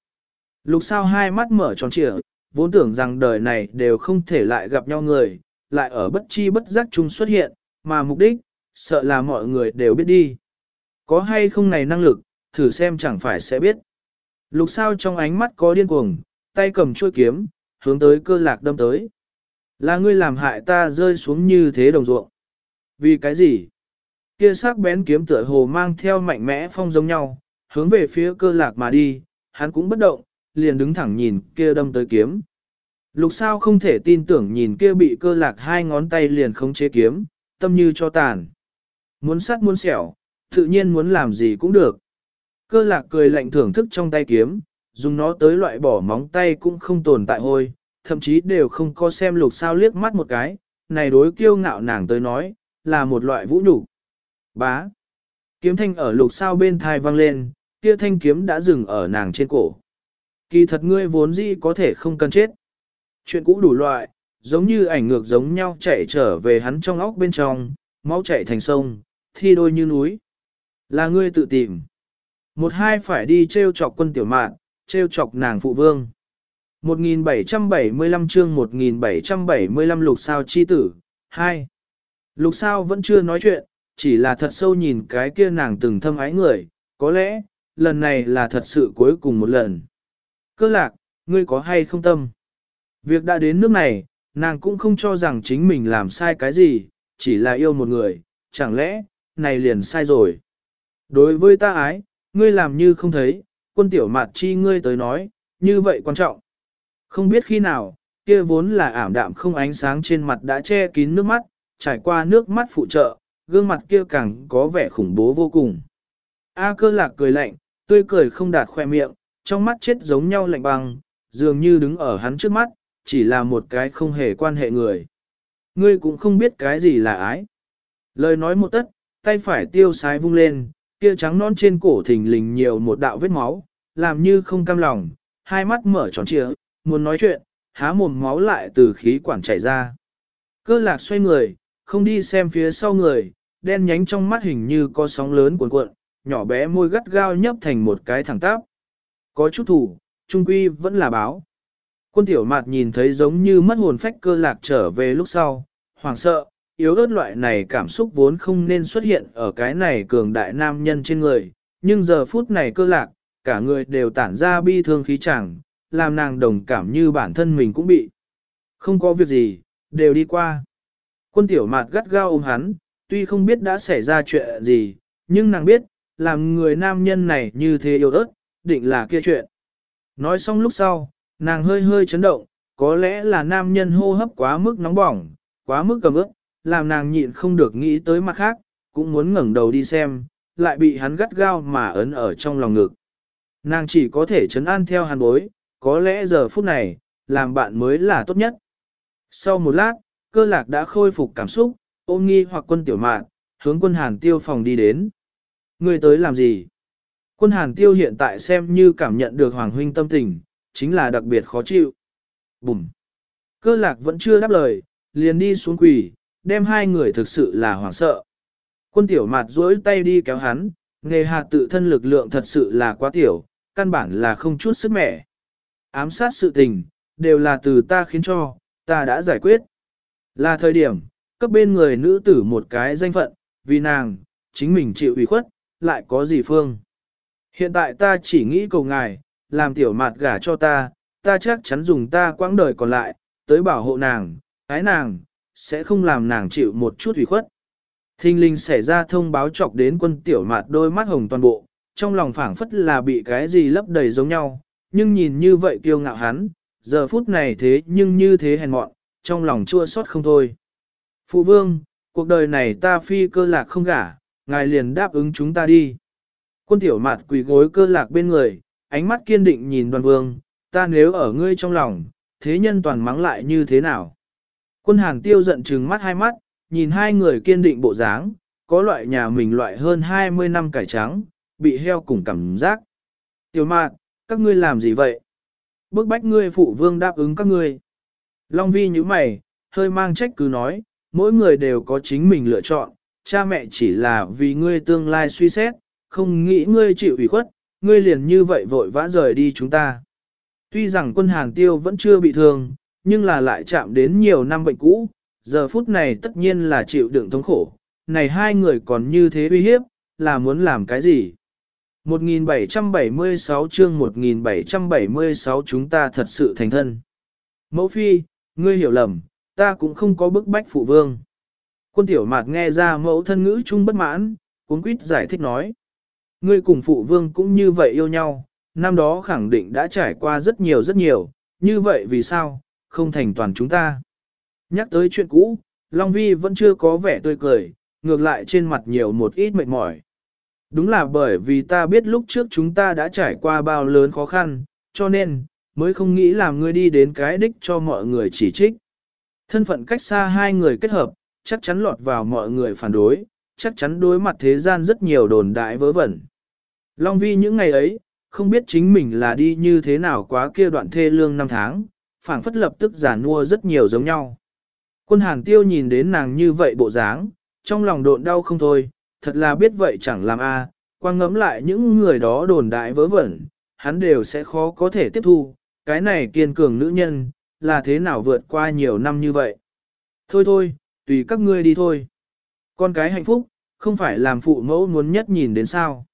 Lục sao hai mắt mở tròn trịa, vốn tưởng rằng đời này đều không thể lại gặp nhau người, lại ở bất chi bất giác chung xuất hiện, mà mục đích, sợ là mọi người đều biết đi. Có hay không này năng lực, thử xem chẳng phải sẽ biết. Lục sao trong ánh mắt có điên cuồng, tay cầm chuôi kiếm, hướng tới cơ lạc đâm tới. Là ngươi làm hại ta rơi xuống như thế đồng ruộng. Vì cái gì? Kia sắc bén kiếm tựa hồ mang theo mạnh mẽ phong giống nhau, hướng về phía cơ lạc mà đi, hắn cũng bất động, liền đứng thẳng nhìn kia đâm tới kiếm. Lục sao không thể tin tưởng nhìn kia bị cơ lạc hai ngón tay liền không chế kiếm, tâm như cho tàn. Muốn sắt muốn xẻo, tự nhiên muốn làm gì cũng được. Cơ lạc cười lạnh thưởng thức trong tay kiếm, dùng nó tới loại bỏ móng tay cũng không tồn tại hôi, thậm chí đều không có xem lục sao liếc mắt một cái, này đối kiêu ngạo nàng tới nói, là một loại vũ nhục. Bá. Kiếm thanh ở lục sao bên thai vang lên, kia thanh kiếm đã dừng ở nàng trên cổ. Kỳ thật ngươi vốn dĩ có thể không cần chết. Chuyện cũ đủ loại, giống như ảnh ngược giống nhau chạy trở về hắn trong óc bên trong, máu chạy thành sông, thi đôi như núi. Là ngươi tự tìm. Một hai phải đi treo chọc quân tiểu mạn, treo chọc nàng phụ vương. 1775 chương 1775 lục sao chi tử, 2. Lục sao vẫn chưa nói chuyện, chỉ là thật sâu nhìn cái kia nàng từng thâm ái người, có lẽ, lần này là thật sự cuối cùng một lần. Cơ lạc, ngươi có hay không tâm? Việc đã đến nước này, nàng cũng không cho rằng chính mình làm sai cái gì, chỉ là yêu một người, chẳng lẽ, này liền sai rồi. Đối với ta ái, ngươi làm như không thấy, quân tiểu mạt chi ngươi tới nói, như vậy quan trọng. Không biết khi nào, kia vốn là ảm đạm không ánh sáng trên mặt đã che kín nước mắt, trải qua nước mắt phụ trợ, gương mặt kia càng có vẻ khủng bố vô cùng. A cơ lạc cười lạnh, tươi cười không đạt khoe miệng, trong mắt chết giống nhau lạnh băng, dường như đứng ở hắn trước mắt, chỉ là một cái không hề quan hệ người. Ngươi cũng không biết cái gì là ái. Lời nói một tất, tay phải tiêu sái vung lên, kia trắng non trên cổ thình lình nhiều một đạo vết máu, làm như không cam lòng, hai mắt mở tròn trịa, muốn nói chuyện, há mồm máu lại từ khí quản chảy ra. Cơ lạc xoay người, không đi xem phía sau người, đen nhánh trong mắt hình như có sóng lớn cuộn cuộn, nhỏ bé môi gắt gao nhấp thành một cái thẳng tắp. Có chút thủ, trung quy vẫn là báo. Quân tiểu mạt nhìn thấy giống như mất hồn phách cơ lạc trở về lúc sau, hoảng sợ, yếu ớt loại này cảm xúc vốn không nên xuất hiện ở cái này cường đại nam nhân trên người, nhưng giờ phút này cơ lạc, cả người đều tản ra bi thương khí chẳng, làm nàng đồng cảm như bản thân mình cũng bị. Không có việc gì, đều đi qua. Quân tiểu mạt gắt gao ôm hắn, tuy không biết đã xảy ra chuyện gì, nhưng nàng biết, làm người nam nhân này như thế yêu ớt, định là kia chuyện. Nói xong lúc sau, nàng hơi hơi chấn động, có lẽ là nam nhân hô hấp quá mức nóng bỏng, quá mức cầm ướp, làm nàng nhịn không được nghĩ tới mặt khác, cũng muốn ngẩng đầu đi xem, lại bị hắn gắt gao mà ấn ở trong lòng ngực. Nàng chỉ có thể chấn an theo hàn bối, có lẽ giờ phút này, làm bạn mới là tốt nhất. Sau một lát, cơ lạc đã khôi phục cảm xúc, ôm nghi hoặc quân tiểu mạn, hướng quân hàn tiêu phòng đi đến. Người tới làm gì? Quân hàn tiêu hiện tại xem như cảm nhận được hoàng huynh tâm tình, chính là đặc biệt khó chịu. Bùm! Cơ lạc vẫn chưa đáp lời, liền đi xuống quỳ, đem hai người thực sự là hoảng sợ. Quân tiểu mạt duỗi tay đi kéo hắn, nghề hạt tự thân lực lượng thật sự là quá tiểu, căn bản là không chút sức mẻ. Ám sát sự tình, đều là từ ta khiến cho, ta đã giải quyết. Là thời điểm, cấp bên người nữ tử một cái danh phận, vì nàng, chính mình chịu ủy khuất, lại có gì phương. Hiện tại ta chỉ nghĩ cầu ngài, làm tiểu mạt gả cho ta, ta chắc chắn dùng ta quãng đời còn lại, tới bảo hộ nàng, ái nàng, sẽ không làm nàng chịu một chút ủy khuất. Thinh linh xảy ra thông báo chọc đến quân tiểu mạt đôi mắt hồng toàn bộ, trong lòng phảng phất là bị cái gì lấp đầy giống nhau, nhưng nhìn như vậy kiêu ngạo hắn, giờ phút này thế nhưng như thế hèn mọn, trong lòng chua xót không thôi. Phụ vương, cuộc đời này ta phi cơ lạc không gả, ngài liền đáp ứng chúng ta đi. Quân tiểu mạt quỳ gối cơ lạc bên người, ánh mắt kiên định nhìn đoàn vương, ta nếu ở ngươi trong lòng, thế nhân toàn mắng lại như thế nào? Quân hàng tiêu giận trừng mắt hai mắt, nhìn hai người kiên định bộ dáng, có loại nhà mình loại hơn 20 năm cải trắng, bị heo cùng cảm giác. Tiểu mạn, các ngươi làm gì vậy? Bức bách ngươi phụ vương đáp ứng các ngươi. Long vi như mày, hơi mang trách cứ nói, mỗi người đều có chính mình lựa chọn, cha mẹ chỉ là vì ngươi tương lai suy xét, không nghĩ ngươi chịu ủy khuất, ngươi liền như vậy vội vã rời đi chúng ta. Tuy rằng quân hàng tiêu vẫn chưa bị thương, nhưng là lại chạm đến nhiều năm bệnh cũ, giờ phút này tất nhiên là chịu đựng thống khổ, này hai người còn như thế uy hiếp, là muốn làm cái gì? 1776 chương 1776 chúng ta thật sự thành thân. Mẫu phi, ngươi hiểu lầm, ta cũng không có bức bách phụ vương. Quân tiểu mạt nghe ra mẫu thân ngữ chung bất mãn, cuốn quýt giải thích nói. Ngươi cùng phụ vương cũng như vậy yêu nhau, năm đó khẳng định đã trải qua rất nhiều rất nhiều, như vậy vì sao, không thành toàn chúng ta. Nhắc tới chuyện cũ, Long Vi vẫn chưa có vẻ tươi cười, ngược lại trên mặt nhiều một ít mệt mỏi. Đúng là bởi vì ta biết lúc trước chúng ta đã trải qua bao lớn khó khăn, cho nên, mới không nghĩ làm ngươi đi đến cái đích cho mọi người chỉ trích. Thân phận cách xa hai người kết hợp, chắc chắn lọt vào mọi người phản đối, chắc chắn đối mặt thế gian rất nhiều đồn đại vớ vẩn. Long Vi những ngày ấy, không biết chính mình là đi như thế nào quá kia đoạn thê lương năm tháng, phảng phất lập tức giả nua rất nhiều giống nhau. Quân hàn tiêu nhìn đến nàng như vậy bộ dáng, trong lòng độn đau không thôi, thật là biết vậy chẳng làm a. À, quang ngẫm lại những người đó đồn đại vớ vẩn, hắn đều sẽ khó có thể tiếp thu, cái này kiên cường nữ nhân, là thế nào vượt qua nhiều năm như vậy. Thôi thôi, tùy các ngươi đi thôi. Con cái hạnh phúc, không phải làm phụ mẫu muốn nhất nhìn đến sao.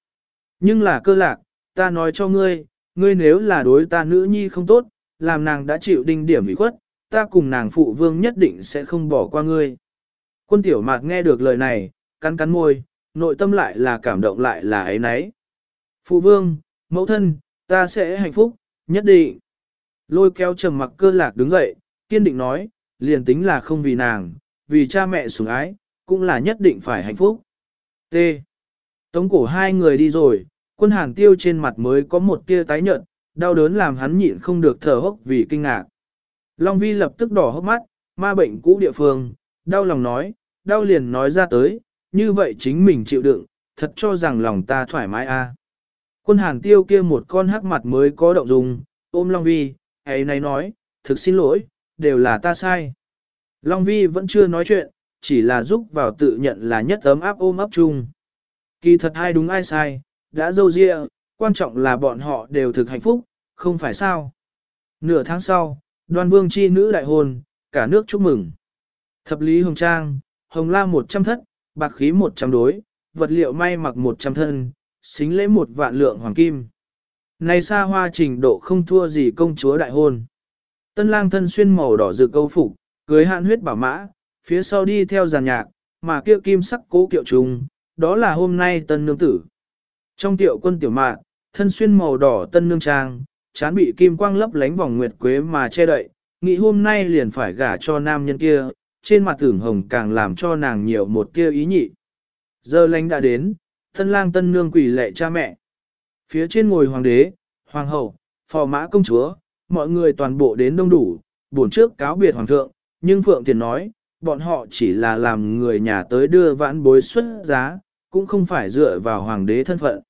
Nhưng là cơ lạc, ta nói cho ngươi, ngươi nếu là đối ta nữ nhi không tốt, làm nàng đã chịu đinh điểm ủy khuất, ta cùng nàng phụ vương nhất định sẽ không bỏ qua ngươi. Quân tiểu mạc nghe được lời này, cắn cắn môi, nội tâm lại là cảm động lại là ấy nấy. Phụ vương, mẫu thân, ta sẽ hạnh phúc, nhất định. Lôi kéo trầm mặc cơ lạc đứng dậy, kiên định nói, liền tính là không vì nàng, vì cha mẹ sủng ái, cũng là nhất định phải hạnh phúc. T. Tống cổ hai người đi rồi, quân hàng tiêu trên mặt mới có một tia tái nhợt, đau đớn làm hắn nhịn không được thở hốc vì kinh ngạc. Long vi lập tức đỏ hốc mắt, ma bệnh cũ địa phương, đau lòng nói, đau liền nói ra tới, như vậy chính mình chịu đựng, thật cho rằng lòng ta thoải mái a. Quân hàn tiêu kia một con hắc mặt mới có động dung, ôm Long vi, ấy này nói, thực xin lỗi, đều là ta sai. Long Vi vẫn chưa nói chuyện, chỉ là giúp vào tự nhận là nhất ấm áp ôm ấp chung. Kỳ thật ai đúng ai sai, đã dâu dịa, quan trọng là bọn họ đều thực hạnh phúc, không phải sao. Nửa tháng sau, đoan vương chi nữ đại hôn, cả nước chúc mừng. Thập lý hồng trang, hồng la một trăm thất, bạc khí một trăm đối, vật liệu may mặc một trăm thân, xính lễ một vạn lượng hoàng kim. Này xa hoa trình độ không thua gì công chúa đại hôn. Tân lang thân xuyên màu đỏ rực câu phục, cưới hạn huyết bảo mã, phía sau đi theo giàn nhạc, mà kia kim sắc cố kiệu trùng, đó là hôm nay tân nương tử. Trong tiệu quân tiểu mạn, thân xuyên màu đỏ tân nương trang, chán bị kim quang lấp lánh vòng nguyệt quế mà che đậy, nghĩ hôm nay liền phải gả cho nam nhân kia, trên mặt tưởng hồng càng làm cho nàng nhiều một tia ý nhị. Giờ lánh đã đến, thân lang tân nương quỷ lệ cha mẹ. Phía trên ngồi hoàng đế, hoàng hậu, phò mã công chúa, mọi người toàn bộ đến đông đủ, buồn trước cáo biệt hoàng thượng, nhưng Phượng Tiền nói, bọn họ chỉ là làm người nhà tới đưa vãn bối xuất giá, cũng không phải dựa vào hoàng đế thân phận.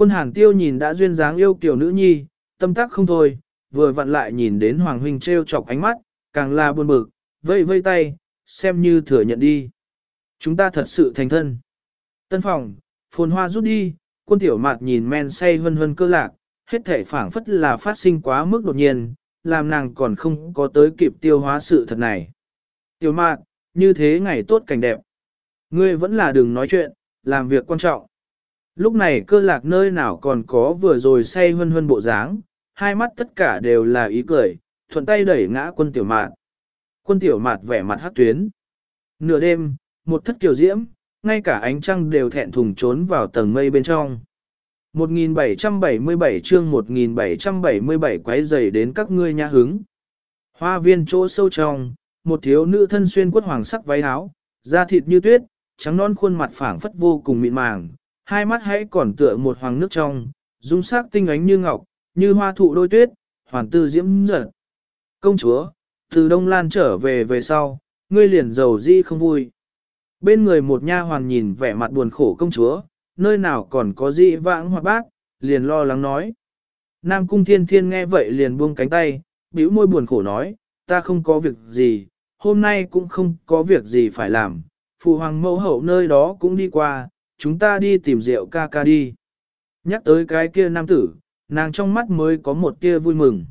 Quân hàng tiêu nhìn đã duyên dáng yêu kiểu nữ nhi, tâm tác không thôi, vừa vặn lại nhìn đến hoàng huynh treo chọc ánh mắt, càng là buồn bực, vây vây tay, xem như thừa nhận đi. Chúng ta thật sự thành thân. Tân phòng, phồn hoa rút đi, quân tiểu mạt nhìn men say hân hân cơ lạc, hết thể phảng phất là phát sinh quá mức đột nhiên, làm nàng còn không có tới kịp tiêu hóa sự thật này. Tiểu mạt, như thế ngày tốt cảnh đẹp. Ngươi vẫn là đừng nói chuyện, làm việc quan trọng. Lúc này cơ lạc nơi nào còn có vừa rồi say hân hân bộ dáng, hai mắt tất cả đều là ý cười, thuận tay đẩy ngã quân tiểu mạt. Quân tiểu mạt vẻ mặt hát tuyến. Nửa đêm, một thất kiều diễm, ngay cả ánh trăng đều thẹn thùng trốn vào tầng mây bên trong. 1777 chương 1777 quấy dày đến các ngươi nha hứng. Hoa viên chỗ sâu trong, một thiếu nữ thân xuyên quất hoàng sắc váy áo, da thịt như tuyết, trắng non khuôn mặt phảng phất vô cùng mịn màng, hai mắt hãy còn tựa một hoàng nước trong, dung sắc tinh ánh như ngọc, như hoa thụ đôi tuyết, hoàn tư diễm giật. Công chúa, từ Đông Lan trở về về sau, ngươi liền giàu di không vui. Bên người một nha hoàn nhìn vẻ mặt buồn khổ công chúa, nơi nào còn có dị vãng hoặc bác, liền lo lắng nói. Nam cung thiên thiên nghe vậy liền buông cánh tay, bĩu môi buồn khổ nói, ta không có việc gì, hôm nay cũng không có việc gì phải làm, phụ hoàng mẫu hậu nơi đó cũng đi qua, chúng ta đi tìm rượu ca ca đi. Nhắc tới cái kia nam tử, nàng trong mắt mới có một kia vui mừng.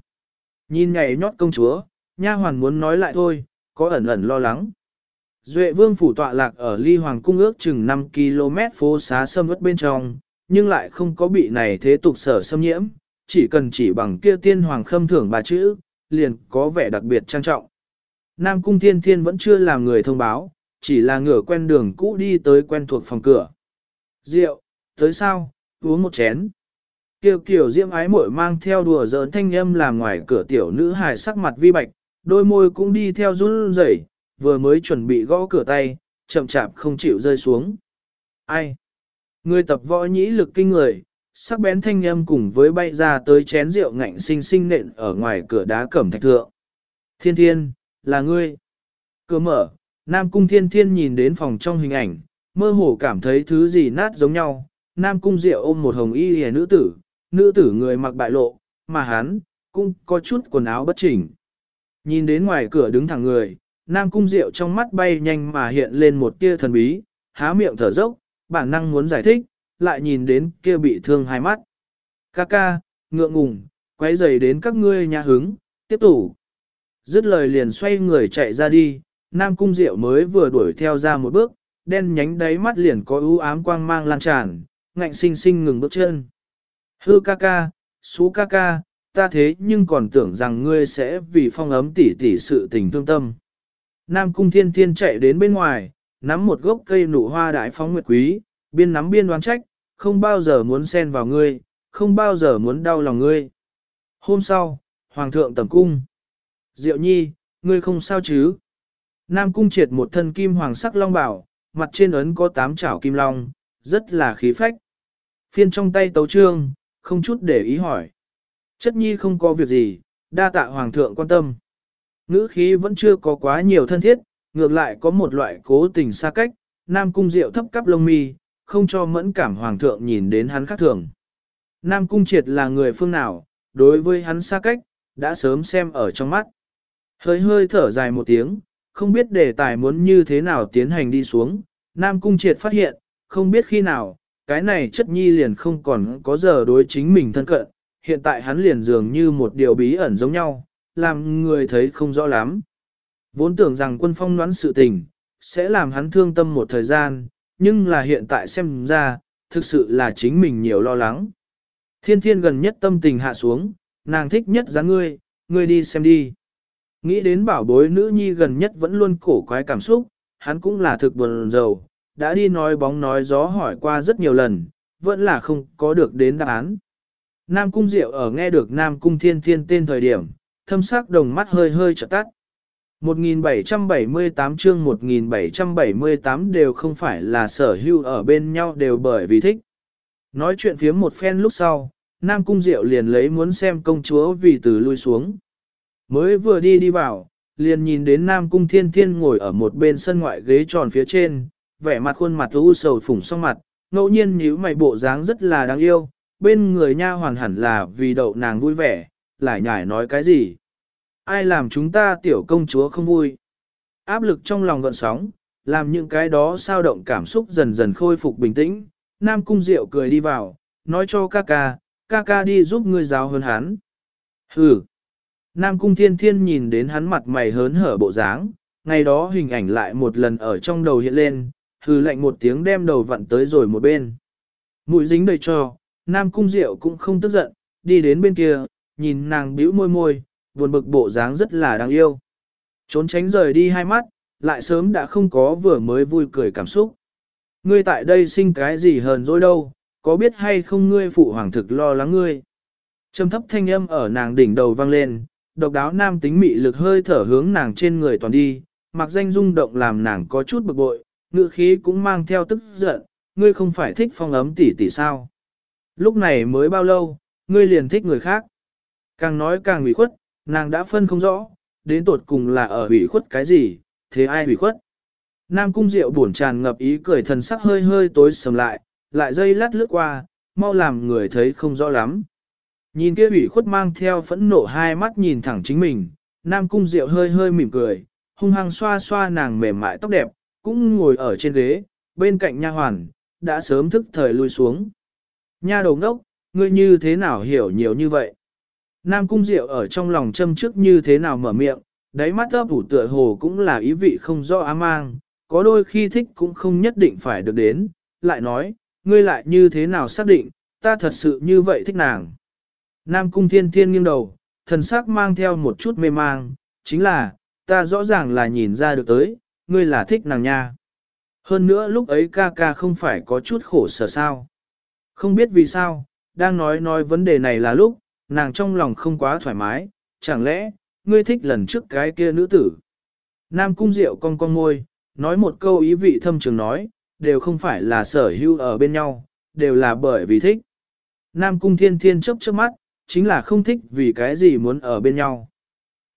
Nhìn nhảy nhót công chúa, nha hoàn muốn nói lại thôi, có ẩn ẩn lo lắng. Duệ vương phủ tọa lạc ở ly hoàng cung ước chừng 5 km phố xá sâm ướt bên trong, nhưng lại không có bị này thế tục sở xâm nhiễm, chỉ cần chỉ bằng kia tiên hoàng khâm thưởng bà chữ, liền có vẻ đặc biệt trang trọng. Nam cung thiên thiên vẫn chưa làm người thông báo, chỉ là ngửa quen đường cũ đi tới quen thuộc phòng cửa. Rượu, tới sao, uống một chén. Kiều Kiều diễm ái muội mang theo đùa giỡn thanh âm làm ngoài cửa tiểu nữ hài sắc mặt vi bạch, đôi môi cũng đi theo run rẩy, vừa mới chuẩn bị gõ cửa tay, chậm chạp không chịu rơi xuống. Ai? Người tập võ nhĩ lực kinh người, sắc bén thanh âm cùng với bay ra tới chén rượu ngạnh sinh sinh nện ở ngoài cửa đá cẩm thạch thượng. Thiên thiên, là ngươi. Cửa mở, Nam Cung Thiên Thiên nhìn đến phòng trong hình ảnh, mơ hồ cảm thấy thứ gì nát giống nhau. Nam Cung Diệu ôm một hồng y hề nữ tử, nữ tử người mặc bại lộ, mà hắn, cũng có chút quần áo bất chỉnh. Nhìn đến ngoài cửa đứng thẳng người, Nam Cung Diệu trong mắt bay nhanh mà hiện lên một tia thần bí, há miệng thở dốc, bản năng muốn giải thích, lại nhìn đến kia bị thương hai mắt. Ca ca, ngượng ngùng, quay dày đến các ngươi nhà hứng, tiếp tục. Dứt lời liền xoay người chạy ra đi, Nam Cung Diệu mới vừa đuổi theo ra một bước, đen nhánh đáy mắt liền có ưu ám quang mang lan tràn, ngạnh sinh sinh ngừng bước chân. Hư ca ca, xú ca ca, ta thế nhưng còn tưởng rằng ngươi sẽ vì phong ấm tỉ tỉ sự tình thương tâm. Nam Cung Thiên Thiên chạy đến bên ngoài, nắm một gốc cây nụ hoa đại phóng nguyệt quý, biên nắm biên đoán trách, không bao giờ muốn xen vào ngươi, không bao giờ muốn đau lòng ngươi. Hôm sau, Hoàng thượng tầm cung. Diệu nhi, ngươi không sao chứ? Nam cung triệt một thân kim hoàng sắc long bảo, mặt trên ấn có tám chảo kim long, rất là khí phách. Phiên trong tay tấu trương, không chút để ý hỏi. Chất nhi không có việc gì, đa tạ hoàng thượng quan tâm. Ngữ khí vẫn chưa có quá nhiều thân thiết, ngược lại có một loại cố tình xa cách, Nam cung diệu thấp cắp lông mi, không cho mẫn cảm hoàng thượng nhìn đến hắn khác thường. Nam cung triệt là người phương nào, đối với hắn xa cách, đã sớm xem ở trong mắt. Hơi hơi thở dài một tiếng, không biết đề tài muốn như thế nào tiến hành đi xuống, Nam Cung Triệt phát hiện, không biết khi nào, cái này chất nhi liền không còn có giờ đối chính mình thân cận, hiện tại hắn liền dường như một điều bí ẩn giống nhau, làm người thấy không rõ lắm. Vốn tưởng rằng quân phong đoán sự tình, sẽ làm hắn thương tâm một thời gian, nhưng là hiện tại xem ra, thực sự là chính mình nhiều lo lắng. Thiên thiên gần nhất tâm tình hạ xuống, nàng thích nhất dáng ngươi, ngươi đi xem đi. Nghĩ đến bảo bối nữ nhi gần nhất vẫn luôn cổ quái cảm xúc, hắn cũng là thực buồn rầu, đã đi nói bóng nói gió hỏi qua rất nhiều lần, vẫn là không có được đến đáp án. Nam Cung Diệu ở nghe được Nam Cung Thiên Thiên tên thời điểm, thâm sắc đồng mắt hơi hơi trợ tắt. 1778 chương 1778 đều không phải là sở hữu ở bên nhau đều bởi vì thích. Nói chuyện phía một phen lúc sau, Nam Cung Diệu liền lấy muốn xem công chúa vì từ lui xuống. Mới vừa đi đi vào, liền nhìn đến Nam Cung Thiên Thiên ngồi ở một bên sân ngoại ghế tròn phía trên, vẻ mặt khuôn mặt u sầu phủng song mặt, ngẫu nhiên nhíu mày bộ dáng rất là đáng yêu, bên người nha hoàn hẳn là vì đậu nàng vui vẻ, lại nhải nói cái gì. Ai làm chúng ta tiểu công chúa không vui? Áp lực trong lòng gợn sóng, làm những cái đó sao động cảm xúc dần dần khôi phục bình tĩnh. Nam Cung Diệu cười đi vào, nói cho ca ca, ca ca đi giúp ngươi giáo hơn hắn. Hừ. Nam Cung Thiên Thiên nhìn đến hắn mặt mày hớn hở bộ dáng, ngày đó hình ảnh lại một lần ở trong đầu hiện lên, hừ lạnh một tiếng đem đầu vặn tới rồi một bên. Mũi dính đầy cho, Nam Cung Diệu cũng không tức giận, đi đến bên kia, nhìn nàng bĩu môi môi, buồn bực bộ dáng rất là đáng yêu. Trốn tránh rời đi hai mắt, lại sớm đã không có vừa mới vui cười cảm xúc. Ngươi tại đây sinh cái gì hờn dỗi đâu, có biết hay không ngươi phụ hoàng thực lo lắng ngươi. Trầm thấp thanh âm ở nàng đỉnh đầu vang lên, độc đáo nam tính mị lực hơi thở hướng nàng trên người toàn đi, mặc danh rung động làm nàng có chút bực bội, ngữ khí cũng mang theo tức giận, ngươi không phải thích phong ấm tỷ tỷ sao. Lúc này mới bao lâu, ngươi liền thích người khác. Càng nói càng ủy khuất, nàng đã phân không rõ, đến tột cùng là ở ủy khuất cái gì, thế ai ủy khuất. Nam cung diệu buồn tràn ngập ý cười thần sắc hơi hơi tối sầm lại, lại dây lát lướt qua, mau làm người thấy không rõ lắm. Nhìn kia ủy khuất mang theo phẫn nộ hai mắt nhìn thẳng chính mình, Nam cung diệu hơi hơi mỉm cười, hung hăng xoa xoa nàng mềm mại tóc đẹp, cũng ngồi ở trên ghế, bên cạnh nha hoàn, đã sớm thức thời lui xuống. Nha đầu ngốc, ngươi như thế nào hiểu nhiều như vậy? Nam Cung Diệu ở trong lòng châm trước như thế nào mở miệng, đáy mắt ấp ủ tựa hồ cũng là ý vị không rõ ám mang, có đôi khi thích cũng không nhất định phải được đến, lại nói, ngươi lại như thế nào xác định, ta thật sự như vậy thích nàng. Nam Cung Thiên Thiên nghiêng đầu, thần sắc mang theo một chút mê mang, chính là, ta rõ ràng là nhìn ra được tới, ngươi là thích nàng nha. Hơn nữa lúc ấy ca ca không phải có chút khổ sở sao. Không biết vì sao, đang nói nói vấn đề này là lúc, nàng trong lòng không quá thoải mái, chẳng lẽ, ngươi thích lần trước cái kia nữ tử. Nam cung diệu cong cong môi, nói một câu ý vị thâm trường nói, đều không phải là sở hữu ở bên nhau, đều là bởi vì thích. Nam cung thiên thiên chấp trước mắt, chính là không thích vì cái gì muốn ở bên nhau.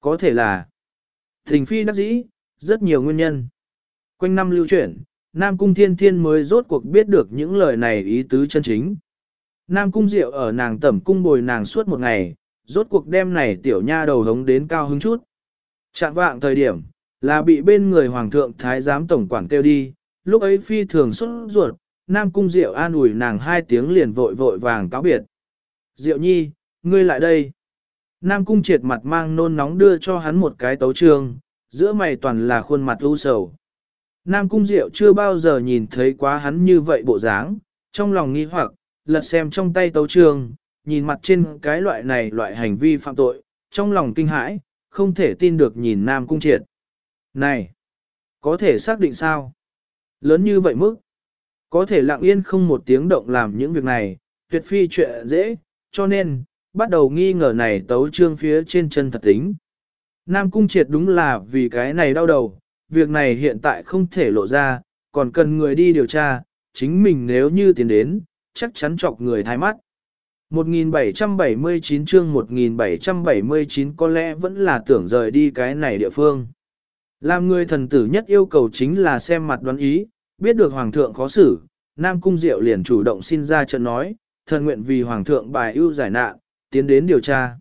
Có thể là thình phi đắc dĩ, rất nhiều nguyên nhân. Quanh năm lưu chuyển, Nam Cung Thiên Thiên mới rốt cuộc biết được những lời này ý tứ chân chính. Nam Cung Diệu ở nàng tẩm cung bồi nàng suốt một ngày, rốt cuộc đêm này tiểu nha đầu hống đến cao hứng chút. Chạm vạng thời điểm, là bị bên người Hoàng thượng Thái giám tổng quản kêu đi, lúc ấy phi thường xuất ruột, Nam Cung Diệu an ủi nàng hai tiếng liền vội vội vàng cáo biệt. Diệu nhi, ngươi lại đây. Nam Cung triệt mặt mang nôn nóng đưa cho hắn một cái tấu trương, giữa mày toàn là khuôn mặt u sầu. Nam Cung Diệu chưa bao giờ nhìn thấy quá hắn như vậy bộ dáng, trong lòng nghi hoặc, lật xem trong tay tấu trường, nhìn mặt trên cái loại này loại hành vi phạm tội, trong lòng kinh hãi, không thể tin được nhìn Nam Cung Triệt. Này, có thể xác định sao? Lớn như vậy mức, có thể lặng yên không một tiếng động làm những việc này, tuyệt phi chuyện dễ, cho nên, bắt đầu nghi ngờ này tấu trương phía trên chân thật tính. Nam Cung Triệt đúng là vì cái này đau đầu, việc này hiện tại không thể lộ ra, còn cần người đi điều tra, chính mình nếu như tiến đến, chắc chắn chọc người thái mắt. 1779 chương 1779 có lẽ vẫn là tưởng rời đi cái này địa phương. Làm người thần tử nhất yêu cầu chính là xem mặt đoán ý, biết được hoàng thượng khó xử, Nam Cung Diệu liền chủ động xin ra trận nói, thần nguyện vì hoàng thượng bài ưu giải nạn, tiến đến điều tra.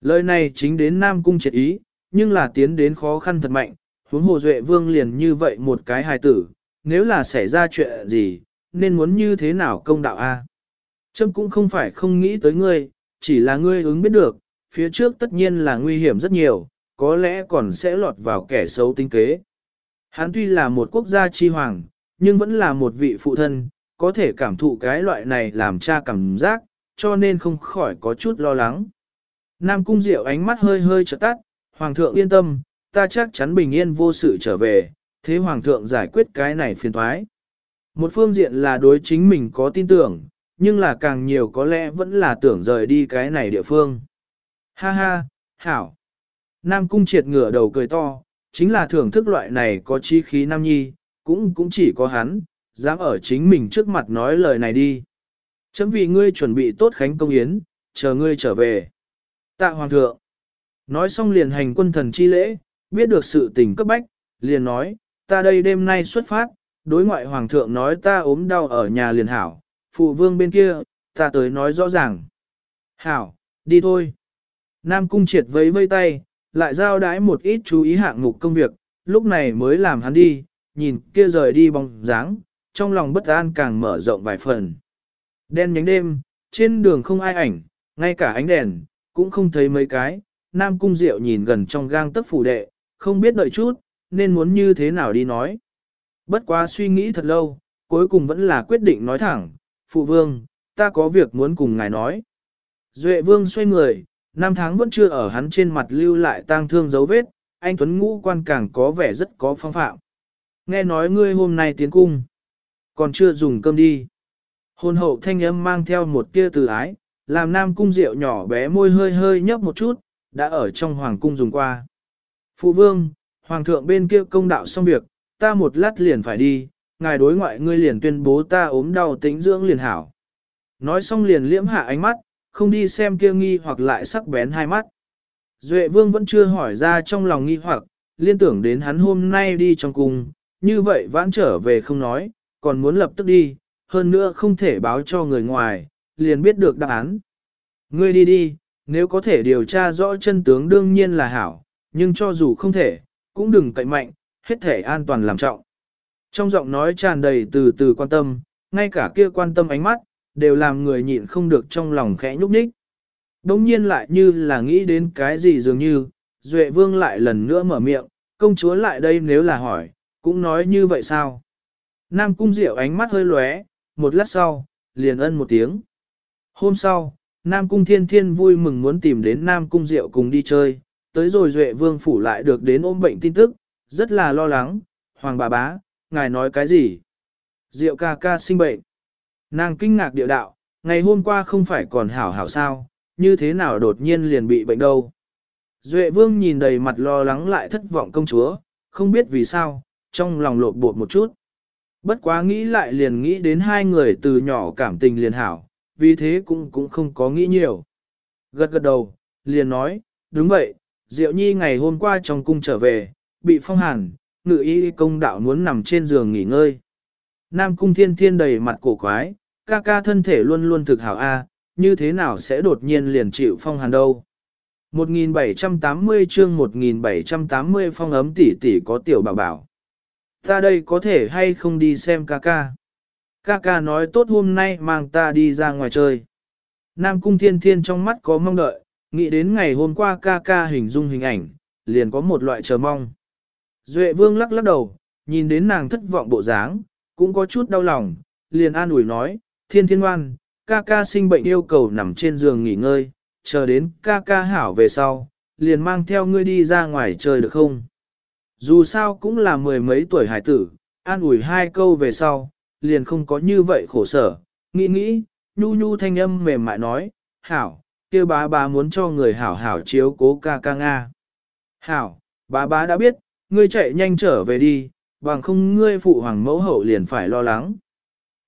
Lời này chính đến Nam Cung triệt ý, nhưng là tiến đến khó khăn thật mạnh, huống hồ Duệ Vương liền như vậy một cái hài tử, nếu là xảy ra chuyện gì, nên muốn như thế nào công đạo a? Trâm cũng không phải không nghĩ tới ngươi, chỉ là ngươi ứng biết được, phía trước tất nhiên là nguy hiểm rất nhiều, có lẽ còn sẽ lọt vào kẻ xấu tinh kế. Hắn tuy là một quốc gia chi hoàng, nhưng vẫn là một vị phụ thân, có thể cảm thụ cái loại này làm cha cảm giác, cho nên không khỏi có chút lo lắng. Nam Cung Diệu ánh mắt hơi hơi trợt tắt, Hoàng thượng yên tâm, ta chắc chắn bình yên vô sự trở về, thế Hoàng thượng giải quyết cái này phiền thoái. Một phương diện là đối chính mình có tin tưởng, nhưng là càng nhiều có lẽ vẫn là tưởng rời đi cái này địa phương. Ha ha, hảo. Nam Cung triệt ngửa đầu cười to, chính là thưởng thức loại này có chi khí nam nhi, cũng cũng chỉ có hắn, dám ở chính mình trước mặt nói lời này đi. Chấm vì ngươi chuẩn bị tốt khánh công yến, chờ ngươi trở về. Tạ Hoàng thượng. Nói xong liền hành quân thần chi lễ, biết được sự tình cấp bách, liền nói, ta đây đêm nay xuất phát, đối ngoại Hoàng thượng nói ta ốm đau ở nhà liền hảo, phụ vương bên kia, ta tới nói rõ ràng. Hảo, đi thôi. Nam cung triệt vẫy vây tay, lại giao đái một ít chú ý hạng mục công việc, lúc này mới làm hắn đi, nhìn kia rời đi bóng dáng, trong lòng bất an càng mở rộng vài phần. Đen nhánh đêm, trên đường không ai ảnh, ngay cả ánh đèn, cũng không thấy mấy cái, Nam Cung Diệu nhìn gần trong gang tấc phủ đệ, không biết đợi chút, nên muốn như thế nào đi nói. Bất quá suy nghĩ thật lâu, cuối cùng vẫn là quyết định nói thẳng, Phụ Vương, ta có việc muốn cùng ngài nói. Duệ Vương xoay người, năm tháng vẫn chưa ở hắn trên mặt lưu lại tang thương dấu vết, anh Tuấn Ngũ quan càng có vẻ rất có phong phạm. Nghe nói ngươi hôm nay tiến cung, còn chưa dùng cơm đi. Hôn hậu thanh âm mang theo một tia từ ái, làm nam cung rượu nhỏ bé môi hơi hơi nhấp một chút, đã ở trong hoàng cung dùng qua. Phụ vương, hoàng thượng bên kia công đạo xong việc, ta một lát liền phải đi, ngài đối ngoại ngươi liền tuyên bố ta ốm đau tính dưỡng liền hảo. Nói xong liền liễm hạ ánh mắt, không đi xem kia nghi hoặc lại sắc bén hai mắt. Duệ vương vẫn chưa hỏi ra trong lòng nghi hoặc, liên tưởng đến hắn hôm nay đi trong cung, như vậy vãn trở về không nói, còn muốn lập tức đi, hơn nữa không thể báo cho người ngoài, liền biết được đáp án. Ngươi đi đi, nếu có thể điều tra rõ chân tướng đương nhiên là hảo, nhưng cho dù không thể, cũng đừng cậy mạnh, hết thể an toàn làm trọng. Trong giọng nói tràn đầy từ từ quan tâm, ngay cả kia quan tâm ánh mắt, đều làm người nhịn không được trong lòng khẽ nhúc nhích. Đông nhiên lại như là nghĩ đến cái gì dường như, Duệ Vương lại lần nữa mở miệng, công chúa lại đây nếu là hỏi, cũng nói như vậy sao? Nam Cung Diệu ánh mắt hơi lóe, một lát sau, liền ân một tiếng. Hôm sau, Nam Cung Thiên Thiên vui mừng muốn tìm đến Nam Cung Diệu cùng đi chơi, tới rồi Duệ Vương phủ lại được đến ôm bệnh tin tức, rất là lo lắng, Hoàng bà bá, ngài nói cái gì? Diệu ca ca sinh bệnh. Nàng kinh ngạc địa đạo, ngày hôm qua không phải còn hảo hảo sao, như thế nào đột nhiên liền bị bệnh đâu. Duệ Vương nhìn đầy mặt lo lắng lại thất vọng công chúa, không biết vì sao, trong lòng lột bột một chút. Bất quá nghĩ lại liền nghĩ đến hai người từ nhỏ cảm tình liền hảo, vì thế cũng cũng không có nghĩ nhiều. Gật gật đầu, liền nói, đúng vậy, Diệu Nhi ngày hôm qua trong cung trở về, bị phong hàn, ngự y công đạo muốn nằm trên giường nghỉ ngơi. Nam cung thiên thiên đầy mặt cổ quái, ca ca thân thể luôn luôn thực hảo a, như thế nào sẽ đột nhiên liền chịu phong hàn đâu. 1780 chương 1780 phong ấm tỷ tỷ có tiểu bảo bảo. Ta đây có thể hay không đi xem ca ca. Ca ca nói tốt hôm nay mang ta đi ra ngoài chơi. Nam cung thiên thiên trong mắt có mong đợi, nghĩ đến ngày hôm qua ca ca hình dung hình ảnh, liền có một loại chờ mong. Duệ vương lắc lắc đầu, nhìn đến nàng thất vọng bộ dáng, cũng có chút đau lòng, liền an ủi nói, thiên thiên ngoan, ca ca sinh bệnh yêu cầu nằm trên giường nghỉ ngơi, chờ đến ca ca hảo về sau, liền mang theo ngươi đi ra ngoài chơi được không? Dù sao cũng là mười mấy tuổi hải tử, an ủi hai câu về sau, liền không có như vậy khổ sở, nghĩ nghĩ, nhu nhu thanh âm mềm mại nói, hảo, kia bá bá muốn cho người hảo hảo chiếu cố ca ca Nga. Hảo, bá bá đã biết, ngươi chạy nhanh trở về đi, bằng không ngươi phụ hoàng mẫu hậu liền phải lo lắng.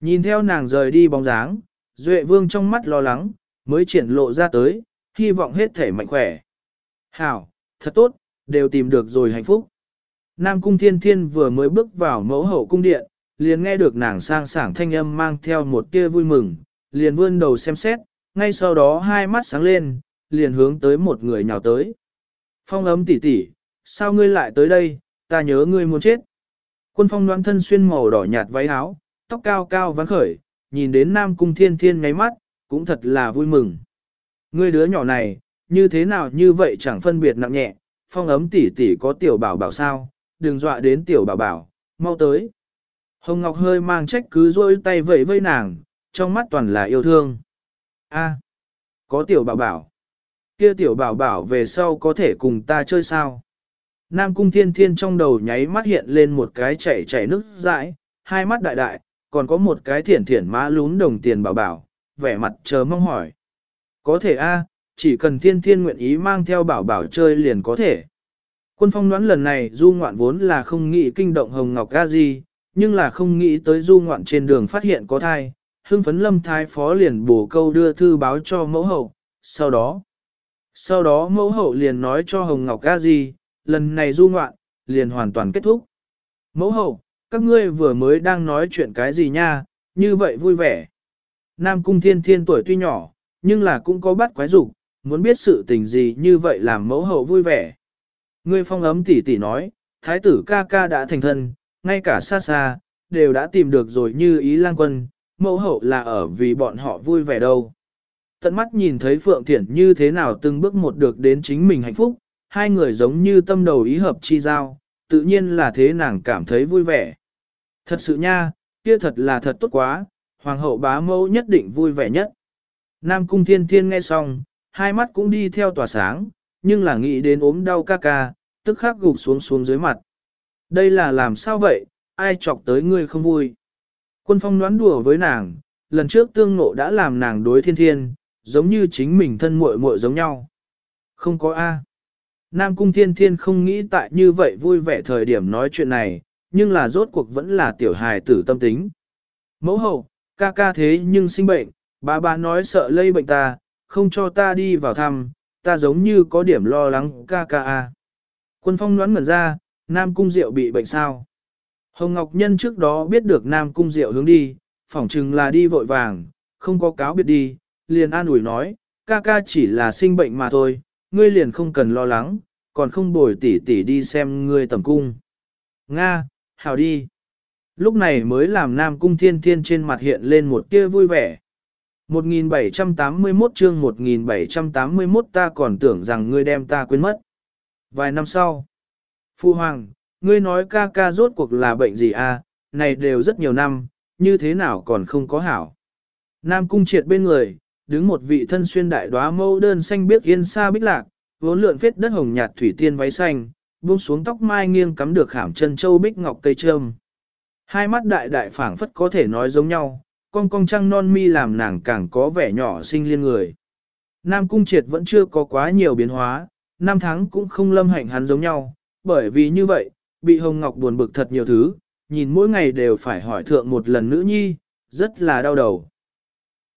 Nhìn theo nàng rời đi bóng dáng, Duệ vương trong mắt lo lắng, mới triển lộ ra tới, hy vọng hết thể mạnh khỏe. Hảo, thật tốt, đều tìm được rồi hạnh phúc. Nam cung thiên thiên vừa mới bước vào mẫu hậu cung điện, liền nghe được nàng sang sảng thanh âm mang theo một tia vui mừng, liền vươn đầu xem xét, ngay sau đó hai mắt sáng lên, liền hướng tới một người nhào tới. Phong ấm tỉ tỉ, sao ngươi lại tới đây, ta nhớ ngươi muốn chết. Quân phong đoán thân xuyên màu đỏ nhạt váy áo, tóc cao cao vắn khởi, nhìn đến Nam Cung Thiên Thiên ngáy mắt, cũng thật là vui mừng. Ngươi đứa nhỏ này, như thế nào như vậy chẳng phân biệt nặng nhẹ, phong ấm tỉ tỉ có tiểu bảo bảo sao, đừng dọa đến tiểu bảo bảo, mau tới. Hồng Ngọc hơi mang trách cứ rôi tay vẫy vây nàng, trong mắt toàn là yêu thương. A, có tiểu bảo bảo. Kia tiểu bảo bảo về sau có thể cùng ta chơi sao? Nam cung thiên thiên trong đầu nháy mắt hiện lên một cái chảy chảy nước dãi, hai mắt đại đại, còn có một cái thiển thiển má lún đồng tiền bảo bảo, vẻ mặt chờ mong hỏi. Có thể a, chỉ cần thiên thiên nguyện ý mang theo bảo bảo chơi liền có thể. Quân phong đoán lần này du ngoạn vốn là không nghĩ kinh động Hồng Ngọc A Di, nhưng là không nghĩ tới du ngoạn trên đường phát hiện có thai, hưng phấn lâm thái phó liền bổ câu đưa thư báo cho mẫu hậu, sau đó. Sau đó mẫu hậu liền nói cho Hồng Ngọc A Di, lần này du ngoạn, liền hoàn toàn kết thúc. Mẫu hậu, các ngươi vừa mới đang nói chuyện cái gì nha, như vậy vui vẻ. Nam cung thiên thiên tuổi tuy nhỏ, nhưng là cũng có bắt quái dục muốn biết sự tình gì như vậy làm mẫu hậu vui vẻ. Ngươi phong ấm tỷ tỷ nói, thái tử ca ca đã thành thân, ngay cả xa xa, đều đã tìm được rồi như ý lang quân, mẫu hậu là ở vì bọn họ vui vẻ đâu. Tận mắt nhìn thấy Phượng Thiển như thế nào từng bước một được đến chính mình hạnh phúc, hai người giống như tâm đầu ý hợp chi giao, tự nhiên là thế nàng cảm thấy vui vẻ. Thật sự nha, kia thật là thật tốt quá, hoàng hậu bá mẫu nhất định vui vẻ nhất. Nam cung thiên thiên nghe xong, hai mắt cũng đi theo tỏa sáng, nhưng là nghĩ đến ốm đau ca ca, tức khắc gục xuống xuống dưới mặt. Đây là làm sao vậy, ai chọc tới ngươi không vui. Quân phong đoán đùa với nàng, lần trước tương nộ đã làm nàng đối thiên thiên, giống như chính mình thân muội muội giống nhau. Không có A. Nam cung thiên thiên không nghĩ tại như vậy vui vẻ thời điểm nói chuyện này, nhưng là rốt cuộc vẫn là tiểu hài tử tâm tính. Mẫu hậu, ca ca thế nhưng sinh bệnh, bà bà nói sợ lây bệnh ta, không cho ta đi vào thăm, ta giống như có điểm lo lắng ca ca a. Quân phong đoán ngẩn ra, Nam Cung Diệu bị bệnh sao? Hồng Ngọc Nhân trước đó biết được Nam Cung Diệu hướng đi, phỏng chừng là đi vội vàng, không có cáo biết đi, liền an ủi nói, ca ca chỉ là sinh bệnh mà thôi, ngươi liền không cần lo lắng, còn không bồi tỉ tỉ đi xem ngươi tầm cung. Nga, hào đi. Lúc này mới làm Nam Cung Thiên Thiên trên mặt hiện lên một tia vui vẻ. 1781 chương 1781 ta còn tưởng rằng ngươi đem ta quên mất. Vài năm sau, Phu Hoàng, ngươi nói ca ca rốt cuộc là bệnh gì à, này đều rất nhiều năm, như thế nào còn không có hảo. Nam cung triệt bên người, đứng một vị thân xuyên đại đoá mâu đơn xanh biếc yên xa bích lạc, vốn lượn phết đất hồng nhạt thủy tiên váy xanh, buông xuống tóc mai nghiêng cắm được khảm chân châu bích ngọc cây trơm. Hai mắt đại đại phảng phất có thể nói giống nhau, con cong trăng non mi làm nàng càng có vẻ nhỏ xinh liên người. Nam cung triệt vẫn chưa có quá nhiều biến hóa, năm tháng cũng không lâm hạnh hắn giống nhau, bởi vì như vậy, bị Hồng Ngọc buồn bực thật nhiều thứ, nhìn mỗi ngày đều phải hỏi thượng một lần nữ nhi, rất là đau đầu.